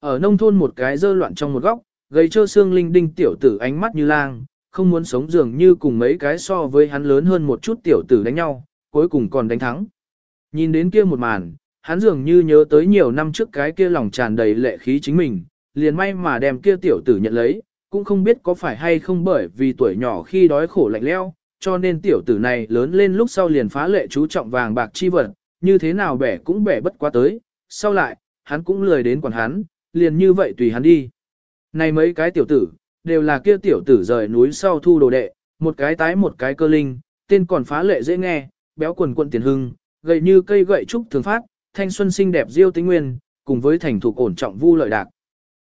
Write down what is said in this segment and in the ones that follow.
Ở nông thôn một cái dơ loạn trong một góc, gây trơ xương linh đinh tiểu tử ánh mắt như lang, không muốn sống dường như cùng mấy cái so với hắn lớn hơn một chút tiểu tử đánh nhau, cuối cùng còn đánh thắng. Nhìn đến kia một màn, hắn dường như nhớ tới nhiều năm trước cái kia lòng tràn đầy lệ khí chính mình, liền may mà đem kia tiểu tử nhận lấy, cũng không biết có phải hay không bởi vì tuổi nhỏ khi đói khổ lạnh leo, cho nên tiểu tử này lớn lên lúc sau liền phá lệ chú trọng vàng bạc chi vật, như thế nào bẻ cũng bẻ bất quá tới, sau lại, hắn cũng lười đến quản hắn, liền như vậy tùy hắn đi. Này mấy cái tiểu tử, đều là kia tiểu tử rời núi sau thu đồ đệ, một cái tái một cái cơ linh, tên còn phá lệ dễ nghe, béo quần quận tiền hưng, gầy như cây gậy trúc thường phát, thanh xuân xinh đẹp diêu tính nguyên, cùng với thành thục ổn trọng vu lợi đạc.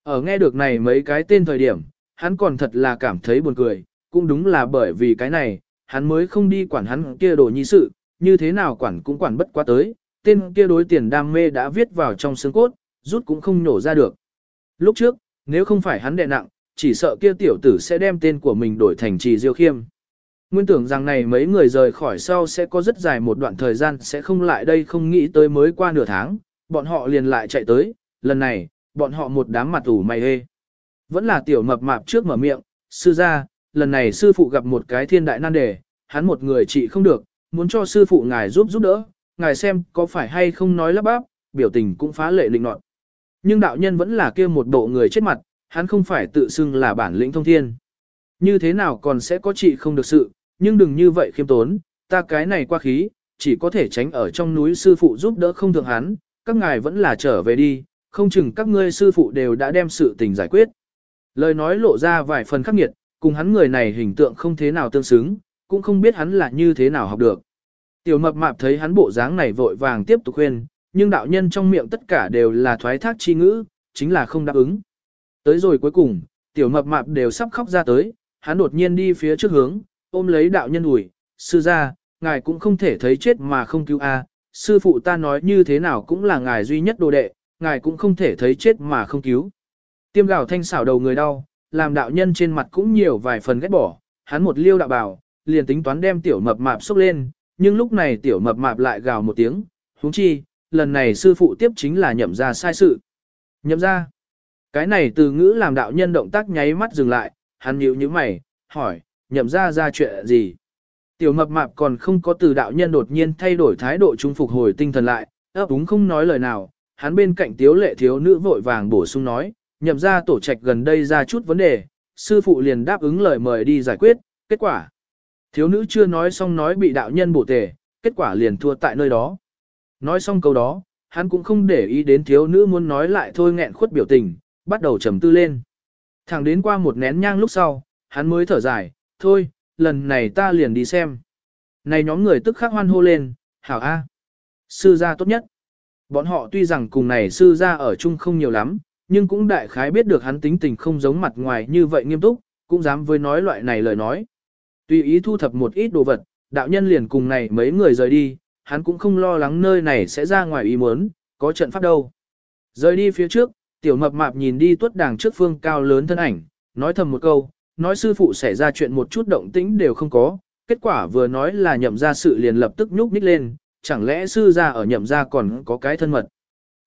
Ở nghe được này mấy cái tên thời điểm, hắn còn thật là cảm thấy buồn cười, cũng đúng là bởi vì cái này, hắn mới không đi quản hắn kia đồ nhi sự, như thế nào quản cũng quản bất quá tới, tên kia đối tiền đam mê đã viết vào trong xương cốt, rút cũng không nổ ra được. Lúc trước, nếu không phải hắn đệ nặng, chỉ sợ kia tiểu tử sẽ đem tên của mình đổi thành trì diêu khiêm. Nguyên tưởng rằng này mấy người rời khỏi sau sẽ có rất dài một đoạn thời gian sẽ không lại đây không nghĩ tới mới qua nửa tháng, bọn họ liền lại chạy tới, lần này, bọn họ một đám mặt ủ mày hê. Vẫn là tiểu mập mạp trước mở miệng, sư ra, lần này sư phụ gặp một cái thiên đại nan đề, hắn một người trị không được, muốn cho sư phụ ngài giúp giúp đỡ, ngài xem có phải hay không nói lắp bắp, biểu tình cũng phá lệ lịnh nọt. Nhưng đạo nhân vẫn là kia một bộ người chết mặt, hắn không phải tự xưng là bản lĩnh thông thiên. Như thế nào còn sẽ có trị không được sự, nhưng đừng như vậy khiêm tốn, ta cái này qua khí, chỉ có thể tránh ở trong núi sư phụ giúp đỡ không thượng hắn, các ngài vẫn là trở về đi, không chừng các ngươi sư phụ đều đã đem sự tình giải quyết. Lời nói lộ ra vài phần khắc nghiệt, cùng hắn người này hình tượng không thế nào tương xứng, cũng không biết hắn là như thế nào học được. Tiểu mập mạp thấy hắn bộ dáng này vội vàng tiếp tục khuyên, nhưng đạo nhân trong miệng tất cả đều là thoái thác chi ngữ, chính là không đáp ứng. Tới rồi cuối cùng, tiểu mập mạp đều sắp khóc ra tới, hắn đột nhiên đi phía trước hướng, ôm lấy đạo nhân ủi, sư gia, ngài cũng không thể thấy chết mà không cứu a. sư phụ ta nói như thế nào cũng là ngài duy nhất đồ đệ, ngài cũng không thể thấy chết mà không cứu. Tiêm gạo thanh xảo đầu người đau, làm đạo nhân trên mặt cũng nhiều vài phần ghét bỏ, hắn một liêu đạo bảo, liền tính toán đem tiểu mập mạp xúc lên, nhưng lúc này tiểu mập mạp lại gào một tiếng, huống chi, lần này sư phụ tiếp chính là nhậm ra sai sự. Nhậm ra, cái này từ ngữ làm đạo nhân động tác nháy mắt dừng lại, hắn nhíu nhíu mày, hỏi, nhậm ra ra chuyện gì? Tiểu mập mạp còn không có từ đạo nhân đột nhiên thay đổi thái độ trung phục hồi tinh thần lại, ấp úng không nói lời nào, hắn bên cạnh tiếu lệ thiếu nữ vội vàng bổ sung nói, nhậm ra tổ trạch gần đây ra chút vấn đề, sư phụ liền đáp ứng lời mời đi giải quyết, kết quả. Thiếu nữ chưa nói xong nói bị đạo nhân bổ tề, kết quả liền thua tại nơi đó. Nói xong câu đó, hắn cũng không để ý đến thiếu nữ muốn nói lại thôi nghẹn khuất biểu tình, bắt đầu trầm tư lên. Thẳng đến qua một nén nhang lúc sau, hắn mới thở dài, thôi, lần này ta liền đi xem. Này nhóm người tức khắc hoan hô lên, hảo A. Sư gia tốt nhất. Bọn họ tuy rằng cùng này sư gia ở chung không nhiều lắm, nhưng cũng đại khái biết được hắn tính tình không giống mặt ngoài như vậy nghiêm túc, cũng dám với nói loại này lời nói. Tùy ý thu thập một ít đồ vật, đạo nhân liền cùng này mấy người rời đi, hắn cũng không lo lắng nơi này sẽ ra ngoài ý muốn, có trận pháp đâu. Rời đi phía trước, tiểu mập mạp nhìn đi tuất đàng trước phương cao lớn thân ảnh, nói thầm một câu, nói sư phụ xảy ra chuyện một chút động tĩnh đều không có, kết quả vừa nói là nhậm ra sự liền lập tức nhúc nhích lên, chẳng lẽ sư ra ở nhậm ra còn có cái thân mật.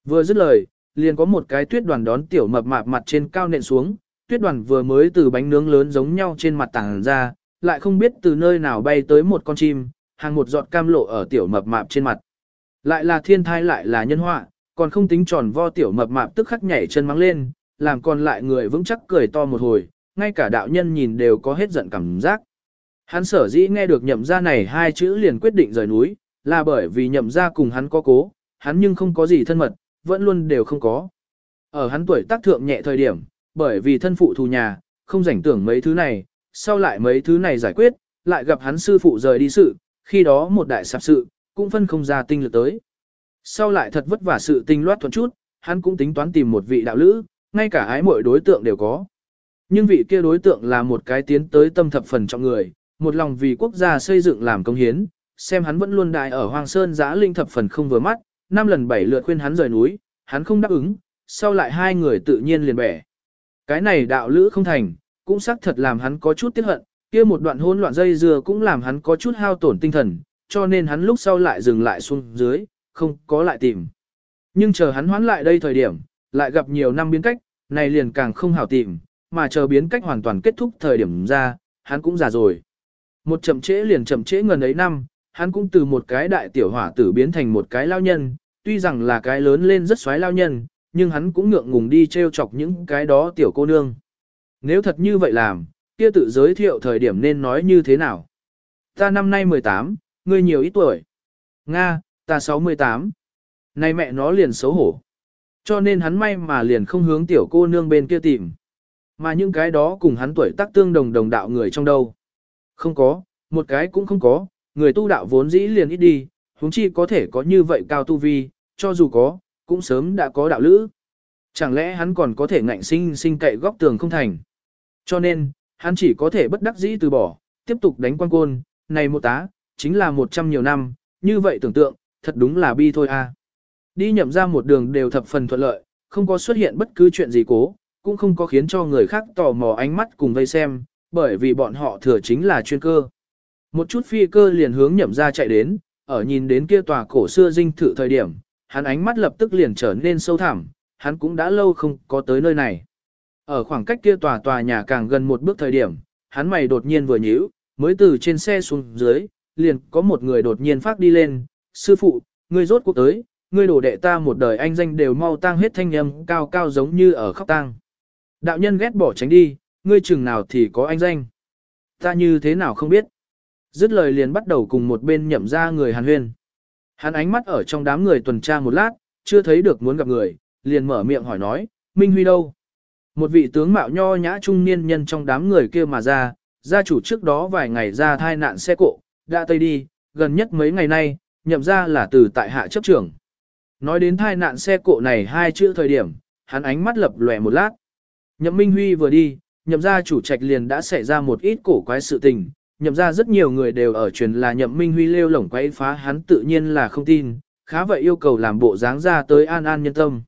Vừa dứt lời, liền có một cái tuyết đoàn đón tiểu mập mạp mặt trên cao nện xuống, tuyết đoàn vừa mới từ bánh nướng lớn giống nhau trên mặt tảng ra, lại không biết từ nơi nào bay tới một con chim, hàng một giọt cam lộ ở tiểu mập mạp trên mặt. Lại là thiên thai lại là nhân họa, còn không tính tròn vo tiểu mập mạp tức khắc nhảy chân mắng lên, làm còn lại người vững chắc cười to một hồi, ngay cả đạo nhân nhìn đều có hết giận cảm giác. Hắn sở dĩ nghe được nhậm ra này hai chữ liền quyết định rời núi, là bởi vì nhậm ra cùng hắn có cố, hắn nhưng không có gì thân mật, vẫn luôn đều không có. Ở hắn tuổi tác thượng nhẹ thời điểm, bởi vì thân phụ thù nhà, không rảnh tưởng mấy thứ này, sau lại mấy thứ này giải quyết, lại gặp hắn sư phụ rời đi sự, khi đó một đại sạp sự, cũng phân không ra tinh lực tới. Sau lại thật vất vả sự tinh loát thuận chút, hắn cũng tính toán tìm một vị đạo lữ, ngay cả ái mọi đối tượng đều có. Nhưng vị kia đối tượng là một cái tiến tới tâm thập phần trọng người, một lòng vì quốc gia xây dựng làm công hiến, xem hắn vẫn luôn đại ở Hoàng Sơn giã linh thập phần không vừa mắt, năm lần bảy lượt khuyên hắn rời núi, hắn không đáp ứng, sau lại hai người tự nhiên liền bẻ. Cái này đạo lữ không thành, cũng xác thật làm hắn có chút tiếc hận, kia một đoạn hỗn loạn dây dưa cũng làm hắn có chút hao tổn tinh thần, cho nên hắn lúc sau lại dừng lại xuống dưới, không có lại tìm. Nhưng chờ hắn hoán lại đây thời điểm, lại gặp nhiều năm biến cách, này liền càng không hảo tìm, mà chờ biến cách hoàn toàn kết thúc thời điểm ra, hắn cũng già rồi. Một chậm trễ liền chậm trễ ngần ấy năm, hắn cũng từ một cái đại tiểu hỏa tử biến thành một cái lao nhân, tuy rằng là cái lớn lên rất xoái lao nhân, nhưng hắn cũng ngượng ngùng đi trêu chọc những cái đó tiểu cô nương. Nếu thật như vậy làm, kia tự giới thiệu thời điểm nên nói như thế nào? Ta năm nay 18, ngươi nhiều ít tuổi. Nga, ta 68. Này mẹ nó liền xấu hổ. Cho nên hắn may mà liền không hướng tiểu cô nương bên kia tìm. Mà những cái đó cùng hắn tuổi tác tương đồng đồng đạo người trong đâu. Không có, một cái cũng không có, người tu đạo vốn dĩ liền ít đi, huống chi có thể có như vậy cao tu vi, cho dù có, cũng sớm đã có đạo lữ. Chẳng lẽ hắn còn có thể ngạnh sinh sinh cậy góc tường không thành. Cho nên, hắn chỉ có thể bất đắc dĩ từ bỏ, tiếp tục đánh quan côn, này một tá, chính là một trăm nhiều năm, như vậy tưởng tượng, thật đúng là bi thôi a. Đi nhậm ra một đường đều thập phần thuận lợi, không có xuất hiện bất cứ chuyện gì cố, cũng không có khiến cho người khác tò mò ánh mắt cùng vây xem, bởi vì bọn họ thừa chính là chuyên cơ. Một chút phi cơ liền hướng nhậm ra chạy đến, ở nhìn đến kia tòa cổ xưa dinh thự thời điểm, hắn ánh mắt lập tức liền trở nên sâu thẳm, hắn cũng đã lâu không có tới nơi này. Ở khoảng cách kia tòa tòa nhà càng gần một bước thời điểm, hắn mày đột nhiên vừa nhíu, mới từ trên xe xuống dưới, liền có một người đột nhiên phát đi lên, sư phụ, ngươi rốt cuộc tới, ngươi đổ đệ ta một đời anh danh đều mau tang hết thanh âm cao cao giống như ở khóc tang. Đạo nhân ghét bỏ tránh đi, ngươi chừng nào thì có anh danh. Ta như thế nào không biết. Dứt lời liền bắt đầu cùng một bên nhậm ra người hàn huyên. Hắn ánh mắt ở trong đám người tuần tra một lát, chưa thấy được muốn gặp người, liền mở miệng hỏi nói, Minh Huy đâu? Một vị tướng mạo nho nhã trung niên nhân trong đám người kia mà ra, gia chủ trước đó vài ngày ra thai nạn xe cộ, đã tây đi, gần nhất mấy ngày nay, nhậm ra là từ tại hạ chấp trưởng. Nói đến thai nạn xe cộ này hai chữ thời điểm, hắn ánh mắt lập lòe một lát. Nhậm Minh Huy vừa đi, nhậm ra chủ trạch liền đã xảy ra một ít cổ quái sự tình, nhậm ra rất nhiều người đều ở truyền là nhậm Minh Huy lêu lổng quay phá hắn tự nhiên là không tin, khá vậy yêu cầu làm bộ dáng ra tới an an nhân tâm.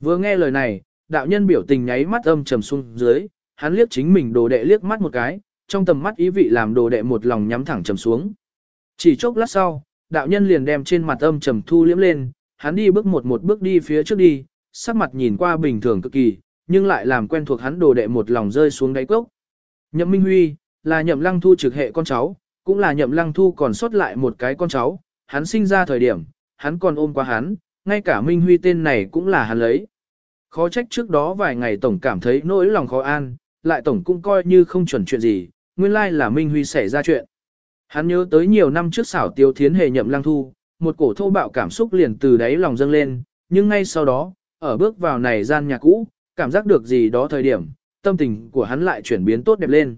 Vừa nghe lời này, đạo nhân biểu tình nháy mắt âm trầm xuống dưới, hắn liếc chính mình đồ đệ liếc mắt một cái, trong tầm mắt ý vị làm đồ đệ một lòng nhắm thẳng trầm xuống. Chỉ chốc lát sau, đạo nhân liền đem trên mặt âm trầm thu liễm lên, hắn đi bước một một bước đi phía trước đi, sắc mặt nhìn qua bình thường cực kỳ, nhưng lại làm quen thuộc hắn đồ đệ một lòng rơi xuống đáy cốc. Nhậm Minh Huy, là nhậm lăng thu trực hệ con cháu, cũng là nhậm lăng thu còn sót lại một cái con cháu, hắn sinh ra thời điểm, hắn còn ôm qua hắn, ngay cả Minh Huy tên này cũng là hắn lấy. Khó trách trước đó vài ngày Tổng cảm thấy nỗi lòng khó an, lại Tổng cũng coi như không chuẩn chuyện gì, nguyên lai là Minh Huy xảy ra chuyện. Hắn nhớ tới nhiều năm trước xảo tiêu thiến hề nhậm Lang thu, một cổ thô bạo cảm xúc liền từ đáy lòng dâng lên, nhưng ngay sau đó, ở bước vào này gian nhà cũ, cảm giác được gì đó thời điểm, tâm tình của hắn lại chuyển biến tốt đẹp lên.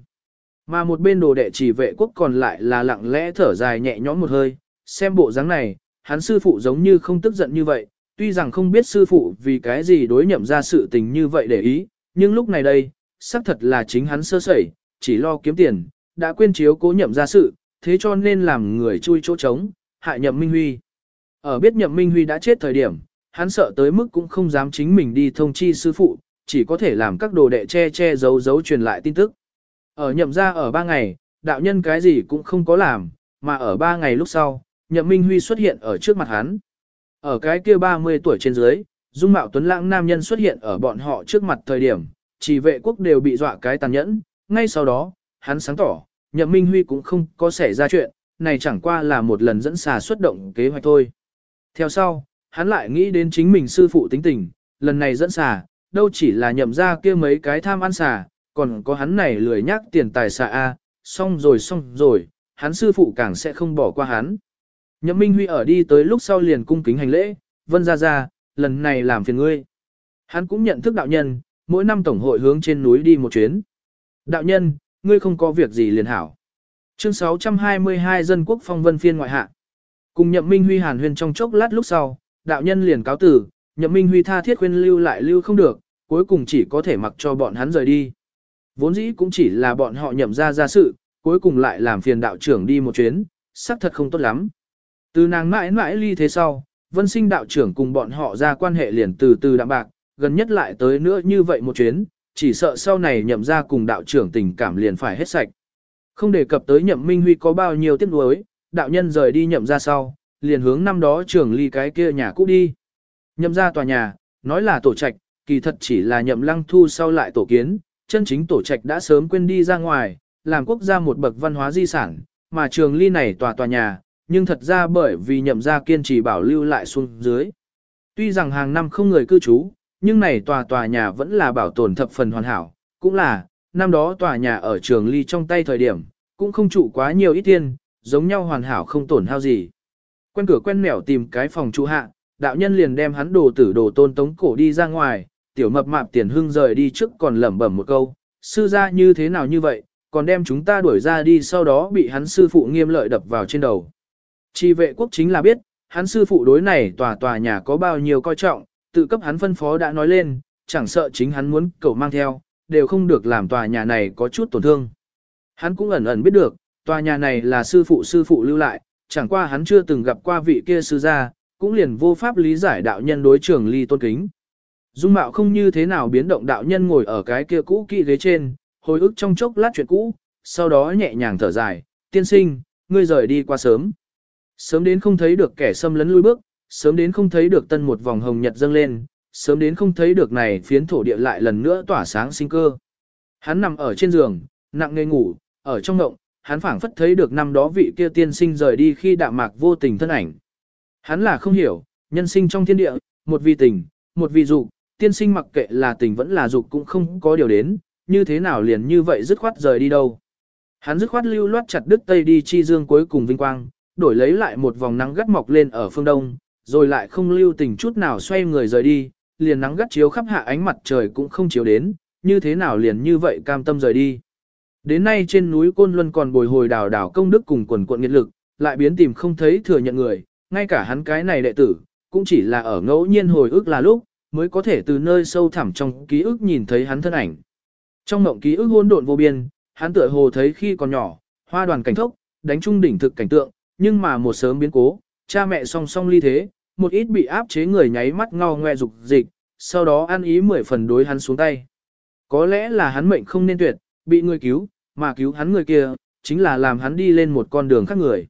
Mà một bên đồ đệ chỉ vệ quốc còn lại là lặng lẽ thở dài nhẹ nhõm một hơi, xem bộ dáng này, hắn sư phụ giống như không tức giận như vậy, tuy rằng không biết sư phụ vì cái gì đối nhậm ra sự tình như vậy để ý, nhưng lúc này đây, xác thật là chính hắn sơ sẩy, chỉ lo kiếm tiền, đã quên chiếu cố nhậm ra sự, thế cho nên làm người chui chỗ trống, hại nhậm Minh Huy. Ở biết nhậm Minh Huy đã chết thời điểm, hắn sợ tới mức cũng không dám chính mình đi thông chi sư phụ, chỉ có thể làm các đồ đệ che che giấu giấu truyền lại tin tức. Ở nhậm ra ở ba ngày, đạo nhân cái gì cũng không có làm, mà ở ba ngày lúc sau, nhậm Minh Huy xuất hiện ở trước mặt hắn. Ở cái kia 30 tuổi trên dưới, dung mạo tuấn lãng nam nhân xuất hiện ở bọn họ trước mặt thời điểm, chỉ vệ quốc đều bị dọa cái tàn nhẫn, ngay sau đó, hắn sáng tỏ, nhậm Minh Huy cũng không có xảy ra chuyện, này chẳng qua là một lần dẫn xà xuất động kế hoạch thôi. Theo sau, hắn lại nghĩ đến chính mình sư phụ tính tình, lần này dẫn xà, đâu chỉ là nhậm ra kia mấy cái tham ăn xà, còn có hắn này lười nhắc tiền tài xà A, xong rồi xong rồi, hắn sư phụ càng sẽ không bỏ qua hắn. Nhậm Minh Huy ở đi tới lúc sau liền cung kính hành lễ, vân ra ra, lần này làm phiền ngươi. Hắn cũng nhận thức đạo nhân, mỗi năm tổng hội hướng trên núi đi một chuyến. Đạo nhân, ngươi không có việc gì liền hảo. Chương 622 dân quốc phong vân phiên ngoại hạ. Cùng Nhậm Minh Huy hàn huyền trong chốc lát lúc sau, đạo nhân liền cáo tử, Nhậm Minh Huy tha thiết khuyên lưu lại lưu không được, cuối cùng chỉ có thể mặc cho bọn hắn rời đi. Vốn dĩ cũng chỉ là bọn họ nhậm ra ra sự, cuối cùng lại làm phiền đạo trưởng đi một chuyến, xác thật không tốt lắm. Từ nàng mãi mãi ly thế sau, vân sinh đạo trưởng cùng bọn họ ra quan hệ liền từ từ đạm bạc, gần nhất lại tới nữa như vậy một chuyến, chỉ sợ sau này nhậm ra cùng đạo trưởng tình cảm liền phải hết sạch. Không đề cập tới nhậm minh huy có bao nhiêu tiếc nuối, đạo nhân rời đi nhậm ra sau, liền hướng năm đó trưởng ly cái kia nhà cũ đi. Nhậm ra tòa nhà, nói là tổ trạch, kỳ thật chỉ là nhậm lăng thu sau lại tổ kiến, chân chính tổ trạch đã sớm quên đi ra ngoài, làm quốc gia một bậc văn hóa di sản, mà trường ly này tòa tòa nhà, nhưng thật ra bởi vì nhậm gia kiên trì bảo lưu lại xuống dưới. Tuy rằng hàng năm không người cư trú, nhưng này tòa tòa nhà vẫn là bảo tồn thập phần hoàn hảo, cũng là, năm đó tòa nhà ở trường ly trong tay thời điểm, cũng không trụ quá nhiều ít tiền, giống nhau hoàn hảo không tổn hao gì. Quen cửa quen mẻo tìm cái phòng trụ hạ, đạo nhân liền đem hắn đồ tử đồ tôn tống cổ đi ra ngoài, tiểu mập mạp tiền hưng rời đi trước còn lẩm bẩm một câu, sư gia như thế nào như vậy, còn đem chúng ta đuổi ra đi sau đó bị hắn sư phụ nghiêm lợi đập vào trên đầu. Chi vệ quốc chính là biết, hắn sư phụ đối này tòa tòa nhà có bao nhiêu coi trọng, tự cấp hắn phân phó đã nói lên, chẳng sợ chính hắn muốn cậu mang theo, đều không được làm tòa nhà này có chút tổn thương. Hắn cũng ẩn ẩn biết được, tòa nhà này là sư phụ sư phụ lưu lại, chẳng qua hắn chưa từng gặp qua vị kia sư gia, cũng liền vô pháp lý giải đạo nhân đối trường ly tôn kính. Dung mạo không như thế nào biến động đạo nhân ngồi ở cái kia cũ kỹ ghế trên, hồi ức trong chốc lát chuyện cũ, sau đó nhẹ nhàng thở dài, tiên sinh, ngươi rời đi qua sớm. Sớm đến không thấy được kẻ xâm lấn lui bước, sớm đến không thấy được tân một vòng hồng nhật dâng lên, sớm đến không thấy được này phiến thổ địa lại lần nữa tỏa sáng sinh cơ. Hắn nằm ở trên giường, nặng nề ngủ, ở trong ngộng, hắn phảng phất thấy được năm đó vị kia tiên sinh rời đi khi đạm mạc vô tình thân ảnh. Hắn là không hiểu, nhân sinh trong thiên địa, một vì tình, một vì dục, tiên sinh mặc kệ là tình vẫn là dục cũng không có điều đến, như thế nào liền như vậy dứt khoát rời đi đâu. Hắn dứt khoát lưu loát chặt đứt tây đi chi dương cuối cùng vinh quang, đổi lấy lại một vòng nắng gắt mọc lên ở phương đông, rồi lại không lưu tình chút nào xoay người rời đi, liền nắng gắt chiếu khắp hạ ánh mặt trời cũng không chiếu đến, như thế nào liền như vậy cam tâm rời đi. Đến nay trên núi Côn Luân còn bồi hồi đào đào công đức cùng quần cuộn nghiệt lực, lại biến tìm không thấy thừa nhận người, ngay cả hắn cái này đệ tử, cũng chỉ là ở ngẫu nhiên hồi ức là lúc, mới có thể từ nơi sâu thẳm trong ký ức nhìn thấy hắn thân ảnh. Trong mộng ký ức hỗn độn vô biên, hắn tựa hồ thấy khi còn nhỏ, hoa đoàn cảnh thốc, đánh trung đỉnh thực cảnh tượng, nhưng mà một sớm biến cố, cha mẹ song song ly thế, một ít bị áp chế người nháy mắt ngao ngoe dục dịch, sau đó ăn ý mười phần đối hắn xuống tay. Có lẽ là hắn mệnh không nên tuyệt, bị người cứu, mà cứu hắn người kia, chính là làm hắn đi lên một con đường khác người.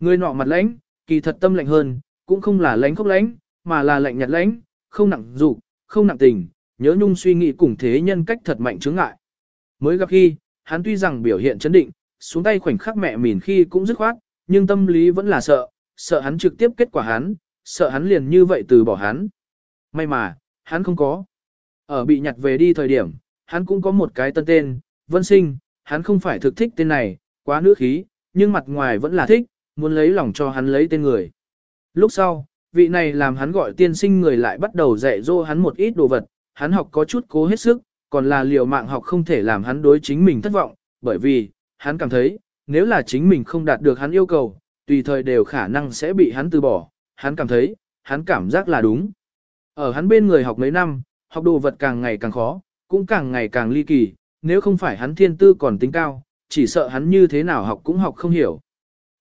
Người nọ mặt lãnh, kỳ thật tâm lạnh hơn, cũng không là lãnh khốc lãnh, mà là lạnh nhạt lãnh, không nặng dục, không nặng tình, nhớ nhung suy nghĩ cùng thế nhân cách thật mạnh chướng ngại. Mới gặp khi, hắn tuy rằng biểu hiện chấn định, xuống tay khoảnh khắc mẹ mìn khi cũng dứt khoát, nhưng tâm lý vẫn là sợ, sợ hắn trực tiếp kết quả hắn, sợ hắn liền như vậy từ bỏ hắn. May mà, hắn không có. Ở bị nhặt về đi thời điểm, hắn cũng có một cái tân tên, Vân Sinh, hắn không phải thực thích tên này, quá nữ khí, nhưng mặt ngoài vẫn là thích, muốn lấy lòng cho hắn lấy tên người. Lúc sau, vị này làm hắn gọi tiên sinh người lại bắt đầu dạy dỗ hắn một ít đồ vật, hắn học có chút cố hết sức, còn là liều mạng học không thể làm hắn đối chính mình thất vọng, bởi vì, hắn cảm thấy, nếu là chính mình không đạt được hắn yêu cầu, tùy thời đều khả năng sẽ bị hắn từ bỏ, hắn cảm thấy, hắn cảm giác là đúng. Ở hắn bên người học mấy năm, học đồ vật càng ngày càng khó, cũng càng ngày càng ly kỳ, nếu không phải hắn thiên tư còn tính cao, chỉ sợ hắn như thế nào học cũng học không hiểu.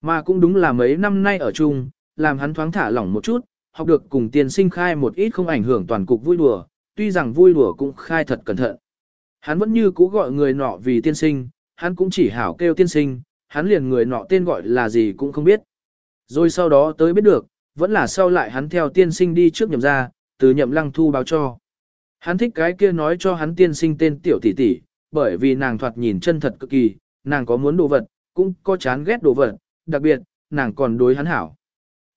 Mà cũng đúng là mấy năm nay ở chung, làm hắn thoáng thả lỏng một chút, học được cùng tiên sinh khai một ít không ảnh hưởng toàn cục vui đùa, tuy rằng vui đùa cũng khai thật cẩn thận. Hắn vẫn như cũ gọi người nọ vì tiên sinh, hắn cũng chỉ hảo kêu tiên sinh, hắn liền người nọ tên gọi là gì cũng không biết. Rồi sau đó tới biết được, vẫn là sau lại hắn theo tiên sinh đi trước nhậm ra, từ nhậm lăng thu báo cho. Hắn thích cái kia nói cho hắn tiên sinh tên tiểu tỷ tỷ, bởi vì nàng thoạt nhìn chân thật cực kỳ, nàng có muốn đồ vật, cũng có chán ghét đồ vật, đặc biệt, nàng còn đối hắn hảo.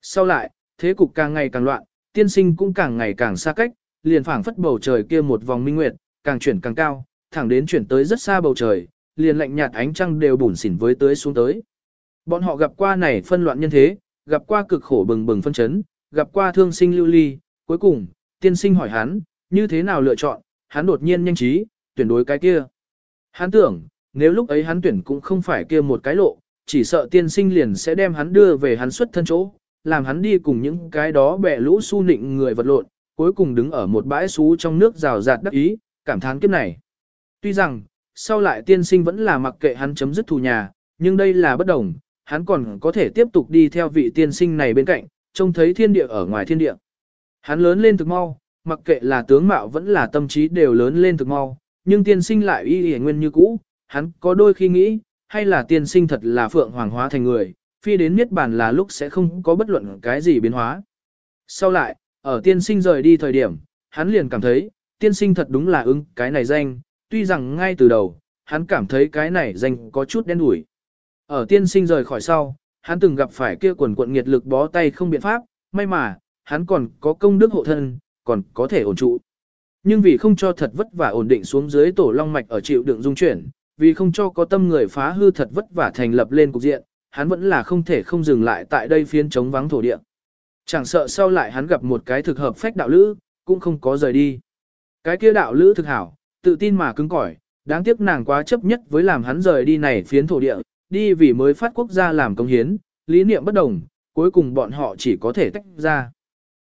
Sau lại, thế cục càng ngày càng loạn, tiên sinh cũng càng ngày càng xa cách, liền phảng phất bầu trời kia một vòng minh nguyệt, càng chuyển càng cao, thẳng đến chuyển tới rất xa bầu trời, liền lạnh nhạt ánh trăng đều bủn xỉn với tới xuống tới. Bọn họ gặp qua này phân loạn nhân thế, gặp qua cực khổ bừng bừng phân chấn, gặp qua thương sinh lưu ly, cuối cùng, tiên sinh hỏi hắn, như thế nào lựa chọn, hắn đột nhiên nhanh trí, tuyển đối cái kia. Hắn tưởng, nếu lúc ấy hắn tuyển cũng không phải kia một cái lộ, chỉ sợ tiên sinh liền sẽ đem hắn đưa về hắn xuất thân chỗ, làm hắn đi cùng những cái đó bẻ lũ su nịnh người vật lộn, cuối cùng đứng ở một bãi xú trong nước rào rạt đắc ý, cảm thán kiếp này. Tuy rằng, sau lại tiên sinh vẫn là mặc kệ hắn chấm dứt thù nhà, nhưng đây là bất đồng, hắn còn có thể tiếp tục đi theo vị tiên sinh này bên cạnh, trông thấy thiên địa ở ngoài thiên địa. Hắn lớn lên thực mau, mặc kệ là tướng mạo vẫn là tâm trí đều lớn lên thực mau, nhưng tiên sinh lại y y nguyên như cũ, hắn có đôi khi nghĩ, hay là tiên sinh thật là phượng hoàng hóa thành người, phi đến niết bàn là lúc sẽ không có bất luận cái gì biến hóa. Sau lại, ở tiên sinh rời đi thời điểm, hắn liền cảm thấy, tiên sinh thật đúng là ứng cái này danh, tuy rằng ngay từ đầu, hắn cảm thấy cái này danh có chút đen đủi. Ở tiên sinh rời khỏi sau, hắn từng gặp phải kia quần quận nghiệt lực bó tay không biện pháp, may mà, hắn còn có công đức hộ thân, còn có thể ổn trụ. Nhưng vì không cho thật vất vả ổn định xuống dưới tổ long mạch ở chịu đựng dung chuyển, vì không cho có tâm người phá hư thật vất vả thành lập lên cục diện, hắn vẫn là không thể không dừng lại tại đây phiên chống vắng thổ địa. Chẳng sợ sau lại hắn gặp một cái thực hợp phách đạo lữ, cũng không có rời đi. Cái kia đạo lữ thực hảo, tự tin mà cứng cỏi, đáng tiếc nàng quá chấp nhất với làm hắn rời đi này phiến thổ địa, đi vì mới phát quốc gia làm công hiến, lý niệm bất đồng, cuối cùng bọn họ chỉ có thể tách ra.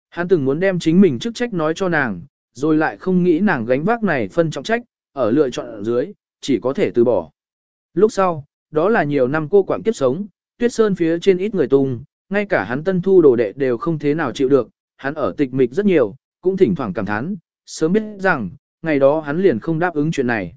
Hắn từng muốn đem chính mình chức trách nói cho nàng, rồi lại không nghĩ nàng gánh vác này phân trọng trách, ở lựa chọn ở dưới, chỉ có thể từ bỏ. Lúc sau, đó là nhiều năm cô quản kiếp sống, tuyết sơn phía trên ít người tung, ngay cả hắn tân thu đồ đệ đều không thế nào chịu được, hắn ở tịch mịch rất nhiều, cũng thỉnh thoảng cảm thán, sớm biết rằng, ngày đó hắn liền không đáp ứng chuyện này.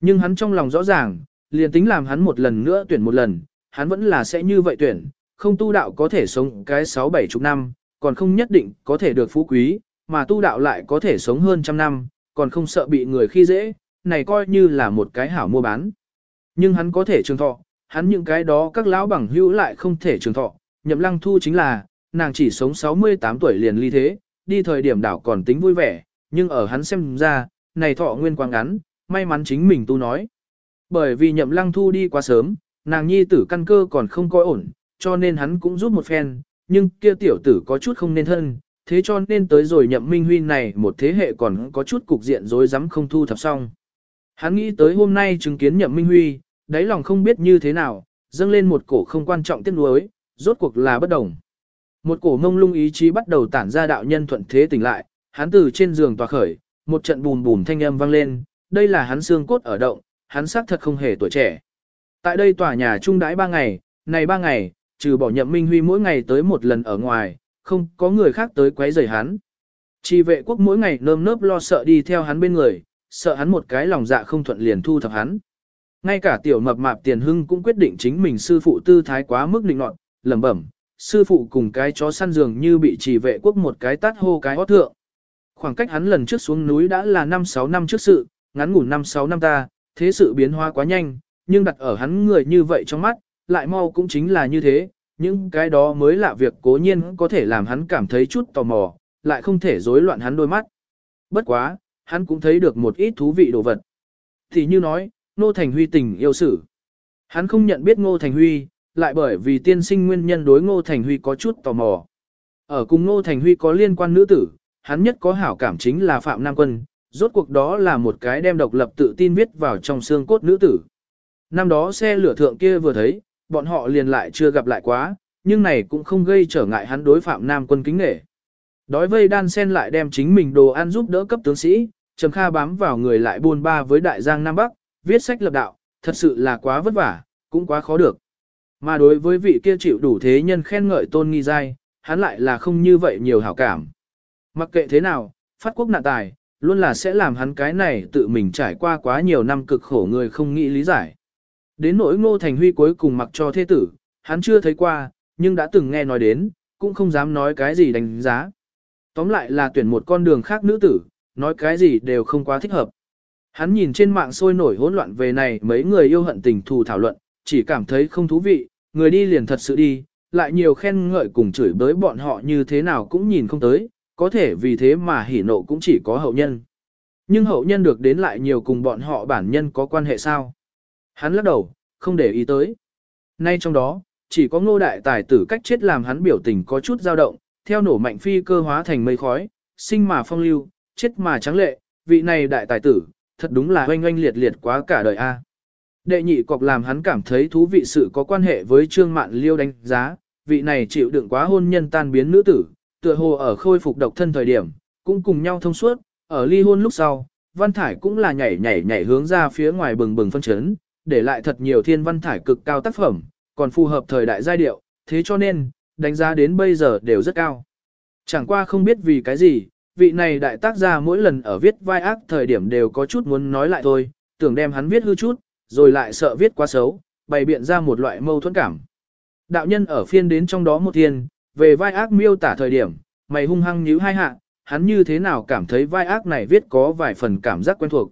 Nhưng hắn trong lòng rõ ràng, liền tính làm hắn một lần nữa tuyển một lần, hắn vẫn là sẽ như vậy tuyển, không tu đạo có thể sống cái sáu bảy chục năm, còn không nhất định có thể được phú quý, mà tu đạo lại có thể sống hơn trăm năm, còn không sợ bị người khi dễ, này coi như là một cái hảo mua bán. Nhưng hắn có thể trường thọ, hắn những cái đó các lão bằng hữu lại không thể trường thọ, nhậm lăng thu chính là, nàng chỉ sống 68 tuổi liền ly thế, đi thời điểm đảo còn tính vui vẻ, nhưng ở hắn xem ra, này thọ nguyên quang ngắn, may mắn chính mình tu nói. Bởi vì nhậm lăng thu đi quá sớm, nàng nhi tử căn cơ còn không coi ổn, cho nên hắn cũng giúp một phen, nhưng kia tiểu tử có chút không nên thân, thế cho nên tới rồi nhậm minh huy này một thế hệ còn có chút cục diện rối rắm không thu thập xong. Hắn nghĩ tới hôm nay chứng kiến nhậm minh huy, đáy lòng không biết như thế nào, dâng lên một cổ không quan trọng tiếc nuối, rốt cuộc là bất đồng. Một cổ mông lung ý chí bắt đầu tản ra đạo nhân thuận thế tỉnh lại, hắn từ trên giường tòa khởi, một trận bùn bùn thanh âm vang lên, đây là hắn xương cốt ở động, hắn xác thật không hề tuổi trẻ. Tại đây tòa nhà trung đãi ba ngày, này ba ngày, trừ bỏ nhậm minh huy mỗi ngày tới một lần ở ngoài, không có người khác tới quấy rầy hắn. Chỉ vệ quốc mỗi ngày nơm nớp lo sợ đi theo hắn bên người, sợ hắn một cái lòng dạ không thuận liền thu thập hắn. Ngay cả tiểu mập mạp tiền hưng cũng quyết định chính mình sư phụ tư thái quá mức định nọt, lẩm bẩm, sư phụ cùng cái chó săn dường như bị chỉ vệ quốc một cái tát hô cái hót thượng. Khoảng cách hắn lần trước xuống núi đã là 5-6 năm trước sự, ngắn ngủ 5-6 năm ta, thế sự biến hóa quá nhanh, nhưng đặt ở hắn người như vậy trong mắt, lại mau cũng chính là như thế, những cái đó mới là việc cố nhiên có thể làm hắn cảm thấy chút tò mò, lại không thể rối loạn hắn đôi mắt. Bất quá, hắn cũng thấy được một ít thú vị đồ vật. Thì như nói, Ngô Thành Huy tình yêu sử. Hắn không nhận biết Ngô Thành Huy, lại bởi vì tiên sinh nguyên nhân đối Ngô Thành Huy có chút tò mò. Ở cùng Ngô Thành Huy có liên quan nữ tử, hắn nhất có hảo cảm chính là Phạm Nam Quân, rốt cuộc đó là một cái đem độc lập tự tin viết vào trong xương cốt nữ tử. Năm đó xe lửa thượng kia vừa thấy, bọn họ liền lại chưa gặp lại quá, nhưng này cũng không gây trở ngại hắn đối Phạm Nam Quân kính nể. Đói vây đan sen lại đem chính mình đồ ăn giúp đỡ cấp tướng sĩ, Trầm Kha bám vào người lại buôn ba với đại giang Nam Bắc, viết sách lập đạo, thật sự là quá vất vả, cũng quá khó được. Mà đối với vị kia chịu đủ thế nhân khen ngợi tôn nghi giai, hắn lại là không như vậy nhiều hảo cảm. Mặc kệ thế nào, phát quốc nạn tài, luôn là sẽ làm hắn cái này tự mình trải qua quá nhiều năm cực khổ người không nghĩ lý giải. Đến nỗi ngô thành huy cuối cùng mặc cho thế tử, hắn chưa thấy qua, nhưng đã từng nghe nói đến, cũng không dám nói cái gì đánh giá. Tóm lại là tuyển một con đường khác nữ tử, nói cái gì đều không quá thích hợp. Hắn nhìn trên mạng sôi nổi hỗn loạn về này mấy người yêu hận tình thù thảo luận, chỉ cảm thấy không thú vị, người đi liền thật sự đi, lại nhiều khen ngợi cùng chửi bới bọn họ như thế nào cũng nhìn không tới, có thể vì thế mà hỉ nộ cũng chỉ có hậu nhân. Nhưng hậu nhân được đến lại nhiều cùng bọn họ bản nhân có quan hệ sao? Hắn lắc đầu, không để ý tới. Nay trong đó, chỉ có ngô đại tài tử cách chết làm hắn biểu tình có chút dao động, theo nổ mạnh phi cơ hóa thành mây khói, sinh mà phong lưu, chết mà trắng lệ, vị này đại tài tử, thật đúng là oanh oanh liệt liệt quá cả đời a. Đệ nhị cọc làm hắn cảm thấy thú vị sự có quan hệ với trương mạn liêu đánh giá, vị này chịu đựng quá hôn nhân tan biến nữ tử, tựa hồ ở khôi phục độc thân thời điểm, cũng cùng nhau thông suốt, ở ly hôn lúc sau, văn thải cũng là nhảy nhảy nhảy hướng ra phía ngoài bừng bừng phân chấn, để lại thật nhiều thiên văn thải cực cao tác phẩm, còn phù hợp thời đại giai điệu, thế cho nên, đánh giá đến bây giờ đều rất cao. Chẳng qua không biết vì cái gì, vị này đại tác gia mỗi lần ở viết vai ác thời điểm đều có chút muốn nói lại thôi, tưởng đem hắn viết hư chút, rồi lại sợ viết quá xấu, bày biện ra một loại mâu thuẫn cảm. Đạo nhân ở phiên đến trong đó một thiên, về vai ác miêu tả thời điểm, mày hung hăng nhíu hai hạ, hắn như thế nào cảm thấy vai ác này viết có vài phần cảm giác quen thuộc.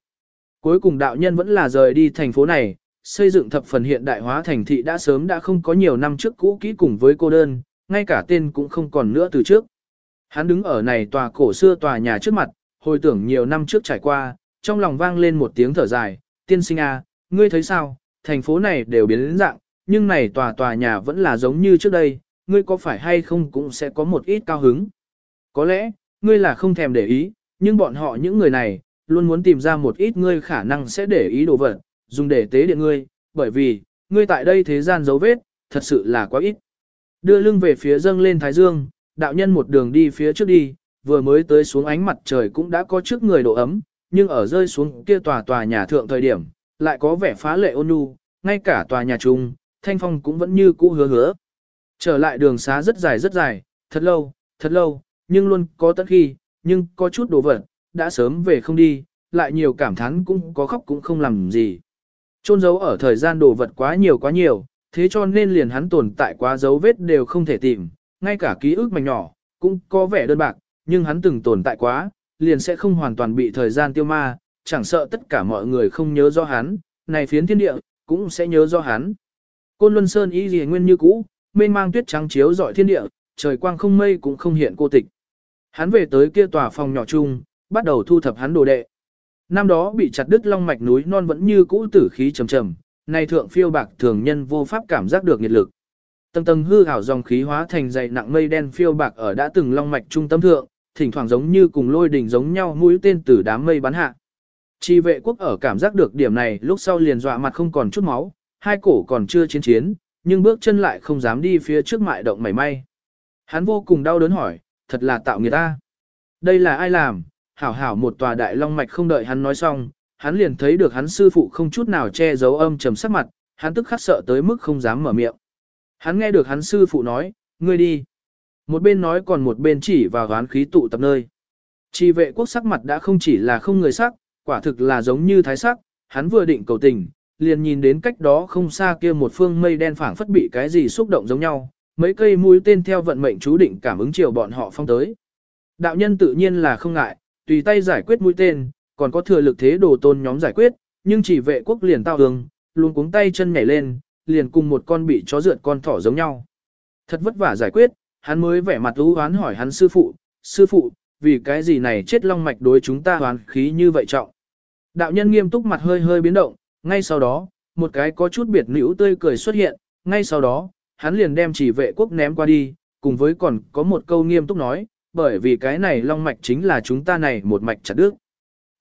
Cuối cùng đạo nhân vẫn là rời đi thành phố này, xây dựng thập phần hiện đại hóa thành thị đã sớm đã không có nhiều năm trước cũ kỹ cùng với cô đơn, ngay cả tên cũng không còn nữa từ trước. Hắn đứng ở này tòa cổ xưa tòa nhà trước mặt, hồi tưởng nhiều năm trước trải qua, trong lòng vang lên một tiếng thở dài, tiên sinh a, à, ngươi thấy sao, thành phố này đều biến đến dạng, nhưng này tòa tòa nhà vẫn là giống như trước đây, ngươi có phải hay không cũng sẽ có một ít cao hứng. Có lẽ, ngươi là không thèm để ý, nhưng bọn họ những người này, luôn muốn tìm ra một ít ngươi khả năng sẽ để ý đồ vật, dùng để tế điện ngươi, bởi vì, ngươi tại đây thế gian dấu vết, thật sự là quá ít. Đưa lưng về phía dâng lên Thái Dương, đạo nhân một đường đi phía trước đi, vừa mới tới xuống ánh mặt trời cũng đã có trước người độ ấm, nhưng ở rơi xuống kia tòa tòa nhà thượng thời điểm, lại có vẻ phá lệ ôn nhu, ngay cả tòa nhà chung, thanh phong cũng vẫn như cũ hứa hứa. Trở lại đường xá rất dài rất dài, thật lâu, thật lâu, nhưng luôn có tất khi, nhưng có chút đồ vật, đã sớm về không đi, lại nhiều cảm thán cũng có khóc cũng không làm gì. Trôn giấu ở thời gian đồ vật quá nhiều quá nhiều, thế cho nên liền hắn tồn tại quá dấu vết đều không thể tìm, ngay cả ký ức mảnh nhỏ, cũng có vẻ đơn bạc, nhưng hắn từng tồn tại quá, liền sẽ không hoàn toàn bị thời gian tiêu ma, chẳng sợ tất cả mọi người không nhớ do hắn, này phiến thiên địa, cũng sẽ nhớ do hắn. Côn Luân Sơn ý gì nguyên như cũ, mênh mang tuyết trắng chiếu dọi thiên địa, trời quang không mây cũng không hiện cô tịch. Hắn về tới kia tòa phòng nhỏ chung, bắt đầu thu thập hắn đồ đệ. Năm đó bị chặt đứt long mạch núi non vẫn như cũ tử khí trầm trầm, nay thượng phiêu bạc thường nhân vô pháp cảm giác được nhiệt lực. Tầng tầng hư ảo dòng khí hóa thành dày nặng mây đen phiêu bạc ở đã từng long mạch trung tâm thượng, thỉnh thoảng giống như cùng lôi đỉnh giống nhau mũi tên từ đám mây bắn hạ. Chi vệ quốc ở cảm giác được điểm này lúc sau liền dọa mặt không còn chút máu, hai cổ còn chưa chiến chiến, nhưng bước chân lại không dám đi phía trước mại động mảy may. Hắn vô cùng đau đớn hỏi, thật là tạo người ta. Đây là ai làm, hảo hảo một tòa đại long mạch không đợi hắn nói xong, hắn liền thấy được hắn sư phụ không chút nào che giấu âm trầm sắc mặt, hắn tức khắc sợ tới mức không dám mở miệng. Hắn nghe được hắn sư phụ nói, ngươi đi. Một bên nói còn một bên chỉ vào gán khí tụ tập nơi. Chi vệ quốc sắc mặt đã không chỉ là không người sắc, quả thực là giống như thái sắc, hắn vừa định cầu tình, liền nhìn đến cách đó không xa kia một phương mây đen phảng phất bị cái gì xúc động giống nhau, mấy cây mũi tên theo vận mệnh chú định cảm ứng chiều bọn họ phong tới. Đạo nhân tự nhiên là không ngại, tùy tay giải quyết mũi tên, còn có thừa lực thế đồ tôn nhóm giải quyết, nhưng chỉ vệ quốc liền tao đường luôn cuống tay chân nhảy lên, liền cùng một con bị chó rượt con thỏ giống nhau. Thật vất vả giải quyết, hắn mới vẻ mặt ưu hoán hỏi hắn sư phụ, sư phụ, vì cái gì này chết long mạch đối chúng ta hoán khí như vậy trọng. Đạo nhân nghiêm túc mặt hơi hơi biến động, ngay sau đó, một cái có chút biệt nữ tươi cười xuất hiện, ngay sau đó, hắn liền đem chỉ vệ quốc ném qua đi, cùng với còn có một câu nghiêm túc nói, bởi vì cái này long mạch chính là chúng ta này một mạch chặt đứt.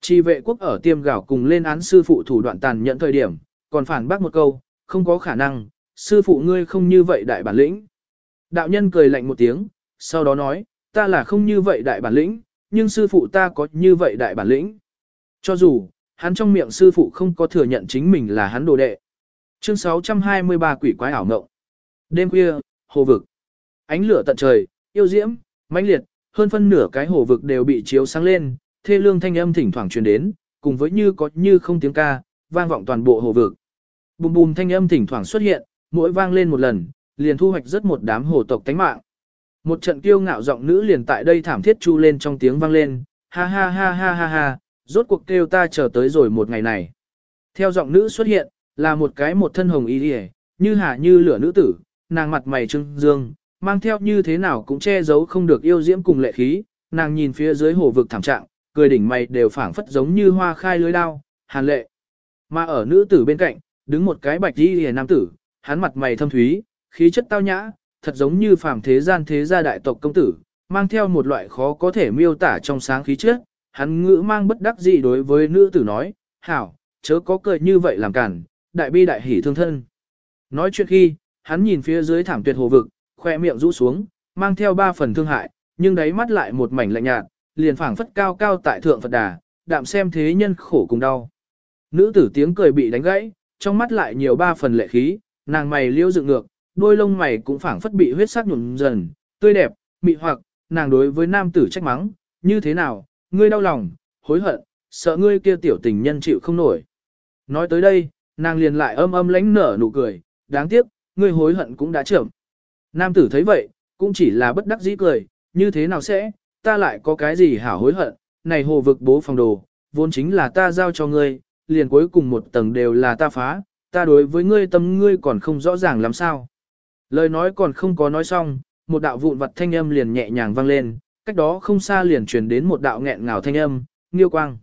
Chỉ vệ quốc ở tiêm gạo cùng lên án sư phụ thủ đoạn tàn nhẫn thời điểm, còn phản bác một câu, không có khả năng, sư phụ ngươi không như vậy đại bản lĩnh. Đạo nhân cười lạnh một tiếng, sau đó nói, ta là không như vậy đại bản lĩnh, nhưng sư phụ ta có như vậy đại bản lĩnh. Cho dù, hắn trong miệng sư phụ không có thừa nhận chính mình là hắn đồ đệ. Chương 623 quỷ quái ảo ngộng. Đêm khuya, hồ vực. Ánh lửa tận trời, yêu diễm, mãnh liệt, hơn phân nửa cái hồ vực đều bị chiếu sáng lên, thê lương thanh âm thỉnh thoảng truyền đến, cùng với như có như không tiếng ca, vang vọng toàn bộ hồ vực. Bùm bùm thanh âm thỉnh thoảng xuất hiện, mỗi vang lên một lần, liền thu hoạch rất một đám hồ tộc tánh mạng. Một trận kiêu ngạo giọng nữ liền tại đây thảm thiết chu lên trong tiếng vang lên, ha ha ha ha ha ha, rốt cuộc kêu ta chờ tới rồi một ngày này. Theo giọng nữ xuất hiện, là một cái một thân hồng y điề, như hà như lửa nữ tử, nàng mặt mày trưng dương, mang theo như thế nào cũng che giấu không được yêu diễm cùng lệ khí, nàng nhìn phía dưới hồ vực thảm trạng, cười đỉnh mày đều phảng phất giống như hoa khai lưới đao, hàn lệ. Mà ở nữ tử bên cạnh, đứng một cái bạch y hề nam tử, hắn mặt mày thâm thúy, khí chất tao nhã, thật giống như phàm thế gian thế gia đại tộc công tử, mang theo một loại khó có thể miêu tả trong sáng khí chất, hắn ngữ mang bất đắc dĩ đối với nữ tử nói, hảo, chớ có cười như vậy làm cản, đại bi đại hỉ thương thân. Nói chuyện khi, hắn nhìn phía dưới thảm tuyệt hồ vực, khoe miệng rũ xuống, mang theo ba phần thương hại, nhưng đáy mắt lại một mảnh lạnh nhạt, liền phảng phất cao cao tại thượng Phật đà, đạm xem thế nhân khổ cùng đau. Nữ tử tiếng cười bị đánh gãy, trong mắt lại nhiều ba phần lệ khí, nàng mày liêu dựng ngược, đôi lông mày cũng phảng phất bị huyết sắc nhuộm dần, tươi đẹp, mị hoặc, nàng đối với nam tử trách mắng, như thế nào, ngươi đau lòng, hối hận, sợ ngươi kia tiểu tình nhân chịu không nổi. Nói tới đây, nàng liền lại âm âm lánh nở nụ cười, đáng tiếc, ngươi hối hận cũng đã chậm. Nam tử thấy vậy, cũng chỉ là bất đắc dĩ cười, như thế nào sẽ, ta lại có cái gì hảo hối hận, này hồ vực bố phòng đồ, vốn chính là ta giao cho ngươi, liền cuối cùng một tầng đều là ta phá, ta đối với ngươi tâm ngươi còn không rõ ràng làm sao. Lời nói còn không có nói xong, một đạo vụn vặt thanh âm liền nhẹ nhàng vang lên, cách đó không xa liền truyền đến một đạo nghẹn ngào thanh âm, nghiêu quang.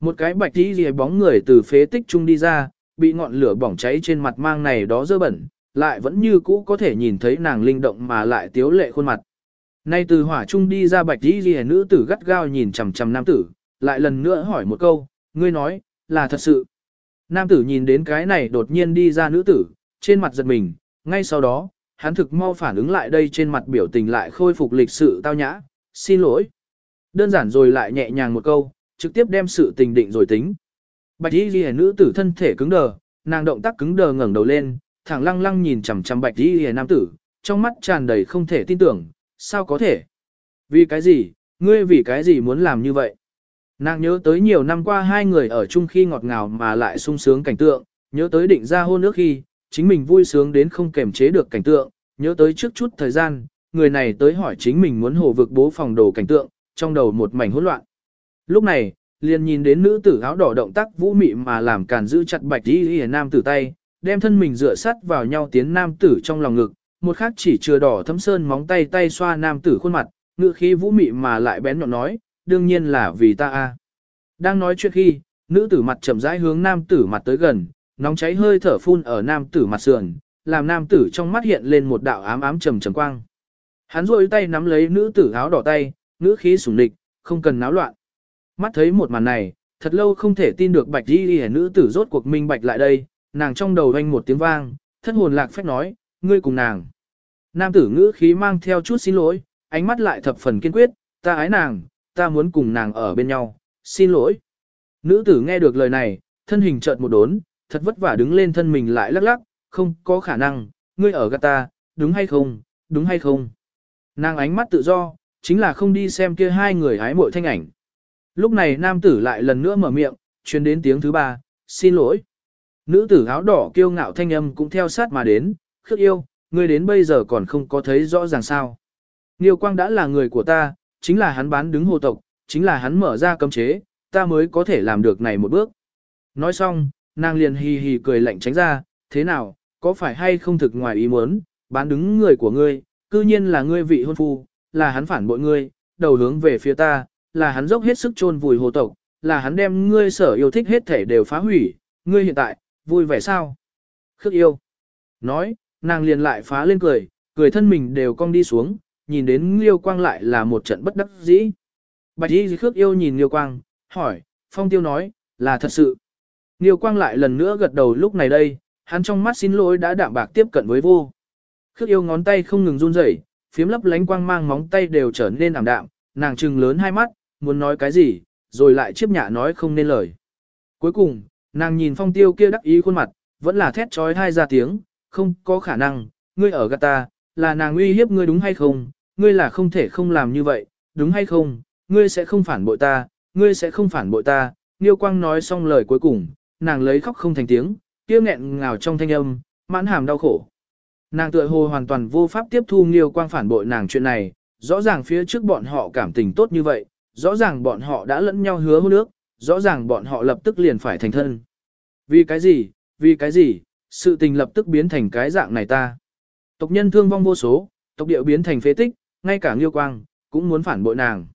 Một cái bạch tí rìa bóng người từ phế tích trung đi ra, bị ngọn lửa bỏng cháy trên mặt mang này đó dơ bẩn, lại vẫn như cũ có thể nhìn thấy nàng linh động mà lại tiếu lệ khuôn mặt. Nay từ hỏa trung đi ra bạch tí rìa nữ tử gắt gao nhìn chằm chằm nam tử, lại lần nữa hỏi một câu, ngươi nói, là thật sự. Nam tử nhìn đến cái này đột nhiên đi ra nữ tử, trên mặt giật mình, ngay sau đó, hắn thực mau phản ứng lại đây trên mặt biểu tình lại khôi phục lịch sự tao nhã, xin lỗi. Đơn giản rồi lại nhẹ nhàng một câu, trực tiếp đem sự tình định rồi tính. Bạch y ghi nữ tử thân thể cứng đờ, nàng động tác cứng đờ ngẩng đầu lên, thẳng lăng lăng nhìn chằm chằm bạch y ghi nam tử, trong mắt tràn đầy không thể tin tưởng, sao có thể? Vì cái gì, ngươi vì cái gì muốn làm như vậy? Nàng nhớ tới nhiều năm qua hai người ở chung khi ngọt ngào mà lại sung sướng cảnh tượng, nhớ tới định ra hôn ước khi, chính mình vui sướng đến không kềm chế được cảnh tượng, nhớ tới trước chút thời gian, người này tới hỏi chính mình muốn hồ vực bố phòng đồ cảnh tượng, trong đầu một mảnh hỗn loạn. Lúc này, liền nhìn đến nữ tử áo đỏ động tác vũ mị mà làm càn giữ chặt bạch y y nam tử tay, đem thân mình dựa sát vào nhau tiến nam tử trong lòng ngực, một khắc chỉ chưa đỏ thấm sơn móng tay tay xoa nam tử khuôn mặt, ngựa khí vũ mị mà lại bén nhọn nói, đương nhiên là vì ta a. Đang nói chuyện khi, nữ tử mặt chậm rãi hướng nam tử mặt tới gần, nóng cháy hơi thở phun ở nam tử mặt sườn, làm nam tử trong mắt hiện lên một đạo ám ám trầm trầm quang. Hắn rôi tay nắm lấy nữ tử áo đỏ tay, ngữ khí sủng địch, không cần náo loạn. Mắt thấy một màn này, thật lâu không thể tin được bạch đi đi nữ tử rốt cuộc minh bạch lại đây, nàng trong đầu vang một tiếng vang, thân hồn lạc phách nói, ngươi cùng nàng. Nam tử ngữ khí mang theo chút xin lỗi, ánh mắt lại thập phần kiên quyết, ta ái nàng, ta muốn cùng nàng ở bên nhau, xin lỗi. Nữ tử nghe được lời này, thân hình chợt một đốn, thật vất vả đứng lên thân mình lại lắc lắc, không có khả năng, ngươi ở gạt ta, đúng hay không, đúng hay không. Nàng ánh mắt tự do, chính là không đi xem kia hai người hái mội thanh ảnh. Lúc này nam tử lại lần nữa mở miệng, truyền đến tiếng thứ ba, xin lỗi. Nữ tử áo đỏ kiêu ngạo thanh âm cũng theo sát mà đến, khước yêu, ngươi đến bây giờ còn không có thấy rõ ràng sao. Nghiêu quang đã là người của ta, chính là hắn bán đứng hồ tộc, chính là hắn mở ra cấm chế, ta mới có thể làm được này một bước. Nói xong, nàng liền hì hì cười lạnh tránh ra, thế nào, có phải hay không thực ngoài ý muốn, bán đứng người của ngươi, cư nhiên là ngươi vị hôn phu, là hắn phản bội ngươi, đầu hướng về phía ta, là hắn dốc hết sức chôn vùi hồ tộc, là hắn đem ngươi sở yêu thích hết thể đều phá hủy, ngươi hiện tại, vui vẻ sao? Khước yêu. Nói, nàng liền lại phá lên cười, cười thân mình đều cong đi xuống, nhìn đến Liêu Quang lại là một trận bất đắc dĩ. Bạch Y Khước yêu nhìn Liêu Quang, hỏi, Phong Tiêu nói, là thật sự. Liêu Quang lại lần nữa gật đầu lúc này đây, hắn trong mắt xin lỗi đã đạm bạc tiếp cận với vô. Khước yêu ngón tay không ngừng run rẩy, phiếm lấp lánh quang mang móng tay đều trở nên ảm đạm, nàng trừng lớn hai mắt, muốn nói cái gì, rồi lại chiếp nhạ nói không nên lời. Cuối cùng, nàng nhìn phong tiêu kia đắc ý khuôn mặt, vẫn là thét trói hai ra tiếng, không có khả năng, ngươi ở gạt ta, là nàng uy hiếp ngươi đúng hay không, ngươi là không thể không làm như vậy, đúng hay không, ngươi sẽ không phản bội ta, ngươi sẽ không phản bội ta. Niêu Quang nói xong lời cuối cùng, nàng lấy khóc không thành tiếng, kia nghẹn ngào trong thanh âm, mãn hàm đau khổ. Nàng tựa hồ hoàn toàn vô pháp tiếp thu Nghiêu Quang phản bội nàng chuyện này, rõ ràng phía trước bọn họ cảm tình tốt như vậy, rõ ràng bọn họ đã lẫn nhau hứa hôn nước, rõ ràng bọn họ lập tức liền phải thành thân. Vì cái gì, vì cái gì, sự tình lập tức biến thành cái dạng này ta. Tộc nhân thương vong vô số, tộc điệu biến thành phế tích, ngay cả Nghiêu Quang, cũng muốn phản bội nàng.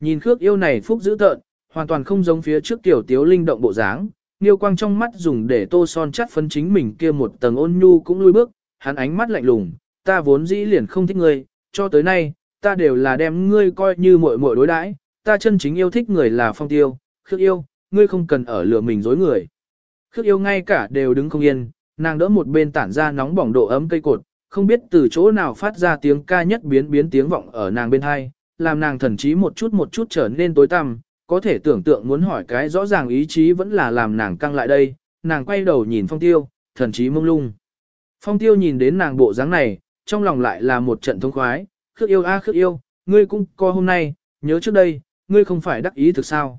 Nhìn khước yêu này phúc dữ tợn, hoàn toàn không giống phía trước tiểu tiếu linh động bộ dáng. Nghiêu Quang trong mắt dùng để tô son chắt phấn chính mình kia một tầng ôn nhu cũng lui bước, hắn ánh mắt lạnh lùng, ta vốn dĩ liền không thích ngươi, cho tới nay, ta đều là đem ngươi coi như muội muội đối đãi, ta chân chính yêu thích người là phong tiêu, khước yêu, ngươi không cần ở lừa mình dối người. Khước yêu ngay cả đều đứng không yên, nàng đỡ một bên tản ra nóng bỏng độ ấm cây cột, không biết từ chỗ nào phát ra tiếng ca nhất biến biến tiếng vọng ở nàng bên hai, làm nàng thần trí một chút một chút trở nên tối tăm, có thể tưởng tượng muốn hỏi cái rõ ràng ý chí vẫn là làm nàng căng lại đây, nàng quay đầu nhìn phong tiêu, thần trí mông lung. Phong tiêu nhìn đến nàng bộ dáng này, trong lòng lại là một trận thông khoái, khước yêu a khước yêu, ngươi cũng co hôm nay, nhớ trước đây, ngươi không phải đắc ý thực sao.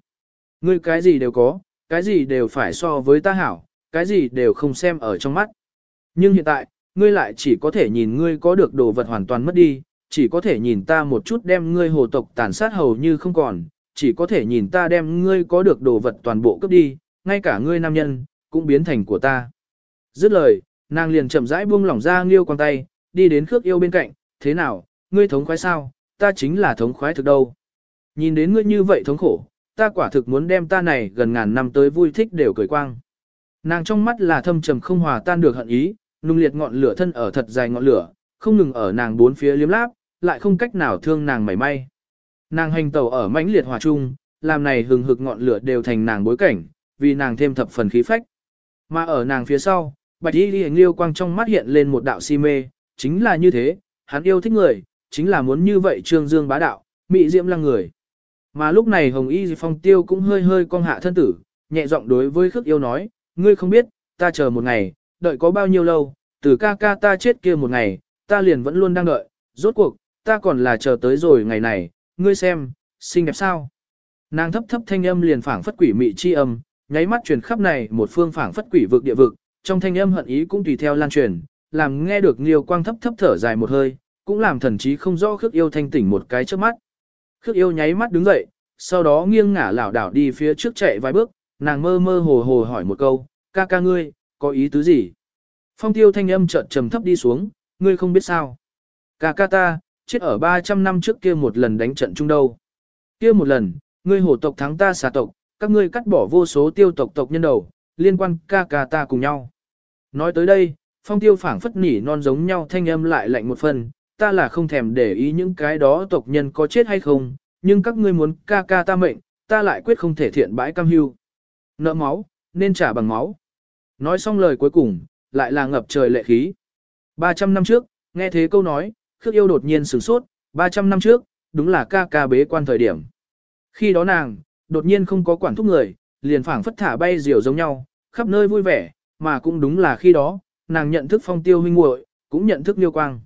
Ngươi cái gì đều có, cái gì đều phải so với ta hảo, cái gì đều không xem ở trong mắt. Nhưng hiện tại, ngươi lại chỉ có thể nhìn ngươi có được đồ vật hoàn toàn mất đi, chỉ có thể nhìn ta một chút đem ngươi hồ tộc tàn sát hầu như không còn, chỉ có thể nhìn ta đem ngươi có được đồ vật toàn bộ cướp đi, ngay cả ngươi nam nhân, cũng biến thành của ta. Dứt lời, nàng liền chậm rãi buông lỏng ra nghiêu quang tay, đi đến khước yêu bên cạnh, thế nào, ngươi thống khoái sao, ta chính là thống khoái thực đâu. Nhìn đến ngươi như vậy thống khổ, ta quả thực muốn đem ta này gần ngàn năm tới vui thích đều cười quang. Nàng trong mắt là thâm trầm không hòa tan được hận ý, nung liệt ngọn lửa thân ở thật dài ngọn lửa, không ngừng ở nàng bốn phía liếm láp, lại không cách nào thương nàng mảy may. Nàng hành tẩu ở mãnh liệt hòa trung, làm này hừng hực ngọn lửa đều thành nàng bối cảnh, vì nàng thêm thập phần khí phách. Mà ở nàng phía sau, bạch y liễu liêu quang trong mắt hiện lên một đạo si mê, chính là như thế, hắn yêu thích người, chính là muốn như vậy trương dương bá đạo, mị diễm lăng người. Mà lúc này hồng y phong tiêu cũng hơi hơi cong hạ thân tử, nhẹ giọng đối với khước yêu nói, ngươi không biết, ta chờ một ngày, đợi có bao nhiêu lâu, từ ca ca ta chết kia một ngày, ta liền vẫn luôn đang đợi, rốt cuộc, ta còn là chờ tới rồi ngày này, ngươi xem, xinh đẹp sao. Nàng thấp thấp thanh âm liền phảng phất quỷ mị chi âm, nháy mắt truyền khắp này một phương phảng phất quỷ vực địa vực, trong thanh âm hận ý cũng tùy theo lan truyền, làm nghe được Liêu Quang thấp thấp thở dài một hơi, cũng làm thần trí không rõ khước yêu thanh tỉnh một cái trước mắt. Khước yêu nháy mắt đứng dậy, sau đó nghiêng ngả lảo đảo đi phía trước chạy vài bước, nàng mơ mơ hồ hồ hỏi một câu, ca ca ngươi, có ý tứ gì? Phong tiêu thanh âm chợt trầm thấp đi xuống, ngươi không biết sao. Ca ca ta, chết ở 300 năm trước kia một lần đánh trận chung đâu. Kia một lần, ngươi hổ tộc thắng ta xà tộc, các ngươi cắt bỏ vô số tiêu tộc tộc nhân đầu, liên quan ca ca ta cùng nhau. Nói tới đây, phong tiêu phảng phất nỉ non giống nhau thanh âm lại lạnh một phần, ta là không thèm để ý những cái đó tộc nhân có chết hay không, nhưng các ngươi muốn ca ca ta mệnh, ta lại quyết không thể thiện bãi cam hưu. Nợ máu, nên trả bằng máu. Nói xong lời cuối cùng, lại là ngập trời lệ khí. 300 năm trước, nghe thế câu nói, khước yêu đột nhiên sửng sốt, 300 năm trước, đúng là ca ca bế quan thời điểm. Khi đó nàng, đột nhiên không có quản thúc người, liền phảng phất thả bay diều giống nhau, khắp nơi vui vẻ, mà cũng đúng là khi đó, nàng nhận thức phong tiêu huynh muội, cũng nhận thức liêu quang.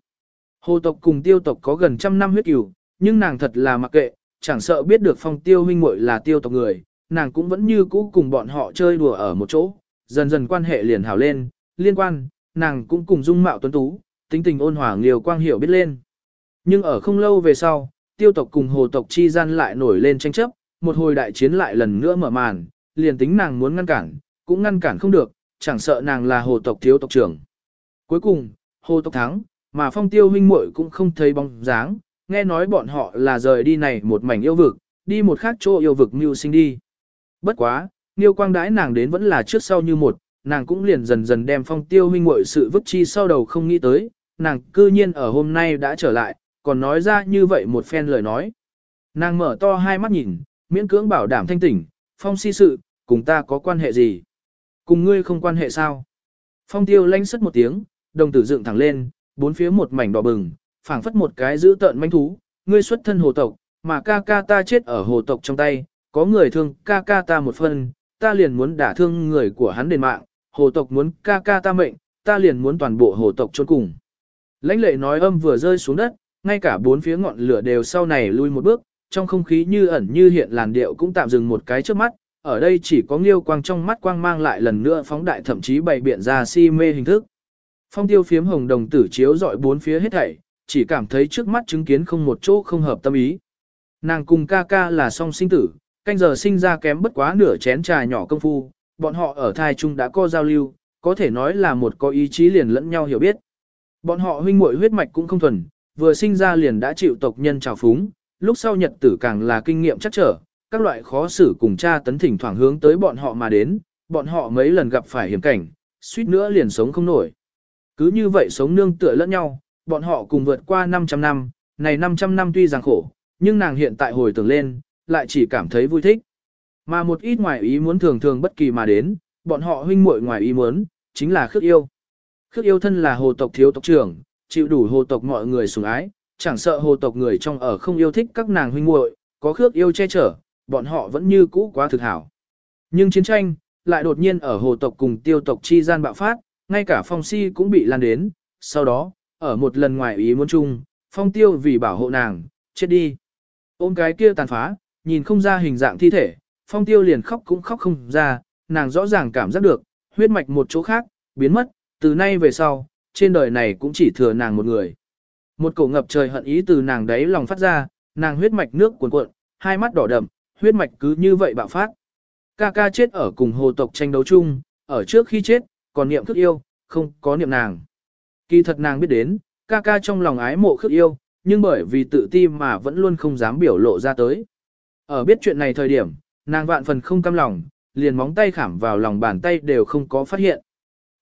Hồ tộc cùng tiêu tộc có gần trăm năm huyết cửu, nhưng nàng thật là mặc kệ, chẳng sợ biết được phong tiêu huynh muội là tiêu tộc người, nàng cũng vẫn như cũ cùng bọn họ chơi đùa ở một chỗ, dần dần quan hệ liền hảo lên, liên quan, nàng cũng cùng dung mạo tuấn tú, tính tình ôn hòa liêu quang hiểu biết lên. Nhưng ở không lâu về sau, tiêu tộc cùng hồ tộc chi gian lại nổi lên tranh chấp, một hồi đại chiến lại lần nữa mở màn, liền tính nàng muốn ngăn cản, cũng ngăn cản không được, chẳng sợ nàng là hồ tộc thiếu tộc trưởng. Cuối cùng, hồ tộc thắng, mà phong tiêu huynh muội cũng không thấy bóng dáng, nghe nói bọn họ là rời đi này một mảnh yêu vực, đi một khác chỗ yêu vực mưu sinh đi. Bất quá, Niêu Quang đãi nàng đến vẫn là trước sau như một, nàng cũng liền dần dần đem phong tiêu huynh muội sự vứt chi sau đầu không nghĩ tới, nàng cư nhiên ở hôm nay đã trở lại, còn nói ra như vậy một phen lời nói. Nàng mở to hai mắt nhìn, miễn cưỡng bảo đảm thanh tỉnh, phong si sự, cùng ta có quan hệ gì? Cùng ngươi không quan hệ sao? Phong tiêu lanh sất một tiếng, đồng tử dựng thẳng lên, bốn phía một mảnh đỏ bừng, phảng phất một cái giữ tợn manh thú, ngươi xuất thân hồ tộc, mà ca ca ta chết ở hồ tộc trong tay, có người thương ca ca ta một phần, ta liền muốn đả thương người của hắn đền mạng, hồ tộc muốn ca ca ta mệnh, ta liền muốn toàn bộ hồ tộc chôn cùng. Lãnh lệ nói âm vừa rơi xuống đất, ngay cả bốn phía ngọn lửa đều sau này lui một bước, trong không khí như ẩn như hiện làn điệu cũng tạm dừng một cái trước mắt, ở đây chỉ có nghiêu quang trong mắt quang mang lại lần nữa phóng đại thậm chí bày biện ra si mê hình thức. Phong tiêu phiếm hồng đồng tử chiếu dọi bốn phía hết thảy, chỉ cảm thấy trước mắt chứng kiến không một chỗ không hợp tâm ý. Nàng cùng ca ca là song sinh tử, canh giờ sinh ra kém bất quá nửa chén trà nhỏ công phu, bọn họ ở thai chung đã có giao lưu, có thể nói là một có ý chí liền lẫn nhau hiểu biết. Bọn họ huynh muội huyết mạch cũng không thuần, vừa sinh ra liền đã chịu tộc nhân trào phúng, lúc sau nhật tử càng là kinh nghiệm chắc trở, các loại khó xử cùng cha tấn thỉnh thoảng hướng tới bọn họ mà đến, bọn họ mấy lần gặp phải hiểm cảnh, suýt nữa liền sống không nổi. Cứ như vậy sống nương tựa lẫn nhau, bọn họ cùng vượt qua 500 năm, này 500 năm tuy rằng khổ, nhưng nàng hiện tại hồi tưởng lên, lại chỉ cảm thấy vui thích. Mà một ít ngoài ý muốn thường thường bất kỳ mà đến, bọn họ huynh muội ngoài ý muốn, chính là khước yêu. Khước yêu thân là hồ tộc thiếu tộc trưởng, chịu đủ hồ tộc mọi người sủng ái, chẳng sợ hồ tộc người trong ở không yêu thích các nàng huynh muội, có khước yêu che chở, bọn họ vẫn như cũ quá thực hảo. Nhưng chiến tranh, lại đột nhiên ở hồ tộc cùng tiêu tộc chi gian bạo phát, ngay cả phong si cũng bị lan đến, sau đó, ở một lần ngoài ý muốn chung, phong tiêu vì bảo hộ nàng, chết đi. Ôm cái kia tàn phá, nhìn không ra hình dạng thi thể, phong tiêu liền khóc cũng khóc không ra, nàng rõ ràng cảm giác được, huyết mạch một chỗ khác, biến mất, từ nay về sau, trên đời này cũng chỉ thừa nàng một người. Một cổ ngập trời hận ý từ nàng đấy lòng phát ra, nàng huyết mạch nước cuồn cuộn, hai mắt đỏ đậm, huyết mạch cứ như vậy bạo phát. Ca ca chết ở cùng hồ tộc tranh đấu chung, ở trước khi chết, còn niệm khước yêu, không có niệm nàng. Kỳ thật nàng biết đến, ca ca trong lòng ái mộ khước yêu, nhưng bởi vì tự ti mà vẫn luôn không dám biểu lộ ra tới. Ở biết chuyện này thời điểm, nàng vạn phần không cam lòng, liền móng tay khảm vào lòng bàn tay đều không có phát hiện.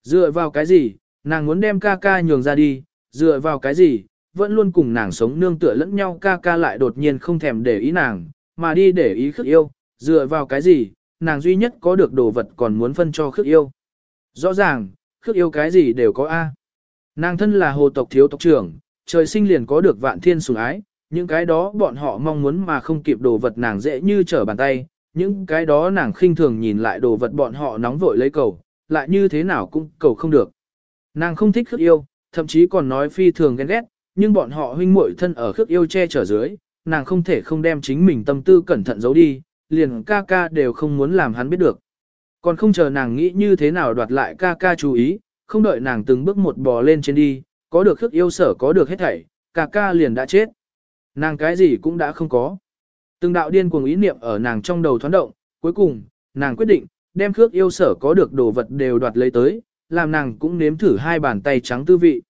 Dựa vào cái gì, nàng muốn đem ca ca nhường ra đi, dựa vào cái gì, vẫn luôn cùng nàng sống nương tựa lẫn nhau ca ca lại đột nhiên không thèm để ý nàng, mà đi để ý khước yêu, dựa vào cái gì, nàng duy nhất có được đồ vật còn muốn phân cho khước yêu. Rõ ràng, khước yêu cái gì đều có A. Nàng thân là hồ tộc thiếu tộc trưởng, trời sinh liền có được vạn thiên sủng ái, những cái đó bọn họ mong muốn mà không kịp đồ vật nàng dễ như trở bàn tay, những cái đó nàng khinh thường nhìn lại đồ vật bọn họ nóng vội lấy cầu, lại như thế nào cũng cầu không được. Nàng không thích khước yêu, thậm chí còn nói phi thường ghen ghét, nhưng bọn họ huynh muội thân ở khước yêu che chở dưới, nàng không thể không đem chính mình tâm tư cẩn thận giấu đi, liền ca ca đều không muốn làm hắn biết được. Còn không chờ nàng nghĩ như thế nào đoạt lại ca ca chú ý, không đợi nàng từng bước một bò lên trên đi, có được khước yêu sở có được hết thảy, ca ca liền đã chết. Nàng cái gì cũng đã không có. Từng đạo điên cuồng ý niệm ở nàng trong đầu thoáng động, cuối cùng, nàng quyết định, đem khước yêu sở có được đồ vật đều đoạt lấy tới, làm nàng cũng nếm thử hai bàn tay trắng tư vị.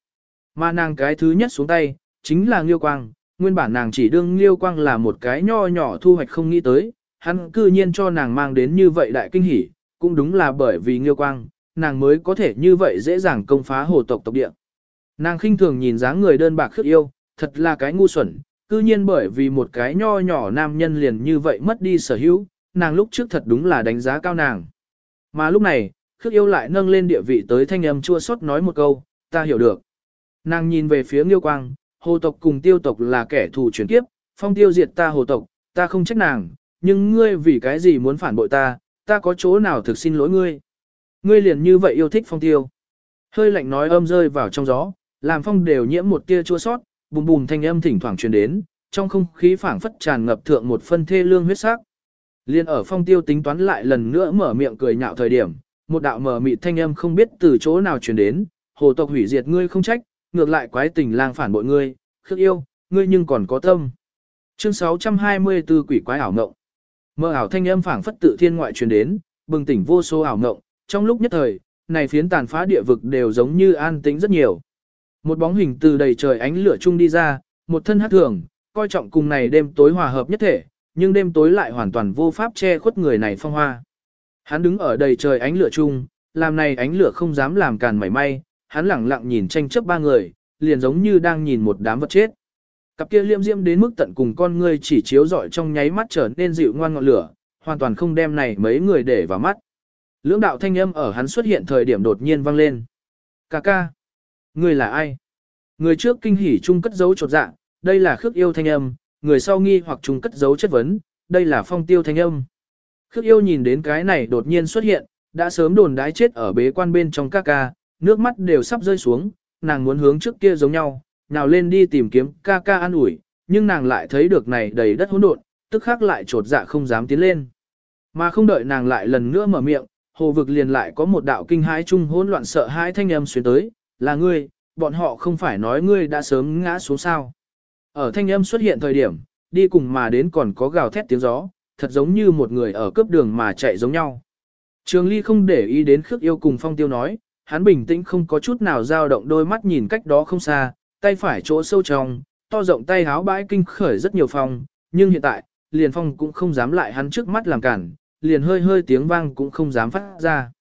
Mà nàng cái thứ nhất xuống tay, chính là Nghiêu Quang, nguyên bản nàng chỉ đương liêu Quang là một cái nho nhỏ thu hoạch không nghĩ tới, hắn cư nhiên cho nàng mang đến như vậy đại kinh hỉ, cũng đúng là bởi vì liêu Quang, nàng mới có thể như vậy dễ dàng công phá hồ tộc tộc địa. Nàng khinh thường nhìn dáng người đơn bạc khước yêu, thật là cái ngu xuẩn, cư nhiên bởi vì một cái nho nhỏ nam nhân liền như vậy mất đi sở hữu, nàng lúc trước thật đúng là đánh giá cao nàng. Mà lúc này, khước yêu lại nâng lên địa vị tới thanh âm chua xót nói một câu, ta hiểu được. Nàng nhìn về phía Nghiêu Quang, hồ tộc cùng tiêu tộc là kẻ thù chuyển kiếp, phong tiêu diệt ta hồ tộc, ta không trách nàng, nhưng ngươi vì cái gì muốn phản bội ta, ta có chỗ nào thực xin lỗi ngươi. Ngươi liền như vậy yêu thích phong tiêu. Hơi lạnh nói âm rơi vào trong gió, làm phong đều nhiễm một tia chua sót, bùm bùm thanh âm thỉnh thoảng truyền đến, trong không khí phảng phất tràn ngập thượng một phân thê lương huyết sắc. Liên ở phong tiêu tính toán lại lần nữa mở miệng cười nhạo thời điểm, một đạo mở mịt thanh âm không biết từ chỗ nào truyền đến, hồ tộc hủy diệt ngươi không trách, ngược lại quái tình lang phản bội ngươi, khước yêu, ngươi nhưng còn có tâm. Chương 624 quỷ quái ảo ngộng. Mơ ảo thanh âm phảng phất tự thiên ngoại truyền đến, bừng tỉnh vô số ảo ngộng, trong lúc nhất thời, này phiến tàn phá địa vực đều giống như an tĩnh rất nhiều. Một bóng hình từ đầy trời ánh lửa chung đi ra, một thân hát thường, coi trọng cùng này đêm tối hòa hợp nhất thể, nhưng đêm tối lại hoàn toàn vô pháp che khuất người này phong hoa. Hắn đứng ở đầy trời ánh lửa chung, làm này ánh lửa không dám làm càn mảy may, hắn lẳng lặng nhìn tranh chấp ba người, liền giống như đang nhìn một đám vật chết. Cặp kia liêm diễm đến mức tận cùng con ngươi chỉ chiếu rọi trong nháy mắt trở nên dịu ngoan ngọn lửa, hoàn toàn không đem này mấy người để vào mắt. Lưỡng đạo thanh âm ở hắn xuất hiện thời điểm đột nhiên vang lên. Cà ca. Người là ai? Người trước kinh hỉ chung cất dấu trột dạ, đây là khước yêu thanh âm, người sau nghi hoặc chung cất dấu chất vấn, đây là phong tiêu thanh âm. Khước yêu nhìn đến cái này đột nhiên xuất hiện, đã sớm đồn đái chết ở bế quan bên trong ca ca, nước mắt đều sắp rơi xuống, nàng muốn hướng trước kia giống nhau, nào lên đi tìm kiếm ca ca an ủi, nhưng nàng lại thấy được này đầy đất hỗn độn, tức khắc lại trột dạ không dám tiến lên. Mà không đợi nàng lại lần nữa mở miệng, hồ vực liền lại có một đạo kinh hãi chung hỗn loạn sợ hãi thanh âm xuyên tới, là ngươi, bọn họ không phải nói ngươi đã sớm ngã xuống sao. Ở thanh âm xuất hiện thời điểm, đi cùng mà đến còn có gào thét tiếng gió, thật giống như một người ở cướp đường mà chạy giống nhau. Trường Ly không để ý đến khước yêu cùng phong tiêu nói, hắn bình tĩnh không có chút nào dao động đôi mắt nhìn cách đó không xa, tay phải chỗ sâu trong, to rộng tay háo bãi kinh khởi rất nhiều phong, nhưng hiện tại, liền phong cũng không dám lại hắn trước mắt làm cản, liền hơi hơi tiếng vang cũng không dám phát ra.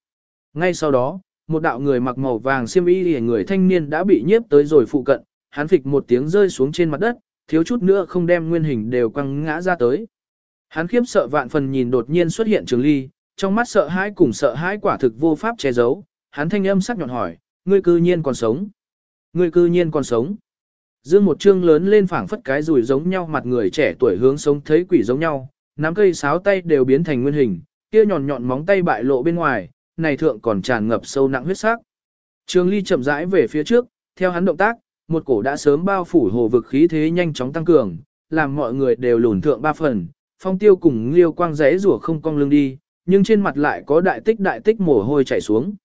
Ngay sau đó, một đạo người mặc màu vàng xiêm y người thanh niên đã bị nhiếp tới rồi phụ cận, hắn phịch một tiếng rơi xuống trên mặt đất, thiếu chút nữa không đem nguyên hình đều quăng ngã ra tới. Hắn khiếp sợ vạn phần nhìn đột nhiên xuất hiện Trường Ly, trong mắt sợ hãi cùng sợ hãi quả thực vô pháp che giấu, hắn thanh âm sắc nhọn hỏi, ngươi cư nhiên còn sống. Ngươi cư nhiên còn sống. Dương một trương lớn lên phảng phất cái rùi giống nhau mặt người trẻ tuổi hướng sống thấy quỷ giống nhau, nắm cây sáo tay đều biến thành nguyên hình, kia nhọn nhọn móng tay bại lộ bên ngoài, này thượng còn tràn ngập sâu nặng huyết sắc. Trường Ly chậm rãi về phía trước, theo hắn động tác, một cổ đã sớm bao phủ hồ vực khí thế nhanh chóng tăng cường, làm mọi người đều lùn thượng ba phần, phong tiêu cùng liêu quang rẽ rủa không cong lưng đi, nhưng trên mặt lại có đại tích đại tích mồ hôi chảy xuống.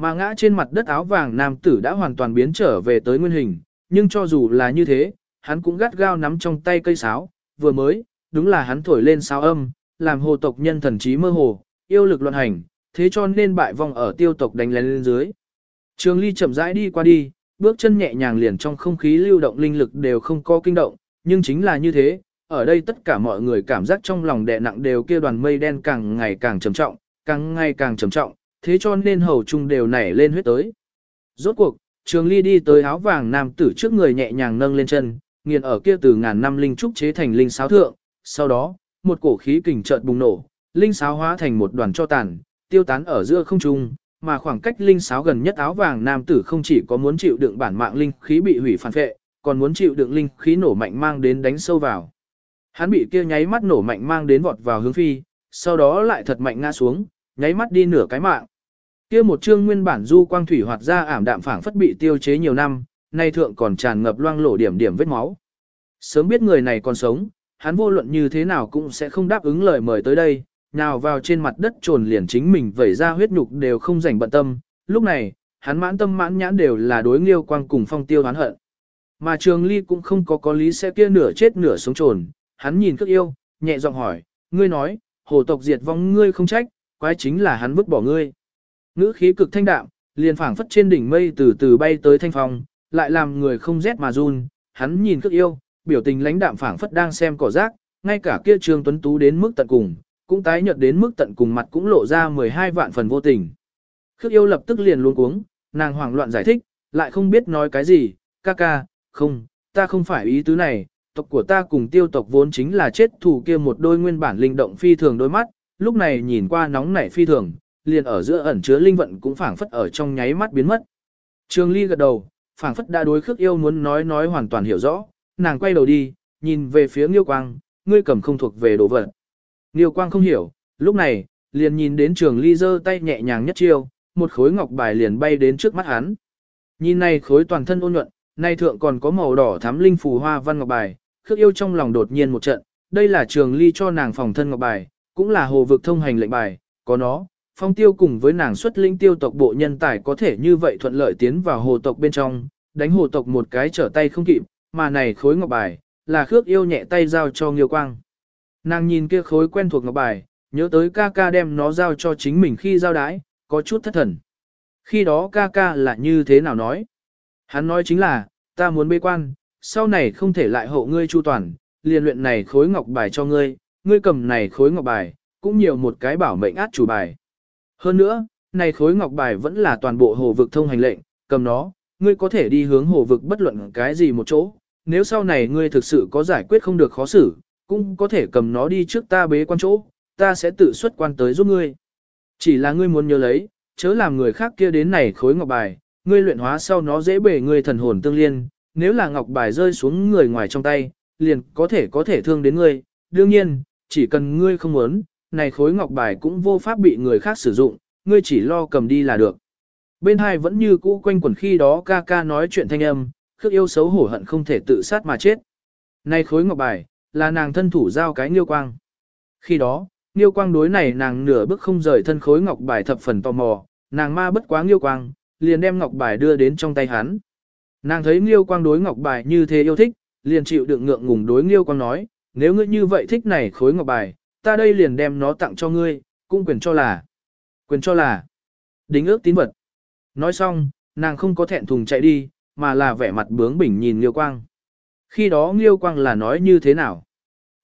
Mà ngã trên mặt đất áo vàng nam tử đã hoàn toàn biến trở về tới nguyên hình, nhưng cho dù là như thế, hắn cũng gắt gao nắm trong tay cây sáo, vừa mới, đúng là hắn thổi lên sáo âm, làm hồ tộc nhân thần trí mơ hồ, yêu lực loạn hành, thế cho nên bại vong ở tiêu tộc đánh lên lên dưới. Trường ly chậm rãi đi qua đi, bước chân nhẹ nhàng liền trong không khí lưu động linh lực đều không có kinh động, nhưng chính là như thế, ở đây tất cả mọi người cảm giác trong lòng đè nặng đều kia đoàn mây đen càng ngày càng trầm trọng, càng ngày càng trầm trọng, thế cho nên hầu chung đều nảy lên huyết tới. Rốt cuộc, trường ly đi tới áo vàng nam tử trước người nhẹ nhàng nâng lên chân, nghiền ở kia từ ngàn năm linh trúc chế thành linh sáo thượng, sau đó, một cổ khí kình chợt bùng nổ, linh sáo hóa thành một đoàn cho tàn, tiêu tán ở giữa không trung, mà khoảng cách linh sáo gần nhất áo vàng nam tử không chỉ có muốn chịu đựng bản mạng linh khí bị hủy phản vệ, còn muốn chịu đựng linh khí nổ mạnh mang đến đánh sâu vào. Hắn bị kia nháy mắt nổ mạnh mang đến vọt vào hướng phi, sau đó lại thật mạnh ngã xuống, nháy mắt đi nửa cái mạng. Kia một chương nguyên bản du quang thủy hoạt ra ảm đạm phảng phất bị tiêu chế nhiều năm, nay thượng còn tràn ngập loang lổ điểm điểm vết máu. Sớm biết người này còn sống, hắn vô luận như thế nào cũng sẽ không đáp ứng lời mời tới đây, nào vào trên mặt đất trồn liền chính mình vẩy ra huyết nhục đều không rảnh bận tâm. Lúc này, hắn mãn tâm mãn nhãn đều là đối nghiêu quang cùng phong tiêu hắn hận. Mà trường ly cũng không có có lý sẽ kia nửa chết nửa sống trồn, hắn nhìn cước yêu, nhẹ giọng hỏi, ngươi nói, hồ tộc diệt vong ngươi không trách, quái chính là hắn vứt bỏ ngươi. Ngữ khí cực thanh đạm, liền phảng phất trên đỉnh mây từ từ bay tới thanh phong, lại làm người không rét mà run, hắn nhìn cước yêu, biểu tình lãnh đạm phảng phất đang xem cỏ rác, ngay cả kia Trương Tuấn Tú đến mức tận cùng, cũng tái nhợt đến mức tận cùng mặt cũng lộ ra 12 vạn phần vô tình. Khước yêu lập tức liền luống cuống, nàng hoảng loạn giải thích, lại không biết nói cái gì, ca ca, không, ta không phải ý tứ này, tộc của ta cùng tiêu tộc vốn chính là chết thủ kia một đôi nguyên bản linh động phi thường đôi mắt, lúc này nhìn qua nóng nảy phi thường, liền ở giữa ẩn chứa linh vận cũng phảng phất ở trong nháy mắt biến mất. Trường Ly gật đầu, phảng phất đã đối khước yêu muốn nói nói hoàn toàn hiểu rõ, nàng quay đầu đi, nhìn về phía Nghiêu Quang, ngươi cầm không thuộc về đồ vật. Nghiêu Quang không hiểu, lúc này, liền nhìn đến Trường Ly giơ tay nhẹ nhàng nhất chiêu, một khối ngọc bài liền bay đến trước mắt hắn. Nhìn này khối toàn thân ôn nhuận, nay thượng còn có màu đỏ thắm linh phù hoa văn ngọc bài, khước yêu trong lòng đột nhiên một trận, đây là Trường Ly cho nàng phòng thân ngọc bài, cũng là hồ vực thông hành lệnh bài, có nó, phong tiêu cùng với nàng xuất linh tiêu tộc bộ nhân tài có thể như vậy thuận lợi tiến vào hồ tộc bên trong, đánh hồ tộc một cái trở tay không kịp, mà này khối ngọc bài, là khước yêu nhẹ tay giao cho Nghiêu Quang. Nàng nhìn kia khối quen thuộc ngọc bài, nhớ tới ca ca đem nó giao cho chính mình khi giao đái, có chút thất thần. Khi đó ca ca là như thế nào nói? Hắn nói chính là, ta muốn bê quan, sau này không thể lại hộ ngươi chu toàn, liền luyện này khối ngọc bài cho ngươi, ngươi cầm này khối ngọc bài, cũng nhiều một cái bảo mệnh át chủ bài. Hơn nữa, này khối ngọc bài vẫn là toàn bộ hồ vực thông hành lệnh, cầm nó, ngươi có thể đi hướng hồ vực bất luận cái gì một chỗ, nếu sau này ngươi thực sự có giải quyết không được khó xử, cũng có thể cầm nó đi trước ta bế quan chỗ, ta sẽ tự xuất quan tới giúp ngươi. Chỉ là ngươi muốn nhớ lấy, chớ làm người khác kia đến này khối ngọc bài, ngươi luyện hóa sau nó dễ bể ngươi thần hồn tương liên, nếu là ngọc bài rơi xuống người ngoài trong tay, liền có thể có thể thương đến ngươi. Đương nhiên, chỉ cần ngươi không muốn, này khối ngọc bài cũng vô pháp bị người khác sử dụng, ngươi chỉ lo cầm đi là được. Bên hai vẫn như cũ quanh quẩn khi đó ca ca nói chuyện thanh âm, khước yêu xấu hổ hận không thể tự sát mà chết. Này khối ngọc bài, là nàng thân thủ giao cái nghiêu quang. Khi đó, nghiêu quang đối này nàng nửa bước không rời thân khối ngọc bài thập phần tò mò, nàng ma bất quá nghiêu quang, liền đem ngọc bài đưa đến trong tay hắn. Nàng thấy nghiêu quang đối ngọc bài như thế yêu thích, liền chịu đựng ngượng ngùng đối nghiêu quang nói, nếu ngươi như vậy thích này khối ngọc bài, ta đây liền đem nó tặng cho ngươi, cũng quyền cho là. Quyền cho là. Đính ước tín vật. Nói xong, nàng không có thẹn thùng chạy đi, mà là vẻ mặt bướng bỉnh nhìn Liêu Quang. Khi đó Liêu Quang là nói như thế nào?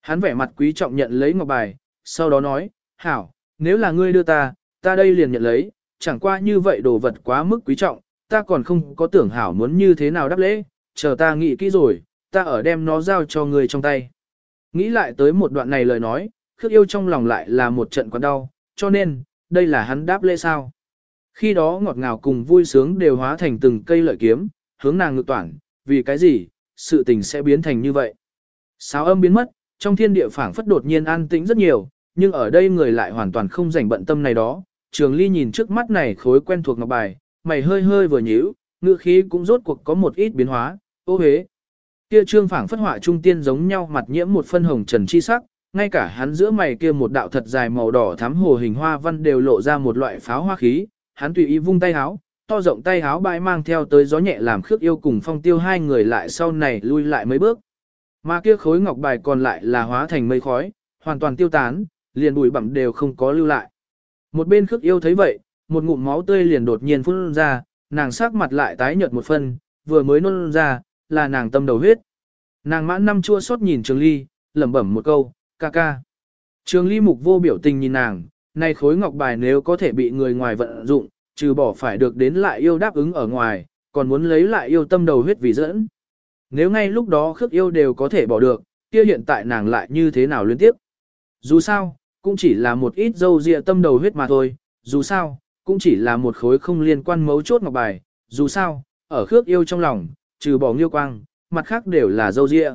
Hắn vẻ mặt quý trọng nhận lấy ngọc bài, sau đó nói, hảo, nếu là ngươi đưa ta, ta đây liền nhận lấy, chẳng qua như vậy đồ vật quá mức quý trọng, ta còn không có tưởng hảo muốn như thế nào đáp lễ, chờ ta nghĩ kỹ rồi, ta ở đem nó giao cho ngươi trong tay. Nghĩ lại tới một đoạn này lời nói, khước yêu trong lòng lại là một trận quán đau, cho nên, đây là hắn đáp lễ sao. Khi đó ngọt ngào cùng vui sướng đều hóa thành từng cây lợi kiếm, hướng nàng ngược toản, vì cái gì, sự tình sẽ biến thành như vậy. Sáo âm biến mất, trong thiên địa phảng phất đột nhiên an tĩnh rất nhiều, nhưng ở đây người lại hoàn toàn không rảnh bận tâm này đó. Trường Ly nhìn trước mắt này khối quen thuộc ngọc bài, mày hơi hơi vừa nhíu, ngữ khí cũng rốt cuộc có một ít biến hóa, ô hế. Kia trương phảng phất họa trung tiên giống nhau mặt nhiễm một phân hồng trần chi sắc, ngay cả hắn giữa mày kia một đạo thật dài màu đỏ thắm hồ hình hoa văn đều lộ ra một loại pháo hoa khí, hắn tùy ý vung tay háo, to rộng tay háo bãi mang theo tới gió nhẹ làm khước yêu cùng phong tiêu hai người lại sau này lui lại mấy bước. Mà kia khối ngọc bài còn lại là hóa thành mây khói, hoàn toàn tiêu tán, liền bụi bặm đều không có lưu lại. Một bên khước yêu thấy vậy, một ngụm máu tươi liền đột nhiên phun ra, nàng sắc mặt lại tái nhợt một phân, vừa mới nôn ra, là nàng tâm đầu huyết. Nàng mãn năm chua xót nhìn Trường Ly, lẩm bẩm một câu, ca ca. Trường Ly mục vô biểu tình nhìn nàng, này khối ngọc bài nếu có thể bị người ngoài vận dụng, trừ bỏ phải được đến lại yêu đáp ứng ở ngoài, còn muốn lấy lại yêu tâm đầu huyết vì dẫn. Nếu ngay lúc đó khước yêu đều có thể bỏ được, kia hiện tại nàng lại như thế nào liên tiếp. Dù sao, cũng chỉ là một ít dâu dịa tâm đầu huyết mà thôi, dù sao, cũng chỉ là một khối không liên quan mấu chốt ngọc bài, dù sao, ở khước yêu trong lòng, trừ bỏ nghiêu quang, mặt khác đều là dâu dịa.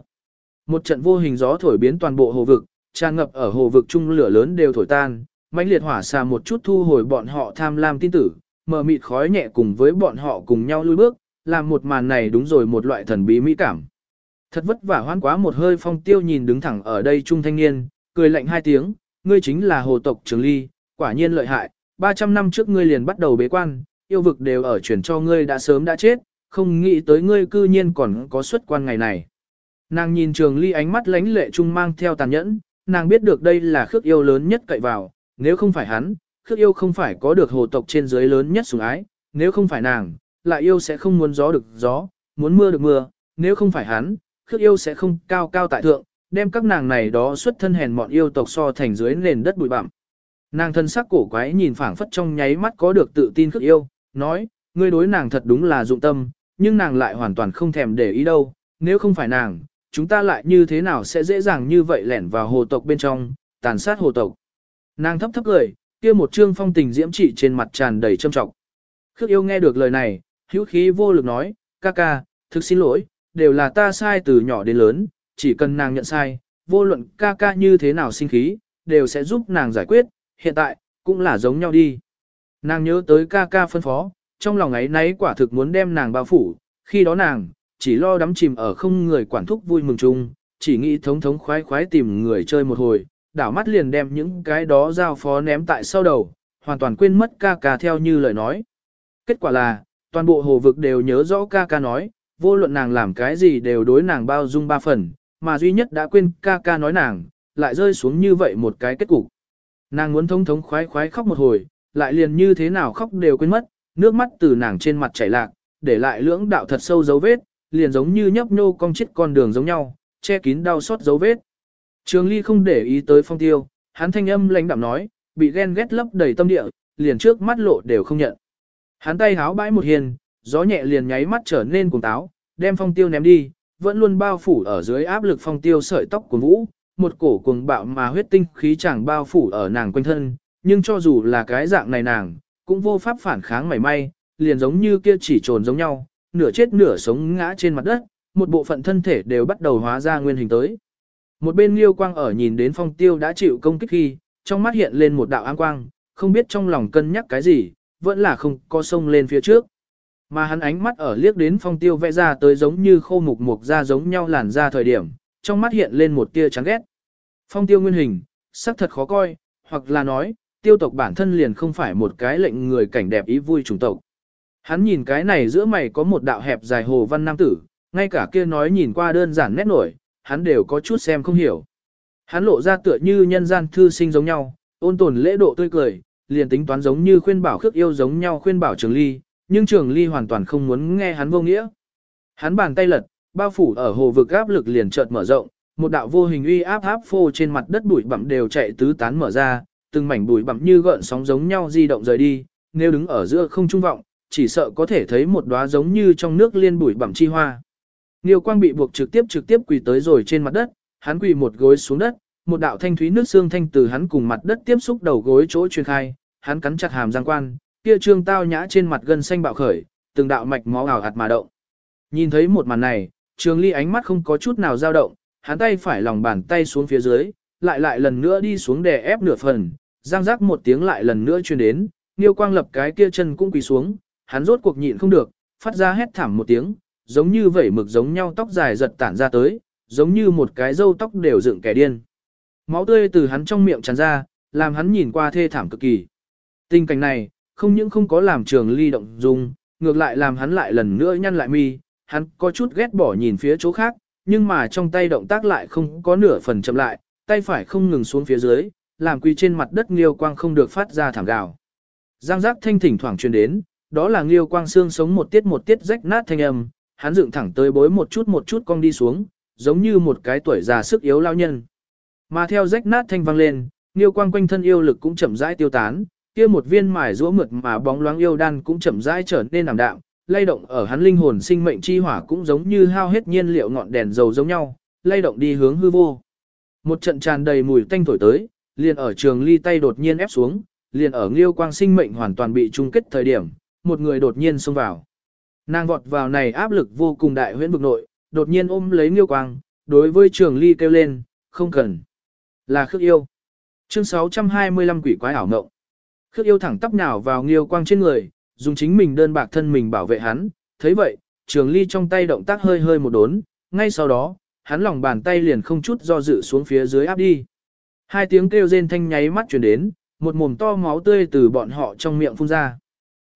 Một trận vô hình gió thổi biến toàn bộ hồ vực, tràn ngập ở hồ vực trung lửa lớn đều thổi tan, mãnh liệt hỏa xà một chút thu hồi bọn họ tham lam tin tử, mờ mịt khói nhẹ cùng với bọn họ cùng nhau lui bước, làm một màn này đúng rồi một loại thần bí mỹ cảm. Thật vất vả hoan quá một hơi phong tiêu nhìn đứng thẳng ở đây trung thanh niên, cười lạnh hai tiếng, ngươi chính là hồ tộc trường ly, quả nhiên lợi hại, 300 năm trước ngươi liền bắt đầu bế quan, yêu vực đều ở chuyển cho ngươi đã sớm đã chết, không nghĩ tới ngươi cư nhiên còn có xuất quan ngày này. Nàng nhìn trường ly ánh mắt lánh lệ trung mang theo tàn nhẫn, nàng biết được đây là khước yêu lớn nhất cậy vào, nếu không phải hắn, khước yêu không phải có được hồ tộc trên dưới lớn nhất sủng ái, nếu không phải nàng, lại yêu sẽ không muốn gió được gió, muốn mưa được mưa, nếu không phải hắn, khước yêu sẽ không cao cao tại thượng, đem các nàng này đó xuất thân hèn mọn yêu tộc so thành dưới nền đất bụi bặm. Nàng thân sắc cổ quái nhìn phảng phất trong nháy mắt có được tự tin khước yêu, nói, ngươi đối nàng thật đúng là dụng tâm, nhưng nàng lại hoàn toàn không thèm để ý đâu, nếu không phải nàng, chúng ta lại như thế nào sẽ dễ dàng như vậy lẻn vào hồ tộc bên trong, tàn sát hồ tộc. Nàng thấp thấp cười, kia một trương phong tình diễm trị trên mặt tràn đầy trâm trọng. Khước yêu nghe được lời này, hữu khí vô lực nói, ca ca, thực xin lỗi, đều là ta sai từ nhỏ đến lớn, chỉ cần nàng nhận sai, vô luận ca ca như thế nào sinh khí, đều sẽ giúp nàng giải quyết, hiện tại, cũng là giống nhau đi. Nàng nhớ tới ca ca phân phó, trong lòng ấy nấy quả thực muốn đem nàng bao phủ, khi đó nàng, chỉ lo đắm chìm ở không người quản thúc vui mừng chung, chỉ nghĩ thống thống khoái khoái tìm người chơi một hồi, đảo mắt liền đem những cái đó giao phó ném tại sau đầu, hoàn toàn quên mất ca ca theo như lời nói. Kết quả là, toàn bộ hồ vực đều nhớ rõ ca ca nói, vô luận nàng làm cái gì đều đối nàng bao dung ba phần, mà duy nhất đã quên ca ca nói nàng, lại rơi xuống như vậy một cái kết cục. Nàng muốn thống thống khoái khoái khóc một hồi, lại liền như thế nào khóc đều quên mất, nước mắt từ nàng trên mặt chảy lạc, để lại lưỡng đạo thật sâu dấu vết, liền giống như nhấp nhô cong chết con đường giống nhau, che kín đau xót dấu vết. Trường Ly không để ý tới phong tiêu, hắn thanh âm lãnh đạm nói, bị ghen ghét lấp đầy tâm địa, liền trước mắt lộ đều không nhận. Hắn tay háo bãi một hiền, gió nhẹ liền nháy mắt trở nên cuồng táo, đem phong tiêu ném đi, vẫn luôn bao phủ ở dưới áp lực phong tiêu sợi tóc của vũ, một cổ cuồng bạo mà huyết tinh khí chẳng bao phủ ở nàng quanh thân, nhưng cho dù là cái dạng này nàng, cũng vô pháp phản kháng mảy may, liền giống như kia chỉ trồn giống nhau, nửa chết nửa sống ngã trên mặt đất, một bộ phận thân thể đều bắt đầu hóa ra nguyên hình tới. Một bên Liêu Quang ở nhìn đến phong tiêu đã chịu công kích khi, trong mắt hiện lên một đạo áng quang, không biết trong lòng cân nhắc cái gì, vẫn là không có sông lên phía trước. Mà hắn ánh mắt ở liếc đến phong tiêu vẽ ra tới giống như khô mục mục ra giống nhau làn ra thời điểm, trong mắt hiện lên một tia chán ghét. Phong tiêu nguyên hình, sắc thật khó coi, hoặc là nói, tiêu tộc bản thân liền không phải một cái lệnh người cảnh đẹp ý vui chủng tộc. Hắn nhìn cái này giữa mày có một đạo hẹp dài hồ văn nam tử, ngay cả kia nói nhìn qua đơn giản nét nổi, hắn đều có chút xem không hiểu. Hắn lộ ra tựa như nhân gian thư sinh giống nhau, ôn tồn lễ độ tươi cười, liền tính toán giống như khuyên bảo khước yêu giống nhau khuyên bảo trường ly, nhưng trường ly hoàn toàn không muốn nghe hắn vô nghĩa. Hắn bàn tay lật, bao phủ ở hồ vực áp lực liền chợt mở rộng, một đạo vô hình uy áp áp phô trên mặt đất bụi bặm đều chạy tứ tán mở ra, từng mảnh bụi bặm như gợn sóng giống nhau di động rời đi, nếu đứng ở giữa không trung vọng, chỉ sợ có thể thấy một đóa giống như trong nước liên bụi bẩm chi hoa. Niêu Quang bị buộc trực tiếp trực tiếp quỳ tới rồi trên mặt đất, hắn quỳ một gối xuống đất, một đạo thanh thúy nước xương thanh từ hắn cùng mặt đất tiếp xúc đầu gối chỗ truyền khai, hắn cắn chặt hàm răng quan, kia trương tao nhã trên mặt gân xanh bạo khởi, từng đạo mạch máu ảo hạt mà động. Nhìn thấy một màn này, Trường Ly ánh mắt không có chút nào dao động, hắn tay phải lòng bàn tay xuống phía dưới, lại lại lần nữa đi xuống đè ép nửa phần, giang rắc một tiếng lại lần nữa truyền đến, Niêu Quang lập cái kia chân cũng quỳ xuống, hắn rốt cuộc nhịn không được, phát ra hét thảm một tiếng, giống như vẩy mực giống nhau tóc dài giật tản ra tới, giống như một cái râu tóc đều dựng kẻ điên. Máu tươi từ hắn trong miệng tràn ra, làm hắn nhìn qua thê thảm cực kỳ. Tình cảnh này, không những không có làm trường ly động dung, ngược lại làm hắn lại lần nữa nhăn lại mi, hắn có chút ghét bỏ nhìn phía chỗ khác, nhưng mà trong tay động tác lại không có nửa phần chậm lại, tay phải không ngừng xuống phía dưới, làm quy trên mặt đất Nghiêu Quang không được phát ra thảm gào. Giang giác thanh thỉnh thoảng truyền đến, đó là Nghiêu Quang xương sống một tiết một tiết rách nát thanh âm, hắn dựng thẳng tới bối một chút một chút cong đi xuống, giống như một cái tuổi già sức yếu lao nhân. Mà theo rách nát thanh vang lên, Nghiêu Quang quanh thân yêu lực cũng chậm rãi tiêu tán, kia một viên mài rũa mượt mà bóng loáng yêu đan cũng chậm rãi trở nên ảm đạm, lay động ở hắn linh hồn sinh mệnh chi hỏa cũng giống như hao hết nhiên liệu ngọn đèn dầu giống nhau, lay động đi hướng hư vô. Một trận tràn đầy mùi tanh thổi tới, liền ở trường ly tay đột nhiên ép xuống, liền ở Nghiêu Quang sinh mệnh hoàn toàn bị trung kết thời điểm, một người đột nhiên xông vào. Nàng vọt vào này áp lực vô cùng đại huyễn vực nội, đột nhiên ôm lấy Nghiêu Quang, đối với trường ly kêu lên, không cần. Là khước yêu. Chương 625 quỷ quái ảo ngộng. Khước yêu thẳng tắp nhào vào Nghiêu Quang trên người, dùng chính mình đơn bạc thân mình bảo vệ hắn, thấy vậy, trường ly trong tay động tác hơi hơi một đốn, ngay sau đó, hắn lòng bàn tay liền không chút do dự xuống phía dưới áp đi. Hai tiếng kêu rên thanh nháy mắt truyền đến, một mồm to máu tươi từ bọn họ trong miệng phun ra.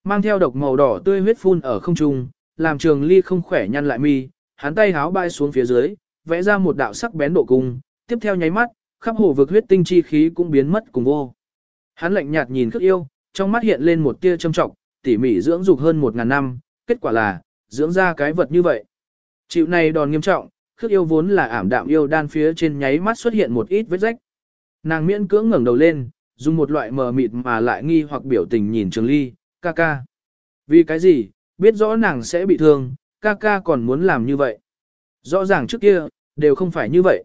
Mang theo độc màu đỏ tươi huyết phun ở không trung, làm trường ly không khỏe nhăn lại mi, hắn tay háo bay xuống phía dưới, vẽ ra một đạo sắc bén độ cung, tiếp theo nháy mắt, khắp hồ vực huyết tinh chi khí cũng biến mất cùng vô. Hắn lạnh nhạt nhìn khước yêu, trong mắt hiện lên một tia châm trọng, tỉ mỉ dưỡng dục hơn một ngàn năm, kết quả là, dưỡng ra cái vật như vậy. Chịu này đòn nghiêm trọng, khước yêu vốn là ảm đạm yêu đan phía trên nháy mắt xuất hiện một ít vết rách. Nàng miễn cưỡng ngẩng đầu lên, dùng một loại mờ mịt mà lại nghi hoặc biểu tình nhìn Trường Ly, ca ca. Vì cái gì, biết rõ nàng sẽ bị thương, ca ca còn muốn làm như vậy. Rõ ràng trước kia, đều không phải như vậy.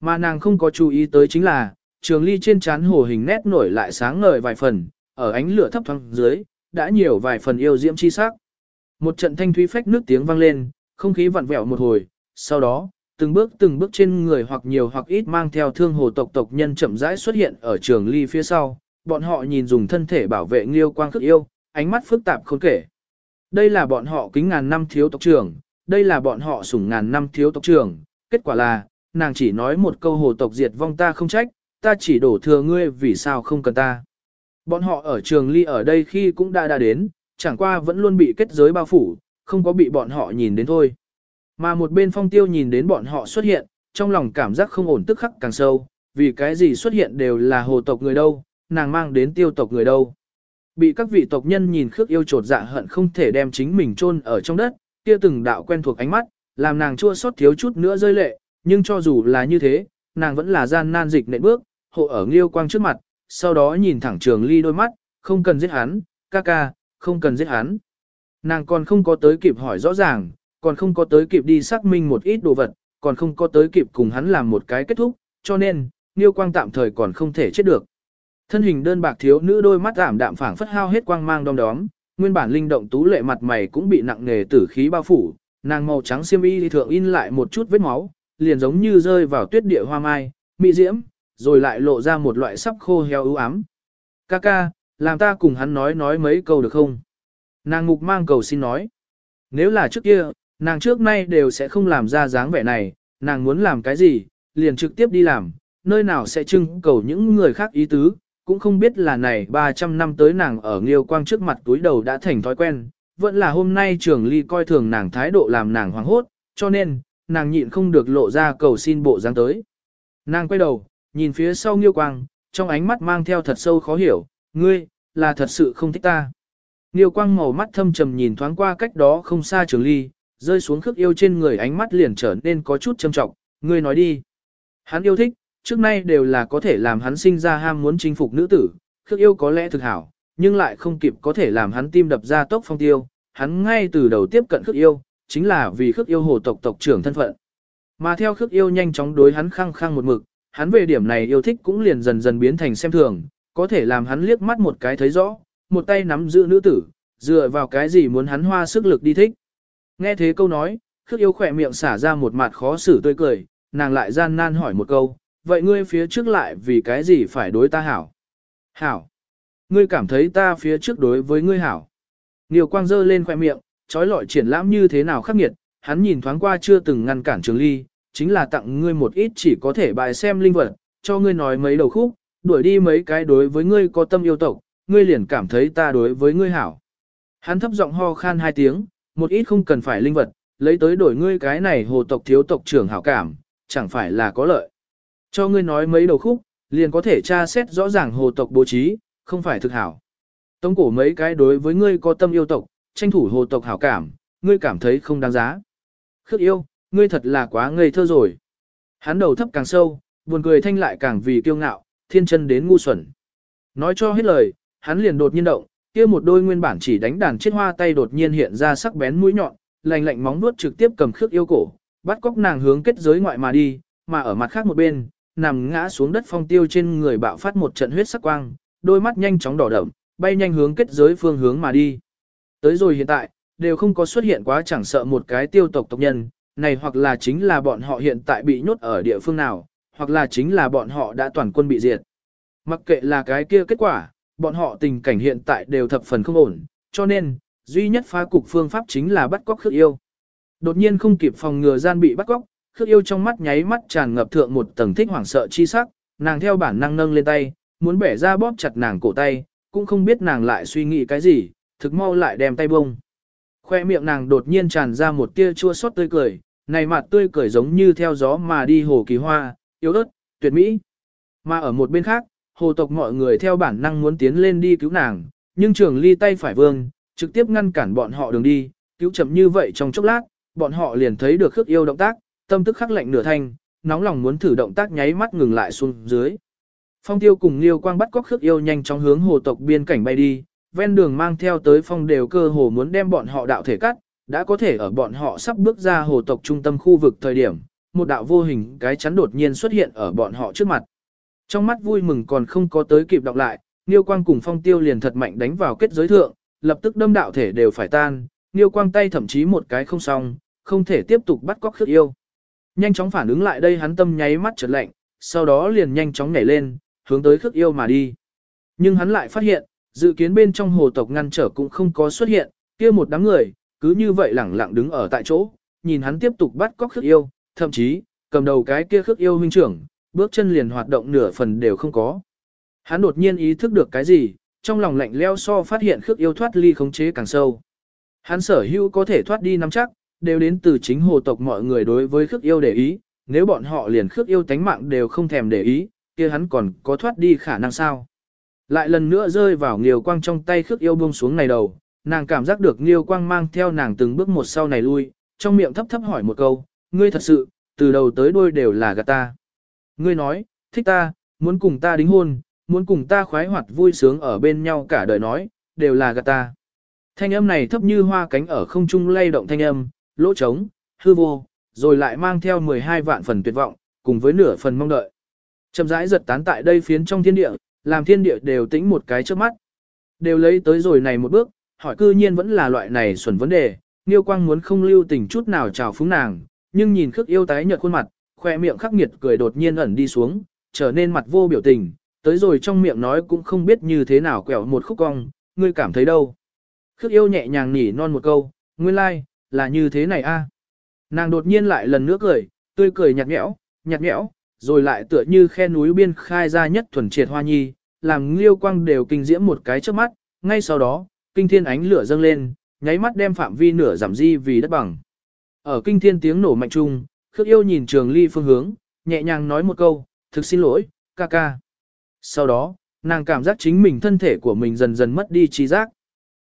Mà nàng không có chú ý tới chính là, Trường Ly trên trán hồ hình nét nổi lại sáng ngời vài phần, ở ánh lửa thấp thoáng dưới, đã nhiều vài phần yêu diễm chi sắc. Một trận thanh thúy phách nước tiếng vang lên, không khí vặn vẹo một hồi, sau đó, từng bước từng bước trên người hoặc nhiều hoặc ít mang theo thương hồ tộc tộc nhân chậm rãi xuất hiện ở trường ly phía sau, bọn họ nhìn dùng thân thể bảo vệ Nghiêu Quang khước yêu, ánh mắt phức tạp không kể. Đây là bọn họ kính ngàn năm thiếu tộc trưởng, đây là bọn họ sủng ngàn năm thiếu tộc trưởng, kết quả là, nàng chỉ nói một câu hồ tộc diệt vong ta không trách, ta chỉ đổ thừa ngươi vì sao không cần ta. Bọn họ ở trường ly ở đây khi cũng đã đã đến, chẳng qua vẫn luôn bị kết giới bao phủ, không có bị bọn họ nhìn đến thôi. Mà một bên phong tiêu nhìn đến bọn họ xuất hiện, trong lòng cảm giác không ổn tức khắc càng sâu, vì cái gì xuất hiện đều là hồ tộc người đâu, nàng mang đến tiêu tộc người đâu. Bị các vị tộc nhân nhìn khước yêu trột dạ hận không thể đem chính mình chôn ở trong đất, kia từng đạo quen thuộc ánh mắt, làm nàng chua xót thiếu chút nữa rơi lệ, nhưng cho dù là như thế, nàng vẫn là gian nan dịch nện bước, hộ ở Nghiêu Quang trước mặt, sau đó nhìn thẳng Trường Ly đôi mắt, không cần giết hắn, ca ca, không cần giết hắn. Nàng còn không có tới kịp hỏi rõ ràng, còn không có tới kịp đi xác minh một ít đồ vật, còn không có tới kịp cùng hắn làm một cái kết thúc, cho nên, Niêu Quang tạm thời còn không thể chết được. Thân hình đơn bạc thiếu nữ đôi mắt ảm đạm phảng phất hao hết quang mang đom đóm, nguyên bản linh động tú lệ mặt mày cũng bị nặng nề tử khí bao phủ, nàng màu trắng xiêm y thượng in lại một chút vết máu, liền giống như rơi vào tuyết địa hoa mai, mị diễm, rồi lại lộ ra một loại sắp khô heo ưu ám. Ca ca, làm ta cùng hắn nói nói mấy câu được không? Nàng ngục mang cầu xin nói. Nếu là trước kia, nàng trước nay đều sẽ không làm ra dáng vẻ này, nàng muốn làm cái gì, liền trực tiếp đi làm, nơi nào sẽ trưng cầu những người khác ý tứ, cũng không biết là này 300 năm tới nàng ở Nghiêu Quang trước mặt túi đầu đã thành thói quen, vẫn là hôm nay trường ly coi thường nàng thái độ làm nàng hoảng hốt, cho nên, nàng nhịn không được lộ ra cầu xin bộ dáng tới. Nàng quay đầu, nhìn phía sau Nghiêu Quang, trong ánh mắt mang theo thật sâu khó hiểu, ngươi, là thật sự không thích ta. Nghiêu Quang màu mắt thâm trầm nhìn thoáng qua cách đó không xa trường ly, rơi xuống khước yêu trên người ánh mắt liền trở nên có chút trầm trọng, ngươi nói đi. Hắn yêu thích, trước nay đều là có thể làm hắn sinh ra ham muốn chinh phục nữ tử, khước yêu có lẽ thực hảo, nhưng lại không kịp có thể làm hắn tim đập ra tốc phong tiêu, hắn ngay từ đầu tiếp cận khước yêu, chính là vì khước yêu hồ tộc tộc trưởng thân phận. Mà theo khước yêu nhanh chóng đối hắn khăng khăng một mực, hắn về điểm này yêu thích cũng liền dần dần biến thành xem thường, có thể làm hắn liếc mắt một cái thấy rõ, một tay nắm giữ nữ tử, dựa vào cái gì muốn hắn hoa sức lực đi thích. Nghe thế câu nói, khước yêu khỏe miệng xả ra một mặt khó xử tươi cười, nàng lại gian nan hỏi một câu, vậy ngươi phía trước lại vì cái gì phải đối ta hảo? Hảo! Ngươi cảm thấy ta phía trước đối với ngươi hảo. Nhiều quang dơ lên khỏe miệng, trói lọi triển lãm như thế nào khắc nghiệt, hắn nhìn thoáng qua chưa từng ngăn cản trường ly, chính là tặng ngươi một ít chỉ có thể bài xem linh vật, cho ngươi nói mấy đầu khúc, đuổi đi mấy cái đối với ngươi có tâm yêu tộc, ngươi liền cảm thấy ta đối với ngươi hảo. Hắn thấp giọng ho khan hai tiếng, một ít không cần phải linh vật, lấy tới đổi ngươi cái này hồ tộc thiếu tộc trưởng hảo cảm, chẳng phải là có lợi. Cho ngươi nói mấy đầu khúc, liền có thể tra xét rõ ràng hồ tộc bố trí, không phải thực hảo. Tống cổ mấy cái đối với ngươi có tâm yêu tộc, tranh thủ hồ tộc hảo cảm, ngươi cảm thấy không đáng giá. Khước yêu, ngươi thật là quá ngây thơ rồi. Hắn đầu thấp càng sâu, buồn cười thanh lại càng vì kiêu ngạo, thiên chân đến ngu xuẩn. Nói cho hết lời, hắn liền đột nhiên động, kia một đôi nguyên bản chỉ đánh đàn chết hoa tay đột nhiên hiện ra sắc bén mũi nhọn, lạnh lạnh móng vuốt trực tiếp cầm khước yêu cổ, bắt cóc nàng hướng kết giới ngoại mà đi, mà ở mặt khác một bên, nằm ngã xuống đất phong tiêu trên người bạo phát một trận huyết sắc quang, đôi mắt nhanh chóng đỏ đậm, bay nhanh hướng kết giới phương hướng mà đi. Tới rồi hiện tại, đều không có xuất hiện quá chẳng sợ một cái tiêu tộc tộc nhân, này hoặc là chính là bọn họ hiện tại bị nhốt ở địa phương nào, hoặc là chính là bọn họ đã toàn quân bị diệt. Mặc kệ là cái kia kết quả, bọn họ tình cảnh hiện tại đều thập phần không ổn, cho nên, duy nhất phá cục phương pháp chính là bắt cóc khước yêu. Đột nhiên không kịp phòng ngừa gian bị bắt cóc, khước yêu trong mắt nháy mắt tràn ngập thượng một tầng thích hoảng sợ chi sắc, nàng theo bản năng nâng lên tay, muốn bẻ ra bóp chặt nàng cổ tay, cũng không biết nàng lại suy nghĩ cái gì, thực mau lại đem tay bông. Khoe miệng nàng đột nhiên tràn ra một tia chua xót tươi cười, này mặt tươi cười giống như theo gió mà đi hồ kỳ hoa, yếu ớt, tuyệt mỹ. Mà ở một bên khác, hồ tộc mọi người theo bản năng muốn tiến lên đi cứu nàng, nhưng trường ly tay phải vương, trực tiếp ngăn cản bọn họ đường đi, cứu chậm như vậy trong chốc lát, bọn họ liền thấy được khước yêu động tác, tâm tức khắc lạnh nửa thanh, nóng lòng muốn thử động tác nháy mắt ngừng lại xuống dưới. Phong tiêu cùng Liêu Quang bắt cóc khước yêu nhanh chóng hướng hồ tộc biên cảnh bay đi, ven đường mang theo tới phong đều cơ hồ muốn đem bọn họ đạo thể cắt, đã có thể ở bọn họ sắp bước ra hồ tộc trung tâm khu vực thời điểm, một đạo vô hình cái chắn đột nhiên xuất hiện ở bọn họ trước mặt. Trong mắt vui mừng còn không có tới kịp đọc lại, Niêu Quang cùng Phong Tiêu liền thật mạnh đánh vào kết giới thượng, lập tức đâm đạo thể đều phải tan, Niêu Quang tay thậm chí một cái không xong, không thể tiếp tục bắt cóc khước yêu. Nhanh chóng phản ứng lại đây hắn tâm nháy mắt chợt lạnh, sau đó liền nhanh chóng nhảy lên, hướng tới khước yêu mà đi. Nhưng hắn lại phát hiện, dự kiến bên trong hồ tộc ngăn trở cũng không có xuất hiện, kia một đám người, cứ như vậy lẳng lặng đứng ở tại chỗ, nhìn hắn tiếp tục bắt cóc khước yêu, thậm chí, cầm đầu cái kia khước yêu huynh trưởng, bước chân liền hoạt động nửa phần đều không có. Hắn đột nhiên ý thức được cái gì, trong lòng lạnh leo so phát hiện khước yêu thoát ly khống chế càng sâu. Hắn sở hữu có thể thoát đi nắm chắc, đều đến từ chính hồ tộc mọi người đối với khước yêu để ý, nếu bọn họ liền khước yêu tánh mạng đều không thèm để ý, kia hắn còn có thoát đi khả năng sao. Lại lần nữa rơi vào nghiều quang trong tay khước yêu buông xuống này đầu, nàng cảm giác được nghiêu quang mang theo nàng từng bước một sau này lui, trong miệng thấp thấp hỏi một câu, ngươi thật sự, từ đầu tới đuôi đều là gạt ta. Ngươi nói, thích ta, muốn cùng ta đính hôn, muốn cùng ta khoái hoạt vui sướng ở bên nhau cả đời nói, đều là gạt ta. Thanh âm này thấp như hoa cánh ở không trung lay động thanh âm, lỗ trống, hư vô, rồi lại mang theo 12 vạn phần tuyệt vọng, cùng với nửa phần mong đợi. Chậm rãi giật tán tại đây phiến trong thiên địa, làm thiên địa đều tĩnh một cái trước mắt. Đều lấy tới rồi này một bước, hỏi cư nhiên vẫn là loại này xuẩn vấn đề, Niêu Quang muốn không lưu tình chút nào chào phúng nàng, nhưng nhìn khước yêu tái nhợt khuôn mặt, khoe miệng khắc nghiệt cười đột nhiên ẩn đi xuống, trở nên mặt vô biểu tình, tới rồi trong miệng nói cũng không biết như thế nào quẹo một khúc cong, ngươi cảm thấy đâu. Khước yêu nhẹ nhàng nỉ non một câu, nguyên lai, like, là như thế này a. Nàng đột nhiên lại lần nữa cười, tươi cười nhạt nhẽo, nhạt nhẽo, rồi lại tựa như khe núi biên khai ra nhất thuần triệt hoa nhi, làm liêu quang đều kinh diễm một cái trước mắt, ngay sau đó, kinh thiên ánh lửa dâng lên, nháy mắt đem phạm vi nửa giảm di vì đất bằng. Ở kinh thiên tiếng nổ mạnh chung, khước yêu nhìn trường ly phương hướng, nhẹ nhàng nói một câu, thực xin lỗi, ca ca. Sau đó, nàng cảm giác chính mình thân thể của mình dần dần mất đi trí giác.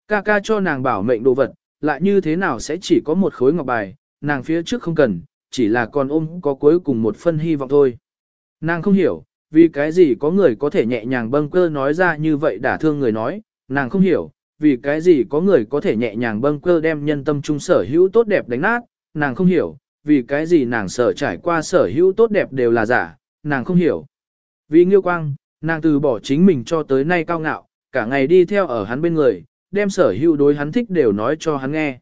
Ca ca cho nàng bảo mệnh đồ vật, lại như thế nào sẽ chỉ có một khối ngọc bài, nàng phía trước không cần, chỉ là còn ôm có cuối cùng một phân hy vọng thôi. Nàng không hiểu, vì cái gì có người có thể nhẹ nhàng bâng cơ nói ra như vậy đả thương người nói, nàng không hiểu, vì cái gì có người có thể nhẹ nhàng bâng cơ đem nhân tâm trung sở hữu tốt đẹp đánh nát, nàng không hiểu, vì cái gì nàng sở trải qua sở hữu tốt đẹp đều là giả, nàng không hiểu. Vì nghiêu quang, nàng từ bỏ chính mình cho tới nay cao ngạo, cả ngày đi theo ở hắn bên người, đem sở hữu đối hắn thích đều nói cho hắn nghe.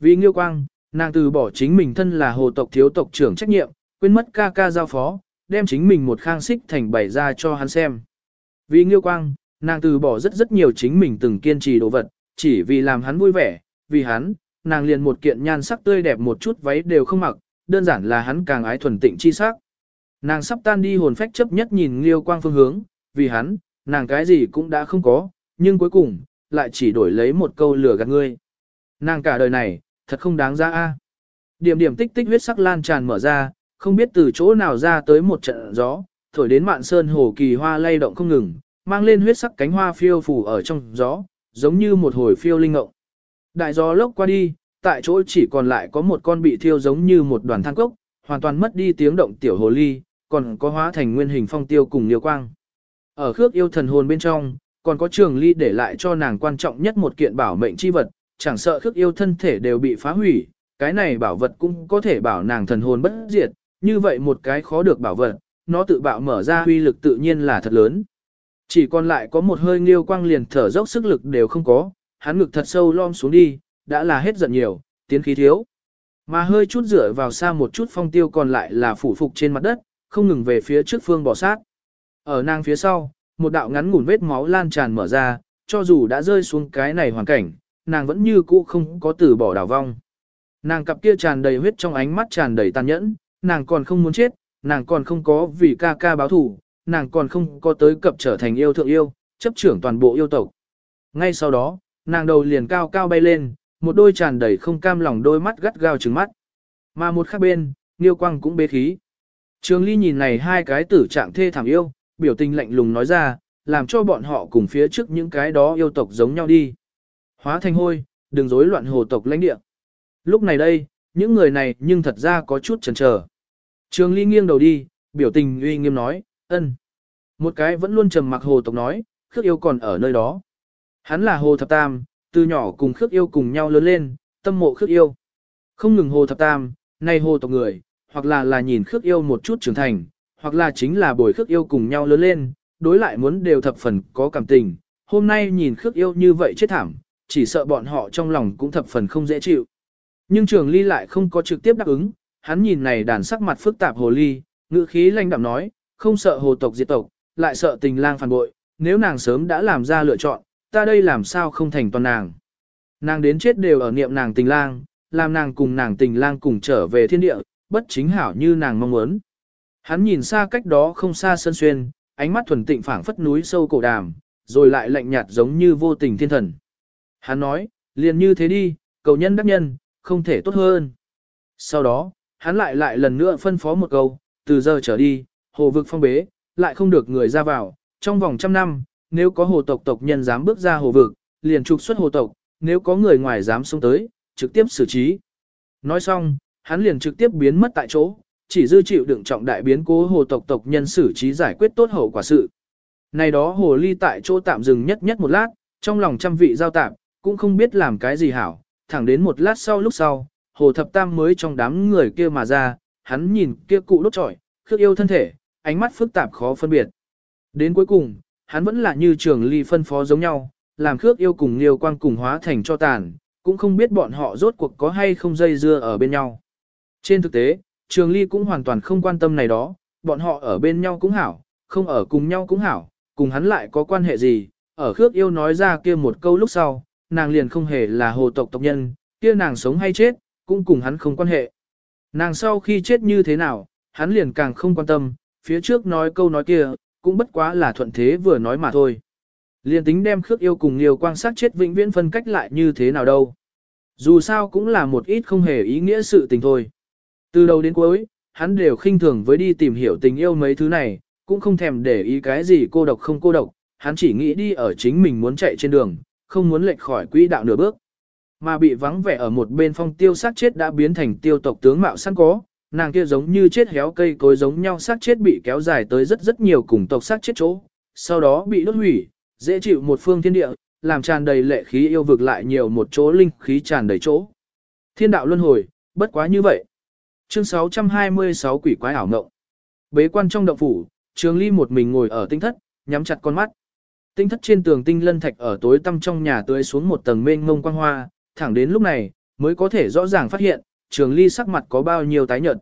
Vì nghiêu quang, nàng từ bỏ chính mình thân là hồ tộc thiếu tộc trưởng trách nhiệm, quên mất ca ca giao phó, đem chính mình một khang xích thành bày ra cho hắn xem. Vì nghiêu quang, nàng từ bỏ rất rất nhiều chính mình từng kiên trì đồ vật, chỉ vì làm hắn vui vẻ, vì hắn, nàng liền một kiện nhan sắc tươi đẹp một chút váy đều không mặc, đơn giản là hắn càng ái thuần tịnh chi sắc. Nàng sắp tan đi hồn phách chấp nhất nhìn Liêu Quang phương hướng, vì hắn, nàng cái gì cũng đã không có, nhưng cuối cùng, lại chỉ đổi lấy một câu lừa gạt ngươi. Nàng cả đời này, thật không đáng giá a. Điểm điểm tích tích huyết sắc lan tràn mở ra, không biết từ chỗ nào ra tới một trận gió, thổi đến mạn sơn hồ kỳ hoa lay động không ngừng, mang lên huyết sắc cánh hoa phiêu phủ ở trong gió, giống như một hồi phiêu linh ngộng. Đại gió lốc qua đi, tại chỗ chỉ còn lại có một con bị thiêu giống như một đoàn than cốc, hoàn toàn mất đi tiếng động tiểu hồ ly, còn có hóa thành nguyên hình phong tiêu cùng liêu quang. Ở khước yêu thần hồn bên trong, còn có trường ly để lại cho nàng quan trọng nhất một kiện bảo mệnh chi vật, chẳng sợ khước yêu thân thể đều bị phá hủy, cái này bảo vật cũng có thể bảo nàng thần hồn bất diệt, như vậy một cái khó được bảo vật, nó tự bạo mở ra uy lực tự nhiên là thật lớn. Chỉ còn lại có một hơi nghiêu quang liền thở dốc sức lực đều không có, hắn ngực thật sâu lom xuống đi, đã là hết giận nhiều, tiến khí thiếu. Mà hơi chút rửa vào xa một chút phong tiêu còn lại là phủ phục trên mặt đất, không ngừng về phía trước phương bỏ sát. Ở nàng phía sau, một đạo ngắn ngủn vết máu lan tràn mở ra, cho dù đã rơi xuống cái này hoàn cảnh, nàng vẫn như cũ không có từ bỏ đảo vong. Nàng cặp kia tràn đầy huyết trong ánh mắt tràn đầy tàn nhẫn, nàng còn không muốn chết, nàng còn không có vì ca ca báo thù, nàng còn không có tới cập trở thành yêu thượng yêu, chấp trưởng toàn bộ yêu tộc. Ngay sau đó, nàng đầu liền cao cao bay lên, một đôi tràn đầy không cam lòng đôi mắt gắt gao trừng mắt. Mà một khác bên, Niêu Quang cũng bế khí. Trường Ly nhìn này hai cái tử trạng thê thảm yêu, biểu tình lạnh lùng nói ra, làm cho bọn họ cùng phía trước những cái đó yêu tộc giống nhau đi. Hóa thành hôi, đừng rối loạn hồ tộc lãnh địa. Lúc này đây, những người này nhưng thật ra có chút chần chờ. Trường Ly nghiêng đầu đi, biểu tình uy nghiêm nói, ân. Một cái vẫn luôn trầm mặc hồ tộc nói, khước yêu còn ở nơi đó. Hắn là hồ thập tam, từ nhỏ cùng khước yêu cùng nhau lớn lên, tâm mộ khước yêu. Không ngừng hồ thập tam, nay hồ tộc người, hoặc là là nhìn khước yêu một chút trưởng thành, hoặc là chính là bồi khước yêu cùng nhau lớn lên, đối lại muốn đều thập phần có cảm tình. Hôm nay nhìn khước yêu như vậy chết thảm, chỉ sợ bọn họ trong lòng cũng thập phần không dễ chịu. Nhưng trường ly lại không có trực tiếp đáp ứng, hắn nhìn này đàn sắc mặt phức tạp hồ ly, ngữ khí lanh đạm nói, không sợ hồ tộc diệt tộc, lại sợ tình lang phản bội, nếu nàng sớm đã làm ra lựa chọn, ta đây làm sao không thành toàn nàng. Nàng đến chết đều ở niệm nàng tình lang, làm nàng cùng nàng tình lang cùng trở về thiên địa, bất chính hảo như nàng mong muốn. Hắn nhìn xa cách đó không xa sân xuyên, ánh mắt thuần tịnh phảng phất núi sâu cổ đàm, rồi lại lạnh nhạt giống như vô tình thiên thần. Hắn nói, liền như thế đi, cầu nhân đắc nhân, không thể tốt hơn. Sau đó, hắn lại lại lần nữa phân phó một câu, từ giờ trở đi, hồ vực phong bế, lại không được người ra vào, trong vòng trăm năm, nếu có hồ tộc tộc nhân dám bước ra hồ vực, liền trục xuất hồ tộc, nếu có người ngoài dám xông tới, trực tiếp xử trí. Nói xong, hắn liền trực tiếp biến mất tại chỗ, chỉ dư chịu đựng trọng đại biến cố hồ tộc tộc nhân xử trí giải quyết tốt hậu quả sự. Này đó hồ ly tại chỗ tạm dừng nhất nhất một lát, trong lòng trăm vị giao tạm, cũng không biết làm cái gì hảo, thẳng đến một lát sau lúc sau, hồ thập tam mới trong đám người kia mà ra, hắn nhìn kia cụ đốt trọi, khước yêu thân thể, ánh mắt phức tạp khó phân biệt. Đến cuối cùng, hắn vẫn là như trường ly phân phó giống nhau, làm khước yêu cùng liêu quang cùng hóa thành cho tàn, cũng không biết bọn họ rốt cuộc có hay không dây dưa ở bên nhau. Trên thực tế, trường ly cũng hoàn toàn không quan tâm này đó, bọn họ ở bên nhau cũng hảo, không ở cùng nhau cũng hảo, cùng hắn lại có quan hệ gì, ở khước yêu nói ra kia một câu lúc sau, nàng liền không hề là hồ tộc tộc nhân, kia nàng sống hay chết, cũng cùng hắn không quan hệ. Nàng sau khi chết như thế nào, hắn liền càng không quan tâm, phía trước nói câu nói kia, cũng bất quá là thuận thế vừa nói mà thôi. Liền tính đem khước yêu cùng Liêu quang sát chết vĩnh viễn phân cách lại như thế nào đâu. Dù sao cũng là một ít không hề ý nghĩa sự tình thôi. Từ đầu đến cuối, hắn đều khinh thường với đi tìm hiểu tình yêu mấy thứ này, cũng không thèm để ý cái gì cô độc không cô độc, hắn chỉ nghĩ đi ở chính mình muốn chạy trên đường, không muốn lệch khỏi quỹ đạo nửa bước. Mà bị vắng vẻ ở một bên phong tiêu sát chết đã biến thành tiêu tộc tướng mạo sẵn có, nàng kia giống như chết héo cây cối giống nhau sát chết bị kéo dài tới rất rất nhiều cùng tộc sát chết chỗ, sau đó bị đốt hủy, dễ chịu một phương thiên địa, làm tràn đầy lệ khí yêu vực lại nhiều một chỗ linh khí tràn đầy chỗ. Thiên đạo luân hồi, bất quá như vậy. Chương 626 quỷ quái ảo ngộng. Bế quan trong động phủ, Trường Ly một mình ngồi ở tinh thất, nhắm chặt con mắt. Tinh thất trên tường tinh lân thạch ở tối tăm trong nhà tưới xuống một tầng mênh mông quang hoa, thẳng đến lúc này, mới có thể rõ ràng phát hiện, Trường Ly sắc mặt có bao nhiêu tái nhợt.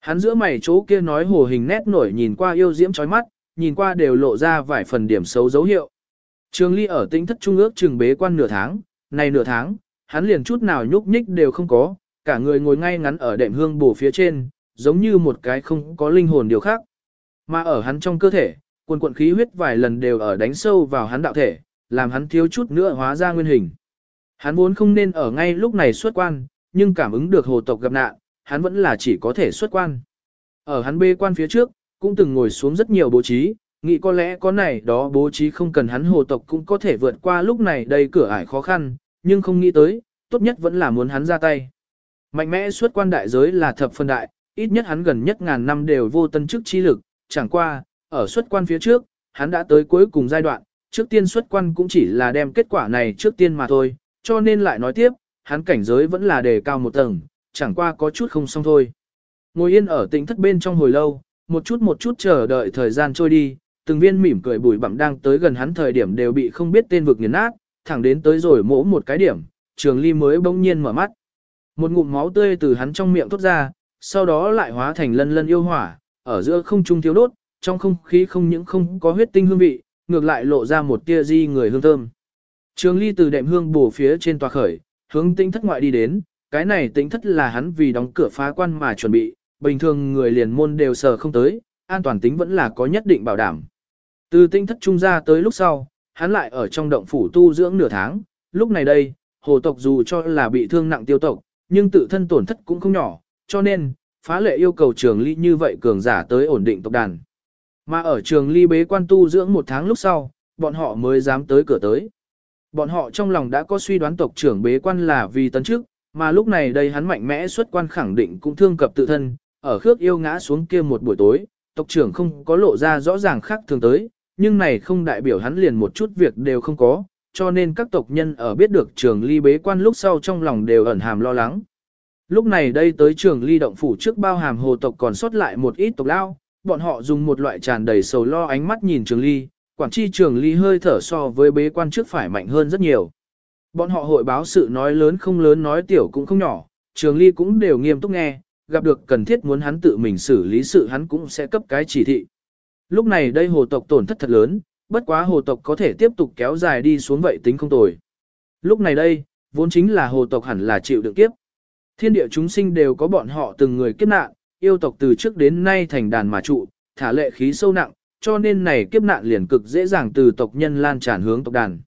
Hắn giữa mày chỗ kia nói hồ hình nét nổi nhìn qua yêu diễm chói mắt, nhìn qua đều lộ ra vài phần điểm xấu dấu hiệu. Trường Ly ở tinh thất trung ước chừng bế quan nửa tháng, này nửa tháng, hắn liền chút nào nhúc nhích đều không có, cả người ngồi ngay ngắn ở đệm hương bổ phía trên, giống như một cái không có linh hồn điều khác. Mà ở hắn trong cơ thể, quần quận khí huyết vài lần đều ở đánh sâu vào hắn đạo thể, làm hắn thiếu chút nữa hóa ra nguyên hình. Hắn vốn không nên ở ngay lúc này xuất quan, nhưng cảm ứng được hồ tộc gặp nạn, hắn vẫn là chỉ có thể xuất quan. Ở hắn bê quan phía trước, cũng từng ngồi xuống rất nhiều bố trí, nghĩ có lẽ có này đó bố trí không cần hắn hồ tộc cũng có thể vượt qua lúc này đây cửa ải khó khăn, nhưng không nghĩ tới, tốt nhất vẫn là muốn hắn ra tay. Mạnh mẽ xuất quan đại giới là thập phân đại, ít nhất hắn gần nhất ngàn năm đều vô tân chức chi lực, chẳng qua, ở xuất quan phía trước, hắn đã tới cuối cùng giai đoạn, trước tiên xuất quan cũng chỉ là đem kết quả này trước tiên mà thôi, cho nên lại nói tiếp, hắn cảnh giới vẫn là đề cao một tầng, chẳng qua có chút không xong thôi. Ngồi yên ở tĩnh thất bên trong hồi lâu, một chút một chút chờ đợi thời gian trôi đi, từng viên mỉm cười bùi bặm đang tới gần hắn thời điểm đều bị không biết tên vực nghiền nát, thẳng đến tới rồi mỗ một cái điểm, trường ly mới bỗng nhiên mở mắt. Một ngụm máu tươi từ hắn trong miệng thốt ra, sau đó lại hóa thành lân lân yêu hỏa, ở giữa không trung thiếu đốt, trong không khí không những không có huyết tinh hương vị, ngược lại lộ ra một tia di người hương thơm. Trường ly từ đệm hương bổ phía trên tòa khởi, hướng tinh thất ngoại đi đến, cái này tinh thất là hắn vì đóng cửa phá quan mà chuẩn bị, bình thường người liền môn đều sờ không tới, an toàn tính vẫn là có nhất định bảo đảm. Từ tinh thất trung ra tới lúc sau, hắn lại ở trong động phủ tu dưỡng nửa tháng, lúc này đây, hồ tộc dù cho là bị thương nặng tiêu tộc, nhưng tự thân tổn thất cũng không nhỏ, cho nên, phá lệ yêu cầu trường ly như vậy cường giả tới ổn định tộc đàn. Mà ở trường ly bế quan tu dưỡng một tháng lúc sau, bọn họ mới dám tới cửa tới. Bọn họ trong lòng đã có suy đoán tộc trưởng bế quan là vì tấn chức, mà lúc này đây hắn mạnh mẽ xuất quan khẳng định cũng thương cập tự thân, ở khước yêu ngã xuống kia một buổi tối, tộc trưởng không có lộ ra rõ ràng khác thường tới, nhưng này không đại biểu hắn liền một chút việc đều không có, cho nên các tộc nhân ở biết được trường ly bế quan lúc sau trong lòng đều ẩn hàm lo lắng. Lúc này đây tới trường ly động phủ trước bao hàm hồ tộc còn sót lại một ít tộc lao, bọn họ dùng một loại tràn đầy sầu lo ánh mắt nhìn trường ly, quản chi trường ly hơi thở so với bế quan trước phải mạnh hơn rất nhiều. Bọn họ hội báo sự nói lớn không lớn nói tiểu cũng không nhỏ, trường ly cũng đều nghiêm túc nghe, gặp được cần thiết muốn hắn tự mình xử lý sự hắn cũng sẽ cấp cái chỉ thị. Lúc này đây hồ tộc tổn thất thật lớn, bất quá hồ tộc có thể tiếp tục kéo dài đi xuống vậy tính không tồi. Lúc này đây, vốn chính là hồ tộc hẳn là chịu đựng kiếp. Thiên địa chúng sinh đều có bọn họ từng người kiếp nạn, yêu tộc từ trước đến nay thành đàn mà trụ, thả lệ khí sâu nặng, cho nên này kiếp nạn liền cực dễ dàng từ tộc nhân lan tràn hướng tộc đàn.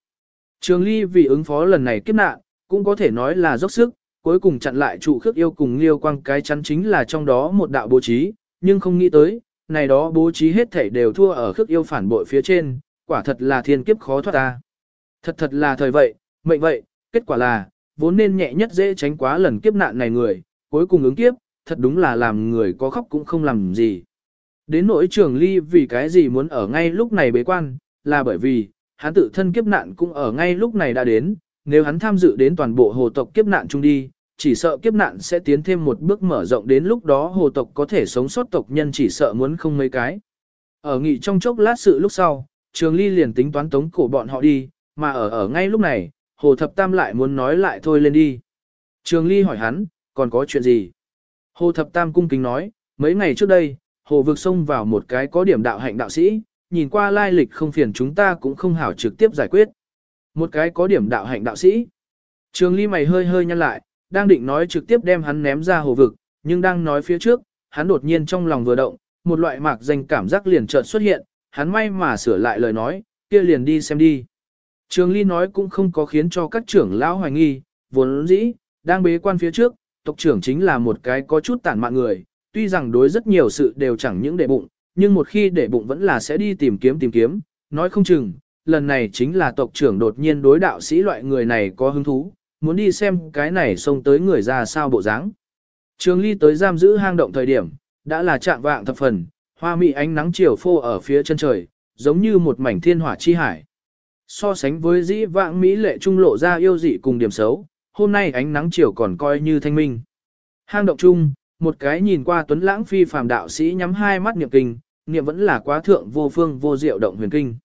Trường Ly vì ứng phó lần này kiếp nạn, cũng có thể nói là dốc sức, cuối cùng chặn lại trụ khước yêu cùng liêu quang cái chắn chính là trong đó một đạo bố trí, nhưng không nghĩ tới, này đó bố trí hết thảy đều thua ở khước yêu phản bội phía trên, quả thật là thiên kiếp khó thoát ta. Thật thật là thời vậy, mệnh vậy, kết quả là, vốn nên nhẹ nhất dễ tránh quá lần kiếp nạn này người, cuối cùng ứng kiếp, thật đúng là làm người có khóc cũng không làm gì. Đến nỗi trường ly vì cái gì muốn ở ngay lúc này bế quan, là bởi vì, hắn tự thân kiếp nạn cũng ở ngay lúc này đã đến, nếu hắn tham dự đến toàn bộ hồ tộc kiếp nạn chung đi, chỉ sợ kiếp nạn sẽ tiến thêm một bước mở rộng đến lúc đó hồ tộc có thể sống sót tộc nhân chỉ sợ muốn không mấy cái. Ở nghị trong chốc lát sự lúc sau, trường ly liền tính toán tống cổ bọn họ đi, mà ở ở ngay lúc này, hồ thập tam lại muốn nói lại thôi lên đi. Trường ly hỏi hắn, còn có chuyện gì? Hồ thập tam cung kính nói, mấy ngày trước đây, hồ vực xông vào một cái có điểm đạo hạnh đạo sĩ, nhìn qua lai lịch không phiền chúng ta cũng không hảo trực tiếp giải quyết. Một cái có điểm đạo hạnh đạo sĩ. Trường ly mày hơi hơi nhăn lại, đang định nói trực tiếp đem hắn ném ra hồ vực, nhưng đang nói phía trước, hắn đột nhiên trong lòng vừa động, một loại mạc danh cảm giác liền chợt xuất hiện, hắn may mà sửa lại lời nói, kia liền đi xem đi. Trường Ly nói cũng không có khiến cho các trưởng lão hoài nghi, vốn dĩ, đang bế quan phía trước, tộc trưởng chính là một cái có chút tàn mạn người, tuy rằng đối rất nhiều sự đều chẳng những để bụng, nhưng một khi để bụng vẫn là sẽ đi tìm kiếm tìm kiếm, nói không chừng, lần này chính là tộc trưởng đột nhiên đối đạo sĩ loại người này có hứng thú, muốn đi xem cái này xông tới người ra sao bộ dáng. Trường Ly tới giam giữ hang động thời điểm, đã là trạng vạng thập phần, hoa mỹ ánh nắng chiều phô ở phía chân trời, giống như một mảnh thiên hỏa chi hải. So sánh với dĩ vãng mỹ lệ trung lộ ra yêu dị cùng điểm xấu, hôm nay ánh nắng chiều còn coi như thanh minh. Hang động chung, một cái nhìn qua tuấn lãng phi phàm đạo sĩ nhắm hai mắt niệm kinh, niệm vẫn là quá thượng vô phương vô diệu động huyền kinh.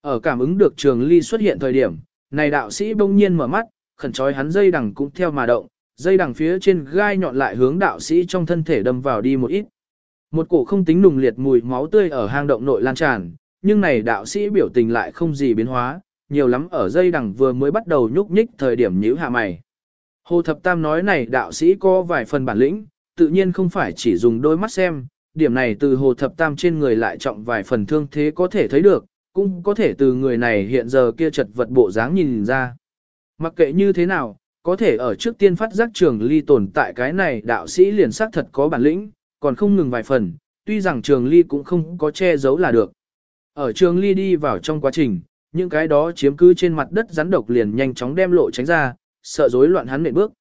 Ở cảm ứng được trường ly xuất hiện thời điểm, này đạo sĩ bỗng nhiên mở mắt, khẩn trói hắn dây đằng cũng theo mà động, dây đằng phía trên gai nhọn lại hướng đạo sĩ trong thân thể đâm vào đi một ít. Một cổ không tính nùng liệt mùi máu tươi ở hang động nội lan tràn, nhưng này đạo sĩ biểu tình lại không gì biến hóa, nhiều lắm ở dây đằng vừa mới bắt đầu nhúc nhích thời điểm nhíu hạ mày. Hồ Thập Tam nói này đạo sĩ có vài phần bản lĩnh, tự nhiên không phải chỉ dùng đôi mắt xem, điểm này từ Hồ Thập Tam trên người lại trọng vài phần thương thế có thể thấy được, cũng có thể từ người này hiện giờ kia chật vật bộ dáng nhìn ra. Mặc kệ như thế nào, có thể ở trước tiên phát giác trường ly tồn tại cái này đạo sĩ liền xác thật có bản lĩnh, còn không ngừng vài phần, tuy rằng trường ly cũng không có che giấu là được. Ở trường ly đi vào trong quá trình, những cái đó chiếm cứ trên mặt đất rắn độc liền nhanh chóng đem lộ tránh ra, sợ rối loạn hắn nệm bước.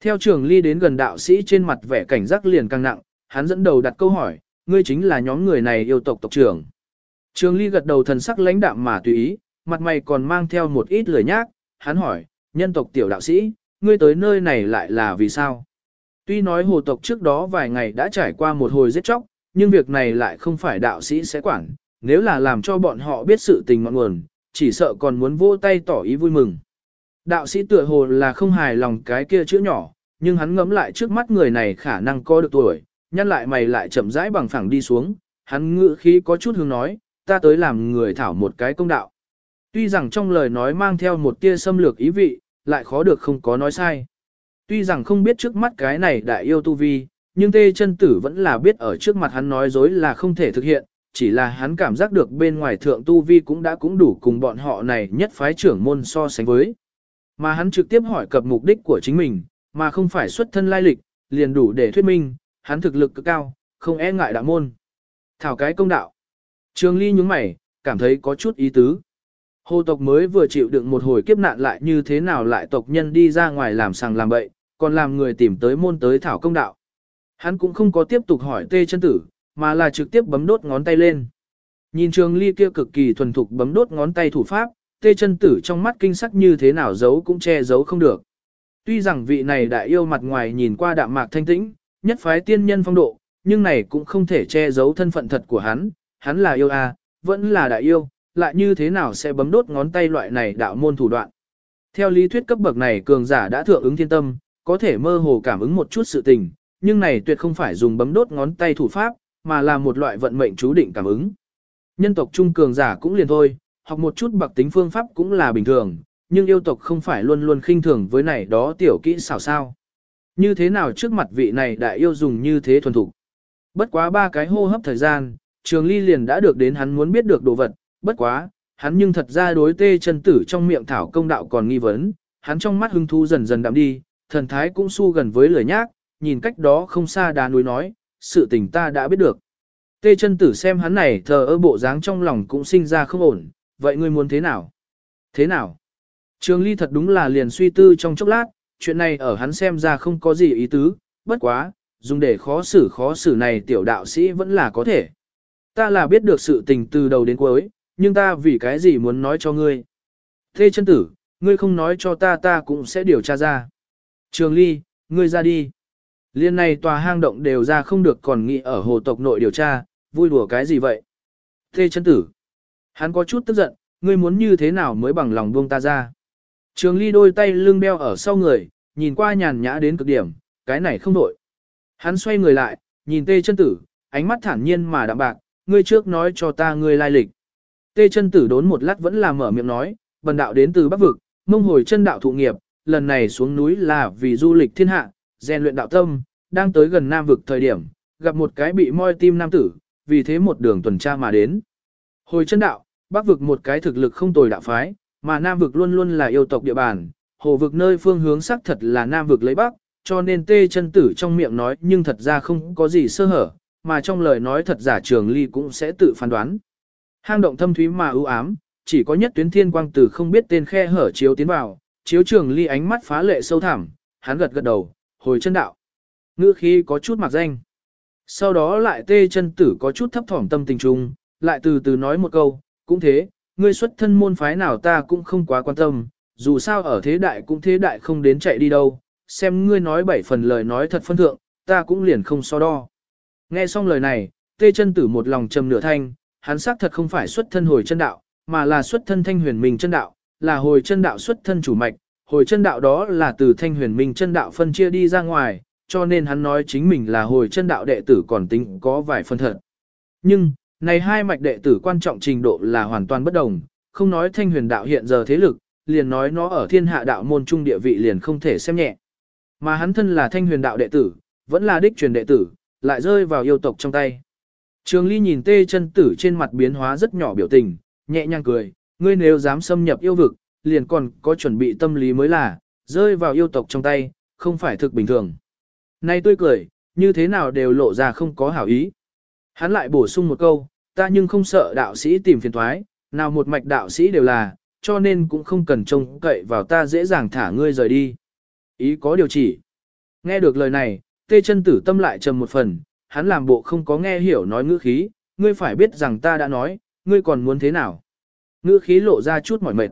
Theo trường ly đến gần đạo sĩ trên mặt vẻ cảnh giác liền càng nặng, hắn dẫn đầu đặt câu hỏi, ngươi chính là nhóm người này yêu tộc tộc trưởng. Trường ly gật đầu thần sắc lãnh đạm mà tùy ý, mặt mày còn mang theo một ít lười nhác, hắn hỏi, nhân tộc tiểu đạo sĩ, ngươi tới nơi này lại là vì sao? Tuy nói hồ tộc trước đó vài ngày đã trải qua một hồi giết chóc, nhưng việc này lại không phải đạo sĩ sẽ quản, nếu là làm cho bọn họ biết sự tình ngọn nguồn, chỉ sợ còn muốn vô tay tỏ ý vui mừng. Đạo sĩ tựa hồ là không hài lòng cái kia chữ nhỏ, nhưng hắn ngẫm lại trước mắt người này khả năng có được tuổi, nhăn lại mày lại chậm rãi bằng phẳng đi xuống, hắn ngự khí có chút hướng nói, ta tới làm người thảo một cái công đạo. Tuy rằng trong lời nói mang theo một tia xâm lược ý vị, lại khó được không có nói sai. Tuy rằng không biết trước mắt cái này đại yêu tu vi, nhưng tê chân tử vẫn là biết ở trước mặt hắn nói dối là không thể thực hiện, chỉ là hắn cảm giác được bên ngoài thượng tu vi cũng đã cũng đủ cùng bọn họ này nhất phái trưởng môn so sánh với. Mà hắn trực tiếp hỏi cập mục đích của chính mình, mà không phải xuất thân lai lịch, liền đủ để thuyết minh, hắn thực lực cực cao, không e ngại đạo môn. Thảo cái công đạo. Trường Ly nhướng mày, cảm thấy có chút ý tứ. Hồ tộc mới vừa chịu đựng một hồi kiếp nạn lại như thế nào lại tộc nhân đi ra ngoài làm sàng làm bậy, còn làm người tìm tới môn tới thảo công đạo. Hắn cũng không có tiếp tục hỏi tê chân tử, mà là trực tiếp bấm đốt ngón tay lên. Nhìn trường ly kia cực kỳ thuần thục bấm đốt ngón tay thủ pháp, tê chân tử trong mắt kinh sắc như thế nào giấu cũng che giấu không được. Tuy rằng vị này đại yêu mặt ngoài nhìn qua đạm mạc thanh tĩnh, nhất phái tiên nhân phong độ, nhưng này cũng không thể che giấu thân phận thật của hắn, hắn là yêu a, vẫn là đại yêu, lại như thế nào sẽ bấm đốt ngón tay loại này đạo môn thủ đoạn. Theo lý thuyết cấp bậc này cường giả đã thượng ứng thiên tâm, có thể mơ hồ cảm ứng một chút sự tình, nhưng này tuyệt không phải dùng bấm đốt ngón tay thủ pháp, mà là một loại vận mệnh chú định cảm ứng. Nhân tộc trung cường giả cũng liền thôi, học một chút bậc tính phương pháp cũng là bình thường, nhưng yêu tộc không phải luôn luôn khinh thường với này đó tiểu kỹ xảo sao. Như thế nào trước mặt vị này đại yêu dùng như thế thuần thục. Bất quá ba cái hô hấp thời gian, trường ly liền đã được đến hắn muốn biết được đồ vật, bất quá, hắn nhưng thật ra đối tê chân tử trong miệng thảo công đạo còn nghi vấn, hắn trong mắt hưng thu dần dần đậm đi, thần thái cũng su gần với lời nhác, nhìn cách đó không xa đá núi nói, sự tình ta đã biết được. Tê chân tử xem hắn này thờ ơ bộ dáng trong lòng cũng sinh ra không ổn, vậy ngươi muốn thế nào? Thế nào? Trường ly thật đúng là liền suy tư trong chốc lát, chuyện này ở hắn xem ra không có gì ý tứ, bất quá, dùng để khó xử khó xử này tiểu đạo sĩ vẫn là có thể. Ta là biết được sự tình từ đầu đến cuối, nhưng ta vì cái gì muốn nói cho ngươi. Tê chân tử, ngươi không nói cho ta ta cũng sẽ điều tra ra. Trường ly, ngươi ra đi. Liên này tòa hang động đều ra không được còn nghĩ ở hồ tộc nội điều tra, vui đùa cái gì vậy? Thê chân tử. Hắn có chút tức giận, ngươi muốn như thế nào mới bằng lòng buông ta ra. Trường ly đôi tay lưng đeo ở sau người, nhìn qua nhàn nhã đến cực điểm, cái này không đổi. Hắn xoay người lại, nhìn tê chân tử, ánh mắt thản nhiên mà đạm bạc, ngươi trước nói cho ta ngươi lai lịch. Tê chân tử đốn một lát vẫn là mở miệng nói, bần đạo đến từ Bắc Vực, mông hồi chân đạo thụ nghiệp, lần này xuống núi là vì du lịch thiên hạ, rèn luyện đạo tâm, đang tới gần Nam Vực thời điểm, gặp một cái bị moi tim nam tử, vì thế một đường tuần tra mà đến. Hồi chân đạo, Bắc Vực một cái thực lực không tồi đạo phái, mà Nam Vực luôn luôn là yêu tộc địa bàn, hồ vực nơi phương hướng xác thật là Nam Vực lấy Bắc, cho nên tê chân tử trong miệng nói nhưng thật ra không có gì sơ hở, mà trong lời nói thật giả trường ly cũng sẽ tự phán đoán. Hang động thâm thúy mà ưu ám, chỉ có nhất tuyến thiên quang tử không biết tên khe hở chiếu tiến vào, chiếu trường ly ánh mắt phá lệ sâu thẳm, hắn gật gật đầu, hồi chân đạo. Ngữ khí có chút mặc danh. Sau đó lại tê chân tử có chút thấp thỏm tâm tình trung, lại từ từ nói một câu, cũng thế, ngươi xuất thân môn phái nào ta cũng không quá quan tâm, dù sao ở thế đại cũng thế đại không đến chạy đi đâu, xem ngươi nói bảy phần lời nói thật phân thượng, ta cũng liền không so đo. Nghe xong lời này, tê chân tử một lòng trầm nửa thanh, hắn xác thật không phải xuất thân hồi chân đạo, mà là xuất thân thanh huyền minh chân đạo, là hồi chân đạo xuất thân chủ mạch, hồi chân đạo đó là từ thanh huyền minh chân đạo phân chia đi ra ngoài, cho nên hắn nói chính mình là hồi chân đạo đệ tử còn tính có vài phân thật. Nhưng, này hai mạch đệ tử quan trọng trình độ là hoàn toàn bất đồng, không nói thanh huyền đạo hiện giờ thế lực, liền nói nó ở thiên hạ đạo môn trung địa vị liền không thể xem nhẹ. Mà hắn thân là thanh huyền đạo đệ tử, vẫn là đích truyền đệ tử, lại rơi vào yêu tộc trong tay. Trường Ly nhìn tê chân tử trên mặt biến hóa rất nhỏ biểu tình, nhẹ nhàng cười, ngươi nếu dám xâm nhập yêu vực, liền còn có chuẩn bị tâm lý mới là, rơi vào yêu tộc trong tay, không phải thực bình thường. Nay tôi cười, như thế nào đều lộ ra không có hảo ý. Hắn lại bổ sung một câu, ta nhưng không sợ đạo sĩ tìm phiền thoái, nào một mạch đạo sĩ đều là, cho nên cũng không cần trông cậy vào ta dễ dàng thả ngươi rời đi. Ý có điều chỉ. Nghe được lời này, tê chân tử tâm lại trầm một phần, hắn làm bộ không có nghe hiểu nói ngữ khí, ngươi phải biết rằng ta đã nói, ngươi còn muốn thế nào. Ngữ khí lộ ra chút mỏi mệt.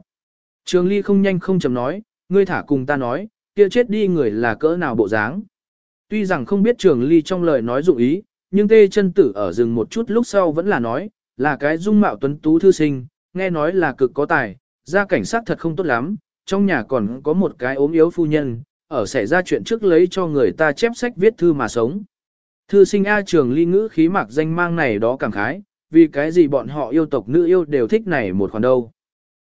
Trường ly không nhanh không chậm nói, ngươi thả cùng ta nói, kia chết đi người là cỡ nào bộ dáng. Tuy rằng không biết trường ly trong lời nói dụng ý, nhưng tê chân tử ở dừng một chút lúc sau vẫn là nói, là cái dung mạo tuấn tú thư sinh, nghe nói là cực có tài, gia cảnh sát thật không tốt lắm, trong nhà còn có một cái ốm yếu phu nhân, ở xảy ra chuyện trước lấy cho người ta chép sách viết thư mà sống. Thư sinh A trường ly ngữ khí mạc danh mang này đó cảm khái, vì cái gì bọn họ yêu tộc nữ yêu đều thích này một khoản đâu.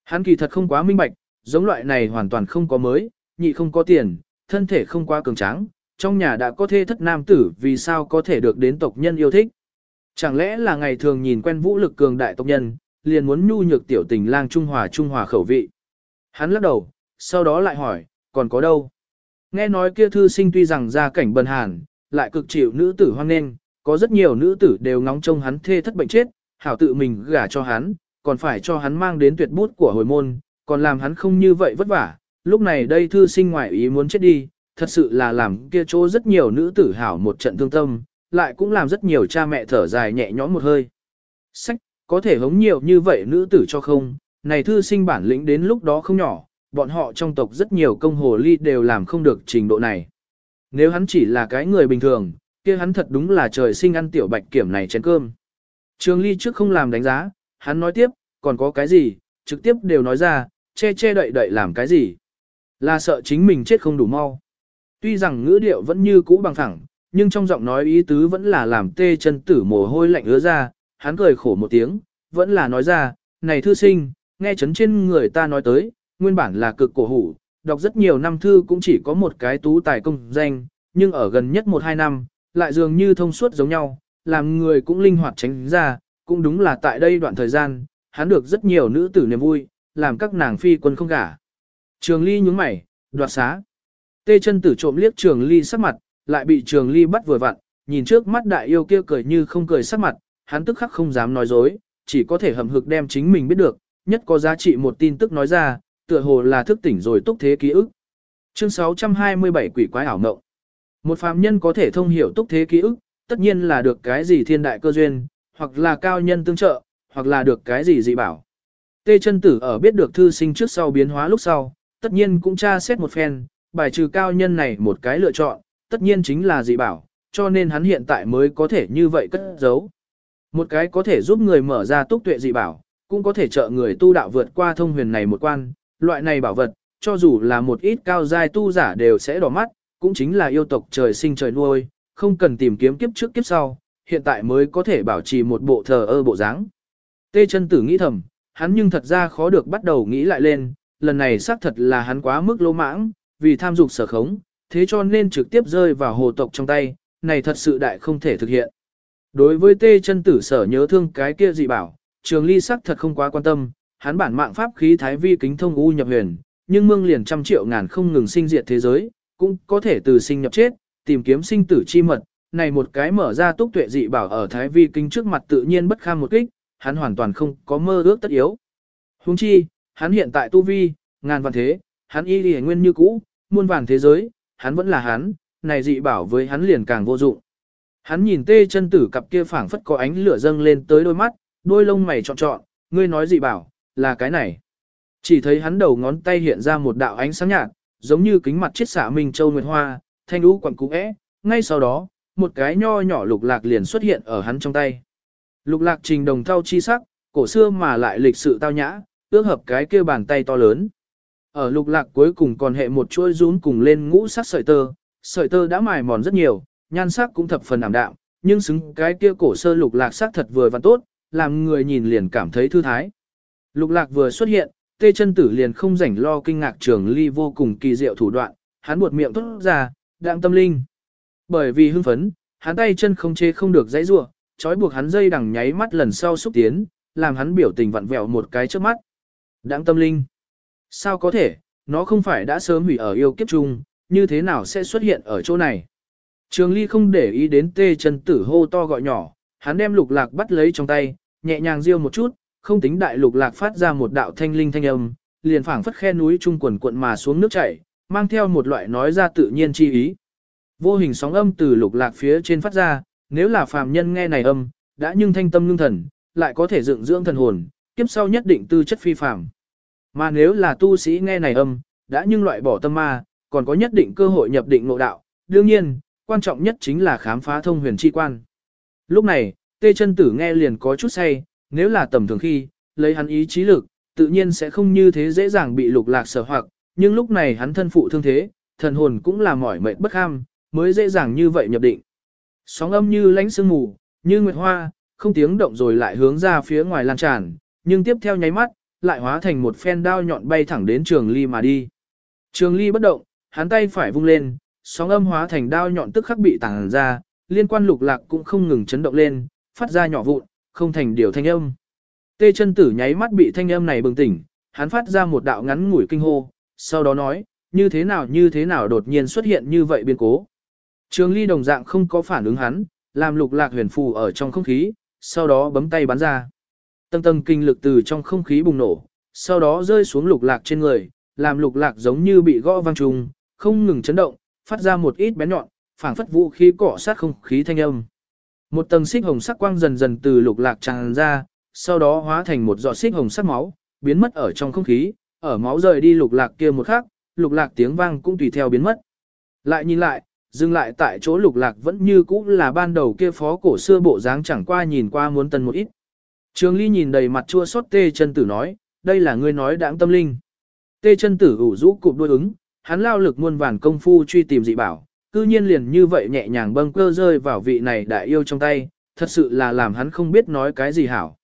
Hắn kỳ thật không quá minh bạch, giống loại này hoàn toàn không có mới, nhị không có tiền, thân thể không quá cường tráng, trong nhà đã có thê thất nam tử vì sao có thể được đến tộc nhân yêu thích. Chẳng lẽ là ngày thường nhìn quen vũ lực cường đại tộc nhân, liền muốn nhu nhược tiểu tình lang Trung Hòa Trung Hòa khẩu vị. Hắn lắc đầu, sau đó lại hỏi, còn có đâu? Nghe nói kia thư sinh tuy rằng ra cảnh bần hàn, lại cực chịu nữ tử hoang nên, có rất nhiều nữ tử đều ngóng trông hắn thê thất bệnh chết, hảo tự mình gả cho hắn, còn phải cho hắn mang đến tuyệt bút của hồi môn, còn làm hắn không như vậy vất vả. Lúc này đây thư sinh ngoại ý muốn chết đi, thật sự là làm kia chỗ rất nhiều nữ tử hảo một trận thương tâm, lại cũng làm rất nhiều cha mẹ thở dài nhẹ nhõm một hơi. Sách, có thể hống nhiều như vậy nữ tử cho không, này thư sinh bản lĩnh đến lúc đó không nhỏ, bọn họ trong tộc rất nhiều công hồ ly đều làm không được trình độ này. Nếu hắn chỉ là cái người bình thường, kia hắn thật đúng là trời sinh ăn tiểu bạch kiểm này chén cơm. Trường ly trước không làm đánh giá, hắn nói tiếp, còn có cái gì, trực tiếp đều nói ra, che che đậy đậy làm cái gì. Là sợ chính mình chết không đủ mau. Tuy rằng ngữ điệu vẫn như cũ bằng thẳng, nhưng trong giọng nói ý tứ vẫn là làm tê chân tử mồ hôi lạnh ứa ra, hắn cười khổ một tiếng, vẫn là nói ra, này thư sinh, nghe chấn trên người ta nói tới, nguyên bản là cực cổ hủ, đọc rất nhiều năm thư cũng chỉ có một cái tú tài công danh, nhưng ở gần nhất một hai năm, lại dường như thông suốt giống nhau, làm người cũng linh hoạt tránh ra, cũng đúng là tại đây đoạn thời gian, hắn được rất nhiều nữ tử niềm vui, làm các nàng phi quân không gả. Trường Ly nhướng mày, đoạt xá. Tê chân tử trộm liếc Trường Ly sắc mặt, lại bị Trường Ly bắt vừa vặn, nhìn trước mắt đại yêu kia cười như không cười sắc mặt, hắn tức khắc không dám nói dối, chỉ có thể hầm hực đem chính mình biết được, nhất có giá trị một tin tức nói ra, tựa hồ là thức tỉnh rồi túc thế ký ức. Chương 627 quỷ quái ảo mộng. Một phàm nhân có thể thông hiểu túc thế ký ức, tất nhiên là được cái gì thiên đại cơ duyên, hoặc là cao nhân tương trợ, hoặc là được cái gì dị bảo. Tê chân tử ở biết được thư sinh trước sau biến hóa lúc sau, tất nhiên cũng tra xét một phen, bài trừ cao nhân này một cái lựa chọn, tất nhiên chính là dị bảo, cho nên hắn hiện tại mới có thể như vậy cất giấu. Một cái có thể giúp người mở ra túc tuệ dị bảo, cũng có thể trợ người tu đạo vượt qua thông huyền này một quan, loại này bảo vật, cho dù là một ít cao giai tu giả đều sẽ đỏ mắt, cũng chính là yêu tộc trời sinh trời nuôi, không cần tìm kiếm kiếp trước kiếp sau, hiện tại mới có thể bảo trì một bộ thờ ơ bộ dáng. Tê chân tử nghĩ thầm, hắn nhưng thật ra khó được bắt đầu nghĩ lại lên, lần này xác thật là hắn quá mức lỗ mãng, vì tham dục sở khống, thế cho nên trực tiếp rơi vào hồ tộc trong tay, này thật sự đại không thể thực hiện. Đối với tê chân tử sở nhớ thương cái kia dị bảo, trường ly sắc thật không quá quan tâm, hắn bản mạng pháp khí thái vi kính thông u nhập huyền, nhưng mương liền trăm triệu ngàn không ngừng sinh diệt thế giới, cũng có thể từ sinh nhập chết, tìm kiếm sinh tử chi mật, này một cái mở ra túc tuệ dị bảo ở thái vi kinh trước mặt tự nhiên bất kham một kích, hắn hoàn toàn không có mơ ước tất yếu. Huống chi, hắn hiện tại tu vi, ngàn vạn thế, hắn y lì nguyên như cũ, muôn vàn thế giới, hắn vẫn là hắn, này dị bảo với hắn liền càng vô dụng. Hắn nhìn tê chân tử cặp kia phảng phất có ánh lửa dâng lên tới đôi mắt, đôi lông mày trọn trọn, ngươi nói dị bảo, là cái này. Chỉ thấy hắn đầu ngón tay hiện ra một đạo ánh sáng nhạt, giống như kính mặt chiết xạ minh châu nguyệt hoa, thanh lũ quặng cũ é, ngay sau đó, một cái nho nhỏ lục lạc liền xuất hiện ở hắn trong tay. Lục lạc trình đồng thau chi sắc, cổ xưa mà lại lịch sự tao nhã, ước hợp cái kia bàn tay to lớn. Ở lục lạc cuối cùng còn hệ một chuỗi rún cùng lên ngũ sắc sợi tơ, sợi tơ đã mài mòn rất nhiều, nhan sắc cũng thập phần ảm đạm, nhưng xứng cái kia cổ sơ lục lạc sắc thật vừa và tốt, làm người nhìn liền cảm thấy thư thái. Lục lạc vừa xuất hiện, tê chân tử liền không rảnh lo kinh ngạc trường ly vô cùng kỳ diệu thủ đoạn, hắn buột miệng tốt ra, Đặng tâm linh. Bởi vì hưng phấn, hắn tay chân không chê không được dãy rua, trói buộc hắn dây đằng nháy mắt lần sau xúc tiến, làm hắn biểu tình vặn vẹo một cái trước mắt. Đặng tâm linh. Sao có thể, nó không phải đã sớm hủy ở yêu kiếp chung, như thế nào sẽ xuất hiện ở chỗ này? Trường Ly không để ý đến tê chân tử hô to gọi nhỏ, hắn đem lục lạc bắt lấy trong tay, nhẹ nhàng riêu một chút, không tính đại lục lạc phát ra một đạo thanh linh thanh âm, liền phảng phất khe núi trung quần cuộn mà xuống nước chảy, mang theo một loại nói ra tự nhiên chi ý. Vô hình sóng âm từ lục lạc phía trên phát ra, nếu là phàm nhân nghe này âm, đã nhưng thanh tâm ngưng thần, lại có thể dựng dưỡng thần hồn, kiếp sau nhất định tư chất phi phàm. Mà nếu là tu sĩ nghe này âm, đã nhưng loại bỏ tâm ma, còn có nhất định cơ hội nhập định nội đạo, đương nhiên, quan trọng nhất chính là khám phá thông huyền chi quan. Lúc này, tê chân tử nghe liền có chút say, nếu là tầm thường khi, lấy hắn ý chí lực, tự nhiên sẽ không như thế dễ dàng bị lục lạc sở hoặc, nhưng lúc này hắn thân phụ thương thế, thần hồn cũng là mỏi mệt bất ham, mới dễ dàng như vậy nhập định. Sóng âm như lánh sương mù, như nguyệt hoa, không tiếng động rồi lại hướng ra phía ngoài lan tràn, nhưng tiếp theo nháy mắt, lại hóa thành một phen đao nhọn bay thẳng đến trường ly mà đi. Trường ly bất động, hắn tay phải vung lên, sóng âm hóa thành đao nhọn tức khắc bị tàng ra, liên quan lục lạc cũng không ngừng chấn động lên, phát ra nhỏ vụn, không thành điều thanh âm. Tê chân tử nháy mắt bị thanh âm này bừng tỉnh, hắn phát ra một đạo ngắn ngủi kinh hô, sau đó nói, như thế nào như thế nào đột nhiên xuất hiện như vậy biến cố. Trường ly đồng dạng không có phản ứng hắn, làm lục lạc huyền phù ở trong không khí, sau đó bấm tay bắn ra. Tầng tầng kinh lực từ trong không khí bùng nổ, sau đó rơi xuống lục lạc trên người, làm lục lạc giống như bị gõ vang trùng, không ngừng chấn động, phát ra một ít bén nhọn, phảng phất vũ khí cọ sát không khí thanh âm. Một tầng xích hồng sắc quang dần dần từ lục lạc tràn ra, sau đó hóa thành một giọt xích hồng sắc máu, biến mất ở trong không khí, ở máu rời đi lục lạc kia một khắc, lục lạc tiếng vang cũng tùy theo biến mất. Lại nhìn lại, dừng lại tại chỗ lục lạc vẫn như cũ là ban đầu kia phó cổ xưa bộ dáng chẳng qua nhìn qua muốn tân một ít. Trường Ly nhìn đầy mặt chua xót tê chân tử nói, đây là ngươi nói đãng tâm linh. Tê chân tử ủ rũ cụp đôi ứng, hắn lao lực muôn vàn công phu truy tìm dị bảo, cư nhiên liền như vậy nhẹ nhàng bâng cơ rơi vào vị này đại yêu trong tay, thật sự là làm hắn không biết nói cái gì hảo.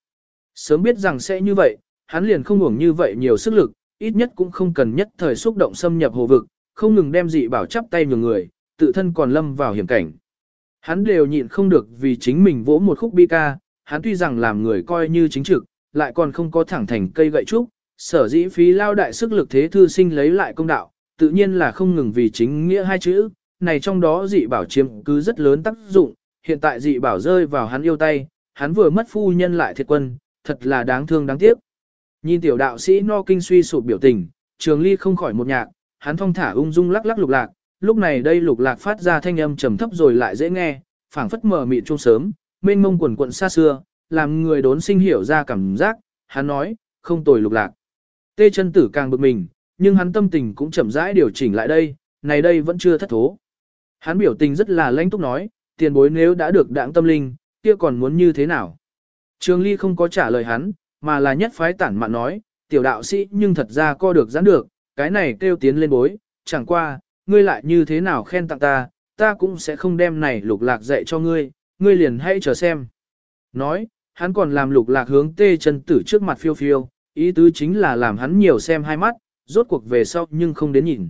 Sớm biết rằng sẽ như vậy, hắn liền không uổng như vậy nhiều sức lực, ít nhất cũng không cần nhất thời xúc động xâm nhập hồ vực, không ngừng đem dị bảo chắp tay nhường người, tự thân còn lâm vào hiểm cảnh. Hắn đều nhịn không được vì chính mình vỗ một khúc bi ca, hắn tuy rằng làm người coi như chính trực, lại còn không có thẳng thành cây gậy trúc, sở dĩ phí lao đại sức lực thế thư sinh lấy lại công đạo, tự nhiên là không ngừng vì chính nghĩa hai chữ, này trong đó dị bảo chiếm cứ rất lớn tác dụng, hiện tại dị bảo rơi vào hắn yêu tay, hắn vừa mất phu nhân lại thiệt quân, thật là đáng thương đáng tiếc. Nhìn tiểu đạo sĩ no kinh suy sụp biểu tình, trường ly không khỏi một nhạc, hắn thong thả ung dung lắc lắc lục lạc, lúc này đây lục lạc phát ra thanh âm trầm thấp rồi lại dễ nghe, phảng phất mờ mịt trung sớm, mênh mông quần quận xa xưa, làm người đốn sinh hiểu ra cảm giác, hắn nói, không tồi lục lạc. Tê chân tử càng bực mình, nhưng hắn tâm tình cũng chậm rãi điều chỉnh lại đây, này đây vẫn chưa thất thố. Hắn biểu tình rất là lãnh túc nói, tiền bối nếu đã được đảng tâm linh, kia còn muốn như thế nào? Trường Ly không có trả lời hắn, mà là nhất phái tản mạn nói, tiểu đạo sĩ nhưng thật ra co được giãn được, cái này kêu tiến lên bối, chẳng qua, ngươi lại như thế nào khen tặng ta, ta cũng sẽ không đem này lục lạc dạy cho ngươi, ngươi liền hãy chờ xem. Nói, hắn còn làm lục lạc hướng tê chân tử trước mặt phiêu phiêu, ý tứ chính là làm hắn nhiều xem hai mắt, rốt cuộc về sau nhưng không đến nhìn.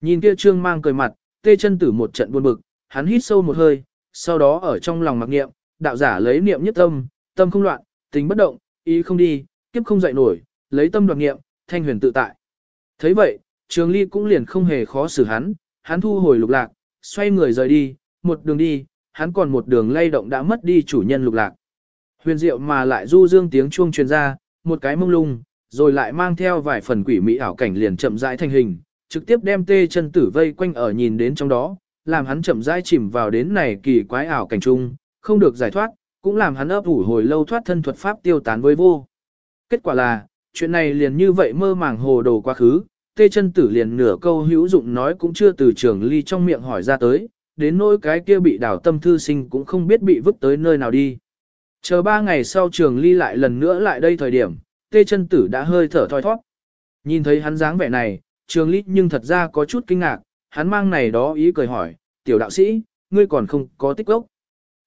Nhìn kia trương mang cười mặt, tê chân tử một trận buồn bực, hắn hít sâu một hơi, sau đó ở trong lòng mặc niệm, đạo giả lấy niệm nhất tâm, tâm không loạn, tính bất động, ý không đi, kiếp không dậy nổi, lấy tâm đoạt niệm, thanh huyền tự tại. thấy vậy, trường ly cũng liền không hề khó xử hắn, hắn thu hồi lục lạc, xoay người rời đi, một đường đi, hắn còn một đường lay động đã mất đi chủ nhân lục lạc. Huyền diệu mà lại du dương tiếng chuông truyền ra, một cái mông lung, rồi lại mang theo vài phần quỷ mỹ ảo cảnh liền chậm rãi thành hình, trực tiếp đem tê chân tử vây quanh ở nhìn đến trong đó, làm hắn chậm rãi chìm vào đến này kỳ quái ảo cảnh chung, không được giải thoát, cũng làm hắn ấp ủ hồi lâu thoát thân thuật pháp tiêu tán với vô. Kết quả là, chuyện này liền như vậy mơ màng hồ đồ quá khứ, tê chân tử liền nửa câu hữu dụng nói cũng chưa từ trường ly trong miệng hỏi ra tới, đến nỗi cái kia bị đảo tâm thư sinh cũng không biết bị vứt tới nơi nào đi. Chờ ba ngày sau trường ly lại lần nữa lại đây thời điểm, tê chân tử đã hơi thở thoi thoát. Nhìn thấy hắn dáng vẻ này, trường Lý nhưng thật ra có chút kinh ngạc, hắn mang này đó ý cười hỏi, tiểu đạo sĩ, ngươi còn không có tích gốc.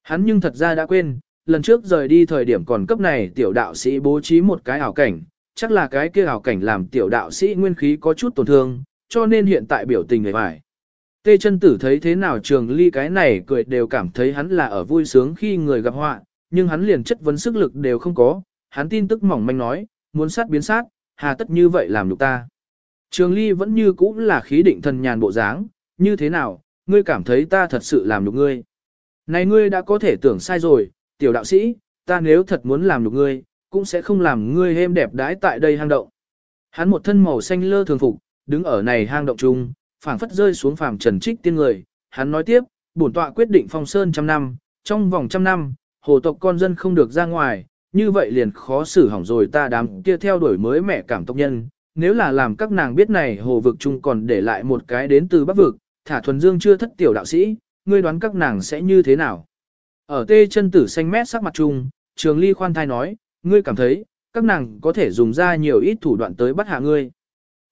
Hắn nhưng thật ra đã quên, lần trước rời đi thời điểm còn cấp này tiểu đạo sĩ bố trí một cái ảo cảnh, chắc là cái kia ảo cảnh làm tiểu đạo sĩ nguyên khí có chút tổn thương, cho nên hiện tại biểu tình người vải. Tê chân tử thấy thế nào trường ly cái này cười đều cảm thấy hắn là ở vui sướng khi người gặp họa, nhưng hắn liền chất vấn sức lực đều không có, hắn tin tức mỏng manh nói, muốn sát biến sát, hà tất như vậy làm nhục ta. Trường ly vẫn như cũ là khí định thần nhàn bộ dáng, như thế nào, ngươi cảm thấy ta thật sự làm nhục ngươi. Này ngươi đã có thể tưởng sai rồi, tiểu đạo sĩ, ta nếu thật muốn làm nhục ngươi, cũng sẽ không làm ngươi êm đẹp đãi tại đây hang động. Hắn một thân màu xanh lơ thường phục, đứng ở này hang động chung, phảng phất rơi xuống phàm trần trích tiên người. Hắn nói tiếp, bổn tọa quyết định phong sơn trăm năm, trong vòng trăm năm, hồ tộc con dân không được ra ngoài, như vậy liền khó xử hỏng rồi ta đám kia theo đuổi mới mẹ cảm tộc nhân. Nếu là làm các nàng biết này hồ vực chung còn để lại một cái đến từ bắc vực, thả thuần dương chưa thất tiểu đạo sĩ, ngươi đoán các nàng sẽ như thế nào? Ở tê chân tử xanh mét sắc mặt chung, trường ly khoan thai nói, ngươi cảm thấy, các nàng có thể dùng ra nhiều ít thủ đoạn tới bắt hạ ngươi.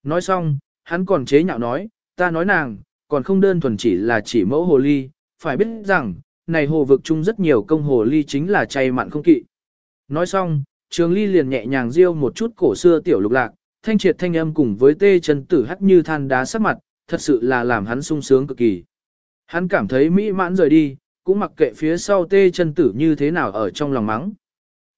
Nói xong, hắn còn chế nhạo nói, ta nói nàng, còn không đơn thuần chỉ là chỉ mẫu hồ ly, phải biết rằng, này hồ vực chung rất nhiều công hồ ly chính là chay mặn không kỵ. Nói xong, trường ly liền nhẹ nhàng riêu một chút cổ xưa tiểu lục lạc, thanh triệt thanh âm cùng với tê chân tử hắc như than đá sắc mặt, thật sự là làm hắn sung sướng cực kỳ. Hắn cảm thấy mỹ mãn rời đi, cũng mặc kệ phía sau tê chân tử như thế nào ở trong lòng mắng.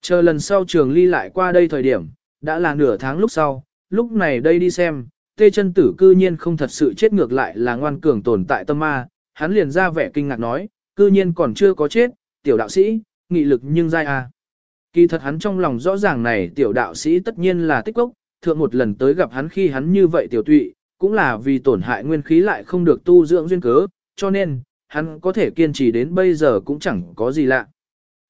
Chờ lần sau trường ly lại qua đây thời điểm, đã là nửa tháng lúc sau, lúc này đây đi xem, tê chân tử cư nhiên không thật sự chết ngược lại là ngoan cường tồn tại tâm ma, hắn liền ra vẻ kinh ngạc nói, cư nhiên còn chưa có chết, tiểu đạo sĩ, nghị lực nhưng dai à. Kỳ thật hắn trong lòng rõ ràng này tiểu đạo sĩ tất nhiên là tích cốc, thượng một lần tới gặp hắn khi hắn như vậy tiểu tụy, cũng là vì tổn hại nguyên khí lại không được tu dưỡng duyên cớ, cho nên, hắn có thể kiên trì đến bây giờ cũng chẳng có gì lạ.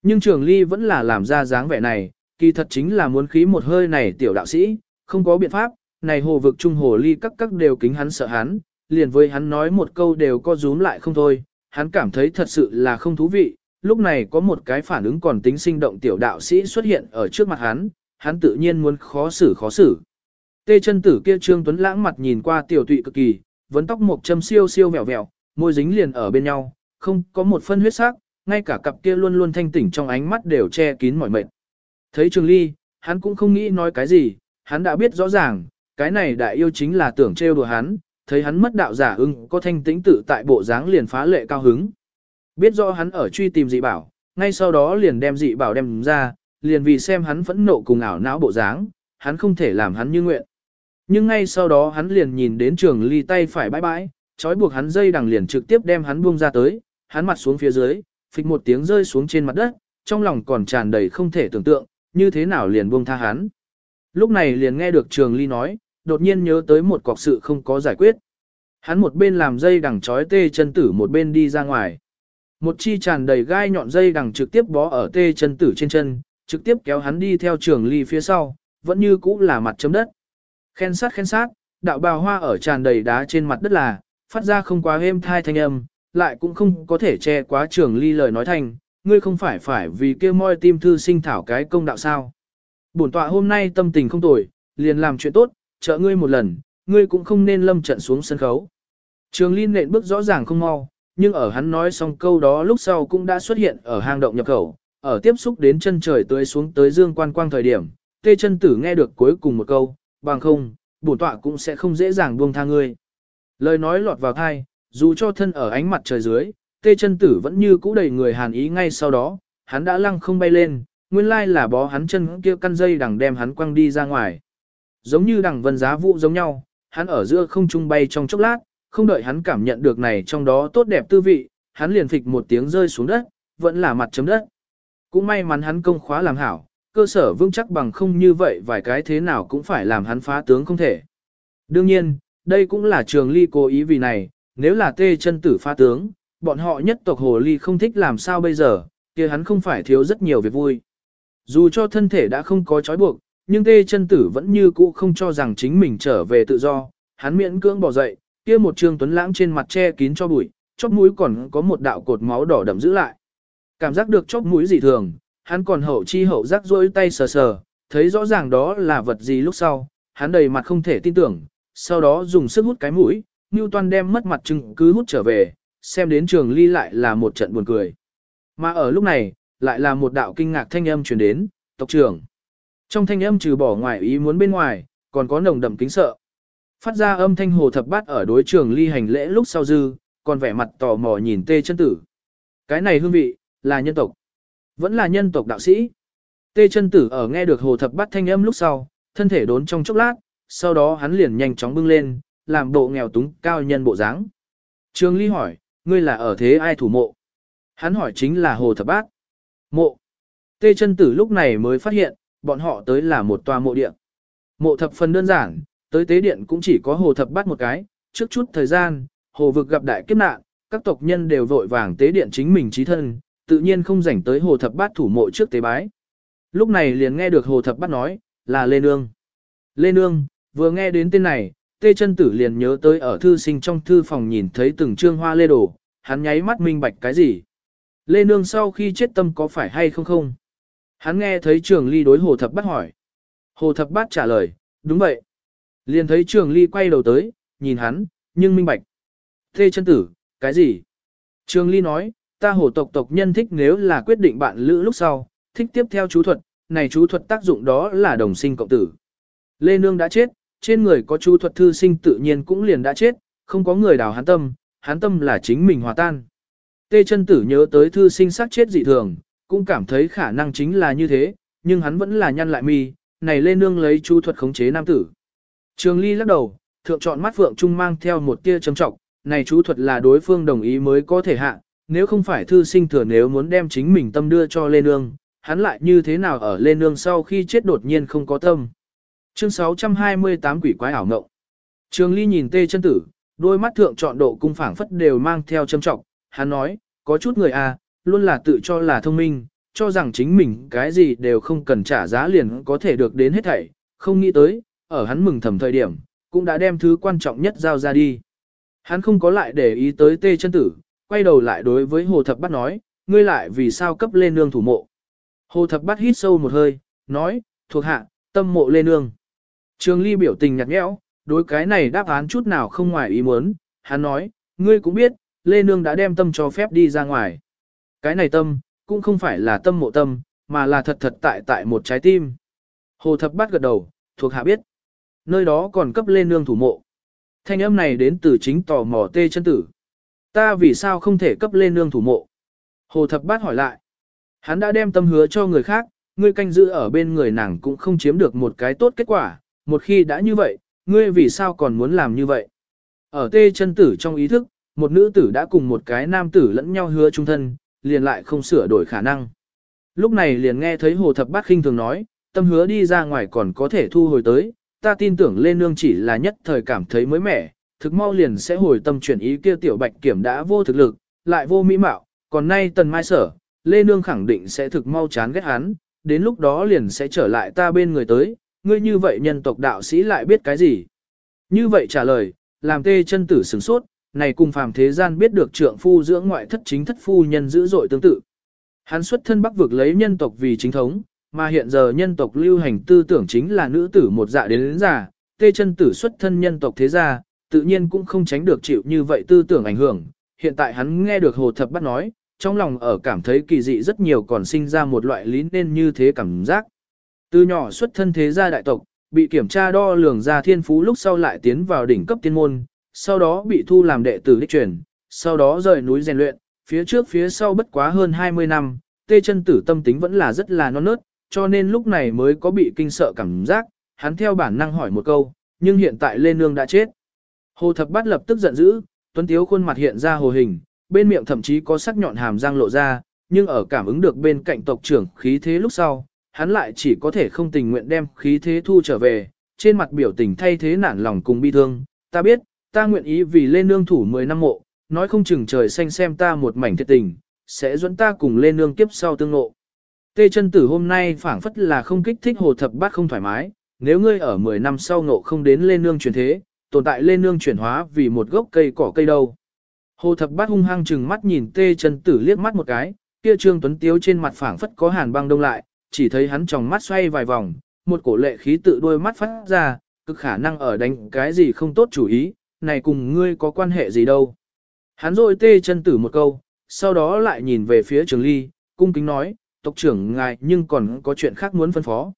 Nhưng trường ly vẫn là làm ra dáng vẻ này, kỳ thật chính là muốn khí một hơi này tiểu đạo sĩ, không có biện pháp, này hồ vực trung hồ ly các các đều kính hắn sợ hắn, liền với hắn nói một câu đều có rúm lại không thôi, hắn cảm thấy thật sự là không thú vị, lúc này có một cái phản ứng còn tính sinh động tiểu đạo sĩ xuất hiện ở trước mặt hắn, hắn tự nhiên muốn khó xử khó xử. Tê chân tử kia trương tuấn lãng mặt nhìn qua tiểu tụy cực kỳ, vấn tóc một châm siêu siêu vẹo vẹo, môi dính liền ở bên nhau, không có một phân huyết sắc, ngay cả cặp kia luôn luôn thanh tỉnh trong ánh mắt đều che kín mỏi mệt. Thấy Trường Ly, hắn cũng không nghĩ nói cái gì, hắn đã biết rõ ràng, cái này đại yêu chính là tưởng trêu đùa hắn, thấy hắn mất đạo giả ưng có thanh tĩnh tự tại bộ dáng liền phá lệ cao hứng. Biết rõ hắn ở truy tìm dị bảo, ngay sau đó liền đem dị bảo đem ra, liền vì xem hắn phẫn nộ cùng ảo não bộ dáng, hắn không thể làm hắn như nguyện. Nhưng ngay sau đó hắn liền nhìn đến trường ly tay phải bãi bãi, trói buộc hắn dây đằng liền trực tiếp đem hắn buông ra tới, hắn mặt xuống phía dưới, phịch một tiếng rơi xuống trên mặt đất, trong lòng còn tràn đầy không thể tưởng tượng, như thế nào liền buông tha hắn. Lúc này liền nghe được trường ly nói, đột nhiên nhớ tới một cọc sự không có giải quyết. Hắn một bên làm dây đằng trói tê chân tử một bên đi ra ngoài. Một chi tràn đầy gai nhọn dây đằng trực tiếp bó ở tê chân tử trên chân, trực tiếp kéo hắn đi theo trường ly phía sau, vẫn như cũ là mặt chấm đất. Khen sát khen sát, đạo bào hoa ở tràn đầy đá trên mặt đất là, phát ra không quá êm thai thanh âm, lại cũng không có thể che quá trường ly lời nói thành, ngươi không phải phải vì kia moi tim thư sinh thảo cái công đạo sao. Bổn tọa hôm nay tâm tình không tồi, liền làm chuyện tốt, trợ ngươi một lần, ngươi cũng không nên lâm trận xuống sân khấu. Trường ly nện bước rõ ràng không mau, nhưng ở hắn nói xong câu đó lúc sau cũng đã xuất hiện ở hang động nhập khẩu, ở tiếp xúc đến chân trời tươi xuống tới dương quan quang thời điểm, tê chân tử nghe được cuối cùng một câu, bằng không, bổn tọa cũng sẽ không dễ dàng buông tha ngươi. Lời nói lọt vào thai, dù cho thân ở ánh mặt trời dưới, tê chân tử vẫn như cũ đầy người hàn ý ngay sau đó, hắn đã lăng không bay lên, nguyên lai là bó hắn chân kia căn dây đằng đem hắn quăng đi ra ngoài. Giống như đằng vân giá vụ giống nhau, hắn ở giữa không trung bay trong chốc lát, không đợi hắn cảm nhận được này trong đó tốt đẹp tư vị, hắn liền phịch một tiếng rơi xuống đất, vẫn là mặt chấm đất. Cũng may mắn hắn công khóa làm hảo, cơ sở vững chắc bằng không như vậy vài cái thế nào cũng phải làm hắn phá tướng không thể. Đương nhiên, đây cũng là trường ly cố ý vì này, nếu là tê chân tử phá tướng, bọn họ nhất tộc hồ ly không thích làm sao bây giờ, kia hắn không phải thiếu rất nhiều việc vui. Dù cho thân thể đã không có trói buộc, nhưng tê chân tử vẫn như cũ không cho rằng chính mình trở về tự do, hắn miễn cưỡng bỏ dậy, kia một trương tuấn lãng trên mặt che kín cho bụi, chóp mũi còn có một đạo cột máu đỏ đậm giữ lại. Cảm giác được chóp mũi dị thường, hắn còn hậu chi hậu giác rỗi tay sờ sờ, thấy rõ ràng đó là vật gì lúc sau, hắn đầy mặt không thể tin tưởng, sau đó dùng sức hút cái mũi, Newton đem mất mặt chứng cứ hút trở về, xem đến trường ly lại là một trận buồn cười. Mà ở lúc này, lại là một đạo kinh ngạc thanh âm truyền đến, tộc trưởng. Trong thanh âm trừ bỏ ngoài ý muốn bên ngoài, còn có nồng đậm kính sợ. Phát ra âm thanh hồ thập bát ở đối trường ly hành lễ lúc sau dư, còn vẻ mặt tò mò nhìn tê chân tử. Cái này hương vị, là nhân tộc. Vẫn là nhân tộc đạo sĩ. Tê chân tử ở nghe được hồ thập bát thanh âm lúc sau, thân thể đốn trong chốc lát, sau đó hắn liền nhanh chóng bưng lên, làm bộ nghèo túng cao nhân bộ dáng. Trường Ly hỏi, ngươi là ở thế ai thủ mộ? Hắn hỏi chính là hồ thập bát. Mộ. Tê chân tử lúc này mới phát hiện, bọn họ tới là một tòa mộ địa. Mộ thập phần đơn giản, tới tế điện cũng chỉ có hồ thập bát một cái, trước chút thời gian, hồ vực gặp đại kiếp nạn, các tộc nhân đều vội vàng tế điện chính mình trí thân, tự nhiên không rảnh tới hồ thập bát thủ mộ trước tế bái. Lúc này liền nghe được hồ thập bát nói, là Lê Nương. Lê Nương, vừa nghe đến tên này, tê chân tử liền nhớ tới ở thư sinh trong thư phòng nhìn thấy từng trương hoa lê đổ, hắn nháy mắt minh bạch cái gì. Lê Nương sau khi chết tâm có phải hay không không? Hắn nghe thấy trường ly đối hồ thập bát hỏi. Hồ thập bát trả lời, đúng vậy. Liền thấy trường ly quay đầu tới, nhìn hắn, nhưng minh bạch. Thê chân tử, cái gì? Trường ly nói, ta hồ tộc tộc nhân thích nếu là quyết định bạn lữ lúc sau, thích tiếp theo chú thuật, này chú thuật tác dụng đó là đồng sinh cộng tử. Lê Nương đã chết, trên người có chú thuật thư sinh tự nhiên cũng liền đã chết, không có người đào hắn tâm, hắn tâm là chính mình hòa tan. Tê chân tử nhớ tới thư sinh sát chết dị thường, cũng cảm thấy khả năng chính là như thế, nhưng hắn vẫn là nhăn lại mi, này Lê Nương lấy chú thuật khống chế nam tử. Trường Ly lắc đầu, thượng chọn mắt vượng trung mang theo một tia trầm trọng, này chú thuật là đối phương đồng ý mới có thể hạ, nếu không phải thư sinh thừa nếu muốn đem chính mình tâm đưa cho Lê Nương, hắn lại như thế nào ở Lê Nương sau khi chết đột nhiên không có tâm. Chương 628 quỷ quái ảo ngộng. Trường Ly nhìn Tê chân tử, đôi mắt thượng chọn độ cung phảng phất đều mang theo châm trọng, hắn nói, có chút người à, luôn là tự cho là thông minh, cho rằng chính mình cái gì đều không cần trả giá liền có thể được đến hết thảy, không nghĩ tới, ở hắn mừng thầm thời điểm, cũng đã đem thứ quan trọng nhất giao ra đi. Hắn không có lại để ý tới tê chân tử, quay đầu lại đối với hồ thập bắt nói, ngươi lại vì sao cấp lên nương thủ mộ. Hồ thập bắt hít sâu một hơi, nói, thuộc hạ, tâm mộ lên nương. Trường ly biểu tình nhạt nhẽo, đối cái này đáp án chút nào không ngoài ý muốn, hắn nói, ngươi cũng biết, Lê Nương đã đem tâm cho phép đi ra ngoài. Cái này tâm, cũng không phải là tâm mộ tâm, mà là thật thật tại tại một trái tim. Hồ thập bắt gật đầu, thuộc hạ biết. Nơi đó còn cấp lên nương thủ mộ. Thanh âm này đến từ chính tò mò tê chân tử. Ta vì sao không thể cấp lên nương thủ mộ? Hồ thập bát hỏi lại. Hắn đã đem tâm hứa cho người khác, ngươi canh giữ ở bên người nàng cũng không chiếm được một cái tốt kết quả. Một khi đã như vậy, ngươi vì sao còn muốn làm như vậy? Ở tê chân tử trong ý thức, một nữ tử đã cùng một cái nam tử lẫn nhau hứa chung thân, liền lại không sửa đổi khả năng. Lúc này liền nghe thấy hồ thập bát khinh thường nói, tâm hứa đi ra ngoài còn có thể thu hồi tới, ta tin tưởng Lê Nương chỉ là nhất thời cảm thấy mới mẻ, thực mau liền sẽ hồi tâm chuyển ý kia tiểu bạch kiểm đã vô thực lực, lại vô mỹ mạo, còn nay tần mai sở, Lê Nương khẳng định sẽ thực mau chán ghét hắn, đến lúc đó liền sẽ trở lại ta bên người tới, ngươi như vậy nhân tộc đạo sĩ lại biết cái gì? Như vậy trả lời, làm tê chân tử sửng sốt, này cùng phàm thế gian biết được trượng phu dưỡng ngoại thất chính thất phu nhân dữ dội tương tự. Hắn xuất thân bắc vực lấy nhân tộc vì chính thống, mà hiện giờ nhân tộc lưu hành tư tưởng chính là nữ tử một dạ đến đến già, tê chân tử xuất thân nhân tộc thế gia, tự nhiên cũng không tránh được chịu như vậy tư tưởng ảnh hưởng. Hiện tại hắn nghe được hồ thập bắt nói, trong lòng ở cảm thấy kỳ dị rất nhiều còn sinh ra một loại lý nên như thế cảm giác. Từ nhỏ xuất thân thế gia đại tộc, bị kiểm tra đo lường ra thiên phú lúc sau lại tiến vào đỉnh cấp tiên môn, sau đó bị thu làm đệ tử đích truyền, sau đó rời núi rèn luyện, phía trước phía sau bất quá hơn 20 năm, tê chân tử tâm tính vẫn là rất là non nớt, cho nên lúc này mới có bị kinh sợ cảm giác, hắn theo bản năng hỏi một câu, nhưng hiện tại Lê Nương đã chết. Hồ Thập Bát lập tức giận dữ, tuấn tiếu khuôn mặt hiện ra hồ hình, bên miệng thậm chí có sắc nhọn hàm răng lộ ra, nhưng ở cảm ứng được bên cạnh tộc trưởng khí thế lúc sau, hắn lại chỉ có thể không tình nguyện đem khí thế thu trở về, trên mặt biểu tình thay thế nản lòng cùng bi thương, ta biết, ta nguyện ý vì lên nương thủ 10 năm mộ, nói không chừng trời xanh xem ta một mảnh thiệt tình, sẽ dẫn ta cùng lên nương kiếp sau tương ngộ. Tê chân tử hôm nay phảng phất là không kích thích hồ thập bát không thoải mái, nếu ngươi ở 10 năm sau ngộ không đến lên nương truyền thế, tồn tại lên nương chuyển hóa vì một gốc cây cỏ cây đâu. Hồ thập bát hung hăng chừng mắt nhìn tê chân tử liếc mắt một cái, kia trương tuấn tiếu trên mặt phảng phất có hàn băng đông lại, chỉ thấy hắn tròng mắt xoay vài vòng, một cổ lệ khí tự đôi mắt phát ra, cực khả năng ở đánh cái gì không tốt chủ ý, này cùng ngươi có quan hệ gì đâu. Hắn rồi tê chân tử một câu, sau đó lại nhìn về phía trường ly, cung kính nói, tộc trưởng ngài nhưng còn có chuyện khác muốn phân phó.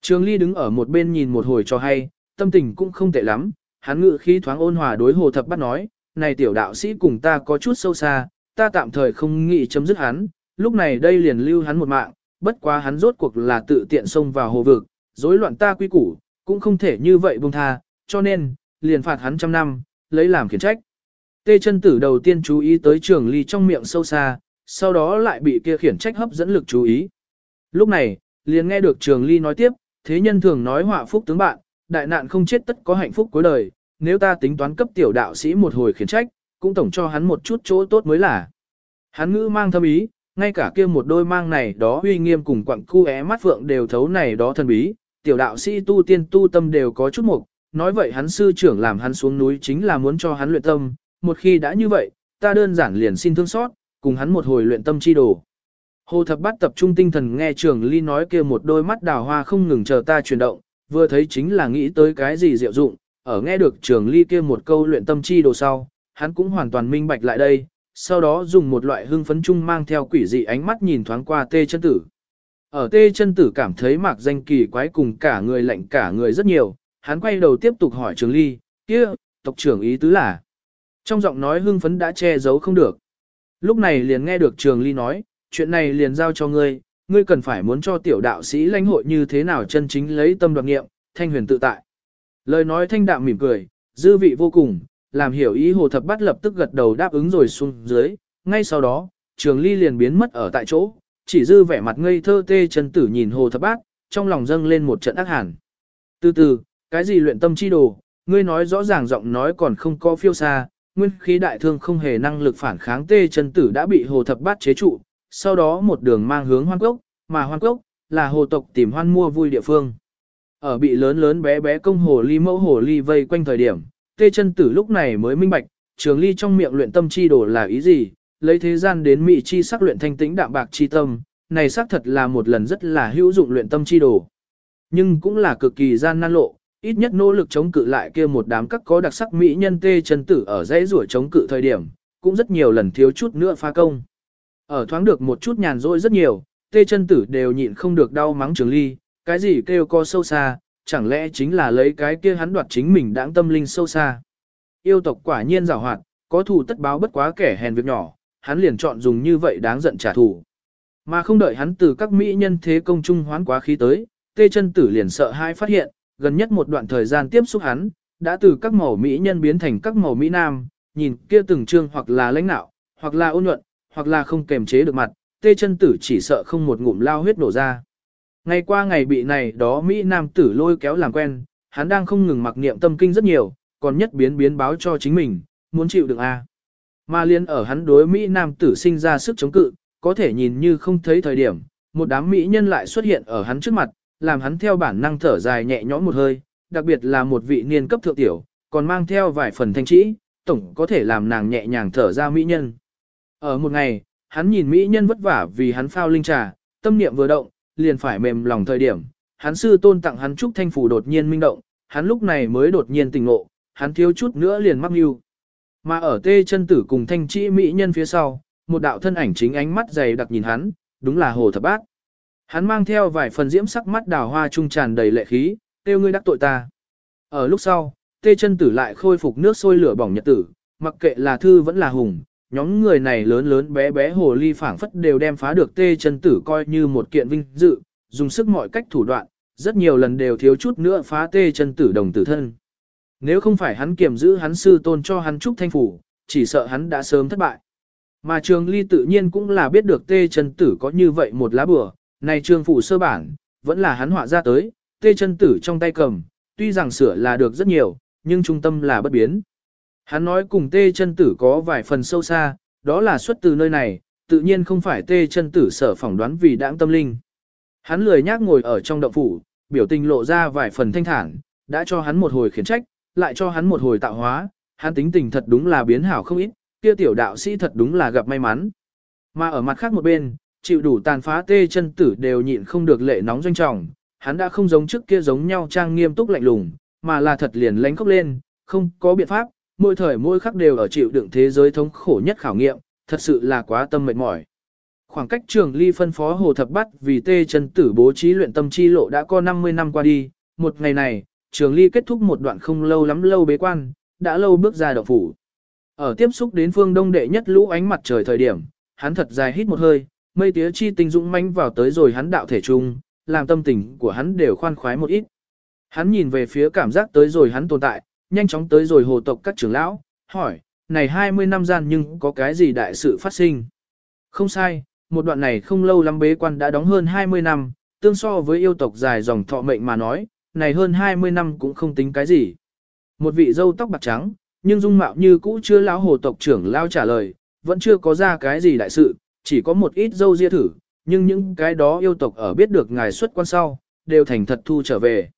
Trường ly đứng ở một bên nhìn một hồi cho hay, tâm tình cũng không tệ lắm, hắn ngự khí thoáng ôn hòa đối hồ thập bắt nói, này tiểu đạo sĩ cùng ta có chút sâu xa, ta tạm thời không nghĩ chấm dứt hắn, lúc này đây liền lưu hắn một mạng, bất quá hắn rốt cuộc là tự tiện xông vào hồ vực, rối loạn ta quy củ, cũng không thể như vậy buông tha, cho nên, liền phạt hắn trăm năm, lấy làm khiển trách. Tê chân tử đầu tiên chú ý tới trường ly trong miệng sâu xa, sau đó lại bị kia khiển trách hấp dẫn lực chú ý. Lúc này, liền nghe được trường ly nói tiếp, thế nhân thường nói họa phúc tướng bạn, đại nạn không chết tất có hạnh phúc cuối đời, nếu ta tính toán cấp tiểu đạo sĩ một hồi khiển trách, cũng tổng cho hắn một chút chỗ tốt mới là. Hắn ngữ mang thâm ý, ngay cả kia một đôi mang này đó uy nghiêm cùng quặng cu é mắt phượng đều thấu này đó thần bí, tiểu đạo sĩ tu tiên tu tâm đều có chút mục, nói vậy hắn sư trưởng làm hắn xuống núi chính là muốn cho hắn luyện tâm, một khi đã như vậy, ta đơn giản liền xin thương xót, cùng hắn một hồi luyện tâm chi đồ. Hồ thập bắt tập trung tinh thần nghe trường ly nói kia một đôi mắt đào hoa không ngừng chờ ta chuyển động, vừa thấy chính là nghĩ tới cái gì diệu dụng, ở nghe được trường ly kia một câu luyện tâm chi đồ sau, hắn cũng hoàn toàn minh bạch lại đây, sau đó dùng một loại hưng phấn chung mang theo quỷ dị ánh mắt nhìn thoáng qua tê chân tử. Ở tê chân tử cảm thấy mạc danh kỳ quái cùng cả người lạnh cả người rất nhiều, hắn quay đầu tiếp tục hỏi trường ly, kia, tộc trưởng ý tứ là. Trong giọng nói hưng phấn đã che giấu không được. Lúc này liền nghe được trường ly nói, chuyện này liền giao cho ngươi, ngươi cần phải muốn cho tiểu đạo sĩ lãnh hội như thế nào chân chính lấy tâm đoạt nghiệm, thanh huyền tự tại. Lời nói thanh đạm mỉm cười, dư vị vô cùng, làm hiểu ý hồ thập bắt lập tức gật đầu đáp ứng rồi xuống dưới, ngay sau đó, trường ly liền biến mất ở tại chỗ, chỉ dư vẻ mặt ngây thơ tê chân tử nhìn hồ thập bát, trong lòng dâng lên một trận ác hàn. Từ từ, cái gì luyện tâm chi đồ, ngươi nói rõ ràng giọng nói còn không có phiêu xa, nguyên khí đại thương không hề năng lực phản kháng tê chân tử đã bị hồ thập bát chế trụ, sau đó một đường mang hướng hoan cốc, mà hoan cốc, là hồ tộc tìm hoan mua vui địa phương. Ở bị lớn lớn bé bé công hồ ly mẫu hồ ly vây quanh thời điểm, tê chân tử lúc này mới minh bạch, trường ly trong miệng luyện tâm chi đồ là ý gì, lấy thế gian đến mị chi sắc luyện thanh tĩnh đạm bạc chi tâm, này xác thật là một lần rất là hữu dụng luyện tâm chi đồ. Nhưng cũng là cực kỳ gian nan lộ, ít nhất nỗ lực chống cự lại kia một đám các có đặc sắc mỹ nhân tê chân tử ở dãy rủa chống cự thời điểm, cũng rất nhiều lần thiếu chút nữa phá công. Ở thoáng được một chút nhàn rỗi rất nhiều, tê chân tử đều nhịn không được đau mắng trường ly, cái gì kêu co sâu xa, chẳng lẽ chính là lấy cái kia hắn đoạt chính mình đãng tâm linh sâu xa. Yêu tộc quả nhiên rào hoạt, có thù tất báo bất quá kẻ hèn việc nhỏ, hắn liền chọn dùng như vậy đáng giận trả thù. Mà không đợi hắn từ các mỹ nhân thế công trung hoán quá khí tới, tê chân tử liền sợ hai phát hiện, gần nhất một đoạn thời gian tiếp xúc hắn, đã từ các màu mỹ nhân biến thành các màu mỹ nam, nhìn kia từng trương hoặc là lãnh nạo, hoặc là ôn nhuận, hoặc là không kềm chế được mặt, tê chân tử chỉ sợ không một ngụm lao huyết nổ ra. Ngày qua ngày bị này đó Mỹ Nam tử lôi kéo làm quen, hắn đang không ngừng mặc niệm tâm kinh rất nhiều, còn nhất biến biến báo cho chính mình, muốn chịu được a. Mà liên ở hắn đối Mỹ Nam tử sinh ra sức chống cự, có thể nhìn như không thấy thời điểm, một đám Mỹ nhân lại xuất hiện ở hắn trước mặt, làm hắn theo bản năng thở dài nhẹ nhõm một hơi, đặc biệt là một vị niên cấp thượng tiểu, còn mang theo vài phần thanh trĩ, tổng có thể làm nàng nhẹ nhàng thở ra Mỹ nhân. Ở một ngày, hắn nhìn Mỹ nhân vất vả vì hắn phao linh trà, tâm niệm vừa động, liền phải mềm lòng thời điểm, hắn sư tôn tặng hắn trúc thanh phủ đột nhiên minh động, hắn lúc này mới đột nhiên tỉnh ngộ, hắn thiếu chút nữa liền mắc mưu. Mà ở tê chân tử cùng thanh trĩ mỹ nhân phía sau, một đạo thân ảnh chính ánh mắt dày đặc nhìn hắn, đúng là hồ thập bát. Hắn mang theo vài phần diễm sắc mắt đào hoa trung tràn đầy lệ khí, tiêu ngươi đắc tội ta. Ở lúc sau, tê chân tử lại khôi phục nước sôi lửa bỏng nhật tử, mặc kệ là thư vẫn là hùng, nhóm người này lớn lớn bé bé hồ ly phảng phất đều đem phá được tê chân tử coi như một kiện vinh dự, dùng sức mọi cách thủ đoạn, rất nhiều lần đều thiếu chút nữa phá tê chân tử đồng tử thân. Nếu không phải hắn kiềm giữ hắn sư tôn cho hắn trúc thanh phủ, chỉ sợ hắn đã sớm thất bại. Mà trường ly tự nhiên cũng là biết được tê chân tử có như vậy một lá bừa, này trường phủ sơ bản, vẫn là hắn họa ra tới, tê chân tử trong tay cầm, tuy rằng sửa là được rất nhiều, nhưng trung tâm là bất biến. Hắn nói cùng tê chân tử có vài phần sâu xa, đó là xuất từ nơi này, tự nhiên không phải tê chân tử sở phỏng đoán vì đãng tâm linh. Hắn lười nhác ngồi ở trong động phủ, biểu tình lộ ra vài phần thanh thản, đã cho hắn một hồi khiển trách, lại cho hắn một hồi tạo hóa, hắn tính tình thật đúng là biến hảo không ít, kia tiểu đạo sĩ thật đúng là gặp may mắn. Mà ở mặt khác một bên, chịu đủ tàn phá tê chân tử đều nhịn không được lệ nóng doanh trọng, hắn đã không giống trước kia giống nhau trang nghiêm túc lạnh lùng, mà là thật liền lánh khóc lên, không có biện pháp, mỗi thời mỗi khắc đều ở chịu đựng thế giới thống khổ nhất khảo nghiệm, thật sự là quá tâm mệt mỏi. Khoảng cách trường ly phân phó hồ thập bắt vì tê chân tử bố trí luyện tâm chi lộ đã có 50 năm qua đi, một ngày này, trường ly kết thúc một đoạn không lâu lắm lâu bế quan, đã lâu bước ra động phủ. Ở tiếp xúc đến phương đông đệ nhất lũ ánh mặt trời thời điểm, hắn thật dài hít một hơi, mây tía chi tinh dũng manh vào tới rồi hắn đạo thể trung, làm tâm tình của hắn đều khoan khoái một ít. Hắn nhìn về phía cảm giác tới rồi hắn tồn tại, nhanh chóng tới rồi hồ tộc các trưởng lão, hỏi, này 20 năm gian nhưng có cái gì đại sự phát sinh? Không sai, một đoạn này không lâu lắm bế quan đã đóng hơn 20 năm, tương so với yêu tộc dài dòng thọ mệnh mà nói, này hơn 20 năm cũng không tính cái gì. Một vị dâu tóc bạc trắng, nhưng dung mạo như cũ chưa lão hồ tộc trưởng lao trả lời, vẫn chưa có ra cái gì đại sự, chỉ có một ít dâu ria thử, nhưng những cái đó yêu tộc ở biết được ngài xuất quan sau, đều thành thật thu trở về.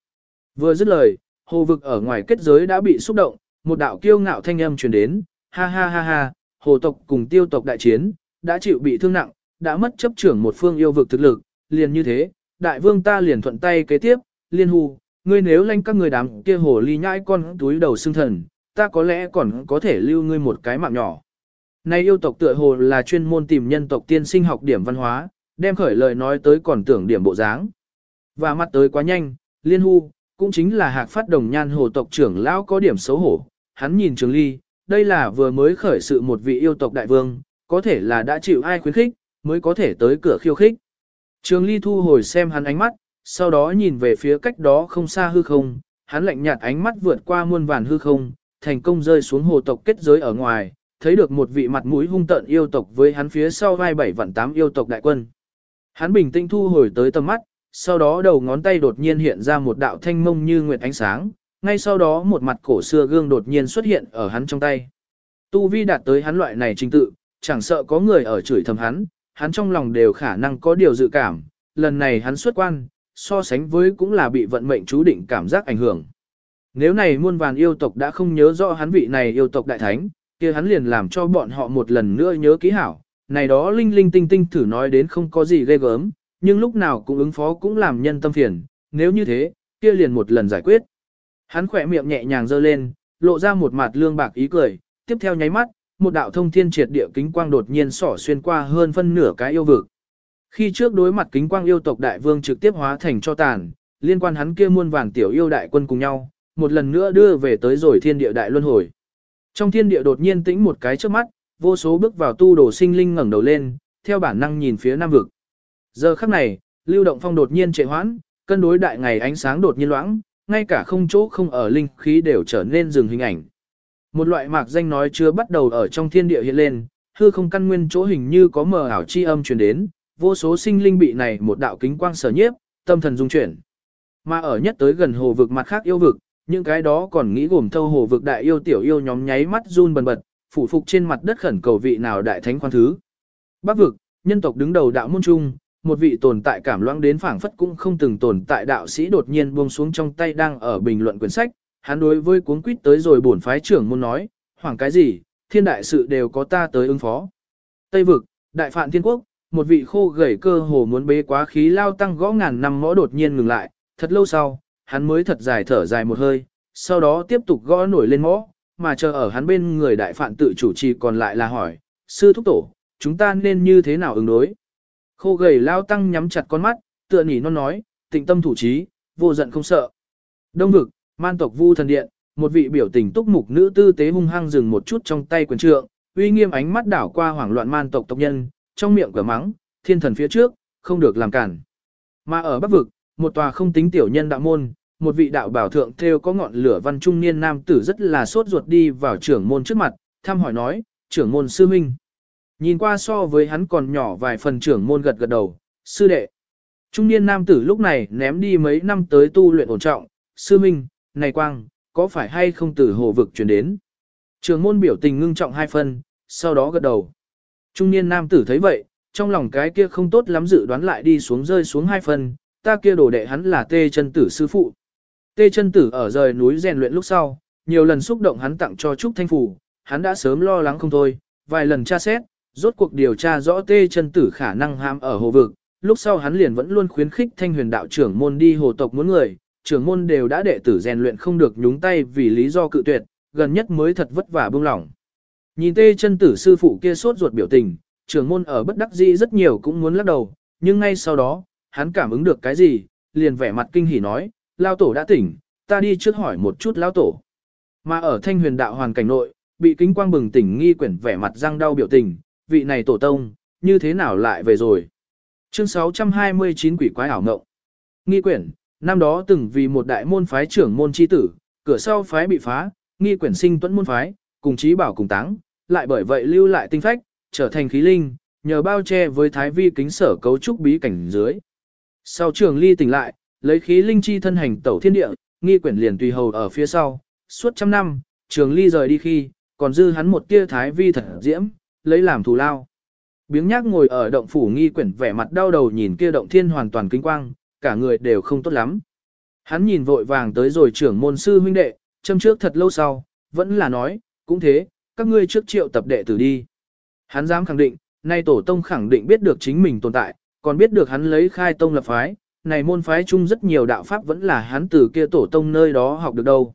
Vừa dứt lời, hồ vực ở ngoài kết giới đã bị xúc động, một đạo kiêu ngạo thanh âm truyền đến, ha ha ha ha, hồ tộc cùng tiêu tộc đại chiến, đã chịu bị thương nặng, đã mất chấp trưởng một phương yêu vực thực lực, liền như thế, đại vương ta liền thuận tay kế tiếp, liên hù, ngươi nếu lanh các người đám kia hồ ly nhãi con túi đầu xương thần, ta có lẽ còn có thể lưu ngươi một cái mạng nhỏ. Này yêu tộc tựa hồ là chuyên môn tìm nhân tộc tiên sinh học điểm văn hóa, đem khởi lời nói tới còn tưởng điểm bộ dáng. Và mắt tới quá nhanh, liên hu, cũng chính là hạc phát đồng nhan hồ tộc trưởng lão có điểm xấu hổ. Hắn nhìn Trường Ly, đây là vừa mới khởi sự một vị yêu tộc đại vương, có thể là đã chịu ai khuyến khích, mới có thể tới cửa khiêu khích. Trường Ly thu hồi xem hắn ánh mắt, sau đó nhìn về phía cách đó không xa hư không, hắn lạnh nhạt ánh mắt vượt qua muôn vàn hư không, thành công rơi xuống hồ tộc kết giới ở ngoài, thấy được một vị mặt mũi hung tợn yêu tộc với hắn phía sau vai bảy vạn tám yêu tộc đại quân. Hắn bình tĩnh thu hồi tới tầm mắt, sau đó đầu ngón tay đột nhiên hiện ra một đạo thanh mông như nguyệt ánh sáng, ngay sau đó một mặt cổ xưa gương đột nhiên xuất hiện ở hắn trong tay. Tu vi đạt tới hắn loại này trình tự, chẳng sợ có người ở chửi thầm hắn, hắn trong lòng đều khả năng có điều dự cảm, lần này hắn xuất quan, so sánh với cũng là bị vận mệnh chú định cảm giác ảnh hưởng. Nếu này muôn vàn yêu tộc đã không nhớ rõ hắn vị này yêu tộc đại thánh, kia hắn liền làm cho bọn họ một lần nữa nhớ ký hảo, này đó linh linh tinh tinh thử nói đến không có gì ghê gớm, nhưng lúc nào cũng ứng phó cũng làm nhân tâm phiền, nếu như thế, kia liền một lần giải quyết. Hắn khỏe miệng nhẹ nhàng giơ lên, lộ ra một mặt lương bạc ý cười, tiếp theo nháy mắt, một đạo thông thiên triệt địa kính quang đột nhiên xỏ xuyên qua hơn phân nửa cái yêu vực. Khi trước đối mặt kính quang yêu tộc đại vương trực tiếp hóa thành cho tàn, liên quan hắn kia muôn vàng tiểu yêu đại quân cùng nhau, một lần nữa đưa về tới rồi thiên địa đại luân hồi. Trong thiên địa đột nhiên tĩnh một cái trước mắt, vô số bước vào tu đồ sinh linh ngẩng đầu lên, theo bản năng nhìn phía nam vực. Giờ khắc này, lưu động phong đột nhiên trệ hoãn, cân đối đại ngày ánh sáng đột nhiên loãng, ngay cả không chỗ không ở linh khí đều trở nên dừng hình ảnh. Một loại mạc danh nói chưa bắt đầu ở trong thiên địa hiện lên, hư không căn nguyên chỗ hình như có mờ ảo chi âm truyền đến, vô số sinh linh bị này một đạo kính quang sở nhiếp, tâm thần dung chuyển. Mà ở nhất tới gần hồ vực mặt khác yêu vực, những cái đó còn nghĩ gồm thâu hồ vực đại yêu tiểu yêu nhóm nháy mắt run bần bật, phủ phục trên mặt đất khẩn cầu vị nào đại thánh khoan thứ. Bắc vực, nhân tộc đứng đầu đạo môn trung, một vị tồn tại cảm loãng đến phảng phất cũng không từng tồn tại đạo sĩ đột nhiên buông xuống trong tay đang ở bình luận quyển sách, hắn đối với cuốn quýt tới rồi bổn phái trưởng muốn nói, hoảng cái gì, thiên đại sự đều có ta tới ứng phó. Tây vực, đại phạn thiên quốc, một vị khô gầy cơ hồ muốn bế quá khí lao tăng gõ ngàn năm mõ đột nhiên ngừng lại, thật lâu sau, hắn mới thật dài thở dài một hơi, sau đó tiếp tục gõ nổi lên mõ, mà chờ ở hắn bên người đại phạn tự chủ trì còn lại là hỏi, sư thúc tổ, chúng ta nên như thế nào ứng đối? Khô gầy lao tăng nhắm chặt con mắt, tựa nỉ non nói, tịnh tâm thủ trí, vô giận không sợ. Đông vực, man tộc vu thần điện, một vị biểu tình túc mục nữ tư tế hung hăng dừng một chút trong tay quyền trượng, uy nghiêm ánh mắt đảo qua hoảng loạn man tộc tộc nhân, trong miệng cửa mắng, thiên thần phía trước, không được làm cản. Mà ở bắc vực, một tòa không tính tiểu nhân đạo môn, một vị đạo bảo thượng theo có ngọn lửa văn trung niên nam tử rất là sốt ruột đi vào trưởng môn trước mặt, thăm hỏi nói, trưởng môn sư minh. Nhìn qua so với hắn còn nhỏ vài phần trưởng môn gật gật đầu, sư đệ. Trung niên nam tử lúc này ném đi mấy năm tới tu luyện ổn trọng, sư minh, này quang, có phải hay không từ hồ vực chuyển đến. Trưởng môn biểu tình ngưng trọng hai phần, sau đó gật đầu. Trung niên nam tử thấy vậy, trong lòng cái kia không tốt lắm dự đoán lại đi xuống rơi xuống hai phần, ta kia đồ đệ hắn là tê chân tử sư phụ. Tê chân tử ở rời núi rèn luyện lúc sau, nhiều lần xúc động hắn tặng cho Trúc Thanh Phủ, hắn đã sớm lo lắng không thôi, vài lần tra xét, rốt cuộc điều tra rõ tê chân tử khả năng ham ở hồ vực, lúc sau hắn liền vẫn luôn khuyến khích thanh huyền đạo trưởng môn đi hồ tộc muốn người, trưởng môn đều đã đệ tử rèn luyện không được nhúng tay vì lý do cự tuyệt, gần nhất mới thật vất vả buông lỏng. Nhìn tê chân tử sư phụ kia sốt ruột biểu tình, trưởng môn ở bất đắc dĩ rất nhiều cũng muốn lắc đầu, nhưng ngay sau đó, hắn cảm ứng được cái gì, liền vẻ mặt kinh hỉ nói, lao tổ đã tỉnh, ta đi trước hỏi một chút lao tổ. Mà ở thanh huyền đạo hoàn cảnh nội, bị kính quang bừng tỉnh nghi quyển vẻ mặt răng đau biểu tình, vị này tổ tông, như thế nào lại về rồi. Chương 629 quỷ quái ảo ngộng. Nghi quyển, năm đó từng vì một đại môn phái trưởng môn chi tử, cửa sau phái bị phá, nghi quyển sinh tuẫn môn phái, cùng chí bảo cùng táng, lại bởi vậy lưu lại tinh phách, trở thành khí linh, nhờ bao che với thái vi kính sở cấu trúc bí cảnh dưới. Sau trường ly tỉnh lại, lấy khí linh chi thân hành tẩu thiên địa, nghi quyển liền tùy hầu ở phía sau, suốt trăm năm, trường ly rời đi khi, còn dư hắn một tia thái vi thật diễm, lấy làm thù lao. Biếng nhác ngồi ở động phủ nghi quyển vẻ mặt đau đầu nhìn kia động thiên hoàn toàn kinh quang, cả người đều không tốt lắm. Hắn nhìn vội vàng tới rồi trưởng môn sư huynh đệ, châm trước thật lâu sau, vẫn là nói, cũng thế, các ngươi trước triệu tập đệ tử đi. Hắn dám khẳng định, nay tổ tông khẳng định biết được chính mình tồn tại, còn biết được hắn lấy khai tông lập phái, này môn phái chung rất nhiều đạo pháp vẫn là hắn từ kia tổ tông nơi đó học được đâu.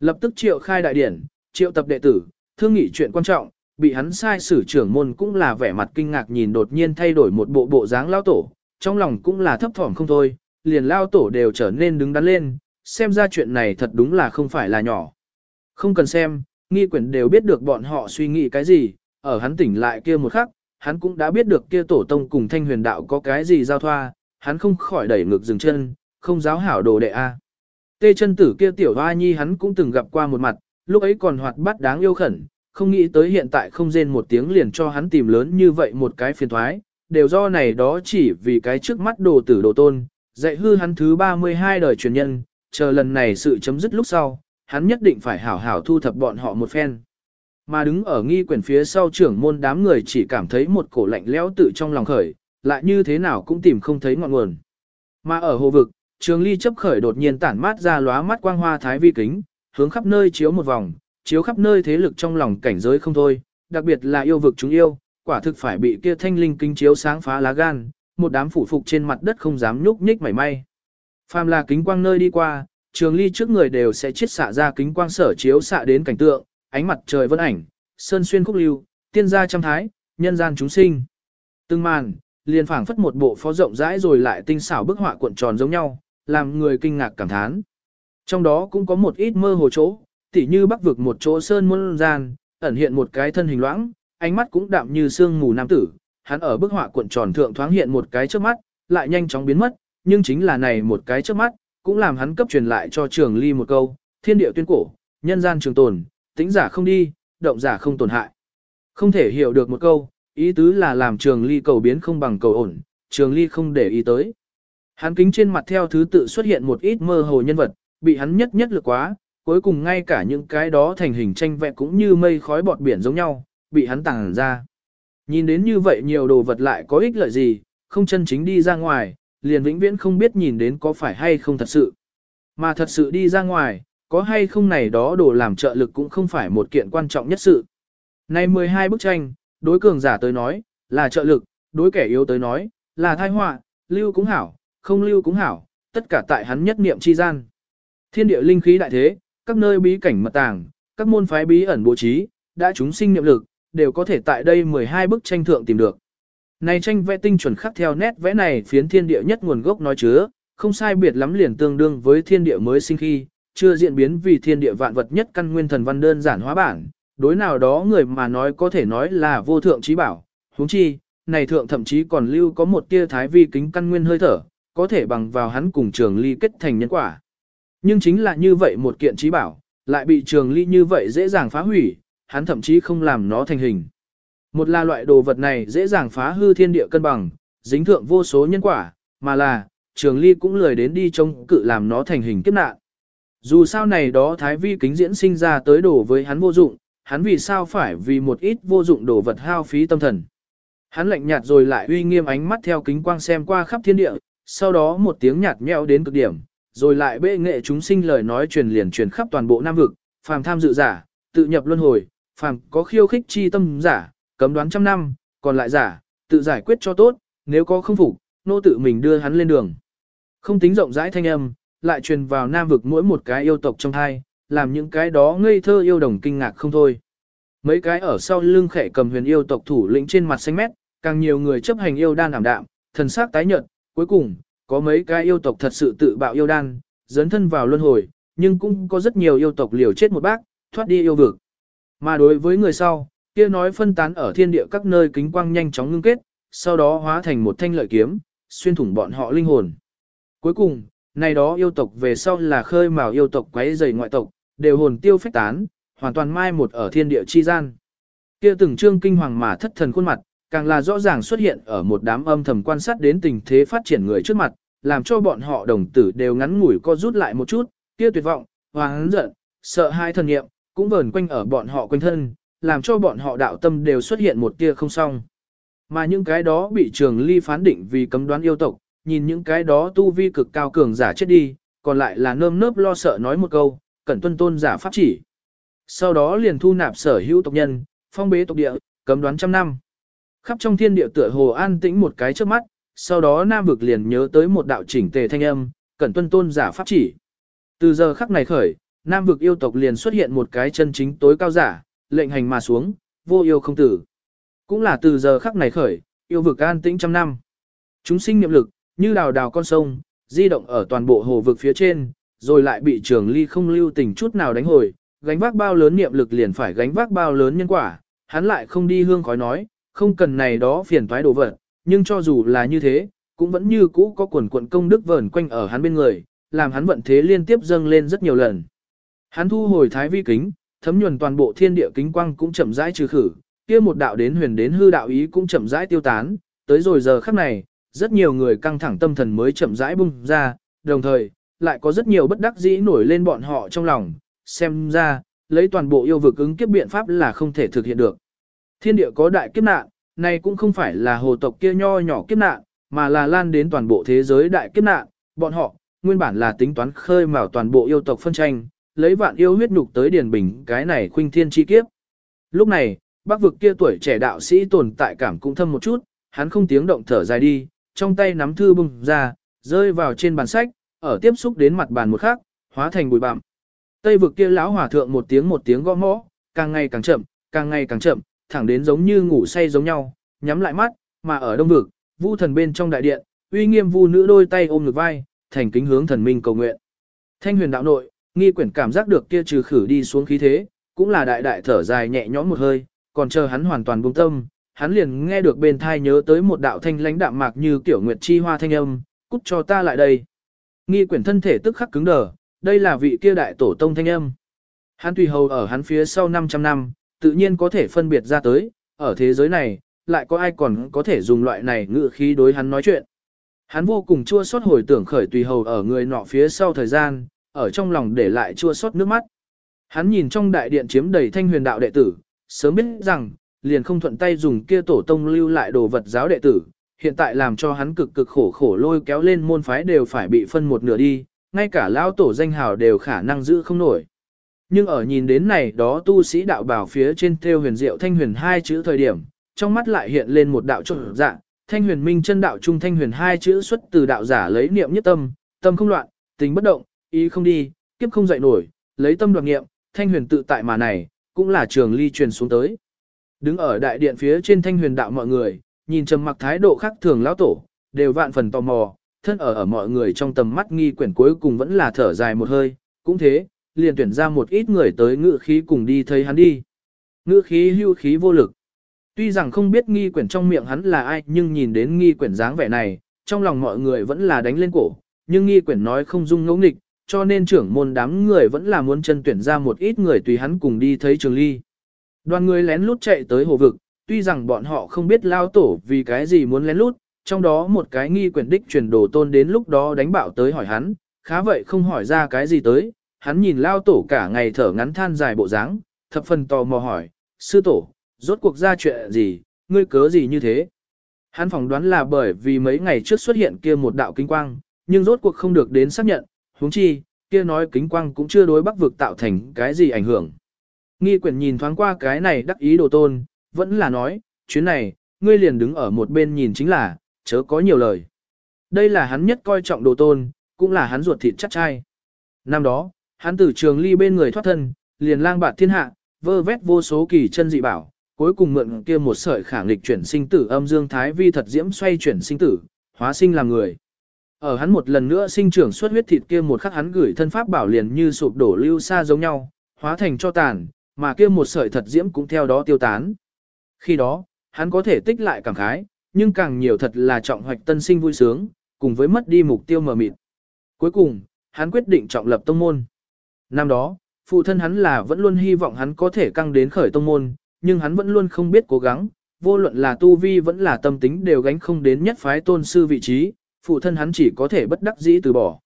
Lập tức triệu khai đại điển, triệu tập đệ tử, thương nghị chuyện quan trọng, bị hắn sai sử trưởng môn cũng là vẻ mặt kinh ngạc nhìn đột nhiên thay đổi một bộ bộ dáng lao tổ, trong lòng cũng là thấp thỏm không thôi, liền lao tổ đều trở nên đứng đắn lên, xem ra chuyện này thật đúng là không phải là nhỏ. Không cần xem, nghi quyển đều biết được bọn họ suy nghĩ cái gì, ở hắn tỉnh lại kia một khắc, hắn cũng đã biết được kia tổ tông cùng thanh huyền đạo có cái gì giao thoa, hắn không khỏi đẩy ngược dừng chân, không giáo hảo đồ đệ A. Tê chân tử kia tiểu hoa nhi hắn cũng từng gặp qua một mặt, lúc ấy còn hoạt bát đáng yêu khẩn, không nghĩ tới hiện tại không rên một tiếng liền cho hắn tìm lớn như vậy một cái phiền thoái, đều do này đó chỉ vì cái trước mắt đồ tử đồ tôn, dạy hư hắn thứ 32 đời truyền nhân, chờ lần này sự chấm dứt lúc sau, hắn nhất định phải hảo hảo thu thập bọn họ một phen. Mà đứng ở nghi quyển phía sau trưởng môn đám người chỉ cảm thấy một cổ lạnh lẽo tự trong lòng khởi, lại như thế nào cũng tìm không thấy ngọn nguồn. Mà ở hồ vực, trường ly chấp khởi đột nhiên tản mát ra lóa mắt quang hoa thái vi kính, hướng khắp nơi chiếu một vòng, chiếu khắp nơi thế lực trong lòng cảnh giới không thôi, đặc biệt là yêu vực chúng yêu, quả thực phải bị kia thanh linh kinh chiếu sáng phá lá gan, một đám phủ phục trên mặt đất không dám nhúc nhích mảy may. Phàm là kính quang nơi đi qua, trường ly trước người đều sẽ chiết xạ ra kính quang sở chiếu xạ đến cảnh tượng, ánh mặt trời vân ảnh, sơn xuyên khúc lưu, tiên gia trăm thái, nhân gian chúng sinh. Từng màn, liền phảng phất một bộ phó rộng rãi rồi lại tinh xảo bức họa cuộn tròn giống nhau, làm người kinh ngạc cảm thán. Trong đó cũng có một ít mơ hồ chỗ, tỉ như bắc vực một chỗ sơn muôn gian, ẩn hiện một cái thân hình loãng, ánh mắt cũng đạm như sương mù nam tử, hắn ở bức họa cuộn tròn thượng thoáng hiện một cái trước mắt, lại nhanh chóng biến mất, nhưng chính là này một cái trước mắt, cũng làm hắn cấp truyền lại cho trường ly một câu, thiên địa tuyên cổ, nhân gian trường tồn, tính giả không đi, động giả không tổn hại. Không thể hiểu được một câu, ý tứ là làm trường ly cầu biến không bằng cầu ổn, trường ly không để ý tới. Hắn kính trên mặt theo thứ tự xuất hiện một ít mơ hồ nhân vật, bị hắn nhất nhất lực quá, cuối cùng ngay cả những cái đó thành hình tranh vẽ cũng như mây khói bọt biển giống nhau, bị hắn tàng ra. Nhìn đến như vậy nhiều đồ vật lại có ích lợi gì, không chân chính đi ra ngoài, liền vĩnh viễn không biết nhìn đến có phải hay không thật sự. Mà thật sự đi ra ngoài, có hay không này đó đồ làm trợ lực cũng không phải một kiện quan trọng nhất sự. Này 12 bức tranh, đối cường giả tới nói, là trợ lực, đối kẻ yếu tới nói, là thai họa, lưu cũng hảo, không lưu cũng hảo, tất cả tại hắn nhất niệm chi gian. Thiên địa linh khí đại thế, các nơi bí cảnh mật tàng, các môn phái bí ẩn bố trí, đã chúng sinh niệm lực, đều có thể tại đây 12 bức tranh thượng tìm được. Này tranh vẽ tinh chuẩn khắc theo nét vẽ này phiến thiên địa nhất nguồn gốc nói chứa, không sai biệt lắm liền tương đương với thiên địa mới sinh khi, chưa diễn biến vì thiên địa vạn vật nhất căn nguyên thần văn đơn giản hóa bản, đối nào đó người mà nói có thể nói là vô thượng trí bảo, huống chi, này thượng thậm chí còn lưu có một tia thái vi kính căn nguyên hơi thở, có thể bằng vào hắn cùng trường ly kết thành nhân quả. Nhưng chính là như vậy một kiện trí bảo, lại bị trường ly như vậy dễ dàng phá hủy, hắn thậm chí không làm nó thành hình. Một là loại đồ vật này dễ dàng phá hư thiên địa cân bằng, dính thượng vô số nhân quả, mà là, trường ly cũng lười đến đi trông cự làm nó thành hình kiếp nạn. Dù sao này đó thái vi kính diễn sinh ra tới đồ với hắn vô dụng, hắn vì sao phải vì một ít vô dụng đồ vật hao phí tâm thần. Hắn lạnh nhạt rồi lại uy nghiêm ánh mắt theo kính quang xem qua khắp thiên địa, sau đó một tiếng nhạt nhẽo đến cực điểm, rồi lại bệ nghệ chúng sinh lời nói truyền liền truyền khắp toàn bộ Nam vực, phàm tham dự giả, tự nhập luân hồi, phàm có khiêu khích chi tâm giả, cấm đoán trăm năm, còn lại giả, tự giải quyết cho tốt, nếu có không phục, nô tự mình đưa hắn lên đường. Không tính rộng rãi thanh âm, lại truyền vào Nam vực mỗi một cái yêu tộc trong hai, làm những cái đó ngây thơ yêu đồng kinh ngạc không thôi. Mấy cái ở sau lưng khẽ cầm huyền yêu tộc thủ lĩnh trên mặt xanh mét, càng nhiều người chấp hành yêu đan ảm đạm, thần sắc tái nhợt, cuối cùng, có mấy cái yêu tộc thật sự tự bạo yêu đan, dấn thân vào luân hồi, nhưng cũng có rất nhiều yêu tộc liều chết một bác, thoát đi yêu vực. Mà đối với người sau, kia nói phân tán ở thiên địa các nơi kính quang nhanh chóng ngưng kết, sau đó hóa thành một thanh lợi kiếm, xuyên thủng bọn họ linh hồn. Cuối cùng, này đó yêu tộc về sau là khơi mào yêu tộc quấy rầy ngoại tộc, đều hồn tiêu phách tán, hoàn toàn mai một ở thiên địa chi gian. Kia từng trương kinh hoàng mà thất thần khuôn mặt, càng là rõ ràng xuất hiện ở một đám âm thầm quan sát đến tình thế phát triển người trước mặt, làm cho bọn họ đồng tử đều ngắn ngủi co rút lại một chút, kia tuyệt vọng, hoang giận, sợ hai thần nghiệm, cũng vờn quanh ở bọn họ quanh thân, làm cho bọn họ đạo tâm đều xuất hiện một tia không xong. Mà những cái đó bị trường ly phán định vì cấm đoán yêu tộc, nhìn những cái đó tu vi cực cao cường giả chết đi, còn lại là nơm nớp lo sợ nói một câu, cẩn tuân tôn giả pháp chỉ. Sau đó liền thu nạp sở hữu tộc nhân, phong bế tộc địa, cấm đoán trăm năm. Khắp trong thiên địa tựa hồ an tĩnh một cái trước mắt, sau đó Nam vực liền nhớ tới một đạo chỉnh tề thanh âm, cẩn tuân tôn giả pháp chỉ. Từ giờ khắc này khởi, Nam vực yêu tộc liền xuất hiện một cái chân chính tối cao giả, lệnh hành mà xuống, vô yêu không tử. Cũng là từ giờ khắc này khởi, yêu vực an tĩnh trăm năm. Chúng sinh niệm lực, như đào đào con sông, di động ở toàn bộ hồ vực phía trên, rồi lại bị trường ly không lưu tình chút nào đánh hồi, gánh vác bao lớn niệm lực liền phải gánh vác bao lớn nhân quả, hắn lại không đi hương khói nói, không cần này đó phiền toái đồ vật, nhưng cho dù là như thế, cũng vẫn như cũ có quần quận công đức vờn quanh ở hắn bên người, làm hắn vận thế liên tiếp dâng lên rất nhiều lần. Hắn thu hồi thái vi kính, thấm nhuần toàn bộ thiên địa kính quang cũng chậm rãi trừ khử, kia một đạo đến huyền đến hư đạo ý cũng chậm rãi tiêu tán, tới rồi giờ khắc này, rất nhiều người căng thẳng tâm thần mới chậm rãi bung ra, đồng thời, lại có rất nhiều bất đắc dĩ nổi lên bọn họ trong lòng, xem ra, lấy toàn bộ yêu vực ứng kiếp biện pháp là không thể thực hiện được. Thiên địa có đại kiếp nạn, này cũng không phải là hồ tộc kia nho nhỏ kiếp nạn, mà là lan đến toàn bộ thế giới đại kiếp nạn, bọn họ, nguyên bản là tính toán khơi mào toàn bộ yêu tộc phân tranh, lấy vạn yêu huyết nhục tới điền bình cái này khuynh thiên chi kiếp. Lúc này, bác vực kia tuổi trẻ đạo sĩ tồn tại cảm cũng thâm một chút, hắn không tiếng động thở dài đi, trong tay nắm thư bung ra, rơi vào trên bàn sách, ở tiếp xúc đến mặt bàn một khắc, hóa thành bụi bặm. Tây vực kia lão hòa thượng một tiếng một tiếng gõ mõ, càng ngày càng chậm, càng ngày càng chậm, thẳng đến giống như ngủ say giống nhau, nhắm lại mắt, mà ở đông vực, vu thần bên trong đại điện, uy nghiêm vu nữ đôi tay ôm ngực vai, thành kính hướng thần minh cầu nguyện. Thanh huyền đạo nội, nghi quyển cảm giác được kia trừ khử đi xuống khí thế, cũng là đại đại thở dài nhẹ nhõm một hơi, còn chờ hắn hoàn toàn buông tâm, hắn liền nghe được bên thai nhớ tới một đạo thanh lãnh đạm mạc như tiểu nguyệt chi hoa thanh âm, cút cho ta lại đây. Nghi quyển thân thể tức khắc cứng đờ, đây là vị kia đại tổ tông thanh âm. Hắn tùy hầu ở hắn phía sau 500 năm, tự nhiên có thể phân biệt ra tới, ở thế giới này, lại có ai còn có thể dùng loại này ngữ khí đối hắn nói chuyện. Hắn vô cùng chua xót hồi tưởng khởi tùy hầu ở người nọ phía sau thời gian, ở trong lòng để lại chua xót nước mắt. Hắn nhìn trong đại điện chiếm đầy thanh huyền đạo đệ tử, sớm biết rằng, liền không thuận tay dùng kia tổ tông lưu lại đồ vật giáo đệ tử, hiện tại làm cho hắn cực cực khổ khổ lôi kéo lên môn phái đều phải bị phân một nửa đi, ngay cả lão tổ danh hào đều khả năng giữ không nổi. Nhưng ở nhìn đến này đó tu sĩ đạo bảo phía trên theo huyền diệu thanh huyền hai chữ thời điểm, trong mắt lại hiện lên một đạo trộn dạng, thanh huyền minh chân đạo trung thanh huyền hai chữ xuất từ đạo giả lấy niệm nhất tâm, tâm không loạn, tình bất động, ý không đi, kiếp không dậy nổi, lấy tâm đoạt niệm thanh huyền tự tại mà này, cũng là trường ly truyền xuống tới. Đứng ở đại điện phía trên thanh huyền đạo mọi người, nhìn trầm mặc thái độ khác thường lão tổ, đều vạn phần tò mò, thân ở ở mọi người trong tầm mắt nghi quyển cuối cùng vẫn là thở dài một hơi, cũng thế, liền tuyển ra một ít người tới ngự khí cùng đi thấy hắn đi. Ngự khí hưu khí vô lực. Tuy rằng không biết nghi quyển trong miệng hắn là ai nhưng nhìn đến nghi quyển dáng vẻ này, trong lòng mọi người vẫn là đánh lên cổ, nhưng nghi quyển nói không dung ngẫu nghịch, cho nên trưởng môn đám người vẫn là muốn chân tuyển ra một ít người tùy hắn cùng đi thấy trường ly. Đoàn người lén lút chạy tới hồ vực, tuy rằng bọn họ không biết lao tổ vì cái gì muốn lén lút, trong đó một cái nghi quyển đích truyền đồ tôn đến lúc đó đánh bảo tới hỏi hắn, khá vậy không hỏi ra cái gì tới, hắn nhìn lao tổ cả ngày thở ngắn than dài bộ dáng, thập phần tò mò hỏi, sư tổ, rốt cuộc ra chuyện gì, ngươi cớ gì như thế? Hắn phỏng đoán là bởi vì mấy ngày trước xuất hiện kia một đạo kinh quang, nhưng rốt cuộc không được đến xác nhận, huống chi, kia nói kính quang cũng chưa đối bắc vực tạo thành cái gì ảnh hưởng. Nghi quyển nhìn thoáng qua cái này đắc ý đồ tôn, vẫn là nói, chuyến này, ngươi liền đứng ở một bên nhìn chính là, chớ có nhiều lời. Đây là hắn nhất coi trọng đồ tôn, cũng là hắn ruột thịt chắc chai. Năm đó, hắn từ trường ly bên người thoát thân, liền lang bạt thiên hạ, vơ vét vô số kỳ chân dị bảo, cuối cùng mượn kia một sợi khả nghịch chuyển sinh tử âm dương thái vi thật diễm xoay chuyển sinh tử, hóa sinh làm người. Ở hắn một lần nữa sinh trưởng xuất huyết thịt kia một khắc hắn gửi thân pháp bảo liền như sụp đổ lưu xa giống nhau, hóa thành cho tàn, mà kia một sợi thật diễm cũng theo đó tiêu tán. Khi đó, hắn có thể tích lại cảm khái, nhưng càng nhiều thật là trọng hoạch tân sinh vui sướng, cùng với mất đi mục tiêu mờ mịt. Cuối cùng, hắn quyết định trọng lập tông môn. Năm đó, phụ thân hắn là vẫn luôn hy vọng hắn có thể căng đến khởi tông môn, nhưng hắn vẫn luôn không biết cố gắng, vô luận là tu vi vẫn là tâm tính đều gánh không đến nhất phái tôn sư vị trí, phụ thân hắn chỉ có thể bất đắc dĩ từ bỏ.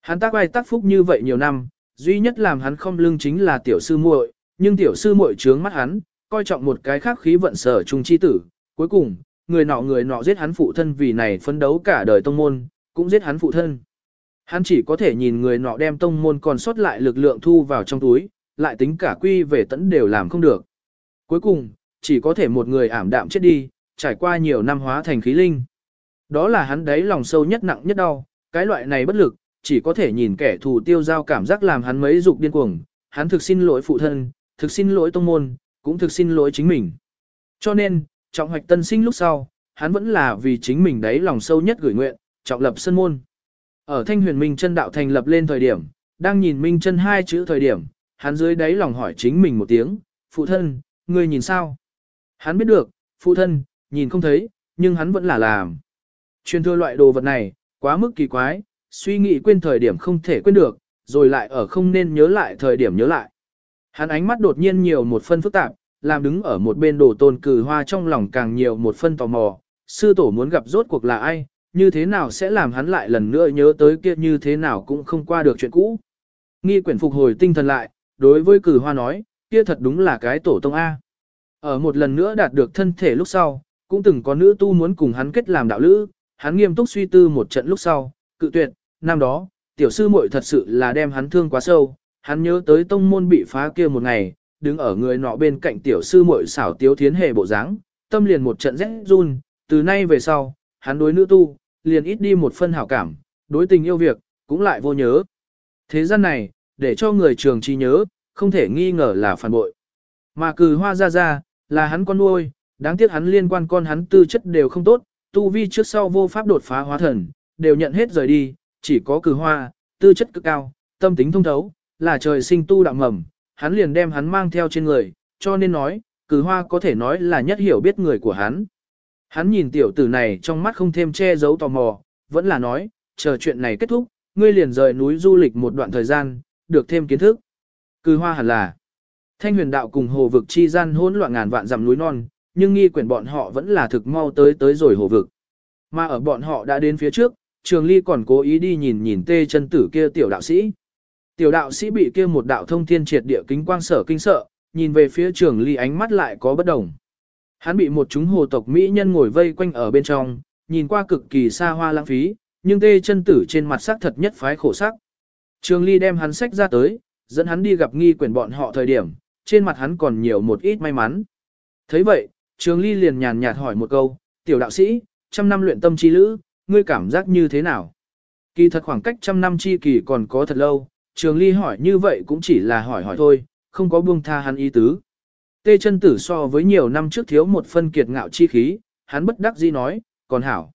Hắn tác ai tác phúc như vậy nhiều năm, duy nhất làm hắn không lưng chính là tiểu sư muội, nhưng tiểu sư muội trướng mắt hắn, coi trọng một cái khác khí vận sở trung chi tử, cuối cùng, người nọ người nọ giết hắn phụ thân vì này phấn đấu cả đời tông môn, cũng giết hắn phụ thân. Hắn chỉ có thể nhìn người nọ đem tông môn còn sót lại lực lượng thu vào trong túi, lại tính cả quy về tẫn đều làm không được. Cuối cùng, chỉ có thể một người ảm đạm chết đi, trải qua nhiều năm hóa thành khí linh. Đó là hắn đấy lòng sâu nhất nặng nhất đau, cái loại này bất lực, chỉ có thể nhìn kẻ thù tiêu giao cảm giác làm hắn mấy dục điên cuồng, hắn thực xin lỗi phụ thân, thực xin lỗi tông môn, cũng thực xin lỗi chính mình. Cho nên, trọng hoạch tân sinh lúc sau, hắn vẫn là vì chính mình đấy lòng sâu nhất gửi nguyện, trọng lập sân môn. Ở thanh huyền minh chân đạo thành lập lên thời điểm, đang nhìn minh chân hai chữ thời điểm, hắn dưới đáy lòng hỏi chính mình một tiếng, phụ thân, ngươi nhìn sao? Hắn biết được, phụ thân, nhìn không thấy, nhưng hắn vẫn là làm. Truyền thừa loại đồ vật này, quá mức kỳ quái, suy nghĩ quên thời điểm không thể quên được, rồi lại ở không nên nhớ lại thời điểm nhớ lại. Hắn ánh mắt đột nhiên nhiều một phân phức tạp, làm đứng ở một bên đồ tôn cử hoa trong lòng càng nhiều một phân tò mò, sư tổ muốn gặp rốt cuộc là ai, như thế nào sẽ làm hắn lại lần nữa nhớ tới kia như thế nào cũng không qua được chuyện cũ. Nghi quyển phục hồi tinh thần lại, đối với cử hoa nói, kia thật đúng là cái tổ tông A. Ở một lần nữa đạt được thân thể lúc sau, cũng từng có nữ tu muốn cùng hắn kết làm đạo lữ, hắn nghiêm túc suy tư một trận lúc sau, cự tuyệt, năm đó, tiểu sư muội thật sự là đem hắn thương quá sâu, hắn nhớ tới tông môn bị phá kia một ngày, đứng ở người nọ bên cạnh tiểu sư muội xảo tiếu thiến hề bộ dáng, tâm liền một trận rét run, từ nay về sau, hắn đối nữ tu, liền ít đi một phân hảo cảm, đối tình yêu việc, cũng lại vô nhớ. Thế gian này, để cho người trường trí nhớ, không thể nghi ngờ là phản bội. Mà cử hoa ra ra, là hắn con nuôi, đáng tiếc hắn liên quan con hắn tư chất đều không tốt, tu vi trước sau vô pháp đột phá hóa thần, đều nhận hết rời đi, chỉ có cử hoa, tư chất cực cao, tâm tính thông thấu, là trời sinh tu đạo mầm, hắn liền đem hắn mang theo trên người, cho nên nói, cử hoa có thể nói là nhất hiểu biết người của hắn. Hắn nhìn tiểu tử này trong mắt không thêm che giấu tò mò, vẫn là nói, chờ chuyện này kết thúc, ngươi liền rời núi du lịch một đoạn thời gian, được thêm kiến thức. Cư hoa hẳn là, thanh huyền đạo cùng hồ vực chi gian hỗn loạn ngàn vạn dặm núi non, nhưng nghi quyển bọn họ vẫn là thực mau tới tới rồi hồ vực. Mà ở bọn họ đã đến phía trước, Trường Ly còn cố ý đi nhìn nhìn tê chân tử kia tiểu đạo sĩ. Tiểu đạo sĩ bị kia một đạo thông thiên triệt địa kính quang sở kinh sợ, nhìn về phía Trường Ly ánh mắt lại có bất đồng. Hắn bị một chúng hồ tộc mỹ nhân ngồi vây quanh ở bên trong, nhìn qua cực kỳ xa hoa lãng phí, nhưng tê chân tử trên mặt sắc thật nhất phái khổ sắc. Trường Ly đem hắn sách ra tới, dẫn hắn đi gặp nghi quyển bọn họ thời điểm, trên mặt hắn còn nhiều một ít may mắn. Thấy vậy, Trường Ly liền nhàn nhạt hỏi một câu, tiểu đạo sĩ, trăm năm luyện tâm chi lữ, ngươi cảm giác như thế nào? Kỳ thật khoảng cách trăm năm chi kỳ còn có thật lâu, Trường Ly hỏi như vậy cũng chỉ là hỏi hỏi thôi, không có buông tha hắn ý tứ. Tê chân tử so với nhiều năm trước thiếu một phân kiệt ngạo chi khí, hắn bất đắc dĩ nói, còn hảo.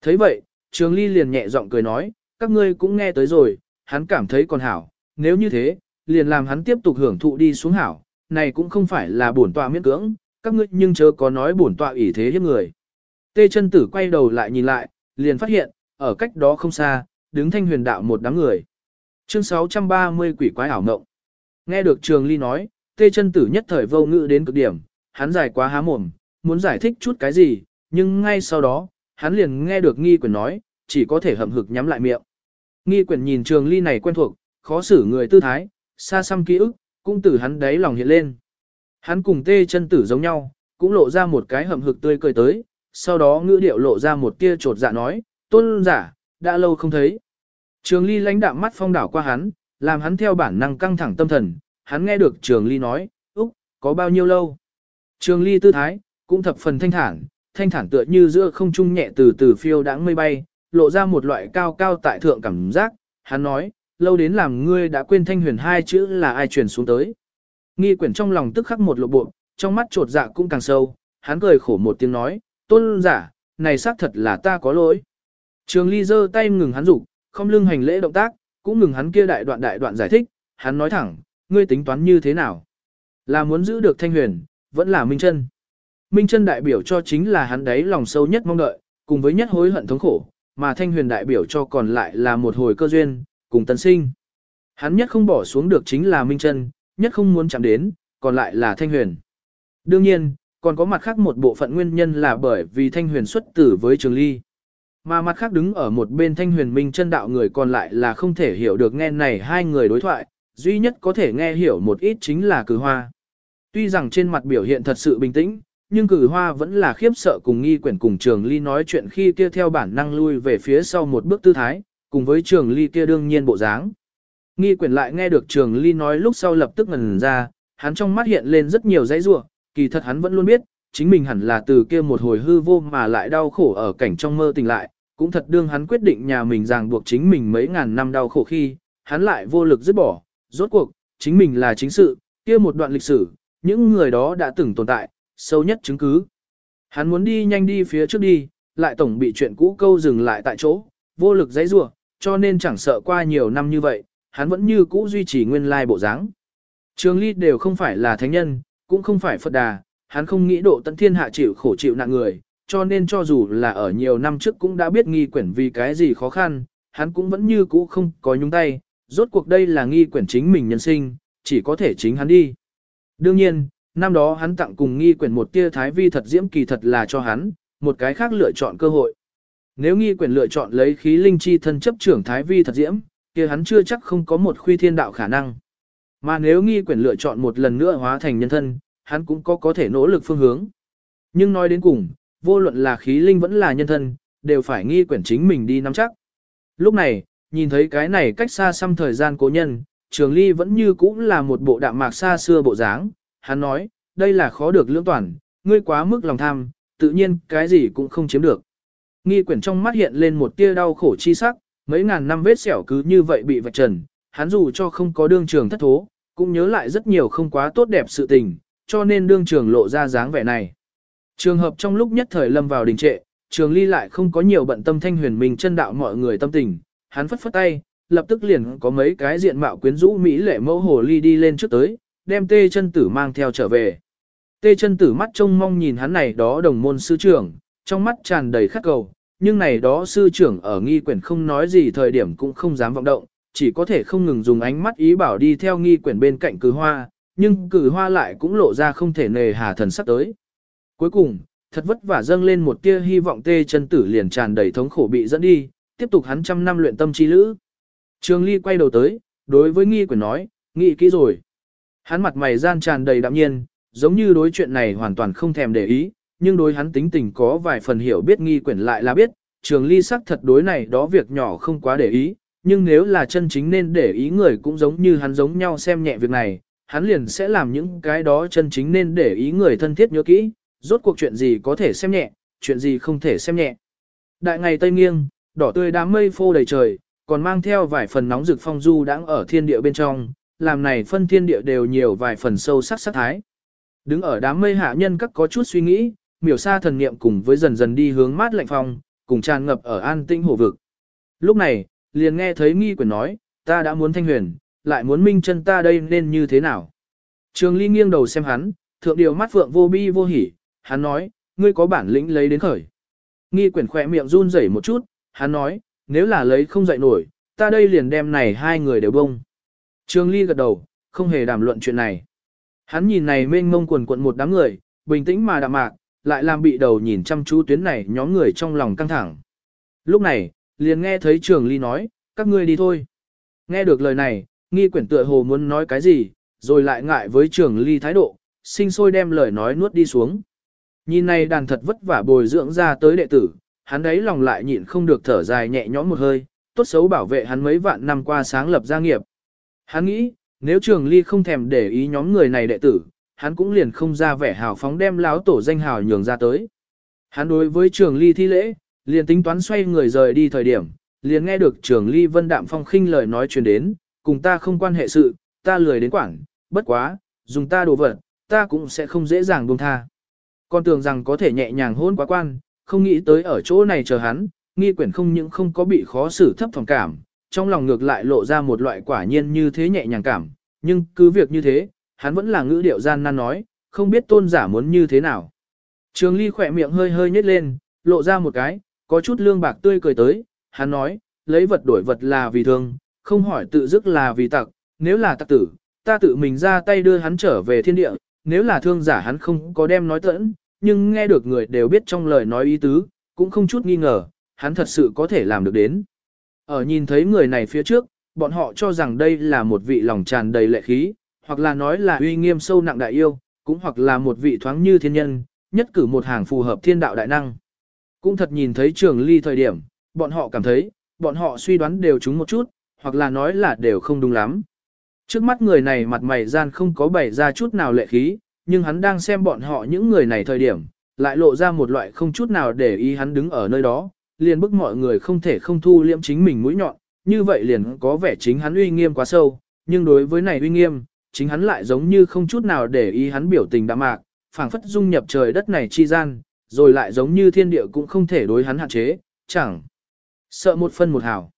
thấy vậy, Trường Ly liền nhẹ giọng cười nói, các ngươi cũng nghe tới rồi, hắn cảm thấy còn hảo, nếu như thế, liền làm hắn tiếp tục hưởng thụ đi xuống hảo, này cũng không phải là bổn tọa miễn cưỡng, các ngươi nhưng chớ có nói bổn tọa ủy thế hiếp người. Tê chân tử quay đầu lại nhìn lại, liền phát hiện, ở cách đó không xa, đứng thanh huyền đạo một đám người. Chương 630 quỷ quái ảo ngộng. Nghe được Trường Ly nói, Tê chân tử nhất thời vô ngữ đến cực điểm, hắn giải quá há mồm, muốn giải thích chút cái gì, nhưng ngay sau đó, hắn liền nghe được nghi quyền nói, chỉ có thể hậm hực nhắm lại miệng. Nghi quyền nhìn Trường Ly này quen thuộc, khó xử người tư thái, xa xăm ký ức, cũng từ hắn đáy lòng hiện lên. Hắn cùng Tê chân tử giống nhau, cũng lộ ra một cái hậm hực tươi cười tới, sau đó ngữ điệu lộ ra một tia trột dạ nói, tôn giả, đã lâu không thấy. Trường ly lãnh đạm mắt phong đảo qua hắn, làm hắn theo bản năng căng thẳng tâm thần, hắn nghe được trường ly nói, Úc, có bao nhiêu lâu? Trường ly tư thái, cũng thập phần thanh thản, thanh thản tựa như giữa không trung nhẹ từ từ phiêu đãng mây bay, lộ ra một loại cao cao tại thượng cảm giác, hắn nói, lâu đến làm ngươi đã quên thanh huyền hai chữ là ai truyền xuống tới. Nghi quyển trong lòng tức khắc một lộ bộ, trong mắt trột dạ cũng càng sâu, hắn cười khổ một tiếng nói, tôn giả, này xác thật là ta có lỗi. Trường ly giơ tay ngừng hắn rụng, không lưng hành lễ động tác, cũng ngừng hắn kia đại đoạn đại đoạn giải thích, hắn nói thẳng, ngươi tính toán như thế nào? Là muốn giữ được thanh huyền, vẫn là minh chân. Minh chân đại biểu cho chính là hắn đấy lòng sâu nhất mong đợi, cùng với nhất hối hận thống khổ, mà thanh huyền đại biểu cho còn lại là một hồi cơ duyên, cùng tân sinh. Hắn nhất không bỏ xuống được chính là Minh chân, nhất không muốn chạm đến, còn lại là thanh huyền. Đương nhiên, còn có mặt khác một bộ phận nguyên nhân là bởi vì thanh huyền xuất tử với trường ly. Mà mặt khác đứng ở một bên thanh huyền minh chân đạo người còn lại là không thể hiểu được nghe này hai người đối thoại, duy nhất có thể nghe hiểu một ít chính là cử hoa. Tuy rằng trên mặt biểu hiện thật sự bình tĩnh, nhưng cử hoa vẫn là khiếp sợ cùng nghi quyển cùng trường ly nói chuyện khi kia theo bản năng lui về phía sau một bước tư thái, cùng với trường ly kia đương nhiên bộ dáng. Nghi quyển lại nghe được trường ly nói lúc sau lập tức ngần ra, hắn trong mắt hiện lên rất nhiều dãy rủa kỳ thật hắn vẫn luôn biết, chính mình hẳn là từ kia một hồi hư vô mà lại đau khổ ở cảnh trong mơ tỉnh lại, cũng thật đương hắn quyết định nhà mình ràng buộc chính mình mấy ngàn năm đau khổ khi, hắn lại vô lực dứt bỏ, rốt cuộc, chính mình là chính sự, kia một đoạn lịch sử, những người đó đã từng tồn tại, sâu nhất chứng cứ. Hắn muốn đi nhanh đi phía trước đi, lại tổng bị chuyện cũ câu dừng lại tại chỗ, vô lực dãy rủa, cho nên chẳng sợ qua nhiều năm như vậy, hắn vẫn như cũ duy trì nguyên lai bộ dáng. Trường Ly đều không phải là thánh nhân, cũng không phải Phật đà, hắn không nghĩ độ tận thiên hạ chịu khổ chịu nạn người, cho nên cho dù là ở nhiều năm trước cũng đã biết nghi quyển vì cái gì khó khăn, hắn cũng vẫn như cũ không có nhúng tay, rốt cuộc đây là nghi quyển chính mình nhân sinh, chỉ có thể chính hắn đi. Đương nhiên, năm đó hắn tặng cùng nghi quyển một tia thái vi thật diễm kỳ thật là cho hắn, một cái khác lựa chọn cơ hội. Nếu nghi quyển lựa chọn lấy khí linh chi thân chấp trưởng thái vi thật diễm, kia hắn chưa chắc không có một khuy thiên đạo khả năng. Mà nếu nghi quyển lựa chọn một lần nữa hóa thành nhân thân, hắn cũng có có thể nỗ lực phương hướng. Nhưng nói đến cùng, vô luận là khí linh vẫn là nhân thân, đều phải nghi quyển chính mình đi nắm chắc. Lúc này, nhìn thấy cái này cách xa xăm thời gian cố nhân, trường ly vẫn như cũ là một bộ đạm mạc xa xưa bộ dáng, hắn nói, đây là khó được lưỡng toàn, ngươi quá mức lòng tham, tự nhiên cái gì cũng không chiếm được. Nghi quyển trong mắt hiện lên một tia đau khổ chi sắc, mấy ngàn năm vết sẹo cứ như vậy bị vạch trần, hắn dù cho không có đương trường thất thố, cũng nhớ lại rất nhiều không quá tốt đẹp sự tình, cho nên đương trường lộ ra dáng vẻ này. Trường hợp trong lúc nhất thời lâm vào đình trệ, trường ly lại không có nhiều bận tâm thanh huyền mình chân đạo mọi người tâm tình, hắn phất phất tay, lập tức liền có mấy cái diện mạo quyến rũ mỹ lệ mẫu hồ ly đi lên trước tới, đem tê chân tử mang theo trở về. Tê chân tử mắt trông mong nhìn hắn này đó đồng môn sư trưởng, trong mắt tràn đầy khắc cầu, nhưng này đó sư trưởng ở nghi quyển không nói gì thời điểm cũng không dám vọng động, chỉ có thể không ngừng dùng ánh mắt ý bảo đi theo nghi quyển bên cạnh cử hoa, nhưng cử hoa lại cũng lộ ra không thể nề hà thần sắp tới. Cuối cùng, thật vất vả dâng lên một tia hy vọng tê chân tử liền tràn đầy thống khổ bị dẫn đi, tiếp tục hắn trăm năm luyện tâm trí lữ. Trường Ly quay đầu tới, đối với nghi quyển nói, nghĩ kỹ rồi. Hắn mặt mày gian tràn đầy đạm nhiên, giống như đối chuyện này hoàn toàn không thèm để ý, nhưng đối hắn tính tình có vài phần hiểu biết nghi quyển lại là biết, trường ly sắc thật đối này đó việc nhỏ không quá để ý, nhưng nếu là chân chính nên để ý người cũng giống như hắn giống nhau xem nhẹ việc này, hắn liền sẽ làm những cái đó chân chính nên để ý người thân thiết nhớ kỹ, rốt cuộc chuyện gì có thể xem nhẹ, chuyện gì không thể xem nhẹ. Đại ngày Tây Nghiêng, đỏ tươi đám mây phô đầy trời, còn mang theo vài phần nóng rực phong du đang ở thiên địa bên trong, làm này phân thiên địa đều nhiều vài phần sâu sắc sắc thái. Đứng ở đám mây hạ nhân các có chút suy nghĩ, miểu xa thần niệm cùng với dần dần đi hướng mát lạnh phong, cùng tràn ngập ở an tinh hồ vực. Lúc này, liền nghe thấy nghi quyền nói, ta đã muốn thanh huyền, lại muốn minh chân ta đây nên như thế nào. Trường ly nghiêng đầu xem hắn, thượng điều mắt phượng vô bi vô hỉ, hắn nói, ngươi có bản lĩnh lấy đến khởi. Nghi quyển khỏe miệng run rẩy một chút, hắn nói, nếu là lấy không dậy nổi, ta đây liền đem này hai người đều bông. trương ly gật đầu, không hề đàm luận chuyện này. Hắn nhìn này mênh mông quần quận một đám người, bình tĩnh mà đạm mạc, lại làm bị đầu nhìn chăm chú tuyến này nhóm người trong lòng căng thẳng. Lúc này, liền nghe thấy trường ly nói, các ngươi đi thôi. Nghe được lời này, nghi quyển tựa hồ muốn nói cái gì, rồi lại ngại với trường ly thái độ, sinh sôi đem lời nói nuốt đi xuống. Nhìn này đàn thật vất vả bồi dưỡng ra tới đệ tử, hắn ấy lòng lại nhịn không được thở dài nhẹ nhõm một hơi, tốt xấu bảo vệ hắn mấy vạn năm qua sáng lập gia nghiệp. Hắn nghĩ, nếu trường ly không thèm để ý nhóm người này đệ tử, hắn cũng liền không ra vẻ hào phóng đem láo tổ danh hào nhường ra tới. Hắn đối với trường ly thi lễ, liền tính toán xoay người rời đi thời điểm, liền nghe được trường ly vân đạm phong khinh lời nói truyền đến, cùng ta không quan hệ sự, ta lười đến quảng, bất quá, dùng ta đồ vật, ta cũng sẽ không dễ dàng buông tha. Con tưởng rằng có thể nhẹ nhàng hôn quá quan, không nghĩ tới ở chỗ này chờ hắn, nghi quyển không những không có bị khó xử thấp phòng cảm, trong lòng ngược lại lộ ra một loại quả nhiên như thế nhẹ nhàng cảm, nhưng cứ việc như thế, hắn vẫn là ngữ điệu gian nan nói, không biết tôn giả muốn như thế nào. Trường ly khỏe miệng hơi hơi nhếch lên, lộ ra một cái, có chút lương bạc tươi cười tới, hắn nói, lấy vật đổi vật là vì thương, không hỏi tự dứt là vì tặc, nếu là tặc tử, ta tự mình ra tay đưa hắn trở về thiên địa, nếu là thương giả hắn không có đem nói tẫn, nhưng nghe được người đều biết trong lời nói ý tứ, cũng không chút nghi ngờ, hắn thật sự có thể làm được đến. Ở nhìn thấy người này phía trước, bọn họ cho rằng đây là một vị lòng tràn đầy lệ khí, hoặc là nói là uy nghiêm sâu nặng đại yêu, cũng hoặc là một vị thoáng như thiên nhân, nhất cử một hàng phù hợp thiên đạo đại năng. Cũng thật nhìn thấy trường ly thời điểm, bọn họ cảm thấy, bọn họ suy đoán đều trúng một chút, hoặc là nói là đều không đúng lắm. Trước mắt người này mặt mày gian không có bày ra chút nào lệ khí, nhưng hắn đang xem bọn họ những người này thời điểm, lại lộ ra một loại không chút nào để ý hắn đứng ở nơi đó, liền bức mọi người không thể không thu liễm chính mình mũi nhọn, như vậy liền có vẻ chính hắn uy nghiêm quá sâu, nhưng đối với này uy nghiêm, chính hắn lại giống như không chút nào để ý hắn biểu tình đạm mạc, phảng phất dung nhập trời đất này chi gian, rồi lại giống như thiên địa cũng không thể đối hắn hạn chế, chẳng sợ một phân một hào.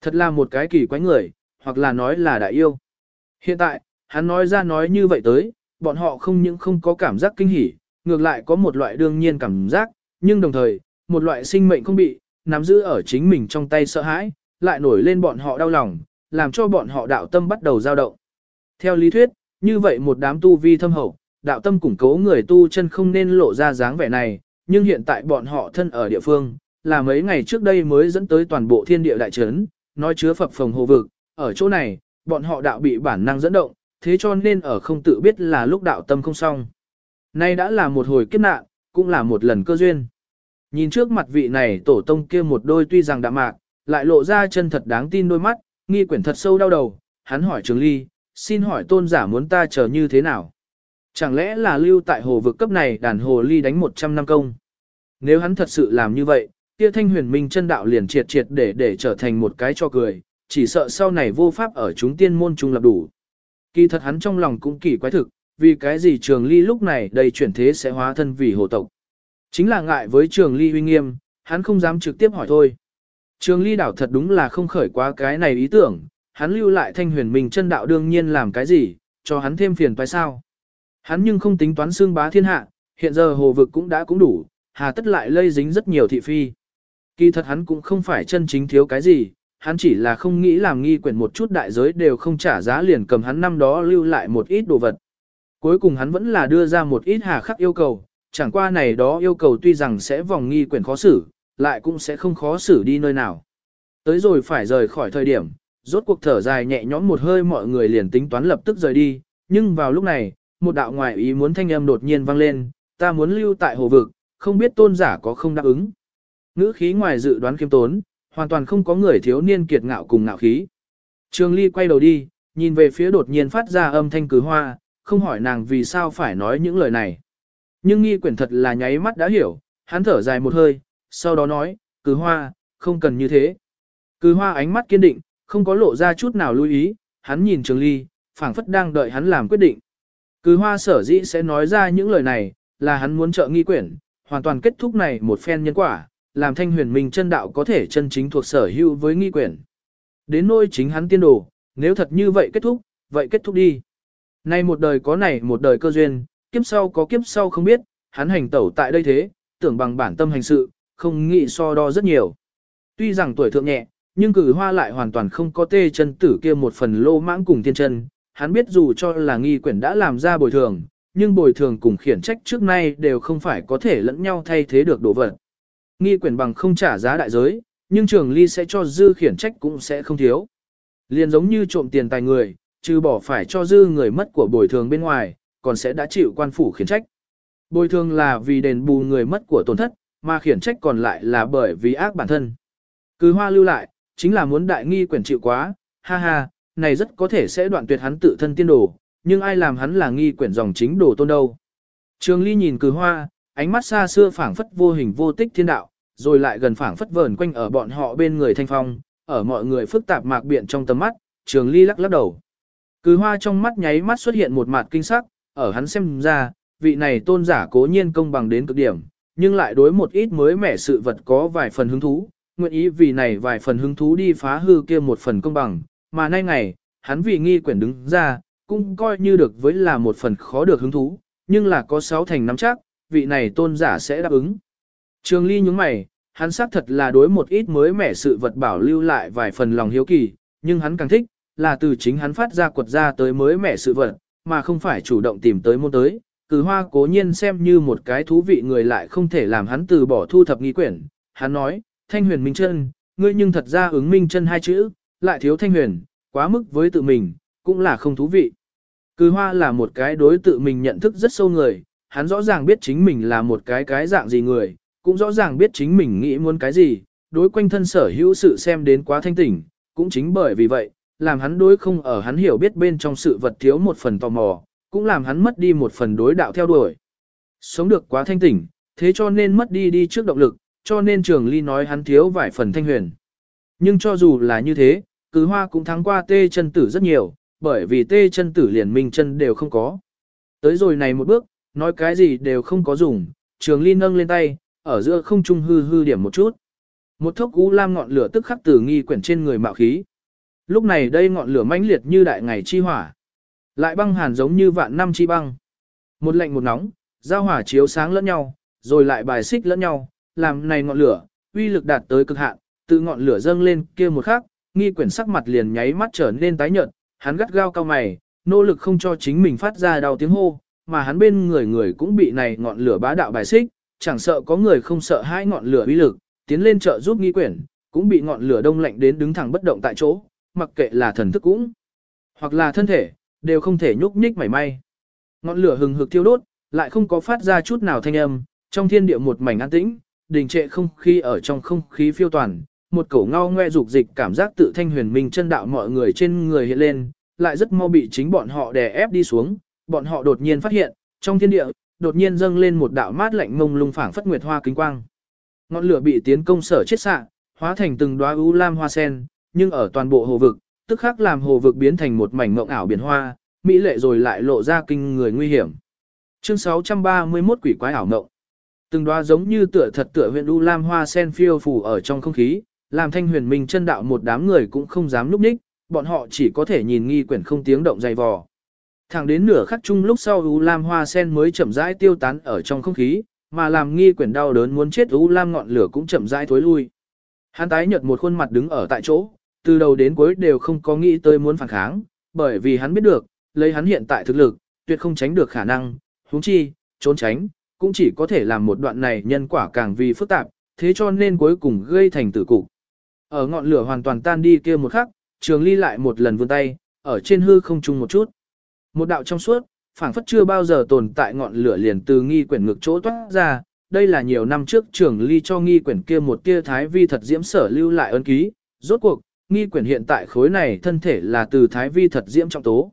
Thật là một cái kỳ quái người, hoặc là nói là đại yêu. Hiện tại, hắn nói ra nói như vậy tới, bọn họ không những không có cảm giác kinh hỉ, ngược lại có một loại đương nhiên cảm giác, nhưng đồng thời, một loại sinh mệnh không bị, nắm giữ ở chính mình trong tay sợ hãi, lại nổi lên bọn họ đau lòng, làm cho bọn họ đạo tâm bắt đầu dao động. Theo lý thuyết, như vậy một đám tu vi thâm hậu, đạo tâm củng cố người tu chân không nên lộ ra dáng vẻ này, nhưng hiện tại bọn họ thân ở địa phương, là mấy ngày trước đây mới dẫn tới toàn bộ thiên địa đại trấn, nói chứa phập phòng hồ vực, ở chỗ này, bọn họ đạo bị bản năng dẫn động, thế cho nên ở không tự biết là lúc đạo tâm không xong. Nay đã là một hồi kiếp nạn, cũng là một lần cơ duyên. Nhìn trước mặt vị này tổ tông kia một đôi tuy rằng đạm mạc, lại lộ ra chân thật đáng tin đôi mắt, nghi quyển thật sâu đau đầu, hắn hỏi Trường Ly, xin hỏi tôn giả muốn ta chờ như thế nào? Chẳng lẽ là lưu tại hồ vực cấp này đàn hồ ly đánh 100 năm công? Nếu hắn thật sự làm như vậy, kia thanh huyền minh chân đạo liền triệt triệt để để trở thành một cái cho cười, chỉ sợ sau này vô pháp ở chúng tiên môn trung lập đủ. Kỳ thật hắn trong lòng cũng kỳ quái thực, vì cái gì trường ly lúc này đầy chuyển thế sẽ hóa thân vì hồ tộc. Chính là ngại với trường ly uy nghiêm, hắn không dám trực tiếp hỏi thôi. Trường ly đảo thật đúng là không khởi quá cái này ý tưởng, hắn lưu lại thanh huyền minh chân đạo đương nhiên làm cái gì, cho hắn thêm phiền phải sao. Hắn nhưng không tính toán xương bá thiên hạ, hiện giờ hồ vực cũng đã cũng đủ, hà tất lại lây dính rất nhiều thị phi. Kỳ thật hắn cũng không phải chân chính thiếu cái gì, hắn chỉ là không nghĩ làm nghi quyển một chút đại giới đều không trả giá liền cầm hắn năm đó lưu lại một ít đồ vật. Cuối cùng hắn vẫn là đưa ra một ít hà khắc yêu cầu, chẳng qua này đó yêu cầu tuy rằng sẽ vòng nghi quyển khó xử, lại cũng sẽ không khó xử đi nơi nào. Tới rồi phải rời khỏi thời điểm, rốt cuộc thở dài nhẹ nhõm một hơi mọi người liền tính toán lập tức rời đi, nhưng vào lúc này, một đạo ngoại ý muốn thanh âm đột nhiên vang lên, ta muốn lưu tại hồ vực, không biết tôn giả có không đáp ứng. Ngữ khí ngoài dự đoán khiêm tốn, hoàn toàn không có người thiếu niên kiệt ngạo cùng ngạo khí. Trường Ly quay đầu đi, nhìn về phía đột nhiên phát ra âm thanh cử hoa, không hỏi nàng vì sao phải nói những lời này. Nhưng nghi quyển thật là nháy mắt đã hiểu, hắn thở dài một hơi, sau đó nói, cử hoa, không cần như thế. Cử hoa ánh mắt kiên định, không có lộ ra chút nào lưu ý, hắn nhìn Trường Ly, phảng phất đang đợi hắn làm quyết định. Cử hoa sở dĩ sẽ nói ra những lời này, là hắn muốn trợ nghi quyển, hoàn toàn kết thúc này một phen nhân quả, làm thanh huyền minh chân đạo có thể chân chính thuộc sở hữu với nghi quyển. Đến nôi chính hắn tiên đồ, nếu thật như vậy kết thúc, vậy kết thúc đi. Nay một đời có này một đời cơ duyên, kiếp sau có kiếp sau không biết, hắn hành tẩu tại đây thế, tưởng bằng bản tâm hành sự, không nghĩ so đo rất nhiều. Tuy rằng tuổi thượng nhẹ, nhưng cử hoa lại hoàn toàn không có tê chân tử kia một phần lô mãng cùng tiên chân. Hắn biết dù cho là nghi quyển đã làm ra bồi thường, nhưng bồi thường cùng khiển trách trước nay đều không phải có thể lẫn nhau thay thế được đồ vật. Nghi quyển bằng không trả giá đại giới, nhưng trường ly sẽ cho dư khiển trách cũng sẽ không thiếu. Liền giống như trộm tiền tài người, trừ bỏ phải cho dư người mất của bồi thường bên ngoài, còn sẽ đã chịu quan phủ khiển trách. Bồi thường là vì đền bù người mất của tổn thất, mà khiển trách còn lại là bởi vì ác bản thân. Cứ hoa lưu lại, chính là muốn đại nghi quyển chịu quá, ha ha, này rất có thể sẽ đoạn tuyệt hắn tự thân tiên đồ, nhưng ai làm hắn là nghi quyển dòng chính đồ tôn đâu. Trường ly nhìn cứ hoa, ánh mắt xa xưa phảng phất vô hình vô tích thiên đạo, rồi lại gần phảng phất vờn quanh ở bọn họ bên người thanh phong, ở mọi người phức tạp mạc biện trong tầm mắt, trường ly lắc lắc đầu. Cứ hoa trong mắt nháy mắt xuất hiện một mặt kinh sắc, ở hắn xem ra, vị này tôn giả cố nhiên công bằng đến cực điểm, nhưng lại đối một ít mới mẻ sự vật có vài phần hứng thú, nguyện ý vì này vài phần hứng thú đi phá hư kia một phần công bằng, mà nay ngày, hắn vì nghi quyển đứng ra, cũng coi như được với là một phần khó được hứng thú, nhưng là có sáu thành nắm chắc, vị này tôn giả sẽ đáp ứng. Trường Ly nhướng mày, hắn xác thật là đối một ít mới mẻ sự vật bảo lưu lại vài phần lòng hiếu kỳ, nhưng hắn càng thích, là từ chính hắn phát ra quật ra tới mới mẻ sự vật, mà không phải chủ động tìm tới môn tới. Cử hoa cố nhiên xem như một cái thú vị người lại không thể làm hắn từ bỏ thu thập nghi quyển. Hắn nói, thanh huyền minh chân, ngươi nhưng thật ra ứng minh chân hai chữ, lại thiếu thanh huyền, quá mức với tự mình, cũng là không thú vị. Cử hoa là một cái đối tự mình nhận thức rất sâu người, hắn rõ ràng biết chính mình là một cái cái dạng gì người, cũng rõ ràng biết chính mình nghĩ muốn cái gì, đối quanh thân sở hữu sự xem đến quá thanh tỉnh, cũng chính bởi vì vậy, làm hắn đối không ở hắn hiểu biết bên trong sự vật thiếu một phần tò mò, cũng làm hắn mất đi một phần đối đạo theo đuổi. Sống được quá thanh tỉnh, thế cho nên mất đi đi trước động lực, cho nên trường ly nói hắn thiếu vài phần thanh huyền. Nhưng cho dù là như thế, cứ hoa cũng thắng qua tê chân tử rất nhiều, bởi vì tê chân tử liền minh chân đều không có. Tới rồi này một bước, nói cái gì đều không có dùng, trường ly nâng lên tay, ở giữa không trung hư hư điểm một chút. Một thốc u lam ngọn lửa tức khắc từ nghi quyển trên người mạo khí. Lúc này đây ngọn lửa mãnh liệt như đại ngày chi hỏa. Lại băng hàn giống như vạn năm chi băng. Một lạnh một nóng, giao hỏa chiếu sáng lẫn nhau, rồi lại bài xích lẫn nhau, làm này ngọn lửa, uy lực đạt tới cực hạn, từ ngọn lửa dâng lên kia một khắc, nghi quyển sắc mặt liền nháy mắt trở nên tái nhợt, hắn gắt gao cao mày, nỗ lực không cho chính mình phát ra đau tiếng hô, mà hắn bên người người cũng bị này ngọn lửa bá đạo bài xích, chẳng sợ có người không sợ hai ngọn lửa uy lực, tiến lên trợ giúp nghi quyển, cũng bị ngọn lửa đông lạnh đến đứng thẳng bất động tại chỗ, mặc kệ là thần thức cũng, hoặc là thân thể, đều không thể nhúc nhích mảy may. Ngọn lửa hừng hực thiêu đốt, lại không có phát ra chút nào thanh âm, trong thiên địa một mảnh an tĩnh, đình trệ không khí ở trong không khí phiêu toàn, một cổ ngao ngoe dục dịch cảm giác tự thanh huyền minh chân đạo mọi người trên người hiện lên, lại rất mau bị chính bọn họ đè ép đi xuống, bọn họ đột nhiên phát hiện, trong thiên địa, đột nhiên dâng lên một đạo mát lạnh mông lung phảng phất nguyệt hoa kính quang. Ngọn lửa bị tiến công sở chết xạ, hóa thành từng đóa u lam hoa sen, nhưng ở toàn bộ hồ vực, tức khắc làm hồ vực biến thành một mảnh mộng ảo biển hoa, mỹ lệ rồi lại lộ ra kinh người nguy hiểm. Chương 631 quỷ quái ảo mộng. Từng đóa giống như tựa thật tựa huyền u lam hoa sen phiêu phù ở trong không khí, làm thanh huyền minh chân đạo một đám người cũng không dám núp ních, bọn họ chỉ có thể nhìn nghi quyển không tiếng động dày vò. Thẳng đến nửa khắc chung lúc sau u lam hoa sen mới chậm rãi tiêu tán ở trong không khí, mà làm nghi quyển đau đớn muốn chết u lam ngọn lửa cũng chậm rãi thối lui. Hắn tái nhợt một khuôn mặt đứng ở tại chỗ, từ đầu đến cuối đều không có nghĩ tới muốn phản kháng, bởi vì hắn biết được, lấy hắn hiện tại thực lực, tuyệt không tránh được khả năng, huống chi, trốn tránh, cũng chỉ có thể làm một đoạn này nhân quả càng vì phức tạp, thế cho nên cuối cùng gây thành tử cục. Ở ngọn lửa hoàn toàn tan đi kia một khắc, trường ly lại một lần vươn tay, ở trên hư không trung một chút. Một đạo trong suốt, phảng phất chưa bao giờ tồn tại ngọn lửa liền từ nghi quyển ngực chỗ toát ra, đây là nhiều năm trước trưởng ly cho nghi quyển kia một tia thái vi thật diễm sở lưu lại ấn ký, rốt cuộc, nghi quyển hiện tại khối này thân thể là từ thái vi thật diễm trọng tố.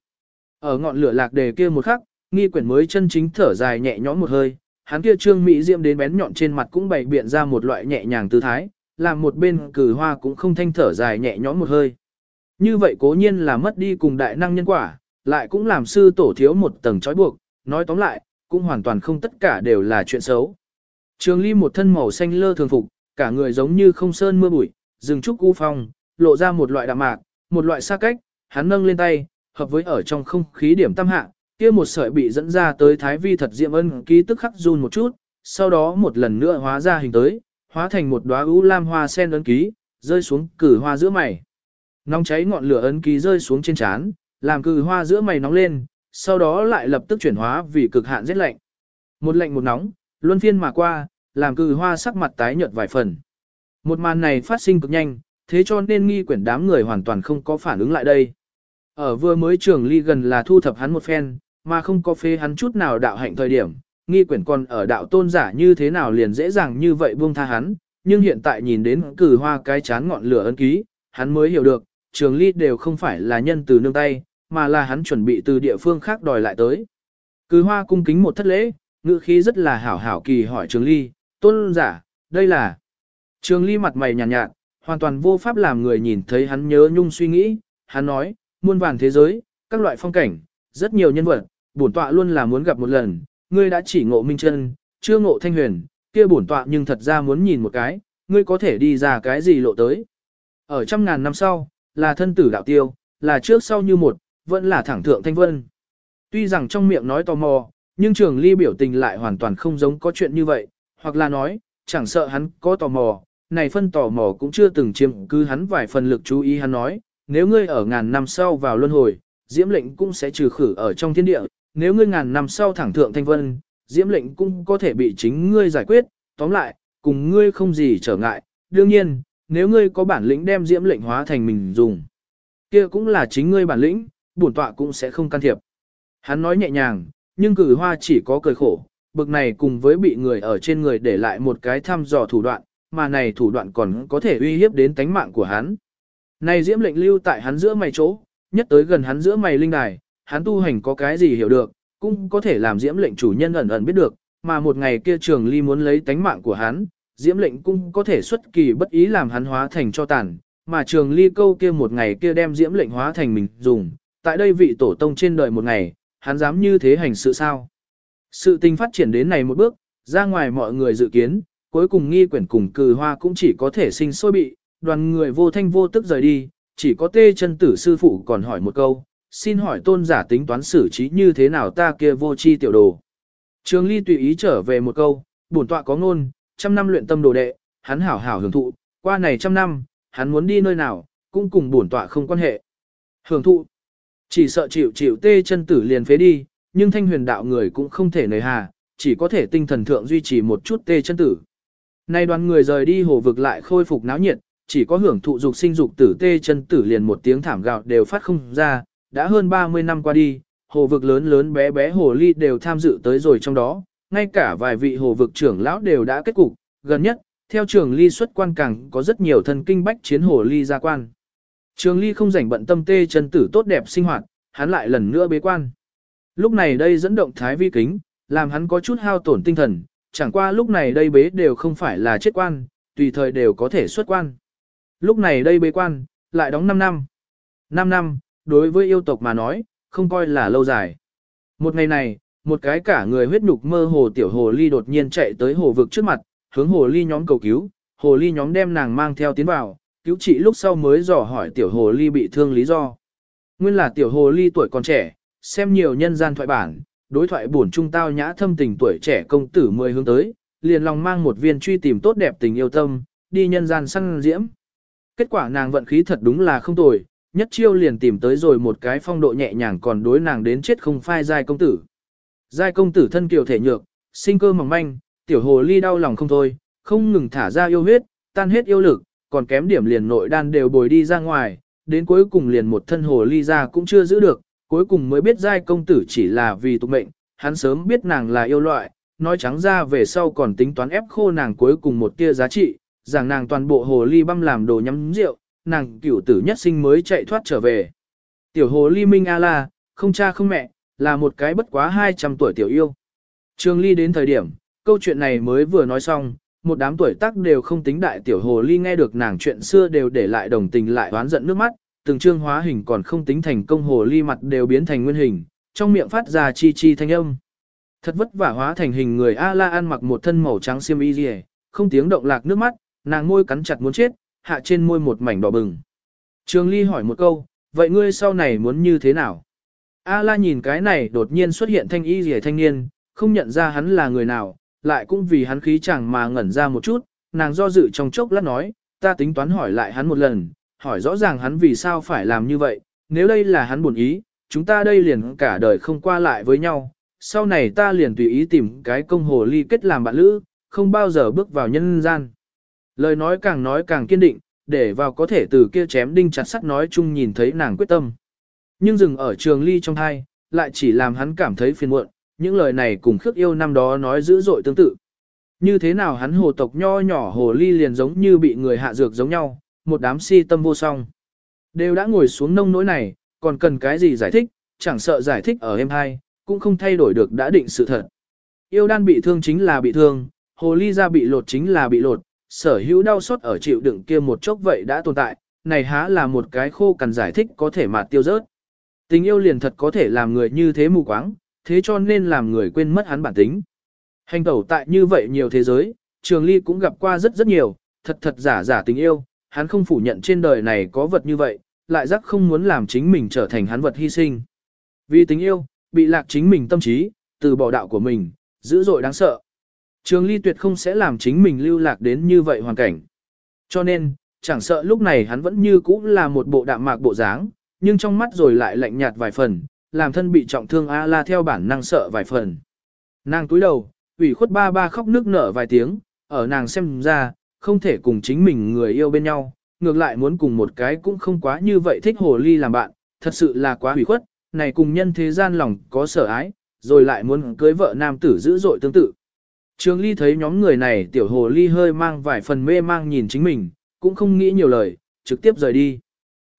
Ở ngọn lửa lạc đề kia một khắc, nghi quyển mới chân chính thở dài nhẹ nhõm một hơi, hắn kia trương mỹ diễm đến bén nhọn trên mặt cũng bày biện ra một loại nhẹ nhàng tư thái, làm một bên cử hoa cũng không thanh thở dài nhẹ nhõm một hơi. Như vậy cố nhiên là mất đi cùng đại năng nhân quả, lại cũng làm sư tổ thiếu một tầng trói buộc, nói tóm lại, cũng hoàn toàn không tất cả đều là chuyện xấu. Trường ly một thân màu xanh lơ thường phục, cả người giống như không sơn mưa bụi, rừng trúc u phong, lộ ra một loại đạm mạc, một loại xa cách, hắn nâng lên tay, hợp với ở trong không khí điểm tâm hạ, kia một sợi bị dẫn ra tới thái vi thật diệm ân ký tức khắc run một chút, sau đó một lần nữa hóa ra hình tới, hóa thành một đóa u lam hoa sen ấn ký, rơi xuống cử hoa giữa mày. Nóng cháy ngọn lửa ấn ký rơi xuống trên trán, làm cử hoa giữa mày nóng lên, sau đó lại lập tức chuyển hóa vì cực hạn rét lạnh. Một lạnh một nóng, luân phiên mà qua, làm cử hoa sắc mặt tái nhợt vài phần. Một màn này phát sinh cực nhanh, thế cho nên nghi quyển đám người hoàn toàn không có phản ứng lại đây. Ở vừa mới trường ly gần là thu thập hắn một phen, mà không có phê hắn chút nào đạo hạnh thời điểm, nghi quyển còn ở đạo tôn giả như thế nào liền dễ dàng như vậy buông tha hắn, nhưng hiện tại nhìn đến cử hoa cái chán ngọn lửa ân ký, hắn mới hiểu được, trường ly đều không phải là nhân từ nương tay, mà là hắn chuẩn bị từ địa phương khác đòi lại tới. cứ hoa cung kính một thất lễ, ngữ khí rất là hảo hảo kỳ hỏi trường ly, tôn giả, đây là... Trường ly mặt mày nhàn nhạt, nhạt, hoàn toàn vô pháp làm người nhìn thấy hắn nhớ nhung suy nghĩ, hắn nói, muôn vàn thế giới, các loại phong cảnh, rất nhiều nhân vật, bổn tọa luôn là muốn gặp một lần, ngươi đã chỉ ngộ minh chân, chưa ngộ thanh huyền, kia bổn tọa nhưng thật ra muốn nhìn một cái, ngươi có thể đi ra cái gì lộ tới. Ở trăm ngàn năm sau, là thân tử đạo tiêu, là trước sau như một, vẫn là thẳng thượng thanh vân. Tuy rằng trong miệng nói tò mò, nhưng trường ly biểu tình lại hoàn toàn không giống có chuyện như vậy, hoặc là nói, chẳng sợ hắn có tò mò, này phân tò mò cũng chưa từng chiếm cứ hắn vài phần lực chú ý hắn nói, nếu ngươi ở ngàn năm sau vào luân hồi, diễm lệnh cũng sẽ trừ khử ở trong thiên địa, nếu ngươi ngàn năm sau thẳng thượng thanh vân, diễm lệnh cũng có thể bị chính ngươi giải quyết, tóm lại, cùng ngươi không gì trở ngại, đương nhiên, nếu ngươi có bản lĩnh đem diễm lệnh hóa thành mình dùng, kia cũng là chính ngươi bản lĩnh, bổn tọa cũng sẽ không can thiệp. Hắn nói nhẹ nhàng, nhưng cử hoa chỉ có cười khổ, bực này cùng với bị người ở trên người để lại một cái thăm dò thủ đoạn, mà này thủ đoạn còn có thể uy hiếp đến tánh mạng của hắn. Này diễm lệnh lưu tại hắn giữa mày chỗ, nhất tới gần hắn giữa mày linh đài, hắn tu hành có cái gì hiểu được, cũng có thể làm diễm lệnh chủ nhân ẩn ẩn biết được, mà một ngày kia trường ly muốn lấy tánh mạng của hắn, diễm lệnh cũng có thể xuất kỳ bất ý làm hắn hóa thành cho tàn, mà trường ly câu kia một ngày kia đem diễm lệnh hóa thành mình dùng, tại đây vị tổ tông trên đời một ngày, hắn dám như thế hành sự sao. Sự tình phát triển đến này một bước, ra ngoài mọi người dự kiến, cuối cùng nghi quyển cùng cừ hoa cũng chỉ có thể sinh sôi bị, đoàn người vô thanh vô tức rời đi, chỉ có tê chân tử sư phụ còn hỏi một câu, xin hỏi tôn giả tính toán xử trí như thế nào ta kia vô chi tiểu đồ. Trường ly tùy ý trở về một câu, bổn tọa có ngôn, trăm năm luyện tâm đồ đệ, hắn hảo hảo hưởng thụ, qua này trăm năm, hắn muốn đi nơi nào, cũng cùng bổn tọa không quan hệ. Hưởng thụ, chỉ sợ chịu chịu tê chân tử liền phế đi, nhưng thanh huyền đạo người cũng không thể nời hà, chỉ có thể tinh thần thượng duy trì một chút tê chân tử. Nay đoàn người rời đi hồ vực lại khôi phục náo nhiệt, chỉ có hưởng thụ dục sinh dục tử tê chân tử liền một tiếng thảm gạo đều phát không ra, đã hơn 30 năm qua đi, hồ vực lớn lớn bé bé hồ ly đều tham dự tới rồi trong đó, ngay cả vài vị hồ vực trưởng lão đều đã kết cục, gần nhất, theo trưởng ly xuất quan càng có rất nhiều thân kinh bách chiến hồ ly ra quan. Trường ly không rảnh bận tâm tê chân tử tốt đẹp sinh hoạt, hắn lại lần nữa bế quan. Lúc này đây dẫn động thái vi kính, làm hắn có chút hao tổn tinh thần, chẳng qua lúc này đây bế đều không phải là chết quan, tùy thời đều có thể xuất quan. Lúc này đây bế quan, lại đóng 5 năm. 5 năm, đối với yêu tộc mà nói, không coi là lâu dài. Một ngày này, một cái cả người huyết nhục mơ hồ tiểu hồ ly đột nhiên chạy tới hồ vực trước mặt, hướng hồ ly nhóm cầu cứu, hồ ly nhóm đem nàng mang theo tiến vào, cứu trị lúc sau mới dò hỏi tiểu hồ ly bị thương lý do. Nguyên là tiểu hồ ly tuổi còn trẻ, xem nhiều nhân gian thoại bản, đối thoại buồn trung tao nhã thâm tình tuổi trẻ công tử mười hướng tới, liền lòng mang một viên truy tìm tốt đẹp tình yêu tâm, đi nhân gian săn diễm. Kết quả nàng vận khí thật đúng là không tồi, nhất chiêu liền tìm tới rồi một cái phong độ nhẹ nhàng còn đối nàng đến chết không phai giai công tử. Giai công tử thân kiều thể nhược, sinh cơ mỏng manh, tiểu hồ ly đau lòng không thôi, không ngừng thả ra yêu huyết, tan hết yêu lực, còn kém điểm liền nội đan đều bồi đi ra ngoài, đến cuối cùng liền một thân hồ ly ra cũng chưa giữ được, cuối cùng mới biết giai công tử chỉ là vì tục mệnh, hắn sớm biết nàng là yêu loại, nói trắng ra về sau còn tính toán ép khô nàng cuối cùng một tia giá trị, rằng nàng toàn bộ hồ ly băm làm đồ nhắm rượu, nàng cửu tử nhất sinh mới chạy thoát trở về. Tiểu hồ ly minh a la, không cha không mẹ, là một cái bất quá 200 tuổi tiểu yêu. trương ly đến thời điểm, câu chuyện này mới vừa nói xong, một đám tuổi tác đều không tính đại tiểu hồ ly nghe được nàng chuyện xưa đều để lại đồng tình lại oán giận nước mắt, từng trương hóa hình còn không tính thành công hồ ly mặt đều biến thành nguyên hình, trong miệng phát ra chi chi thanh âm. Thật vất vả hóa thành hình người A-la ăn mặc một thân màu trắng xiêm y rìa, không tiếng động lạc nước mắt, nàng môi cắn chặt muốn chết, hạ trên môi một mảnh đỏ bừng. Trường Ly hỏi một câu, vậy ngươi sau này muốn như thế nào? A-la nhìn cái này đột nhiên xuất hiện thanh y rìa thanh niên, không nhận ra hắn là người nào, lại cũng vì hắn khí chẳng mà ngẩn ra một chút, nàng do dự trong chốc lát nói, ta tính toán hỏi lại hắn một lần, hỏi rõ ràng hắn vì sao phải làm như vậy, nếu đây là hắn buồn ý, chúng ta đây liền cả đời không qua lại với nhau, sau này ta liền tùy ý tìm cái công hồ ly kết làm bạn lữ, không bao giờ bước vào nhân gian. Lời nói càng nói càng kiên định, để vào có thể từ kia chém đinh chặt sắt nói chung nhìn thấy nàng quyết tâm. Nhưng dừng ở trường ly trong thai, lại chỉ làm hắn cảm thấy phiền muộn, những lời này cùng khước yêu năm đó nói dữ dội tương tự. Như thế nào hắn hồ tộc nho nhỏ hồ ly liền giống như bị người hạ dược giống nhau, một đám si tâm vô song. Đều đã ngồi xuống nông nỗi này, còn cần cái gì giải thích, chẳng sợ giải thích ở em hai, cũng không thay đổi được đã định sự thật. Yêu đan bị thương chính là bị thương, hồ ly ra bị lột chính là bị lột, sở hữu đau xót ở chịu đựng kia một chốc vậy đã tồn tại, này há là một cái khô cần giải thích có thể mà tiêu rớt. Tình yêu liền thật có thể làm người như thế mù quáng, thế cho nên làm người quên mất hắn bản tính. Hành tẩu tại như vậy nhiều thế giới, Trường Ly cũng gặp qua rất rất nhiều, thật thật giả giả tình yêu, hắn không phủ nhận trên đời này có vật như vậy, lại giác không muốn làm chính mình trở thành hắn vật hy sinh. Vì tình yêu, bị lạc chính mình tâm trí, từ bỏ đạo của mình, dữ dội đáng sợ. Trường ly tuyệt không sẽ làm chính mình lưu lạc đến như vậy hoàn cảnh. Cho nên, chẳng sợ lúc này hắn vẫn như cũ là một bộ đạm mạc bộ dáng, nhưng trong mắt rồi lại lạnh nhạt vài phần, làm thân bị trọng thương A-la theo bản năng sợ vài phần. Nàng túi đầu, ủy khuất ba ba khóc nước nở vài tiếng, ở nàng xem ra, không thể cùng chính mình người yêu bên nhau, ngược lại muốn cùng một cái cũng không quá như vậy thích hồ ly làm bạn, thật sự là quá ủy khuất, này cùng nhân thế gian lòng có sở ái, rồi lại muốn cưới vợ nam tử dữ dội tương tự. Trường ly thấy nhóm người này tiểu hồ ly hơi mang vài phần mê mang nhìn chính mình, cũng không nghĩ nhiều lời, trực tiếp rời đi.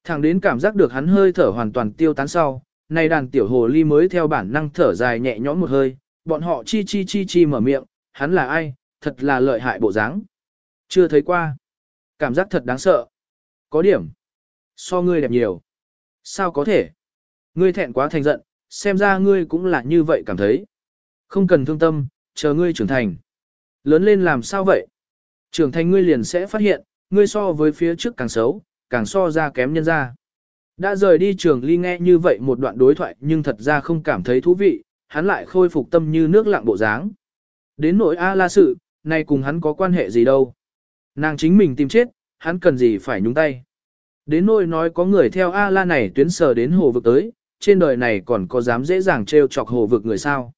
Thẳng đến cảm giác được hắn hơi thở hoàn toàn tiêu tán sau, này đàn tiểu hồ ly mới theo bản năng thở dài nhẹ nhõm một hơi, bọn họ chi chi chi chi mở miệng, hắn là ai, thật là lợi hại bộ dáng. Chưa thấy qua. Cảm giác thật đáng sợ. Có điểm. So ngươi đẹp nhiều. Sao có thể? Ngươi thẹn quá thành giận, xem ra ngươi cũng là như vậy cảm thấy. Không cần thương tâm, chờ ngươi trưởng thành. Lớn lên làm sao vậy? Trưởng thành ngươi liền sẽ phát hiện, ngươi so với phía trước càng xấu, càng so ra kém nhân ra. Đã rời đi trường ly nghe như vậy một đoạn đối thoại nhưng thật ra không cảm thấy thú vị, hắn lại khôi phục tâm như nước lặng bộ dáng. Đến nỗi A la sự, này cùng hắn có quan hệ gì đâu. Nàng chính mình tìm chết, hắn cần gì phải nhúng tay. Đến nỗi nói có người theo A la này tuyến sở đến hồ vực tới, trên đời này còn có dám dễ dàng trêu chọc hồ vực người sao.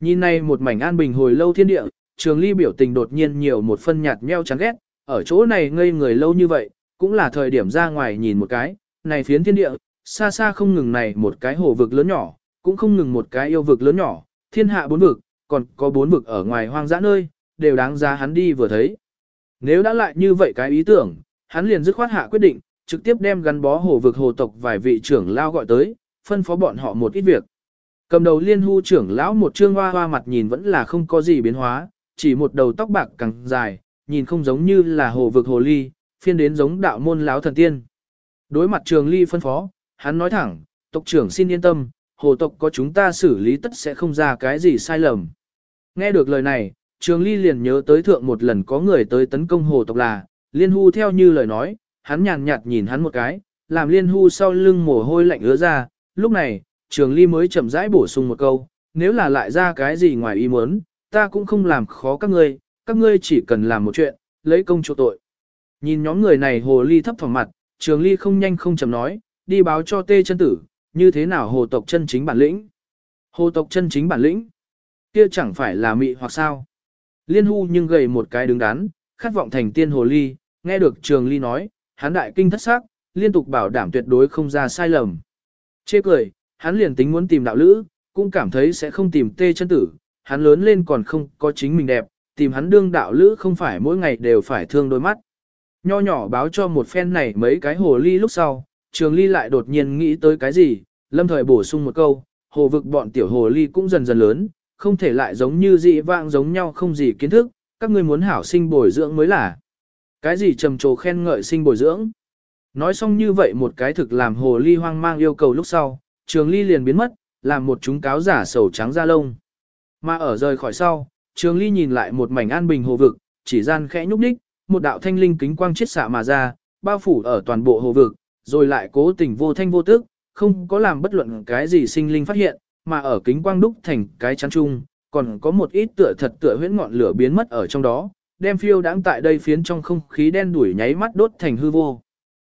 Nhìn này một mảnh an bình hồi lâu thiên địa, trường ly biểu tình đột nhiên nhiều một phân nhạt nheo chán ghét, ở chỗ này ngây người lâu như vậy, cũng là thời điểm ra ngoài nhìn một cái, này phiến thiên địa, xa xa không ngừng này một cái hồ vực lớn nhỏ, cũng không ngừng một cái yêu vực lớn nhỏ, thiên hạ bốn vực, còn có bốn vực ở ngoài hoang dã nơi, đều đáng giá hắn đi vừa thấy. Nếu đã lại như vậy cái ý tưởng, hắn liền dứt khoát hạ quyết định, trực tiếp đem gắn bó hồ vực hồ tộc vài vị trưởng lao gọi tới, phân phó bọn họ một ít việc. Cầm đầu liên hưu trưởng lão một trương hoa hoa mặt nhìn vẫn là không có gì biến hóa, chỉ một đầu tóc bạc càng dài, nhìn không giống như là hồ vực hồ ly, phiên đến giống đạo môn lão thần tiên. Đối mặt trường ly phân phó, hắn nói thẳng, tộc trưởng xin yên tâm, hồ tộc có chúng ta xử lý tất sẽ không ra cái gì sai lầm. Nghe được lời này, trường ly liền nhớ tới thượng một lần có người tới tấn công hồ tộc là, liên hu theo như lời nói, hắn nhàn nhạt nhìn hắn một cái, làm liên hu sau lưng mồ hôi lạnh ứa ra, lúc này, trường ly mới chậm rãi bổ sung một câu, nếu là lại ra cái gì ngoài ý muốn, ta cũng không làm khó các ngươi, các ngươi chỉ cần làm một chuyện, lấy công chỗ tội. Nhìn nhóm người này hồ ly thấp thỏm mặt, trường ly không nhanh không chậm nói, đi báo cho tê chân tử, như thế nào hồ tộc chân chính bản lĩnh. Hồ tộc chân chính bản lĩnh, kia chẳng phải là mị hoặc sao. Liên hu nhưng gầy một cái đứng đắn, khát vọng thành tiên hồ ly, nghe được trường ly nói, hắn đại kinh thất xác, liên tục bảo đảm tuyệt đối không ra sai lầm. Chê cười, hắn liền tính muốn tìm đạo lữ, cũng cảm thấy sẽ không tìm tê chân tử, hắn lớn lên còn không có chính mình đẹp, tìm hắn đương đạo lữ không phải mỗi ngày đều phải thương đôi mắt. Nho nhỏ báo cho một phen này mấy cái hồ ly lúc sau, trường ly lại đột nhiên nghĩ tới cái gì, lâm thời bổ sung một câu, hồ vực bọn tiểu hồ ly cũng dần dần lớn, không thể lại giống như dị vãng giống nhau không gì kiến thức, các ngươi muốn hảo sinh bồi dưỡng mới là. Cái gì trầm trồ khen ngợi sinh bồi dưỡng. Nói xong như vậy một cái thực làm hồ ly hoang mang yêu cầu lúc sau, trường ly liền biến mất, làm một chúng cáo giả sầu trắng da lông. Mà ở rời khỏi sau, trường ly nhìn lại một mảnh an bình hồ vực, chỉ gian khẽ nhúc nhích, một đạo thanh linh kính quang chiết xạ mà ra, bao phủ ở toàn bộ hồ vực, rồi lại cố tình vô thanh vô tức, không có làm bất luận cái gì sinh linh phát hiện, mà ở kính quang đúc thành cái chắn chung, còn có một ít tựa thật tựa huyễn ngọn lửa biến mất ở trong đó, đem phiêu đáng tại đây phiến trong không khí đen đuổi nháy mắt đốt thành hư vô.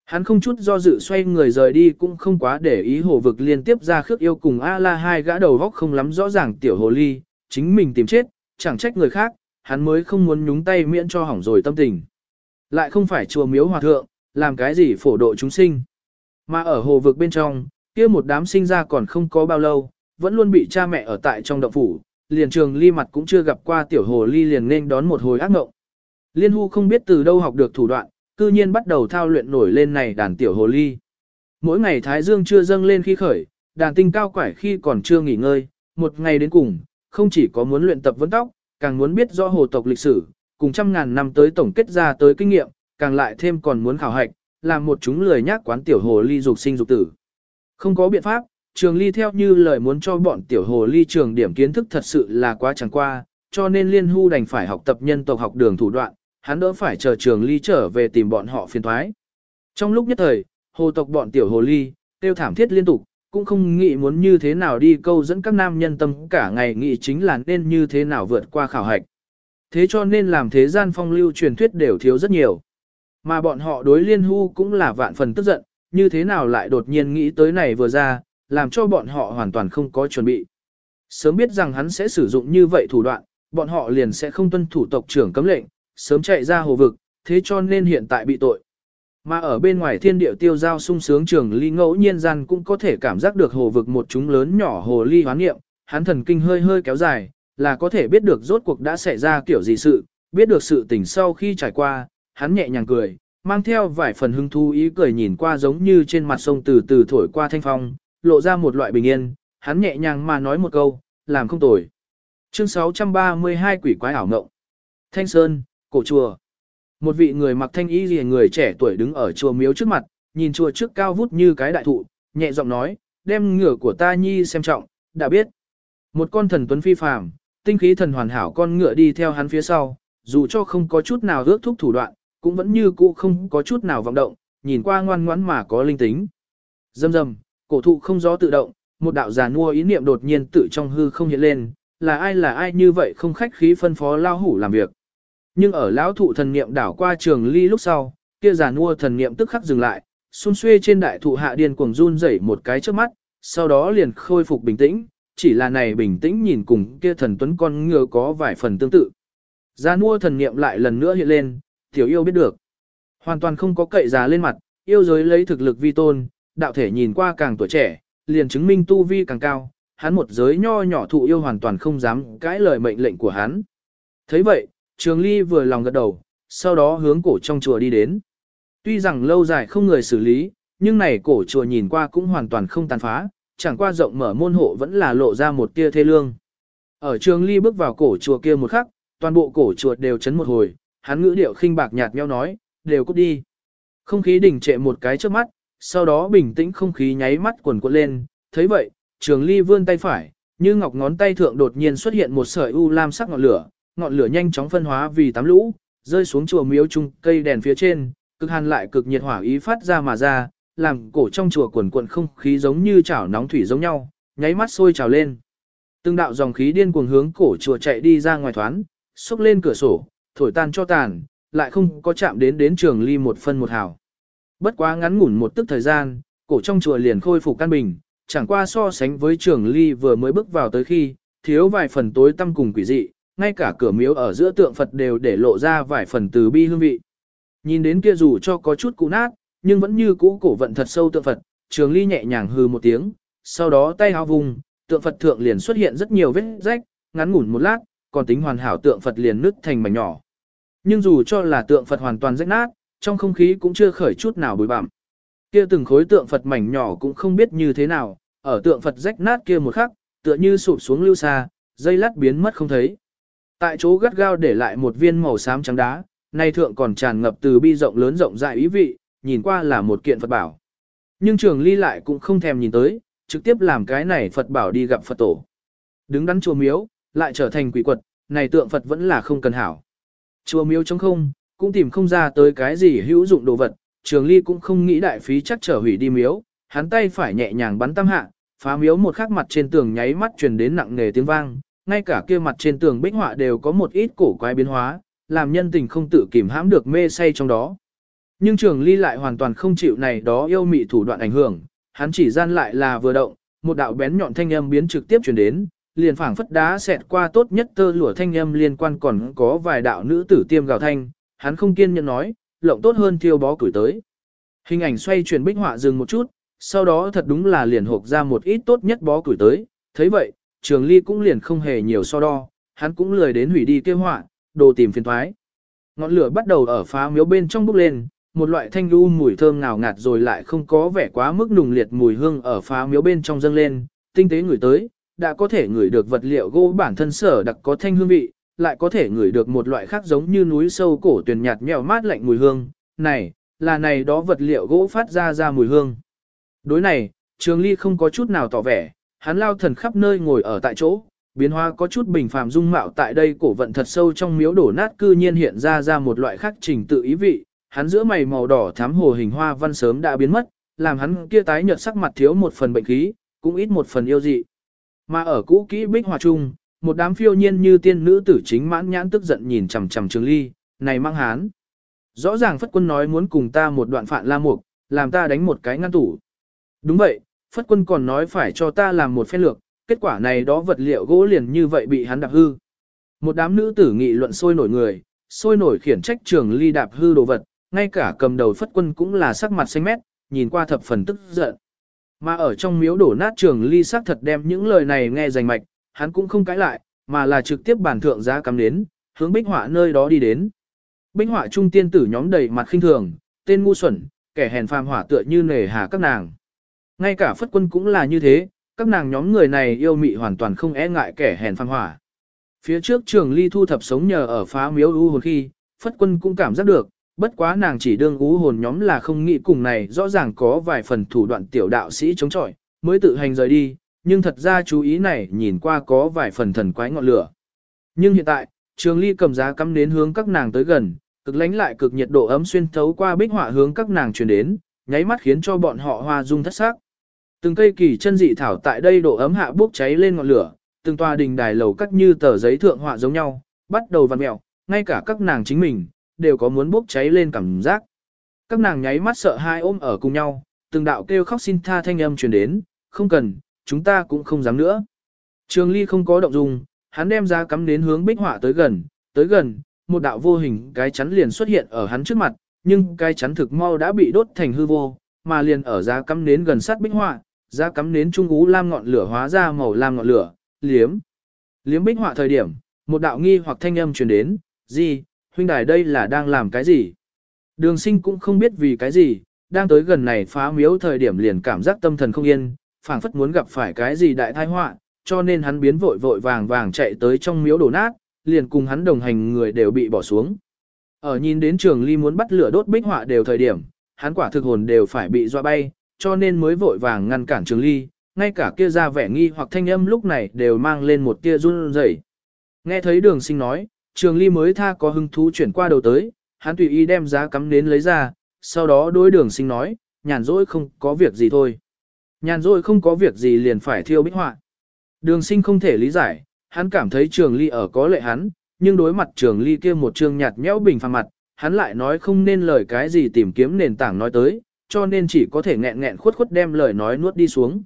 Hắn không chút do dự xoay người rời đi cũng không quá để ý hồ vực liên tiếp ra khước yêu cùng A-la hai gã đầu góc không lắm rõ ràng tiểu hồ ly, chính mình tìm chết, chẳng trách người khác, hắn mới không muốn nhúng tay miễn cho hỏng rồi tâm tình. Lại không phải chùa miếu hòa thượng, làm cái gì phổ độ chúng sinh. Mà ở hồ vực bên trong, kia một đám sinh ra còn không có bao lâu, vẫn luôn bị cha mẹ ở tại trong động phủ, liền trường ly mặt cũng chưa gặp qua tiểu hồ ly liền nên đón một hồi ác mộng. Liên hu không biết từ đâu học được thủ đoạn, cư nhiên bắt đầu thao luyện nổi lên này đàn tiểu hồ ly. Mỗi ngày thái dương chưa dâng lên khi khởi, đàn tinh cao quải khi còn chưa nghỉ ngơi, một ngày đến cùng, không chỉ có muốn luyện tập vấn tóc, càng muốn biết rõ hồ tộc lịch sử, cùng trăm ngàn năm tới tổng kết ra tới kinh nghiệm, càng lại thêm còn muốn khảo hạch, làm một chúng lười nhác quán tiểu hồ ly dục sinh dục tử. Không có biện pháp, trường ly theo như lời muốn cho bọn tiểu hồ ly trường điểm kiến thức thật sự là quá chẳng qua, cho nên liên hưu đành phải học tập nhân tộc học đường thủ đoạn, hắn đỡ phải chờ trường ly trở về tìm bọn họ phiền thoái. Trong lúc nhất thời, hồ tộc bọn tiểu hồ ly, tiêu thảm thiết liên tục, cũng không nghĩ muốn như thế nào đi câu dẫn các nam nhân tâm cả ngày nghĩ chính là nên như thế nào vượt qua khảo hạch. Thế cho nên làm thế gian phong lưu truyền thuyết đều thiếu rất nhiều. Mà bọn họ đối liên hu cũng là vạn phần tức giận, như thế nào lại đột nhiên nghĩ tới này vừa ra, làm cho bọn họ hoàn toàn không có chuẩn bị. Sớm biết rằng hắn sẽ sử dụng như vậy thủ đoạn, bọn họ liền sẽ không tuân thủ tộc trưởng cấm lệnh, sớm chạy ra hồ vực, thế cho nên hiện tại bị tội. Mà ở bên ngoài thiên địa tiêu giao sung sướng trường ly ngẫu nhiên gian cũng có thể cảm giác được hồ vực một chúng lớn nhỏ hồ ly hoán nghiệm, hắn thần kinh hơi hơi kéo dài, là có thể biết được rốt cuộc đã xảy ra kiểu gì sự, biết được sự tình sau khi trải qua, hắn nhẹ nhàng cười, mang theo vài phần hứng thú ý cười nhìn qua giống như trên mặt sông từ từ thổi qua thanh phong, lộ ra một loại bình yên, hắn nhẹ nhàng mà nói một câu, làm không tồi. Chương 632 quỷ quái ảo ngộng. Thanh Sơn, cổ chùa. Một vị người mặc thanh y rìa người trẻ tuổi đứng ở chùa miếu trước mặt, nhìn chùa trước cao vút như cái đại thụ, nhẹ giọng nói, đem ngựa của ta nhi xem trọng, đã biết. Một con thần tuấn phi phàm, tinh khí thần hoàn hảo con ngựa đi theo hắn phía sau, dù cho không có chút nào rước thúc thủ đoạn, cũng vẫn như cũ không có chút nào vọng động, nhìn qua ngoan ngoãn mà có linh tính. Dầm dầm, cổ thụ không gió tự động, một đạo già nua ý niệm đột nhiên tự trong hư không hiện lên, là ai là ai như vậy không khách khí phân phó lao hủ làm việc. Nhưng ở lão thụ thần niệm đảo qua trường ly lúc sau, kia giàn mua thần niệm tức khắc dừng lại, xun xuê trên đại thụ hạ điên cuồng run rẩy một cái trước mắt, sau đó liền khôi phục bình tĩnh, chỉ là này bình tĩnh nhìn cùng kia thần tuấn con ngựa có vài phần tương tự. Giàn mua thần niệm lại lần nữa hiện lên, tiểu yêu biết được. Hoàn toàn không có cậy già lên mặt, yêu giới lấy thực lực vi tôn, đạo thể nhìn qua càng tuổi trẻ, liền chứng minh tu vi càng cao, hắn một giới nho nhỏ thụ yêu hoàn toàn không dám cãi lời mệnh lệnh của hắn. thấy vậy, Trường Ly vừa lòng gật đầu, sau đó hướng cổ trong chùa đi đến. Tuy rằng lâu dài không người xử lý, nhưng này cổ chùa nhìn qua cũng hoàn toàn không tàn phá, chẳng qua rộng mở môn hộ vẫn là lộ ra một tia thê lương. Ở Trường Ly bước vào cổ chùa kia một khắc, toàn bộ cổ chùa đều chấn một hồi, hắn ngữ điệu khinh bạc nhạt nhẽo nói, đều cút đi. Không khí đình trệ một cái trước mắt, sau đó bình tĩnh không khí nháy mắt quần quật lên, thấy vậy, Trường Ly vươn tay phải, như ngọc ngón tay thượng đột nhiên xuất hiện một sợi u lam sắc ngọn lửa, ngọn lửa nhanh chóng phân hóa vì tám lũ, rơi xuống chùa miếu trung cây đèn phía trên, cực hàn lại cực nhiệt hỏa ý phát ra mà ra, làm cổ trong chùa quần quần không khí giống như chảo nóng thủy giống nhau, nháy mắt sôi trào lên. Từng đạo dòng khí điên cuồng hướng cổ chùa chạy đi ra ngoài thoán, xúc lên cửa sổ, thổi tan cho tàn, lại không có chạm đến đến trường ly một phân một hào. Bất quá ngắn ngủn một tức thời gian, cổ trong chùa liền khôi phục căn bình, chẳng qua so sánh với trường ly vừa mới bước vào tới khi, thiếu vài phần tối tâm cùng quỷ dị, ngay cả cửa miếu ở giữa tượng Phật đều để lộ ra vài phần từ bi hương vị. Nhìn đến kia dù cho có chút cũ nát, nhưng vẫn như cũ cổ vận thật sâu tượng Phật, trường ly nhẹ nhàng hư một tiếng, sau đó tay hao vùng, tượng Phật thượng liền xuất hiện rất nhiều vết rách, ngắn ngủn một lát, còn tính hoàn hảo tượng Phật liền nứt thành mảnh nhỏ. Nhưng dù cho là tượng Phật hoàn toàn rách nát, trong không khí cũng chưa khởi chút nào bụi bặm. Kia từng khối tượng Phật mảnh nhỏ cũng không biết như thế nào, ở tượng Phật rách nát kia một khắc, tựa như sụp xuống lưu xa, dây lát biến mất không thấy. Tại chỗ gắt gao để lại một viên màu xám trắng đá, nay thượng còn tràn ngập từ bi rộng lớn rộng rãi ý vị, nhìn qua là một kiện Phật bảo. Nhưng trường ly lại cũng không thèm nhìn tới, trực tiếp làm cái này Phật bảo đi gặp Phật tổ. Đứng đắn chùa miếu, lại trở thành quỷ quật, này tượng Phật vẫn là không cần hảo. Chùa miếu trống không, cũng tìm không ra tới cái gì hữu dụng đồ vật, trường ly cũng không nghĩ đại phí chắc trở hủy đi miếu, hắn tay phải nhẹ nhàng bắn tam hạ, phá miếu một khắc mặt trên tường nháy mắt truyền đến nặng nề tiếng vang, ngay cả kia mặt trên tường bích họa đều có một ít cổ quái biến hóa, làm nhân tình không tự kìm hãm được mê say trong đó. Nhưng trường ly lại hoàn toàn không chịu này đó yêu mị thủ đoạn ảnh hưởng, hắn chỉ gian lại là vừa động, một đạo bén nhọn thanh âm biến trực tiếp truyền đến, liền phảng phất đá xẹt qua tốt nhất tơ lụa thanh âm liên quan còn có vài đạo nữ tử tiêm gào thanh, hắn không kiên nhẫn nói, lộng tốt hơn thiêu bó cửi tới. Hình ảnh xoay chuyển bích họa dừng một chút, sau đó thật đúng là liền hộp ra một ít tốt nhất bó cửi tới, thấy vậy, trường ly cũng liền không hề nhiều so đo, hắn cũng lười đến hủy đi kêu họa, đồ tìm phiền thoái. Ngọn lửa bắt đầu ở phá miếu bên trong bốc lên, một loại thanh lưu mùi thơm ngào ngạt rồi lại không có vẻ quá mức nùng liệt mùi hương ở phá miếu bên trong dâng lên, tinh tế ngửi tới, đã có thể ngửi được vật liệu gỗ bản thân sở đặc có thanh hương vị, lại có thể ngửi được một loại khác giống như núi sâu cổ tuyền nhạt nhẽo mát lạnh mùi hương, này, là này đó vật liệu gỗ phát ra ra mùi hương. Đối này, Trường Ly không có chút nào tỏ vẻ, hắn lao thần khắp nơi ngồi ở tại chỗ, biến hóa có chút bình phàm dung mạo tại đây cổ vận thật sâu trong miếu đổ nát cư nhiên hiện ra ra một loại khác trình tự ý vị, hắn giữa mày màu đỏ thám hồ hình hoa văn sớm đã biến mất, làm hắn kia tái nhợt sắc mặt thiếu một phần bệnh khí, cũng ít một phần yêu dị. Mà ở cũ kỹ bích hòa trung, một đám phiêu nhiên như tiên nữ tử chính mãn nhãn tức giận nhìn chằm chằm Trường Ly, này mang hán. Rõ ràng Phất Quân nói muốn cùng ta một đoạn phạn la mục, làm ta đánh một cái ngăn tủ. Đúng vậy, Phất Quân còn nói phải cho ta làm một phen lược, kết quả này đó vật liệu gỗ liền như vậy bị hắn đạp hư. Một đám nữ tử nghị luận sôi nổi người, sôi nổi khiển trách Trường Ly đạp hư đồ vật, ngay cả cầm đầu Phất Quân cũng là sắc mặt xanh mét, nhìn qua thập phần tức giận. Mà ở trong miếu đổ nát Trường Ly sắc thật đem những lời này nghe rành mạch, hắn cũng không cãi lại, mà là trực tiếp bản thượng giá cắm đến, hướng bích họa nơi đó đi đến. Bích họa trung tiên tử nhóm đầy mặt khinh thường, tên ngu xuẩn, kẻ hèn phàm hỏa tựa như nề hà các nàng. Ngay cả phất quân cũng là như thế, các nàng nhóm người này yêu mị hoàn toàn không e ngại kẻ hèn phang hỏa. Phía trước trường ly thu thập sống nhờ ở phá miếu u hồn khi, phất quân cũng cảm giác được, bất quá nàng chỉ đương u hồn nhóm là không nghĩ cùng này rõ ràng có vài phần thủ đoạn tiểu đạo sĩ chống chọi, mới tự hành rời đi, nhưng thật ra chú ý này nhìn qua có vài phần thần quái ngọn lửa. Nhưng hiện tại, trường ly cầm giá cắm đến hướng các nàng tới gần, cực lánh lại cực nhiệt độ ấm xuyên thấu qua bích họa hướng các nàng truyền đến, nháy mắt khiến cho bọn họ hoa dung thất sắc. Từng cây kỳ chân dị thảo tại đây độ ấm hạ bốc cháy lên ngọn lửa, từng tòa đình đài lầu cắt như tờ giấy thượng họa giống nhau, bắt đầu vặn mẹo, ngay cả các nàng chính mình, đều có muốn bốc cháy lên cảm giác. Các nàng nháy mắt sợ hai ôm ở cùng nhau, từng đạo kêu khóc xin tha thanh âm truyền đến, không cần, chúng ta cũng không dám nữa. Trường Ly không có động dung, hắn đem ra cắm đến hướng bích họa tới gần, tới gần, một đạo vô hình cái chắn liền xuất hiện ở hắn trước mặt, nhưng cái chắn thực mau đã bị đốt thành hư vô, mà liền ở giá cắm đến gần sát bích họa, giá cắm nến trung ú lam ngọn lửa hóa ra màu lam ngọn lửa, liếm. Liếm bích họa thời điểm, một đạo nghi hoặc thanh âm truyền đến, gì, huynh đài đây là đang làm cái gì? Đường sinh cũng không biết vì cái gì, đang tới gần này phá miếu thời điểm liền cảm giác tâm thần không yên, phảng phất muốn gặp phải cái gì đại tai họa, cho nên hắn biến vội vội vàng vàng chạy tới trong miếu đổ nát, liền cùng hắn đồng hành người đều bị bỏ xuống. Ở nhìn đến trường ly muốn bắt lửa đốt bích họa đều thời điểm, hắn quả thực hồn đều phải bị dọa bay, cho nên mới vội vàng ngăn cản trường ly, ngay cả kia ra vẻ nghi hoặc thanh âm lúc này đều mang lên một tia run rẩy. Nghe thấy đường sinh nói, trường ly mới tha có hứng thú chuyển qua đầu tới, hắn tùy ý đem giá cắm nến lấy ra, sau đó đối đường sinh nói, nhàn rỗi không có việc gì thôi. Nhàn rỗi không có việc gì liền phải thiêu bích họa. Đường sinh không thể lý giải, hắn cảm thấy trường ly ở có lệ hắn, nhưng đối mặt trường ly kia một trường nhạt nhẽo bình phàm mặt, hắn lại nói không nên lời cái gì tìm kiếm nền tảng nói tới, cho nên chỉ có thể nghẹn nghẹn khuất khuất đem lời nói nuốt đi xuống.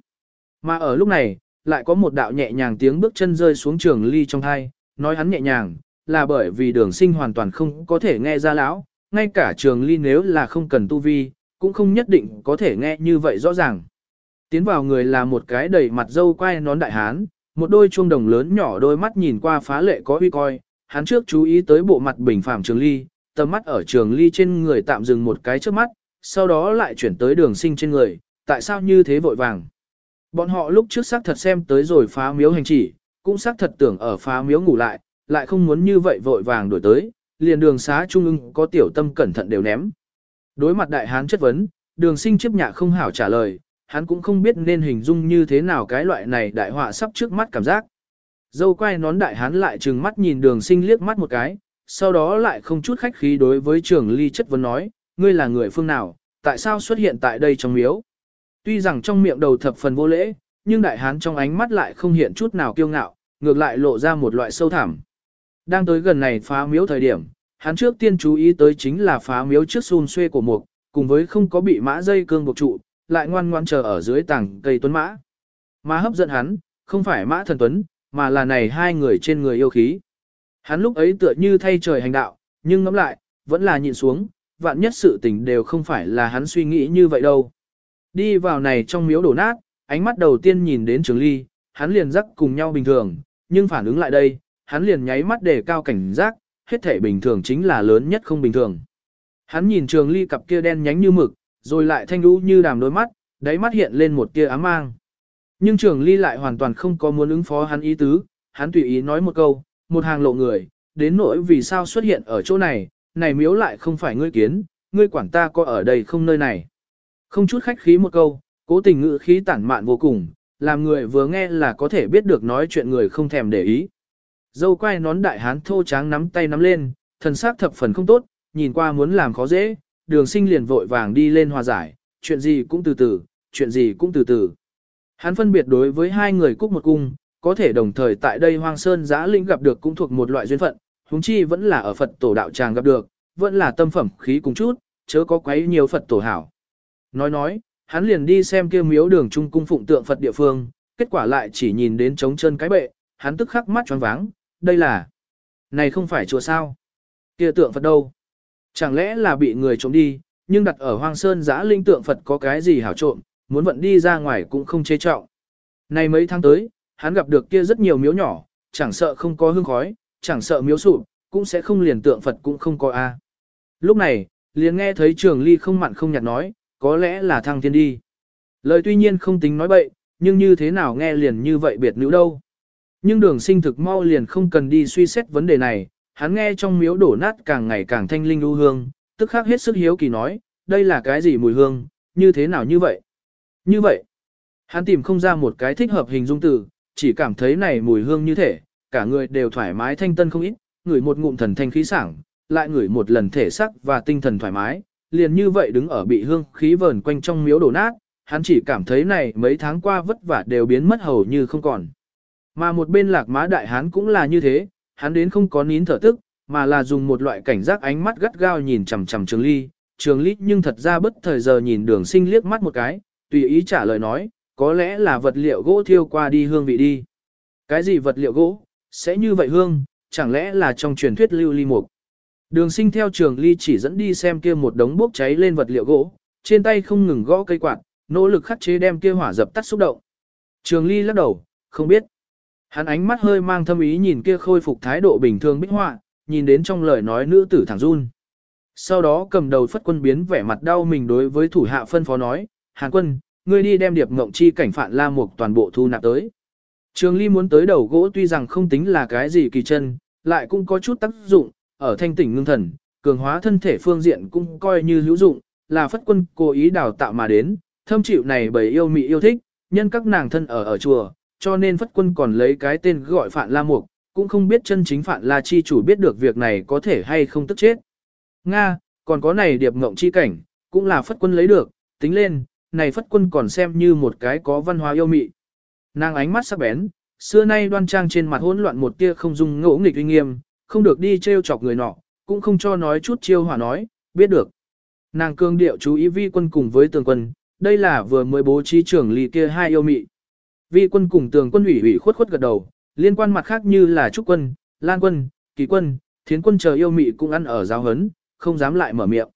Mà ở lúc này, lại có một đạo nhẹ nhàng tiếng bước chân rơi xuống trường ly trong thai, nói hắn nhẹ nhàng, là bởi vì đường sinh hoàn toàn không có thể nghe ra lão, ngay cả trường ly nếu là không cần tu vi, cũng không nhất định có thể nghe như vậy rõ ràng. Tiến vào người là một cái đầy mặt dâu quai nón đại hán, một đôi chuông đồng lớn nhỏ đôi mắt nhìn qua phá lệ có uy coi, hắn trước chú ý tới bộ mặt bình phạm trường ly, tầm mắt ở trường ly trên người tạm dừng một cái trước mắt, sau đó lại chuyển tới đường sinh trên người, tại sao như thế vội vàng. Bọn họ lúc trước xác thật xem tới rồi phá miếu hành chỉ, cũng xác thật tưởng ở phá miếu ngủ lại, lại không muốn như vậy vội vàng đổi tới, liền đường xá trung ưng có tiểu tâm cẩn thận đều ném. Đối mặt đại hán chất vấn, đường sinh chấp nhạ không hảo trả lời, hắn cũng không biết nên hình dung như thế nào cái loại này đại họa sắp trước mắt cảm giác. Dâu quay nón đại hán lại trừng mắt nhìn đường sinh liếc mắt một cái, sau đó lại không chút khách khí đối với trường ly chất vấn nói, ngươi là người phương nào, tại sao xuất hiện tại đây trong miếu. Tuy rằng trong miệng đầu thập phần vô lễ, nhưng đại hán trong ánh mắt lại không hiện chút nào kiêu ngạo, ngược lại lộ ra một loại sâu thẳm. Đang tới gần này phá miếu thời điểm, hắn trước tiên chú ý tới chính là phá miếu trước xun xuê của mục, cùng với không có bị mã dây cương buộc trụ, lại ngoan ngoan chờ ở dưới tảng cây tuấn mã. Mà hấp dẫn hắn, không phải mã thần tuấn, mà là này hai người trên người yêu khí. Hắn lúc ấy tựa như thay trời hành đạo, nhưng ngẫm lại, vẫn là nhịn xuống, vạn nhất sự tình đều không phải là hắn suy nghĩ như vậy đâu. Đi vào này trong miếu đổ nát, ánh mắt đầu tiên nhìn đến trường ly, hắn liền rắc cùng nhau bình thường, nhưng phản ứng lại đây, hắn liền nháy mắt để cao cảnh giác, hết thể bình thường chính là lớn nhất không bình thường. Hắn nhìn trường ly cặp kia đen nhánh như mực, rồi lại thanh lũ như đàm đôi mắt, đáy mắt hiện lên một tia ám mang. Nhưng trường ly lại hoàn toàn không có muốn ứng phó hắn ý tứ, hắn tùy ý nói một câu, một hàng lộ người, đến nỗi vì sao xuất hiện ở chỗ này, này miếu lại không phải ngươi kiến, ngươi quản ta có ở đây không nơi này. Không chút khách khí một câu, cố tình ngữ khí tản mạn vô cùng, làm người vừa nghe là có thể biết được nói chuyện người không thèm để ý. Dâu quay nón đại hán thô tráng nắm tay nắm lên, thần sắc thập phần không tốt, nhìn qua muốn làm khó dễ, đường sinh liền vội vàng đi lên hòa giải, chuyện gì cũng từ từ, chuyện gì cũng từ từ. Hắn phân biệt đối với hai người cúc một cung, có thể đồng thời tại đây hoang sơn giã linh gặp được cũng thuộc một loại duyên phận, huống chi vẫn là ở Phật tổ đạo tràng gặp được, vẫn là tâm phẩm khí cùng chút, chớ có quấy nhiều Phật tổ hảo. Nói nói, hắn liền đi xem kia miếu đường trung cung phụng tượng Phật địa phương, kết quả lại chỉ nhìn đến trống chân cái bệ, hắn tức khắc mắt choáng váng, đây là... Này không phải chùa sao? Kia tượng Phật đâu? Chẳng lẽ là bị người trộm đi, nhưng đặt ở hoang sơn giã linh tượng Phật có cái gì hảo trộm, muốn vận đi ra ngoài cũng không chế trọng. Này mấy tháng tới, hắn gặp được kia rất nhiều miếu nhỏ, chẳng sợ không có hương khói, chẳng sợ miếu sụp, cũng sẽ không liền tượng Phật cũng không có a. Lúc này, liền nghe thấy trường ly không mặn không nhạt nói, có lẽ là thăng thiên đi. Lời tuy nhiên không tính nói bậy, nhưng như thế nào nghe liền như vậy biệt nữ đâu. Nhưng đường sinh thực mau liền không cần đi suy xét vấn đề này, hắn nghe trong miếu đổ nát càng ngày càng thanh linh u hương, tức khắc hết sức hiếu kỳ nói, đây là cái gì mùi hương, như thế nào như vậy? Như vậy, hắn tìm không ra một cái thích hợp hình dung từ, chỉ cảm thấy này mùi hương như thể, cả người đều thoải mái thanh tân không ít, ngửi một ngụm thần thanh khí sảng, lại ngửi một lần thể sắc và tinh thần thoải mái, liền như vậy đứng ở bị hương khí vờn quanh trong miếu đổ nát, hắn chỉ cảm thấy này mấy tháng qua vất vả đều biến mất hầu như không còn. Mà một bên lạc má đại hán cũng là như thế, hắn đến không có nín thở tức, mà là dùng một loại cảnh giác ánh mắt gắt gao nhìn chằm chằm trường ly, trường ly nhưng thật ra bất thời giờ nhìn đường sinh liếc mắt một cái, tùy ý trả lời nói, có lẽ là vật liệu gỗ thiêu qua đi hương vị đi. Cái gì vật liệu gỗ, sẽ như vậy hương, chẳng lẽ là trong truyền thuyết lưu ly mục. Đường sinh theo trường ly chỉ dẫn đi xem kia một đống bốc cháy lên vật liệu gỗ, trên tay không ngừng gõ cây quạt, nỗ lực khắc chế đem kia hỏa dập tắt xúc động. Trường ly lắc đầu, không biết. Hắn ánh mắt hơi mang thâm ý nhìn kia khôi phục thái độ bình thường bích họa, nhìn đến trong lời nói nữ tử thẳng run. Sau đó cầm đầu phất quân biến vẻ mặt đau mình đối với thủ hạ phân phó nói, Hàn quân, ngươi đi đem điệp ngộng chi cảnh phản la mục toàn bộ thu nạp tới. Trường ly muốn tới đầu gỗ tuy rằng không tính là cái gì kỳ chân, lại cũng có chút tác dụng, ở thanh tỉnh ngưng thần, cường hóa thân thể phương diện cũng coi như hữu dụng, là phất quân cố ý đào tạo mà đến, thâm chịu này bởi yêu mị yêu thích, nhân các nàng thân ở ở chùa, cho nên phất quân còn lấy cái tên gọi Phạn La Mục, cũng không biết chân chính Phạn La Chi chủ biết được việc này có thể hay không tức chết. Nga, còn có này điệp ngộng chi cảnh, cũng là phất quân lấy được, tính lên, này phất quân còn xem như một cái có văn hóa yêu mị. Nàng ánh mắt sắc bén, xưa nay đoan trang trên mặt hỗn loạn một tia không dung ngỗ nghịch uy nghiêm, không được đi trêu chọc người nọ, cũng không cho nói chút chiêu hòa nói, biết được. Nàng cương điệu chú ý vi quân cùng với tường quân, đây là vừa mới bố trí trưởng lì kia hai yêu mị. Vi quân cùng tường quân ủy ủy khuất khuất gật đầu, liên quan mặt khác như là trúc quân, lan quân, kỳ quân, thiến quân chờ yêu mị cũng ăn ở giáo hấn, không dám lại mở miệng.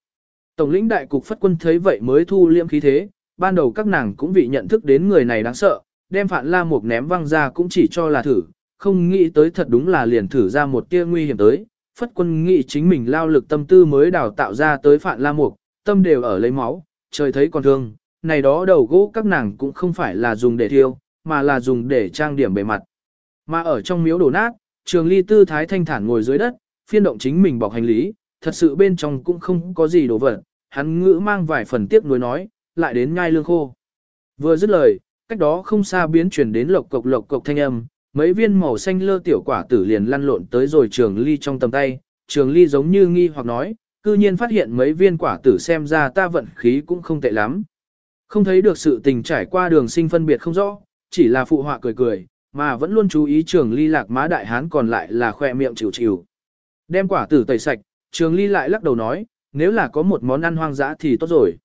Tổng lĩnh đại cục phất quân thấy vậy mới thu liễm khí thế, ban đầu các nàng cũng vị nhận thức đến người này đáng sợ, đem Phạn la mục ném văng ra cũng chỉ cho là thử, không nghĩ tới thật đúng là liền thử ra một tia nguy hiểm tới. Phất quân nghĩ chính mình lao lực tâm tư mới đào tạo ra tới Phạn la mục, tâm đều ở lấy máu, trời thấy còn thương, này đó đầu gỗ các nàng cũng không phải là dùng để thiêu, mà là dùng để trang điểm bề mặt. Mà ở trong miếu đổ nát, trường ly tư thái thanh thản ngồi dưới đất, phiên động chính mình bọc hành lý, thật sự bên trong cũng không có gì đồ vật, hắn ngữ mang vài phần tiếc nuối nói, lại đến nhai lương khô. Vừa dứt lời, cách đó không xa biến chuyển đến lộc cộc lộc cộc thanh âm, mấy viên màu xanh lơ tiểu quả tử liền lăn lộn tới rồi trường ly trong tầm tay, trường ly giống như nghi hoặc nói, cư nhiên phát hiện mấy viên quả tử xem ra ta vận khí cũng không tệ lắm. Không thấy được sự tình trải qua đường sinh phân biệt không rõ, chỉ là phụ họa cười cười, mà vẫn luôn chú ý trường ly lạc má đại hán còn lại là khoe miệng chịu chịu. Đem quả tử tẩy sạch, trường ly lại lắc đầu nói, nếu là có một món ăn hoang dã thì tốt rồi.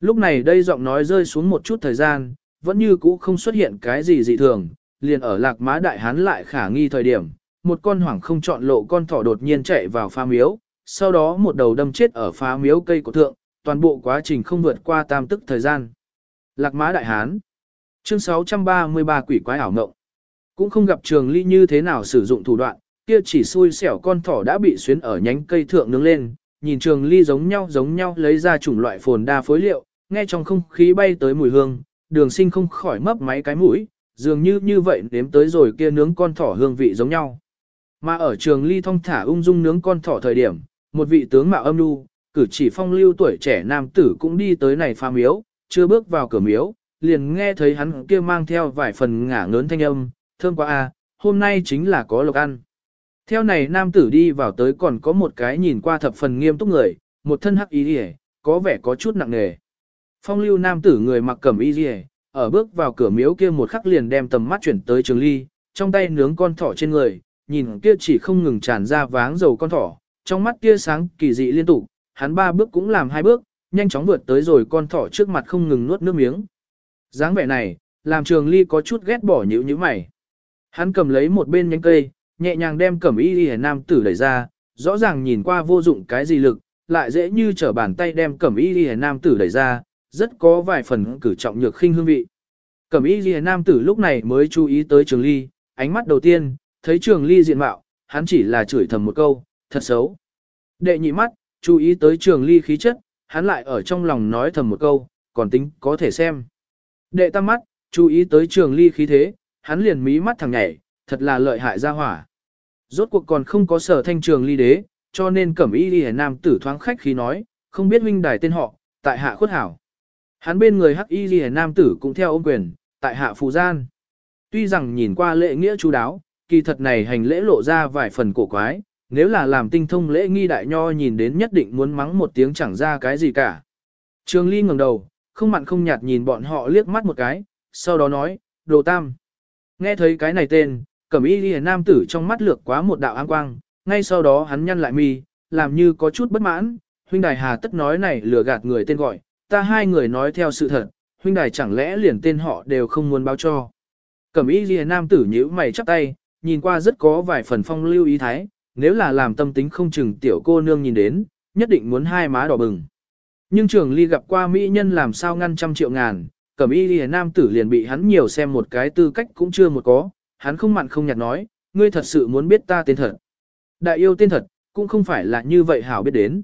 Lúc này đây giọng nói rơi xuống một chút thời gian, vẫn như cũ không xuất hiện cái gì dị thường, liền ở lạc má đại hán lại khả nghi thời điểm, một con hoảng không chọn lộ con thỏ đột nhiên chạy vào pha miếu, sau đó một đầu đâm chết ở phá miếu cây của thượng, toàn bộ quá trình không vượt qua tam tức thời gian. Lạc má đại hán Chương 633 quỷ quái ảo ngộng. Cũng không gặp trường ly như thế nào sử dụng thủ đoạn, kia chỉ xui xẻo con thỏ đã bị xuyến ở nhánh cây thượng nướng lên, nhìn trường ly giống nhau giống nhau lấy ra chủng loại phồn đa phối liệu, nghe trong không khí bay tới mùi hương, đường sinh không khỏi mấp máy cái mũi, dường như như vậy nếm tới rồi kia nướng con thỏ hương vị giống nhau. Mà ở trường ly thong thả ung dung nướng con thỏ thời điểm, một vị tướng mạo âm nu, cử chỉ phong lưu tuổi trẻ nam tử cũng đi tới này pha miếu, chưa bước vào cửa miếu, liền nghe thấy hắn kia mang theo vài phần ngả ngớn thanh âm, thơm quá a, hôm nay chính là có lộc ăn. Theo này nam tử đi vào tới còn có một cái nhìn qua thập phần nghiêm túc người, một thân hắc ý hề, có vẻ có chút nặng nề. Phong lưu nam tử người mặc cẩm y rìa, ở bước vào cửa miếu kia một khắc liền đem tầm mắt chuyển tới trường ly, trong tay nướng con thỏ trên người, nhìn kia chỉ không ngừng tràn ra váng dầu con thỏ, trong mắt kia sáng kỳ dị liên tục, hắn ba bước cũng làm hai bước, nhanh chóng vượt tới rồi con thỏ trước mặt không ngừng nuốt nước miếng. dáng vẻ này, làm trường ly có chút ghét bỏ nhữ như mày. Hắn cầm lấy một bên nhánh cây, nhẹ nhàng đem cẩm y y nam tử đẩy ra, rõ ràng nhìn qua vô dụng cái gì lực, lại dễ như trở bàn tay đem cẩm y y nam tử đẩy ra, rất có vài phần cử trọng nhược khinh hương vị. Cẩm y y nam tử lúc này mới chú ý tới trường ly, ánh mắt đầu tiên, thấy trường ly diện mạo, hắn chỉ là chửi thầm một câu, thật xấu. Đệ nhị mắt, chú ý tới trường ly khí chất, hắn lại ở trong lòng nói thầm một câu, còn tính có thể xem. Đệ tam mắt, chú ý tới trường ly khí thế, hắn liền mí mắt thằng nhảy, thật là lợi hại ra hỏa. Rốt cuộc còn không có sở thanh trường ly đế, cho nên cẩm y đi nam tử thoáng khách khí nói, không biết huynh đài tên họ, tại hạ khuất hảo. Hắn bên người hắc y đi nam tử cũng theo ôm quyền, tại hạ phù gian. Tuy rằng nhìn qua lễ nghĩa chú đáo, kỳ thật này hành lễ lộ ra vài phần cổ quái, nếu là làm tinh thông lễ nghi đại nho nhìn đến nhất định muốn mắng một tiếng chẳng ra cái gì cả. Trường Ly ngẩng đầu, không mặn không nhạt nhìn bọn họ liếc mắt một cái, sau đó nói, đồ tam. Nghe thấy cái này tên, cẩm y ghi nam tử trong mắt lược quá một đạo ánh quang, ngay sau đó hắn nhăn lại mi, làm như có chút bất mãn, huynh đài hà tất nói này lừa gạt người tên gọi, ta hai người nói theo sự thật, huynh đài chẳng lẽ liền tên họ đều không muốn báo cho. Cẩm y ghi nam tử nhíu mày chắp tay, nhìn qua rất có vài phần phong lưu ý thái, nếu là làm tâm tính không chừng tiểu cô nương nhìn đến, nhất định muốn hai má đỏ bừng. Nhưng trường ly gặp qua mỹ nhân làm sao ngăn trăm triệu ngàn, cẩm y ghi nam tử liền bị hắn nhiều xem một cái tư cách cũng chưa một có, hắn không mặn không nhạt nói, ngươi thật sự muốn biết ta tên thật. Đại yêu tên thật, cũng không phải là như vậy hảo biết đến.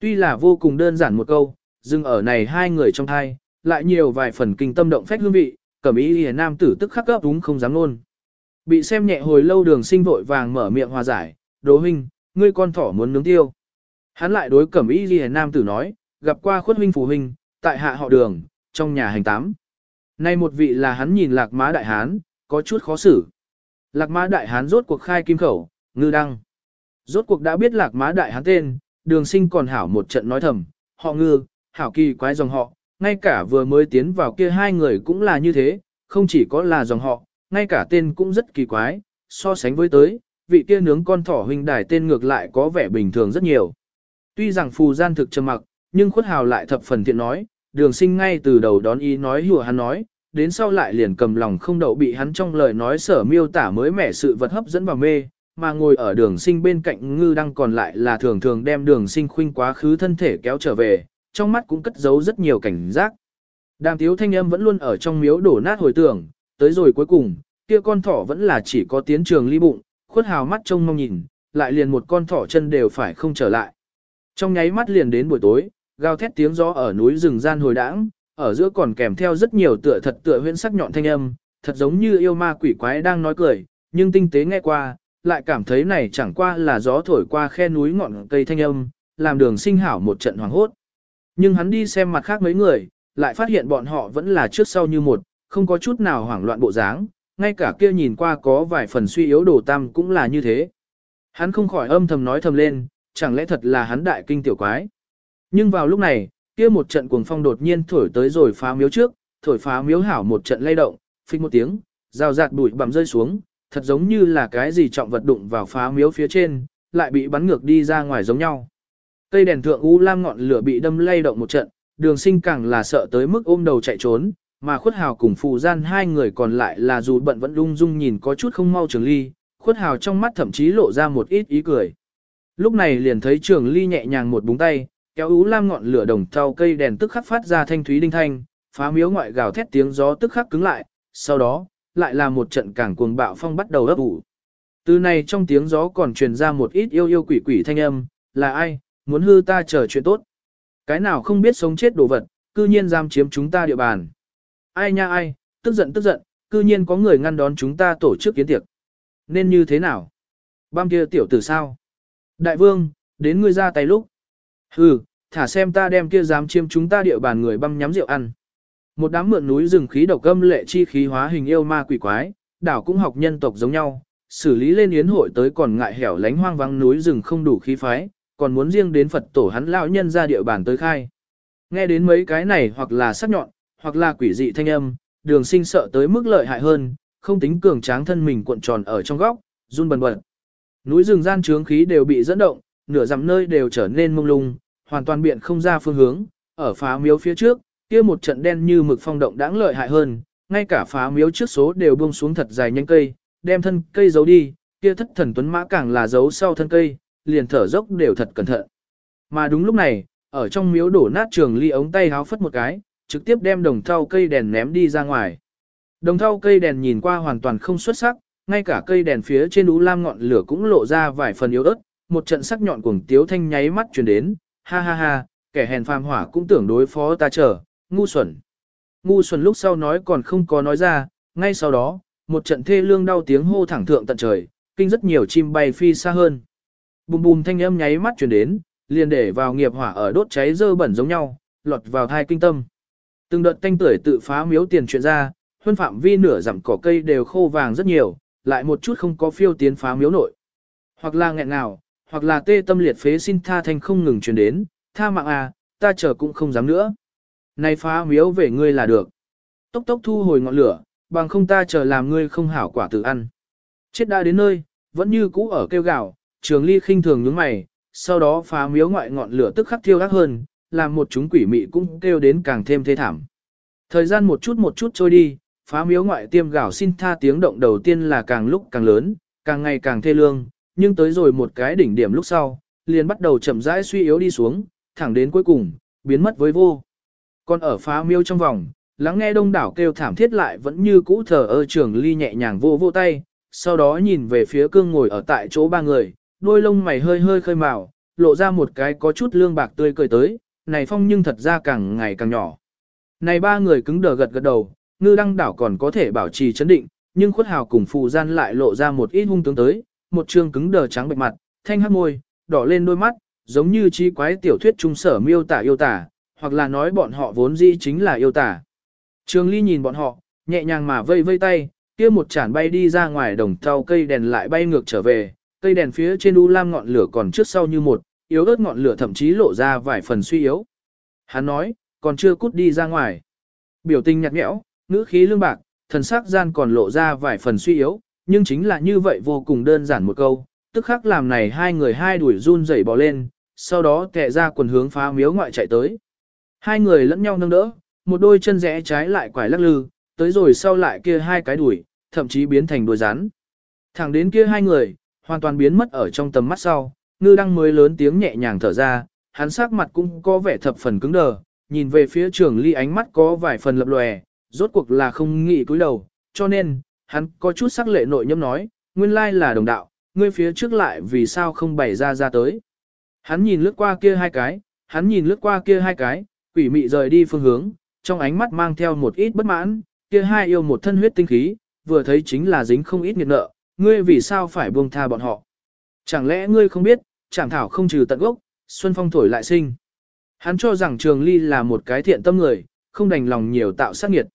Tuy là vô cùng đơn giản một câu, dừng ở này hai người trong thai, lại nhiều vài phần kinh tâm động phách hương vị, cẩm y lìa nam tử tức khắc cấp đúng không dám luôn. Bị xem nhẹ hồi lâu đường sinh vội vàng mở miệng hòa giải, đố huynh, ngươi con thỏ muốn nướng tiêu. Hắn lại đối cẩm y lìa nam tử nói, gặp qua khuất huynh phù huynh, tại hạ họ đường, trong nhà hành tám. Nay một vị là hắn nhìn lạc má đại hán, có chút khó xử. Lạc má đại hán rốt cuộc khai kim khẩu, ngư đăng. Rốt cuộc đã biết lạc má đại hán tên, đường sinh còn hảo một trận nói thầm, họ ngư, hảo kỳ quái dòng họ, ngay cả vừa mới tiến vào kia hai người cũng là như thế, không chỉ có là dòng họ, ngay cả tên cũng rất kỳ quái, so sánh với tới, vị kia nướng con thỏ huynh đài tên ngược lại có vẻ bình thường rất nhiều. Tuy rằng phù gian thực trầm mặc, nhưng khuất hào lại thập phần thiện nói, đường sinh ngay từ đầu đón ý nói hùa hắn nói, đến sau lại liền cầm lòng không đậu bị hắn trong lời nói sở miêu tả mới mẻ sự vật hấp dẫn vào mê, mà ngồi ở đường sinh bên cạnh ngư đăng còn lại là thường thường đem đường sinh khuynh quá khứ thân thể kéo trở về, trong mắt cũng cất giấu rất nhiều cảnh giác. Đàm tiếu thanh âm vẫn luôn ở trong miếu đổ nát hồi tưởng, tới rồi cuối cùng, kia con thỏ vẫn là chỉ có tiến trường ly bụng, khuất hào mắt trông mong nhìn, lại liền một con thỏ chân đều phải không trở lại. Trong nháy mắt liền đến buổi tối, gào thét tiếng gió ở núi rừng gian hồi đãng, ở giữa còn kèm theo rất nhiều tựa thật tựa huyễn sắc nhọn thanh âm, thật giống như yêu ma quỷ quái đang nói cười, nhưng tinh tế nghe qua, lại cảm thấy này chẳng qua là gió thổi qua khe núi ngọn cây thanh âm, làm đường sinh hảo một trận hoàng hốt. Nhưng hắn đi xem mặt khác mấy người, lại phát hiện bọn họ vẫn là trước sau như một, không có chút nào hoảng loạn bộ dáng, ngay cả kia nhìn qua có vài phần suy yếu đồ tam cũng là như thế. Hắn không khỏi âm thầm nói thầm lên, chẳng lẽ thật là hắn đại kinh tiểu quái. Nhưng vào lúc này, kia một trận cuồng phong đột nhiên thổi tới rồi phá miếu trước, thổi phá miếu hảo một trận lay động, phích một tiếng, rào rạt bụi bằm rơi xuống, thật giống như là cái gì trọng vật đụng vào phá miếu phía trên, lại bị bắn ngược đi ra ngoài giống nhau. Cây đèn thượng u lam ngọn lửa bị đâm lay động một trận, đường sinh càng là sợ tới mức ôm đầu chạy trốn, mà khuất hào cùng phù gian hai người còn lại là dù bận vẫn lung dung nhìn có chút không mau trường ly, khuất hào trong mắt thậm chí lộ ra một ít ý cười. Lúc này liền thấy trường ly nhẹ nhàng một búng tay, kéo ú lam ngọn lửa đồng thau cây đèn tức khắc phát ra thanh thúy đinh thanh, phá miếu ngoại gào thét tiếng gió tức khắc cứng lại, sau đó, lại là một trận cảng cuồng bạo phong bắt đầu ấp ủ. Từ này trong tiếng gió còn truyền ra một ít yêu yêu quỷ quỷ thanh âm, là ai, muốn hư ta chờ chuyện tốt. Cái nào không biết sống chết đồ vật, cư nhiên giam chiếm chúng ta địa bàn. Ai nha ai, tức giận tức giận, cư nhiên có người ngăn đón chúng ta tổ chức kiến tiệc. Nên như thế nào? Băm kia tiểu tử sao? Đại vương, đến ngươi ra tay lúc. Hừ, thả xem ta đem kia dám chiếm chúng ta địa bàn người băm nhắm rượu ăn. Một đám mượn núi rừng khí độc âm lệ chi khí hóa hình yêu ma quỷ quái, đảo cũng học nhân tộc giống nhau, xử lý lên yến hội tới còn ngại hẻo lánh hoang vắng núi rừng không đủ khí phái, còn muốn riêng đến Phật tổ hắn lão nhân ra địa bàn tới khai. Nghe đến mấy cái này hoặc là sắc nhọn, hoặc là quỷ dị thanh âm, đường sinh sợ tới mức lợi hại hơn, không tính cường tráng thân mình cuộn tròn ở trong góc, run bần bật. Núi rừng gian trướng khí đều bị dẫn động, nửa dặm nơi đều trở nên mông lung, hoàn toàn biện không ra phương hướng, ở phá miếu phía trước, kia một trận đen như mực phong động đáng lợi hại hơn, ngay cả phá miếu trước số đều buông xuống thật dài nhanh cây, đem thân cây giấu đi, kia thất thần tuấn mã càng là giấu sau thân cây, liền thở dốc đều thật cẩn thận. Mà đúng lúc này, ở trong miếu đổ nát trường ly ống tay háo phất một cái, trực tiếp đem đồng thau cây đèn ném đi ra ngoài. Đồng thau cây đèn nhìn qua hoàn toàn không xuất sắc, ngay cả cây đèn phía trên ú lam ngọn lửa cũng lộ ra vài phần yếu ớt, một trận sắc nhọn cuồng tiếu thanh nháy mắt truyền đến, ha ha ha, kẻ hèn phàm hỏa cũng tưởng đối phó ta chờ, ngu xuẩn. Ngu xuẩn lúc sau nói còn không có nói ra, ngay sau đó, một trận thê lương đau tiếng hô thẳng thượng tận trời, kinh rất nhiều chim bay phi xa hơn. Bùm bùm thanh âm nháy mắt truyền đến, liền để vào nghiệp hỏa ở đốt cháy dơ bẩn giống nhau, lọt vào thai kinh tâm. Từng đợt thanh tưởi tự phá miếu tiền chuyện ra, huân phạm vi nửa dặm cỏ cây đều khô vàng rất nhiều, lại một chút không có phiêu tiến phá miếu nội. Hoặc là nghẹn nào, hoặc là tê tâm liệt phế xin tha thanh không ngừng truyền đến, tha mạng à, ta chờ cũng không dám nữa. Này phá miếu về ngươi là được. Tốc tốc thu hồi ngọn lửa, bằng không ta chờ làm ngươi không hảo quả tự ăn. Chết đã đến nơi, vẫn như cũ ở kêu gạo, trường ly khinh thường nhướng mày, sau đó phá miếu ngoại ngọn lửa tức khắc thiêu ác hơn, làm một chúng quỷ mị cũng kêu đến càng thêm thê thảm. Thời gian một chút một chút trôi đi, phá miếu ngoại tiêm gạo xin tha tiếng động đầu tiên là càng lúc càng lớn, càng ngày càng thê lương, nhưng tới rồi một cái đỉnh điểm lúc sau, liền bắt đầu chậm rãi suy yếu đi xuống, thẳng đến cuối cùng, biến mất với vô. Còn ở phá miêu trong vòng, lắng nghe đông đảo kêu thảm thiết lại vẫn như cũ thờ ơ trường ly nhẹ nhàng vô vô tay, sau đó nhìn về phía cương ngồi ở tại chỗ ba người, đôi lông mày hơi hơi khơi màu, lộ ra một cái có chút lương bạc tươi cười tới, này phong nhưng thật ra càng ngày càng nhỏ. Này ba người cứng đờ gật gật đầu, ngư đăng đảo còn có thể bảo trì chấn định, nhưng khuất hào cùng phù gian lại lộ ra một ít hung tướng tới, một trương cứng đờ trắng bệch mặt, thanh hắc môi, đỏ lên đôi mắt, giống như trí quái tiểu thuyết trung sở miêu tả yêu tả, hoặc là nói bọn họ vốn dĩ chính là yêu tả. Trường Ly nhìn bọn họ, nhẹ nhàng mà vây vây tay, kia một chản bay đi ra ngoài đồng thau cây đèn lại bay ngược trở về, cây đèn phía trên u lam ngọn lửa còn trước sau như một, yếu ớt ngọn lửa thậm chí lộ ra vài phần suy yếu. Hắn nói, còn chưa cút đi ra ngoài. Biểu tình nhạt nhẽo, ngữ khí lương bạc, thần sắc gian còn lộ ra vài phần suy yếu, nhưng chính là như vậy vô cùng đơn giản một câu, tức khắc làm này hai người hai đuổi run rẩy bò lên, sau đó kẹ ra quần hướng phá miếu ngoại chạy tới. Hai người lẫn nhau nâng đỡ, một đôi chân rẽ trái lại quải lắc lư, tới rồi sau lại kia hai cái đuổi, thậm chí biến thành đuôi rắn. Thẳng đến kia hai người, hoàn toàn biến mất ở trong tầm mắt sau, ngư đăng mới lớn tiếng nhẹ nhàng thở ra, hắn sắc mặt cũng có vẻ thập phần cứng đờ, nhìn về phía trường ly ánh mắt có vài phần lập lòe, rốt cuộc là không nghĩ cúi đầu, cho nên, hắn có chút sắc lệ nội nhâm nói, nguyên lai là đồng đạo, ngươi phía trước lại vì sao không bày ra ra tới. Hắn nhìn lướt qua kia hai cái, hắn nhìn lướt qua kia hai cái, quỷ mị rời đi phương hướng, trong ánh mắt mang theo một ít bất mãn, kia hai yêu một thân huyết tinh khí, vừa thấy chính là dính không ít nghiệt nợ, ngươi vì sao phải buông tha bọn họ. Chẳng lẽ ngươi không biết, chẳng thảo không trừ tận gốc, xuân phong thổi lại sinh. Hắn cho rằng trường ly là một cái thiện tâm người, không đành lòng nhiều tạo sát nghiệt.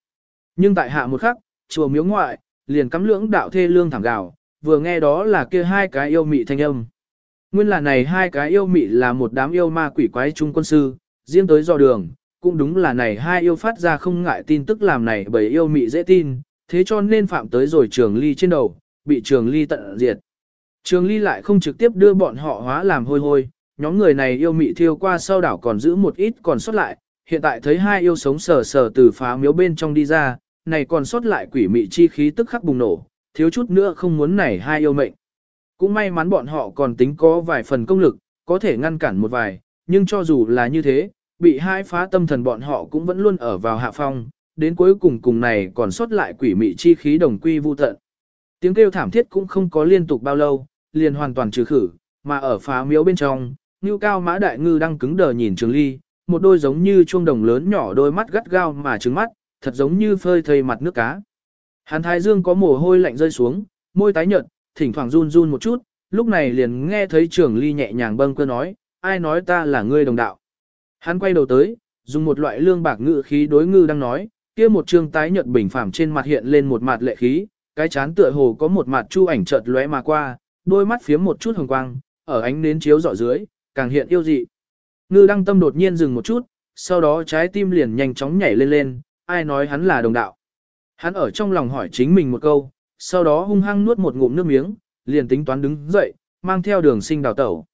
Nhưng tại hạ một khắc, chùa miếu ngoại, liền cắm lưỡng đạo thê lương thẳng gào, vừa nghe đó là kia hai cái yêu mị thanh âm. Nguyên là này hai cái yêu mị là một đám yêu ma quỷ quái trung quân sư, riêng tới do đường, cũng đúng là này hai yêu phát ra không ngại tin tức làm này bởi yêu mị dễ tin, thế cho nên phạm tới rồi trường ly trên đầu, bị trường ly tận diệt. Trường ly lại không trực tiếp đưa bọn họ hóa làm hôi hôi, nhóm người này yêu mị thiêu qua sau đảo còn giữ một ít còn sót lại, hiện tại thấy hai yêu sống sờ sờ từ phá miếu bên trong đi ra, này còn sót lại quỷ mị chi khí tức khắc bùng nổ, thiếu chút nữa không muốn này hai yêu mệnh. Cũng may mắn bọn họ còn tính có vài phần công lực, có thể ngăn cản một vài, nhưng cho dù là như thế, bị hai phá tâm thần bọn họ cũng vẫn luôn ở vào hạ phong, đến cuối cùng cùng này còn sót lại quỷ mị chi khí đồng quy vu tận. Tiếng kêu thảm thiết cũng không có liên tục bao lâu, liền hoàn toàn trừ khử, mà ở phá miếu bên trong, Ngưu cao mã đại ngư đang cứng đờ nhìn trường ly, một đôi giống như chuông đồng lớn nhỏ đôi mắt gắt gao mà trừng mắt, thật giống như phơi thây mặt nước cá. Hàn thái dương có mồ hôi lạnh rơi xuống, môi tái nhợt, thỉnh thoảng run run một chút, lúc này liền nghe thấy trường ly nhẹ nhàng bâng cơ nói, ai nói ta là ngươi đồng đạo. Hắn quay đầu tới, dùng một loại lương bạc ngữ khí đối ngư đang nói, kia một trương tái nhợt bình phẳng trên mặt hiện lên một mặt lệ khí, cái chán tựa hồ có một mặt chu ảnh chợt lóe mà qua, đôi mắt phiếm một chút hồng quang, ở ánh nến chiếu rọi dưới, càng hiện yêu dị. Ngư đăng tâm đột nhiên dừng một chút, sau đó trái tim liền nhanh chóng nhảy lên lên, ai nói hắn là đồng đạo. Hắn ở trong lòng hỏi chính mình một câu, sau đó hung hăng nuốt một ngụm nước miếng, liền tính toán đứng dậy, mang theo đường sinh đào tẩu.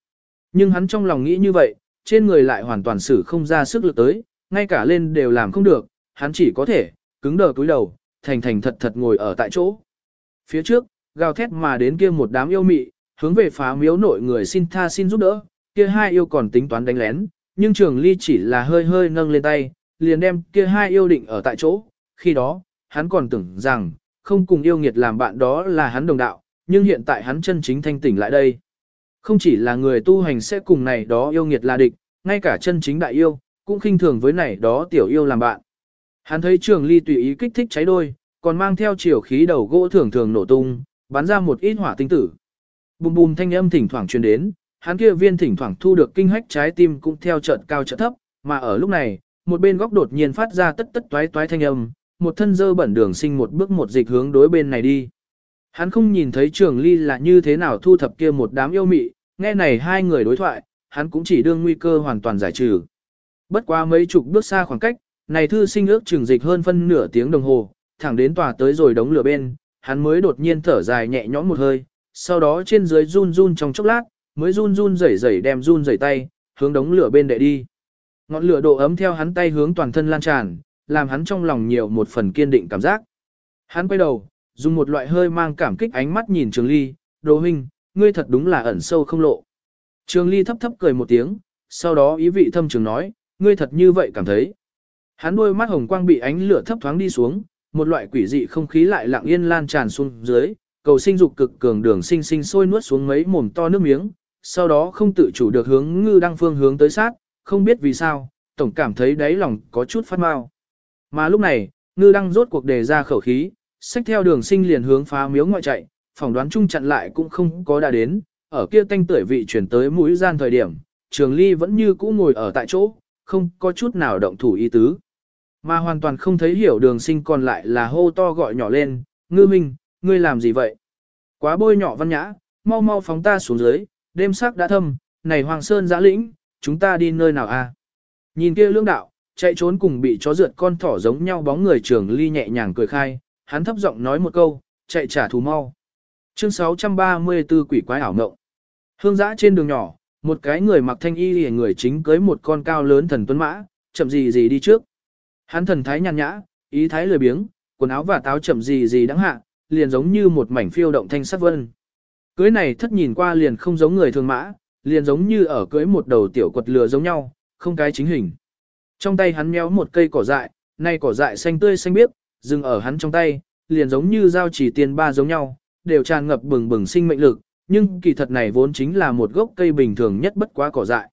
Nhưng hắn trong lòng nghĩ như vậy, trên người lại hoàn toàn xử không ra sức lực tới, ngay cả lên đều làm không được, hắn chỉ có thể, cứng đờ cúi đầu, thành thành thật thật ngồi ở tại chỗ. Phía trước, gào thét mà đến kia một đám yêu mị, hướng về phá miếu nội người xin tha xin giúp đỡ, kia hai yêu còn tính toán đánh lén, nhưng trường ly chỉ là hơi hơi nâng lên tay, liền đem kia hai yêu định ở tại chỗ, khi đó, hắn còn tưởng rằng, không cùng yêu nghiệt làm bạn đó là hắn đồng đạo, nhưng hiện tại hắn chân chính thanh tỉnh lại đây. Không chỉ là người tu hành sẽ cùng này đó yêu nghiệt là địch, ngay cả chân chính đại yêu, cũng khinh thường với này đó tiểu yêu làm bạn. Hắn thấy trường ly tùy ý kích thích cháy đôi, còn mang theo chiều khí đầu gỗ thường thường nổ tung, bắn ra một ít hỏa tinh tử. Bùm bùm thanh âm thỉnh thoảng truyền đến, hắn kia viên thỉnh thoảng thu được kinh hách trái tim cũng theo trận cao trận thấp, mà ở lúc này, một bên góc đột nhiên phát ra tất tất toái toái thanh âm, một thân dơ bẩn đường sinh một bước một dịch hướng đối bên này đi. Hắn không nhìn thấy trường ly là như thế nào thu thập kia một đám yêu mị, nghe này hai người đối thoại, hắn cũng chỉ đương nguy cơ hoàn toàn giải trừ. Bất quá mấy chục bước xa khoảng cách, này thư sinh ước trường dịch hơn phân nửa tiếng đồng hồ, thẳng đến tòa tới rồi đống lửa bên, hắn mới đột nhiên thở dài nhẹ nhõm một hơi, sau đó trên dưới run run trong chốc lát, mới run run rẩy rẩy đem run rẩy tay, hướng đống lửa bên đệ đi. Ngọn lửa độ ấm theo hắn tay hướng toàn thân lan tràn, làm hắn trong lòng nhiều một phần kiên định cảm giác. Hắn quay đầu, dùng một loại hơi mang cảm kích ánh mắt nhìn Trường Ly, "Đồ huynh, ngươi thật đúng là ẩn sâu không lộ." Trường Ly thấp thấp cười một tiếng, sau đó ý vị thâm trường nói, "Ngươi thật như vậy cảm thấy?" Hắn đôi mắt hồng quang bị ánh lửa thấp thoáng đi xuống, một loại quỷ dị không khí lại lặng yên lan tràn xuống dưới, cầu sinh dục cực cường đường sinh sinh sôi nuốt xuống mấy mồm to nước miếng, sau đó không tự chủ được hướng ngư đăng phương hướng tới sát, không biết vì sao, tổng cảm thấy đáy lòng có chút phát mau. Mà lúc này, ngư đăng rốt cuộc đề ra khẩu khí, xách theo đường sinh liền hướng phá miếu ngoại chạy, phỏng đoán chung chặn lại cũng không có đã đến, ở kia tanh tuổi vị chuyển tới mũi gian thời điểm, trường ly vẫn như cũ ngồi ở tại chỗ, không có chút nào động thủ ý tứ. Mà hoàn toàn không thấy hiểu đường sinh còn lại là hô to gọi nhỏ lên, ngư minh, ngươi làm gì vậy? Quá bôi nhỏ văn nhã, mau mau phóng ta xuống dưới, đêm sắc đã thâm, này Hoàng Sơn giã lĩnh, chúng ta đi nơi nào a? À? Nhìn kia lương đạo, chạy trốn cùng bị chó rượt con thỏ giống nhau bóng người trường ly nhẹ nhàng cười khai, hắn thấp giọng nói một câu, chạy trả thù mau. Chương 634 quỷ quái ảo ngộng. Hương giã trên đường nhỏ, một cái người mặc thanh y hề người chính cưới một con cao lớn thần tuấn mã, chậm gì gì đi trước. Hắn thần thái nhàn nhã, ý thái lười biếng, quần áo và táo chậm gì gì đắng hạ, liền giống như một mảnh phiêu động thanh sắc vân. Cưới này thất nhìn qua liền không giống người thường mã, liền giống như ở cưới một đầu tiểu quật lừa giống nhau, không cái chính hình. Trong tay hắn méo một cây cỏ dại, nay cỏ dại xanh tươi xanh biếc, dừng ở hắn trong tay, liền giống như dao chỉ tiền ba giống nhau, đều tràn ngập bừng bừng sinh mệnh lực, nhưng kỳ thật này vốn chính là một gốc cây bình thường nhất bất quá cỏ dại.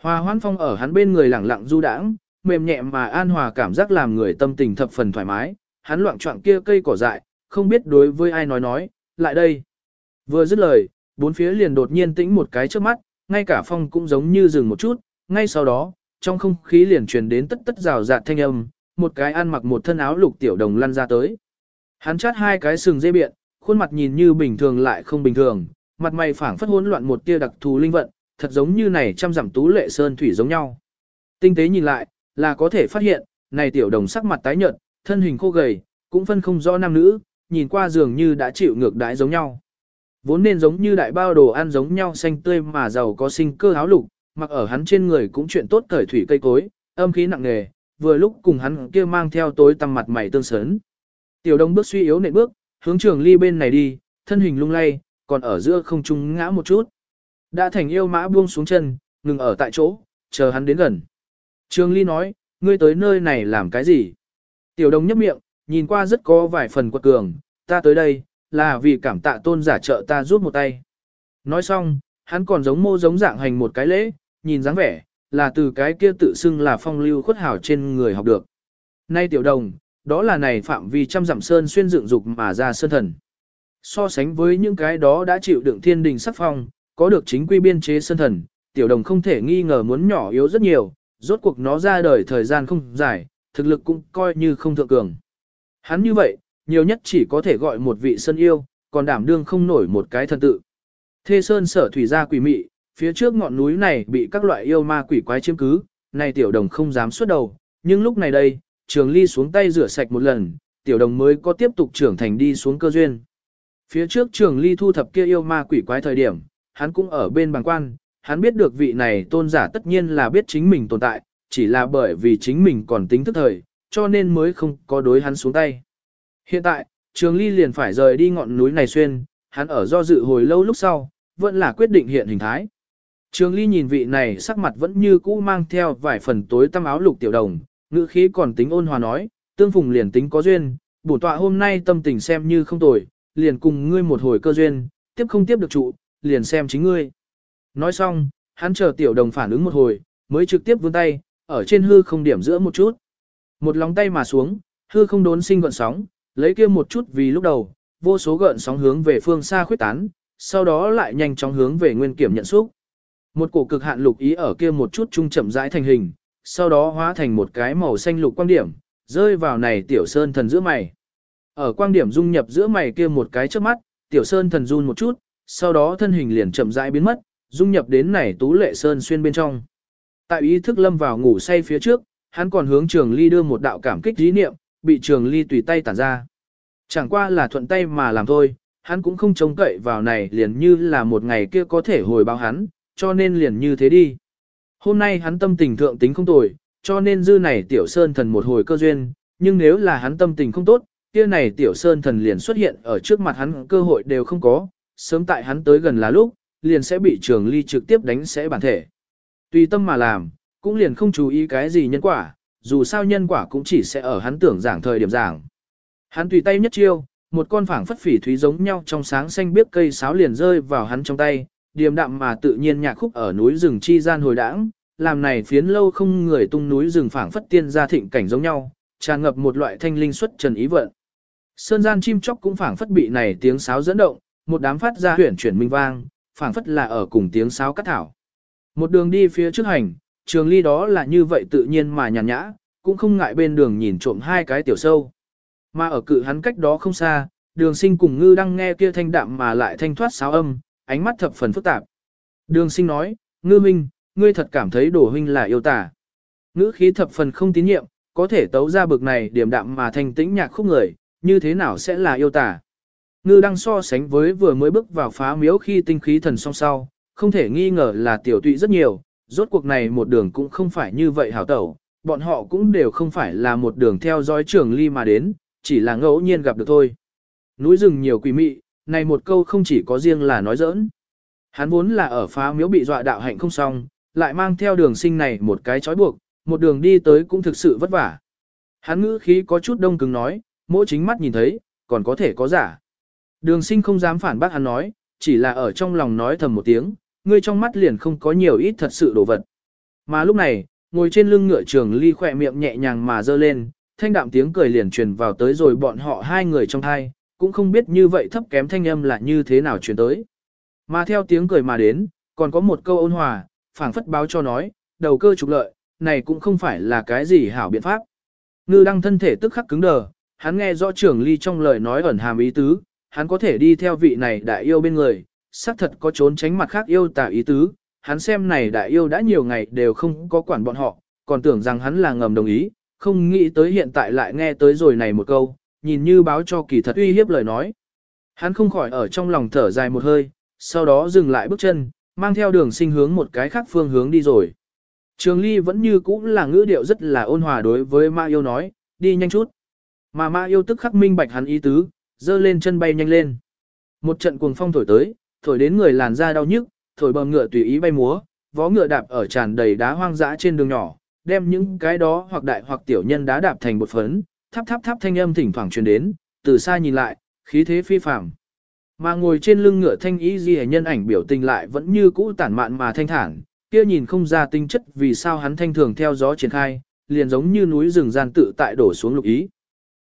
Hoa hoan phong ở hắn bên người lẳng lặng du đãng, mềm nhẹ mà an hòa cảm giác làm người tâm tình thập phần thoải mái, hắn loạn trọng kia cây cỏ dại, không biết đối với ai nói nói, lại đây. Vừa dứt lời, bốn phía liền đột nhiên tĩnh một cái trước mắt, ngay cả phong cũng giống như dừng một chút, ngay sau đó, trong không khí liền truyền đến tất tất rào rạt thanh âm, một cái ăn mặc một thân áo lục tiểu đồng lăn ra tới. Hắn chát hai cái sừng dây biện, khuôn mặt nhìn như bình thường lại không bình thường, mặt mày phảng phất hỗn loạn một tia đặc thù linh vận, thật giống như này trăm dặm tú lệ sơn thủy giống nhau. Tinh tế nhìn lại, là có thể phát hiện, này tiểu đồng sắc mặt tái nhợt, thân hình khô gầy, cũng phân không rõ nam nữ, nhìn qua dường như đã chịu ngược đãi giống nhau. Vốn nên giống như đại bao đồ ăn giống nhau xanh tươi mà giàu có sinh cơ háo lục, mặc ở hắn trên người cũng chuyện tốt cởi thủy cây cối, âm khí nặng nề, vừa lúc cùng hắn kia mang theo tối tăm mặt mày tương sớn. Tiểu đông bước suy yếu nệ bước, hướng trường ly bên này đi, thân hình lung lay, còn ở giữa không trung ngã một chút. Đã thành yêu mã buông xuống chân, ngừng ở tại chỗ, chờ hắn đến gần. Trường ly nói, ngươi tới nơi này làm cái gì? Tiểu Đồng nhấp miệng, nhìn qua rất có vài phần quật cường, ta tới đây, là vì cảm tạ tôn giả trợ ta giúp một tay. Nói xong, hắn còn giống mô giống dạng hành một cái lễ, nhìn dáng vẻ, là từ cái kia tự xưng là phong lưu khuất hảo trên người học được. Nay tiểu đồng, đó là này phạm vi trăm dặm sơn xuyên dựng dục mà ra sơn thần. So sánh với những cái đó đã chịu đựng thiên đình sắc phong, có được chính quy biên chế sơn thần, tiểu đồng không thể nghi ngờ muốn nhỏ yếu rất nhiều, rốt cuộc nó ra đời thời gian không dài, thực lực cũng coi như không thượng cường. Hắn như vậy, nhiều nhất chỉ có thể gọi một vị sân yêu, còn đảm đương không nổi một cái thân tự. Thê sơn sở thủy gia quỷ mị, phía trước ngọn núi này bị các loại yêu ma quỷ quái chiếm cứ, này tiểu đồng không dám xuất đầu, nhưng lúc này đây, trường ly xuống tay rửa sạch một lần, tiểu đồng mới có tiếp tục trưởng thành đi xuống cơ duyên. Phía trước trường ly thu thập kia yêu ma quỷ quái thời điểm, hắn cũng ở bên bằng quan, hắn biết được vị này tôn giả tất nhiên là biết chính mình tồn tại, chỉ là bởi vì chính mình còn tính thức thời, cho nên mới không có đối hắn xuống tay. Hiện tại, trường ly liền phải rời đi ngọn núi này xuyên, hắn ở do dự hồi lâu lúc sau, vẫn là quyết định hiện hình thái. Trường ly nhìn vị này sắc mặt vẫn như cũ mang theo vài phần tối tăm áo lục tiểu đồng, ngữ khí còn tính ôn hòa nói, tương phùng liền tính có duyên, bổ tọa hôm nay tâm tình xem như không tồi, liền cùng ngươi một hồi cơ duyên, tiếp không tiếp được trụ, liền xem chính ngươi. Nói xong, hắn chờ tiểu đồng phản ứng một hồi, mới trực tiếp vươn tay, ở trên hư không điểm giữa một chút. Một lòng tay mà xuống, hư không đốn sinh gợn sóng, lấy kia một chút vì lúc đầu, vô số gợn sóng hướng về phương xa khuyết tán, sau đó lại nhanh chóng hướng về nguyên kiểm nhận xúc. Một cổ cực hạn lục ý ở kia một chút trung chậm rãi thành hình, sau đó hóa thành một cái màu xanh lục quang điểm, rơi vào này tiểu sơn thần giữa mày. Ở quang điểm dung nhập giữa mày kia một cái trước mắt, tiểu sơn thần run một chút, sau đó thân hình liền chậm rãi biến mất, dung nhập đến này tú lệ sơn xuyên bên trong. Tại ý thức lâm vào ngủ say phía trước, hắn còn hướng trường ly đưa một đạo cảm kích dí niệm, bị trường ly tùy tay tản ra. Chẳng qua là thuận tay mà làm thôi, hắn cũng không trông cậy vào này liền như là một ngày kia có thể hồi báo hắn, cho nên liền như thế đi. Hôm nay hắn tâm tình thượng tính không tồi, cho nên dư này tiểu sơn thần một hồi cơ duyên, nhưng nếu là hắn tâm tình không tốt, kia này tiểu sơn thần liền xuất hiện ở trước mặt hắn cơ hội đều không có, sớm tại hắn tới gần là lúc, liền sẽ bị trường ly trực tiếp đánh sẽ bản thể. Tùy tâm mà làm, cũng liền không chú ý cái gì nhân quả, dù sao nhân quả cũng chỉ sẽ ở hắn tưởng giảng thời điểm giảng. Hắn tùy tay nhất chiêu, một con phảng phất phỉ thúy giống nhau trong sáng xanh biếc cây sáo liền rơi vào hắn trong tay, điềm đạm mà tự nhiên nhạc khúc ở núi rừng chi gian hồi đãng, làm này phiến lâu không người tung núi rừng phảng phất tiên gia thịnh cảnh giống nhau, tràn ngập một loại thanh linh xuất trần ý vận. Sơn gian chim chóc cũng phảng phất bị này tiếng sáo dẫn động, một đám phát ra huyền chuyển minh vang, phảng phất là ở cùng tiếng sáo cắt thảo. Một đường đi phía trước hành, trường ly đó là như vậy tự nhiên mà nhàn nhã, cũng không ngại bên đường nhìn trộm hai cái tiểu sâu. Mà ở cự hắn cách đó không xa, đường sinh cùng ngư đang nghe kia thanh đạm mà lại thanh thoát sáo âm, ánh mắt thập phần phức tạp. Đường sinh nói, ngư minh, ngươi thật cảm thấy đổ huynh là yêu tả. Ngữ khí thập phần không tín nhiệm, có thể tấu ra bực này điểm đạm mà thanh tĩnh nhạc khúc người, như thế nào sẽ là yêu tả. Ngư đang so sánh với vừa mới bước vào phá miếu khi tinh khí thần song sau, không thể nghi ngờ là tiểu tụy rất nhiều, rốt cuộc này một đường cũng không phải như vậy hảo tẩu, bọn họ cũng đều không phải là một đường theo dõi trường ly mà đến, chỉ là ngẫu nhiên gặp được thôi. Núi rừng nhiều quỷ mị, này một câu không chỉ có riêng là nói giỡn. Hắn vốn là ở phá miếu bị dọa đạo hạnh không xong, lại mang theo đường sinh này một cái trói buộc, một đường đi tới cũng thực sự vất vả. Hắn ngữ khí có chút đông cứng nói, mỗi chính mắt nhìn thấy, còn có thể có giả. Đường sinh không dám phản bác hắn nói, chỉ là ở trong lòng nói thầm một tiếng, ngươi trong mắt liền không có nhiều ít thật sự đồ vật. Mà lúc này, ngồi trên lưng ngựa trường ly khỏe miệng nhẹ nhàng mà dơ lên, thanh đạm tiếng cười liền truyền vào tới rồi bọn họ hai người trong thai, cũng không biết như vậy thấp kém thanh âm là như thế nào truyền tới. Mà theo tiếng cười mà đến, còn có một câu ôn hòa, phảng phất báo cho nói, đầu cơ trục lợi, này cũng không phải là cái gì hảo biện pháp. Ngư đăng thân thể tức khắc cứng đờ, hắn nghe rõ trưởng ly trong lời nói ẩn hàm ý tứ, hắn có thể đi theo vị này đại yêu bên người, xác thật có trốn tránh mặt khác yêu tả ý tứ, hắn xem này đại yêu đã nhiều ngày đều không có quản bọn họ, còn tưởng rằng hắn là ngầm đồng ý, không nghĩ tới hiện tại lại nghe tới rồi này một câu, nhìn như báo cho kỳ thật uy hiếp lời nói. Hắn không khỏi ở trong lòng thở dài một hơi, sau đó dừng lại bước chân, mang theo đường sinh hướng một cái khác phương hướng đi rồi. Trường Ly vẫn như cũ là ngữ điệu rất là ôn hòa đối với Ma Yêu nói, đi nhanh chút. Mà Ma Yêu tức khắc minh bạch hắn ý tứ, dơ lên chân bay nhanh lên. Một trận cuồng phong thổi tới, thổi đến người làn da đau nhức, thổi bầm ngựa tùy ý bay múa, vó ngựa đạp ở tràn đầy đá hoang dã trên đường nhỏ, đem những cái đó hoặc đại hoặc tiểu nhân đá đạp thành bột phấn, tháp tháp tháp thanh âm thỉnh thoảng truyền đến, từ xa nhìn lại, khí thế phi phàm. Mà ngồi trên lưng ngựa thanh ý gì nhân ảnh biểu tình lại vẫn như cũ tản mạn mà thanh thản, kia nhìn không ra tinh chất vì sao hắn thanh thường theo gió triển khai, liền giống như núi rừng gian tự tại đổ xuống lục ý.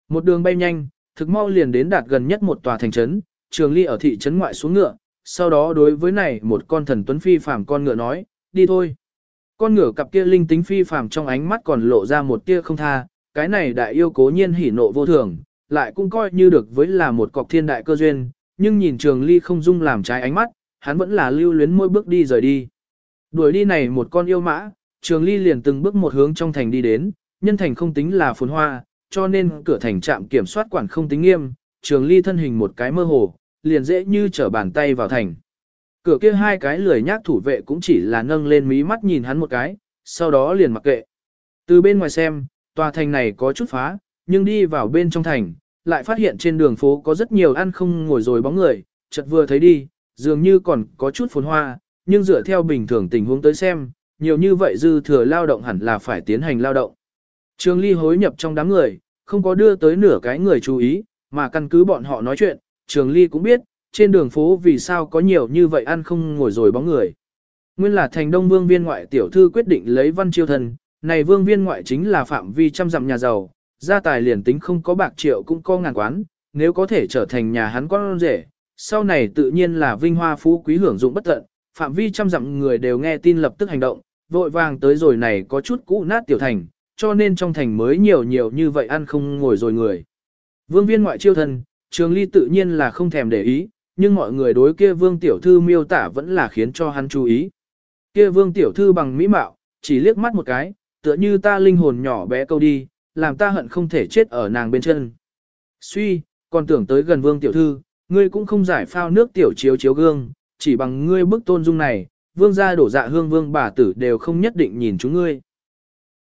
Một đường bay nhanh, thực mau liền đến đạt gần nhất một tòa thành trấn, Trường Ly ở thị trấn ngoại xuống ngựa, sau đó đối với này một con thần tuấn phi phàm con ngựa nói, đi thôi. Con ngựa cặp kia linh tính phi phàm trong ánh mắt còn lộ ra một tia không tha, cái này đại yêu cố nhiên hỉ nộ vô thường, lại cũng coi như được với là một cọc thiên đại cơ duyên, nhưng nhìn Trường Ly không dung làm trái ánh mắt, hắn vẫn là lưu luyến mỗi bước đi rời đi. Đuổi đi này một con yêu mã, Trường Ly liền từng bước một hướng trong thành đi đến, nhân thành không tính là phồn hoa, cho nên cửa thành trạm kiểm soát quản không tính nghiêm, Trường Ly thân hình một cái mơ hồ, liền dễ như trở bàn tay vào thành. Cửa kia hai cái lười nhác thủ vệ cũng chỉ là nâng lên mí mắt nhìn hắn một cái, sau đó liền mặc kệ. Từ bên ngoài xem, tòa thành này có chút phá, nhưng đi vào bên trong thành, lại phát hiện trên đường phố có rất nhiều ăn không ngồi rồi bóng người, chợt vừa thấy đi, dường như còn có chút phồn hoa, nhưng dựa theo bình thường tình huống tới xem, nhiều như vậy dư thừa lao động hẳn là phải tiến hành lao động. Trường Ly hối nhập trong đám người, không có đưa tới nửa cái người chú ý, mà căn cứ bọn họ nói chuyện, Trường Ly cũng biết, trên đường phố vì sao có nhiều như vậy ăn không ngồi rồi bóng người. Nguyên là thành đông vương viên ngoại tiểu thư quyết định lấy văn chiêu thần, này vương viên ngoại chính là phạm vi trăm dặm nhà giàu, gia tài liền tính không có bạc triệu cũng có ngàn quán, nếu có thể trở thành nhà hắn con rể, sau này tự nhiên là vinh hoa phú quý hưởng dụng bất tận, phạm vi trăm dặm người đều nghe tin lập tức hành động, vội vàng tới rồi này có chút cũ nát tiểu thành, cho nên trong thành mới nhiều nhiều như vậy ăn không ngồi rồi người. Vương viên ngoại chiêu thần, trường ly tự nhiên là không thèm để ý, nhưng mọi người đối kia vương tiểu thư miêu tả vẫn là khiến cho hắn chú ý. Kia vương tiểu thư bằng mỹ mạo, chỉ liếc mắt một cái, tựa như ta linh hồn nhỏ bé câu đi, làm ta hận không thể chết ở nàng bên chân. Suy, còn tưởng tới gần vương tiểu thư, ngươi cũng không giải phao nước tiểu chiếu chiếu gương, chỉ bằng ngươi bức tôn dung này, vương gia đổ dạ hương vương bà tử đều không nhất định nhìn chúng ngươi.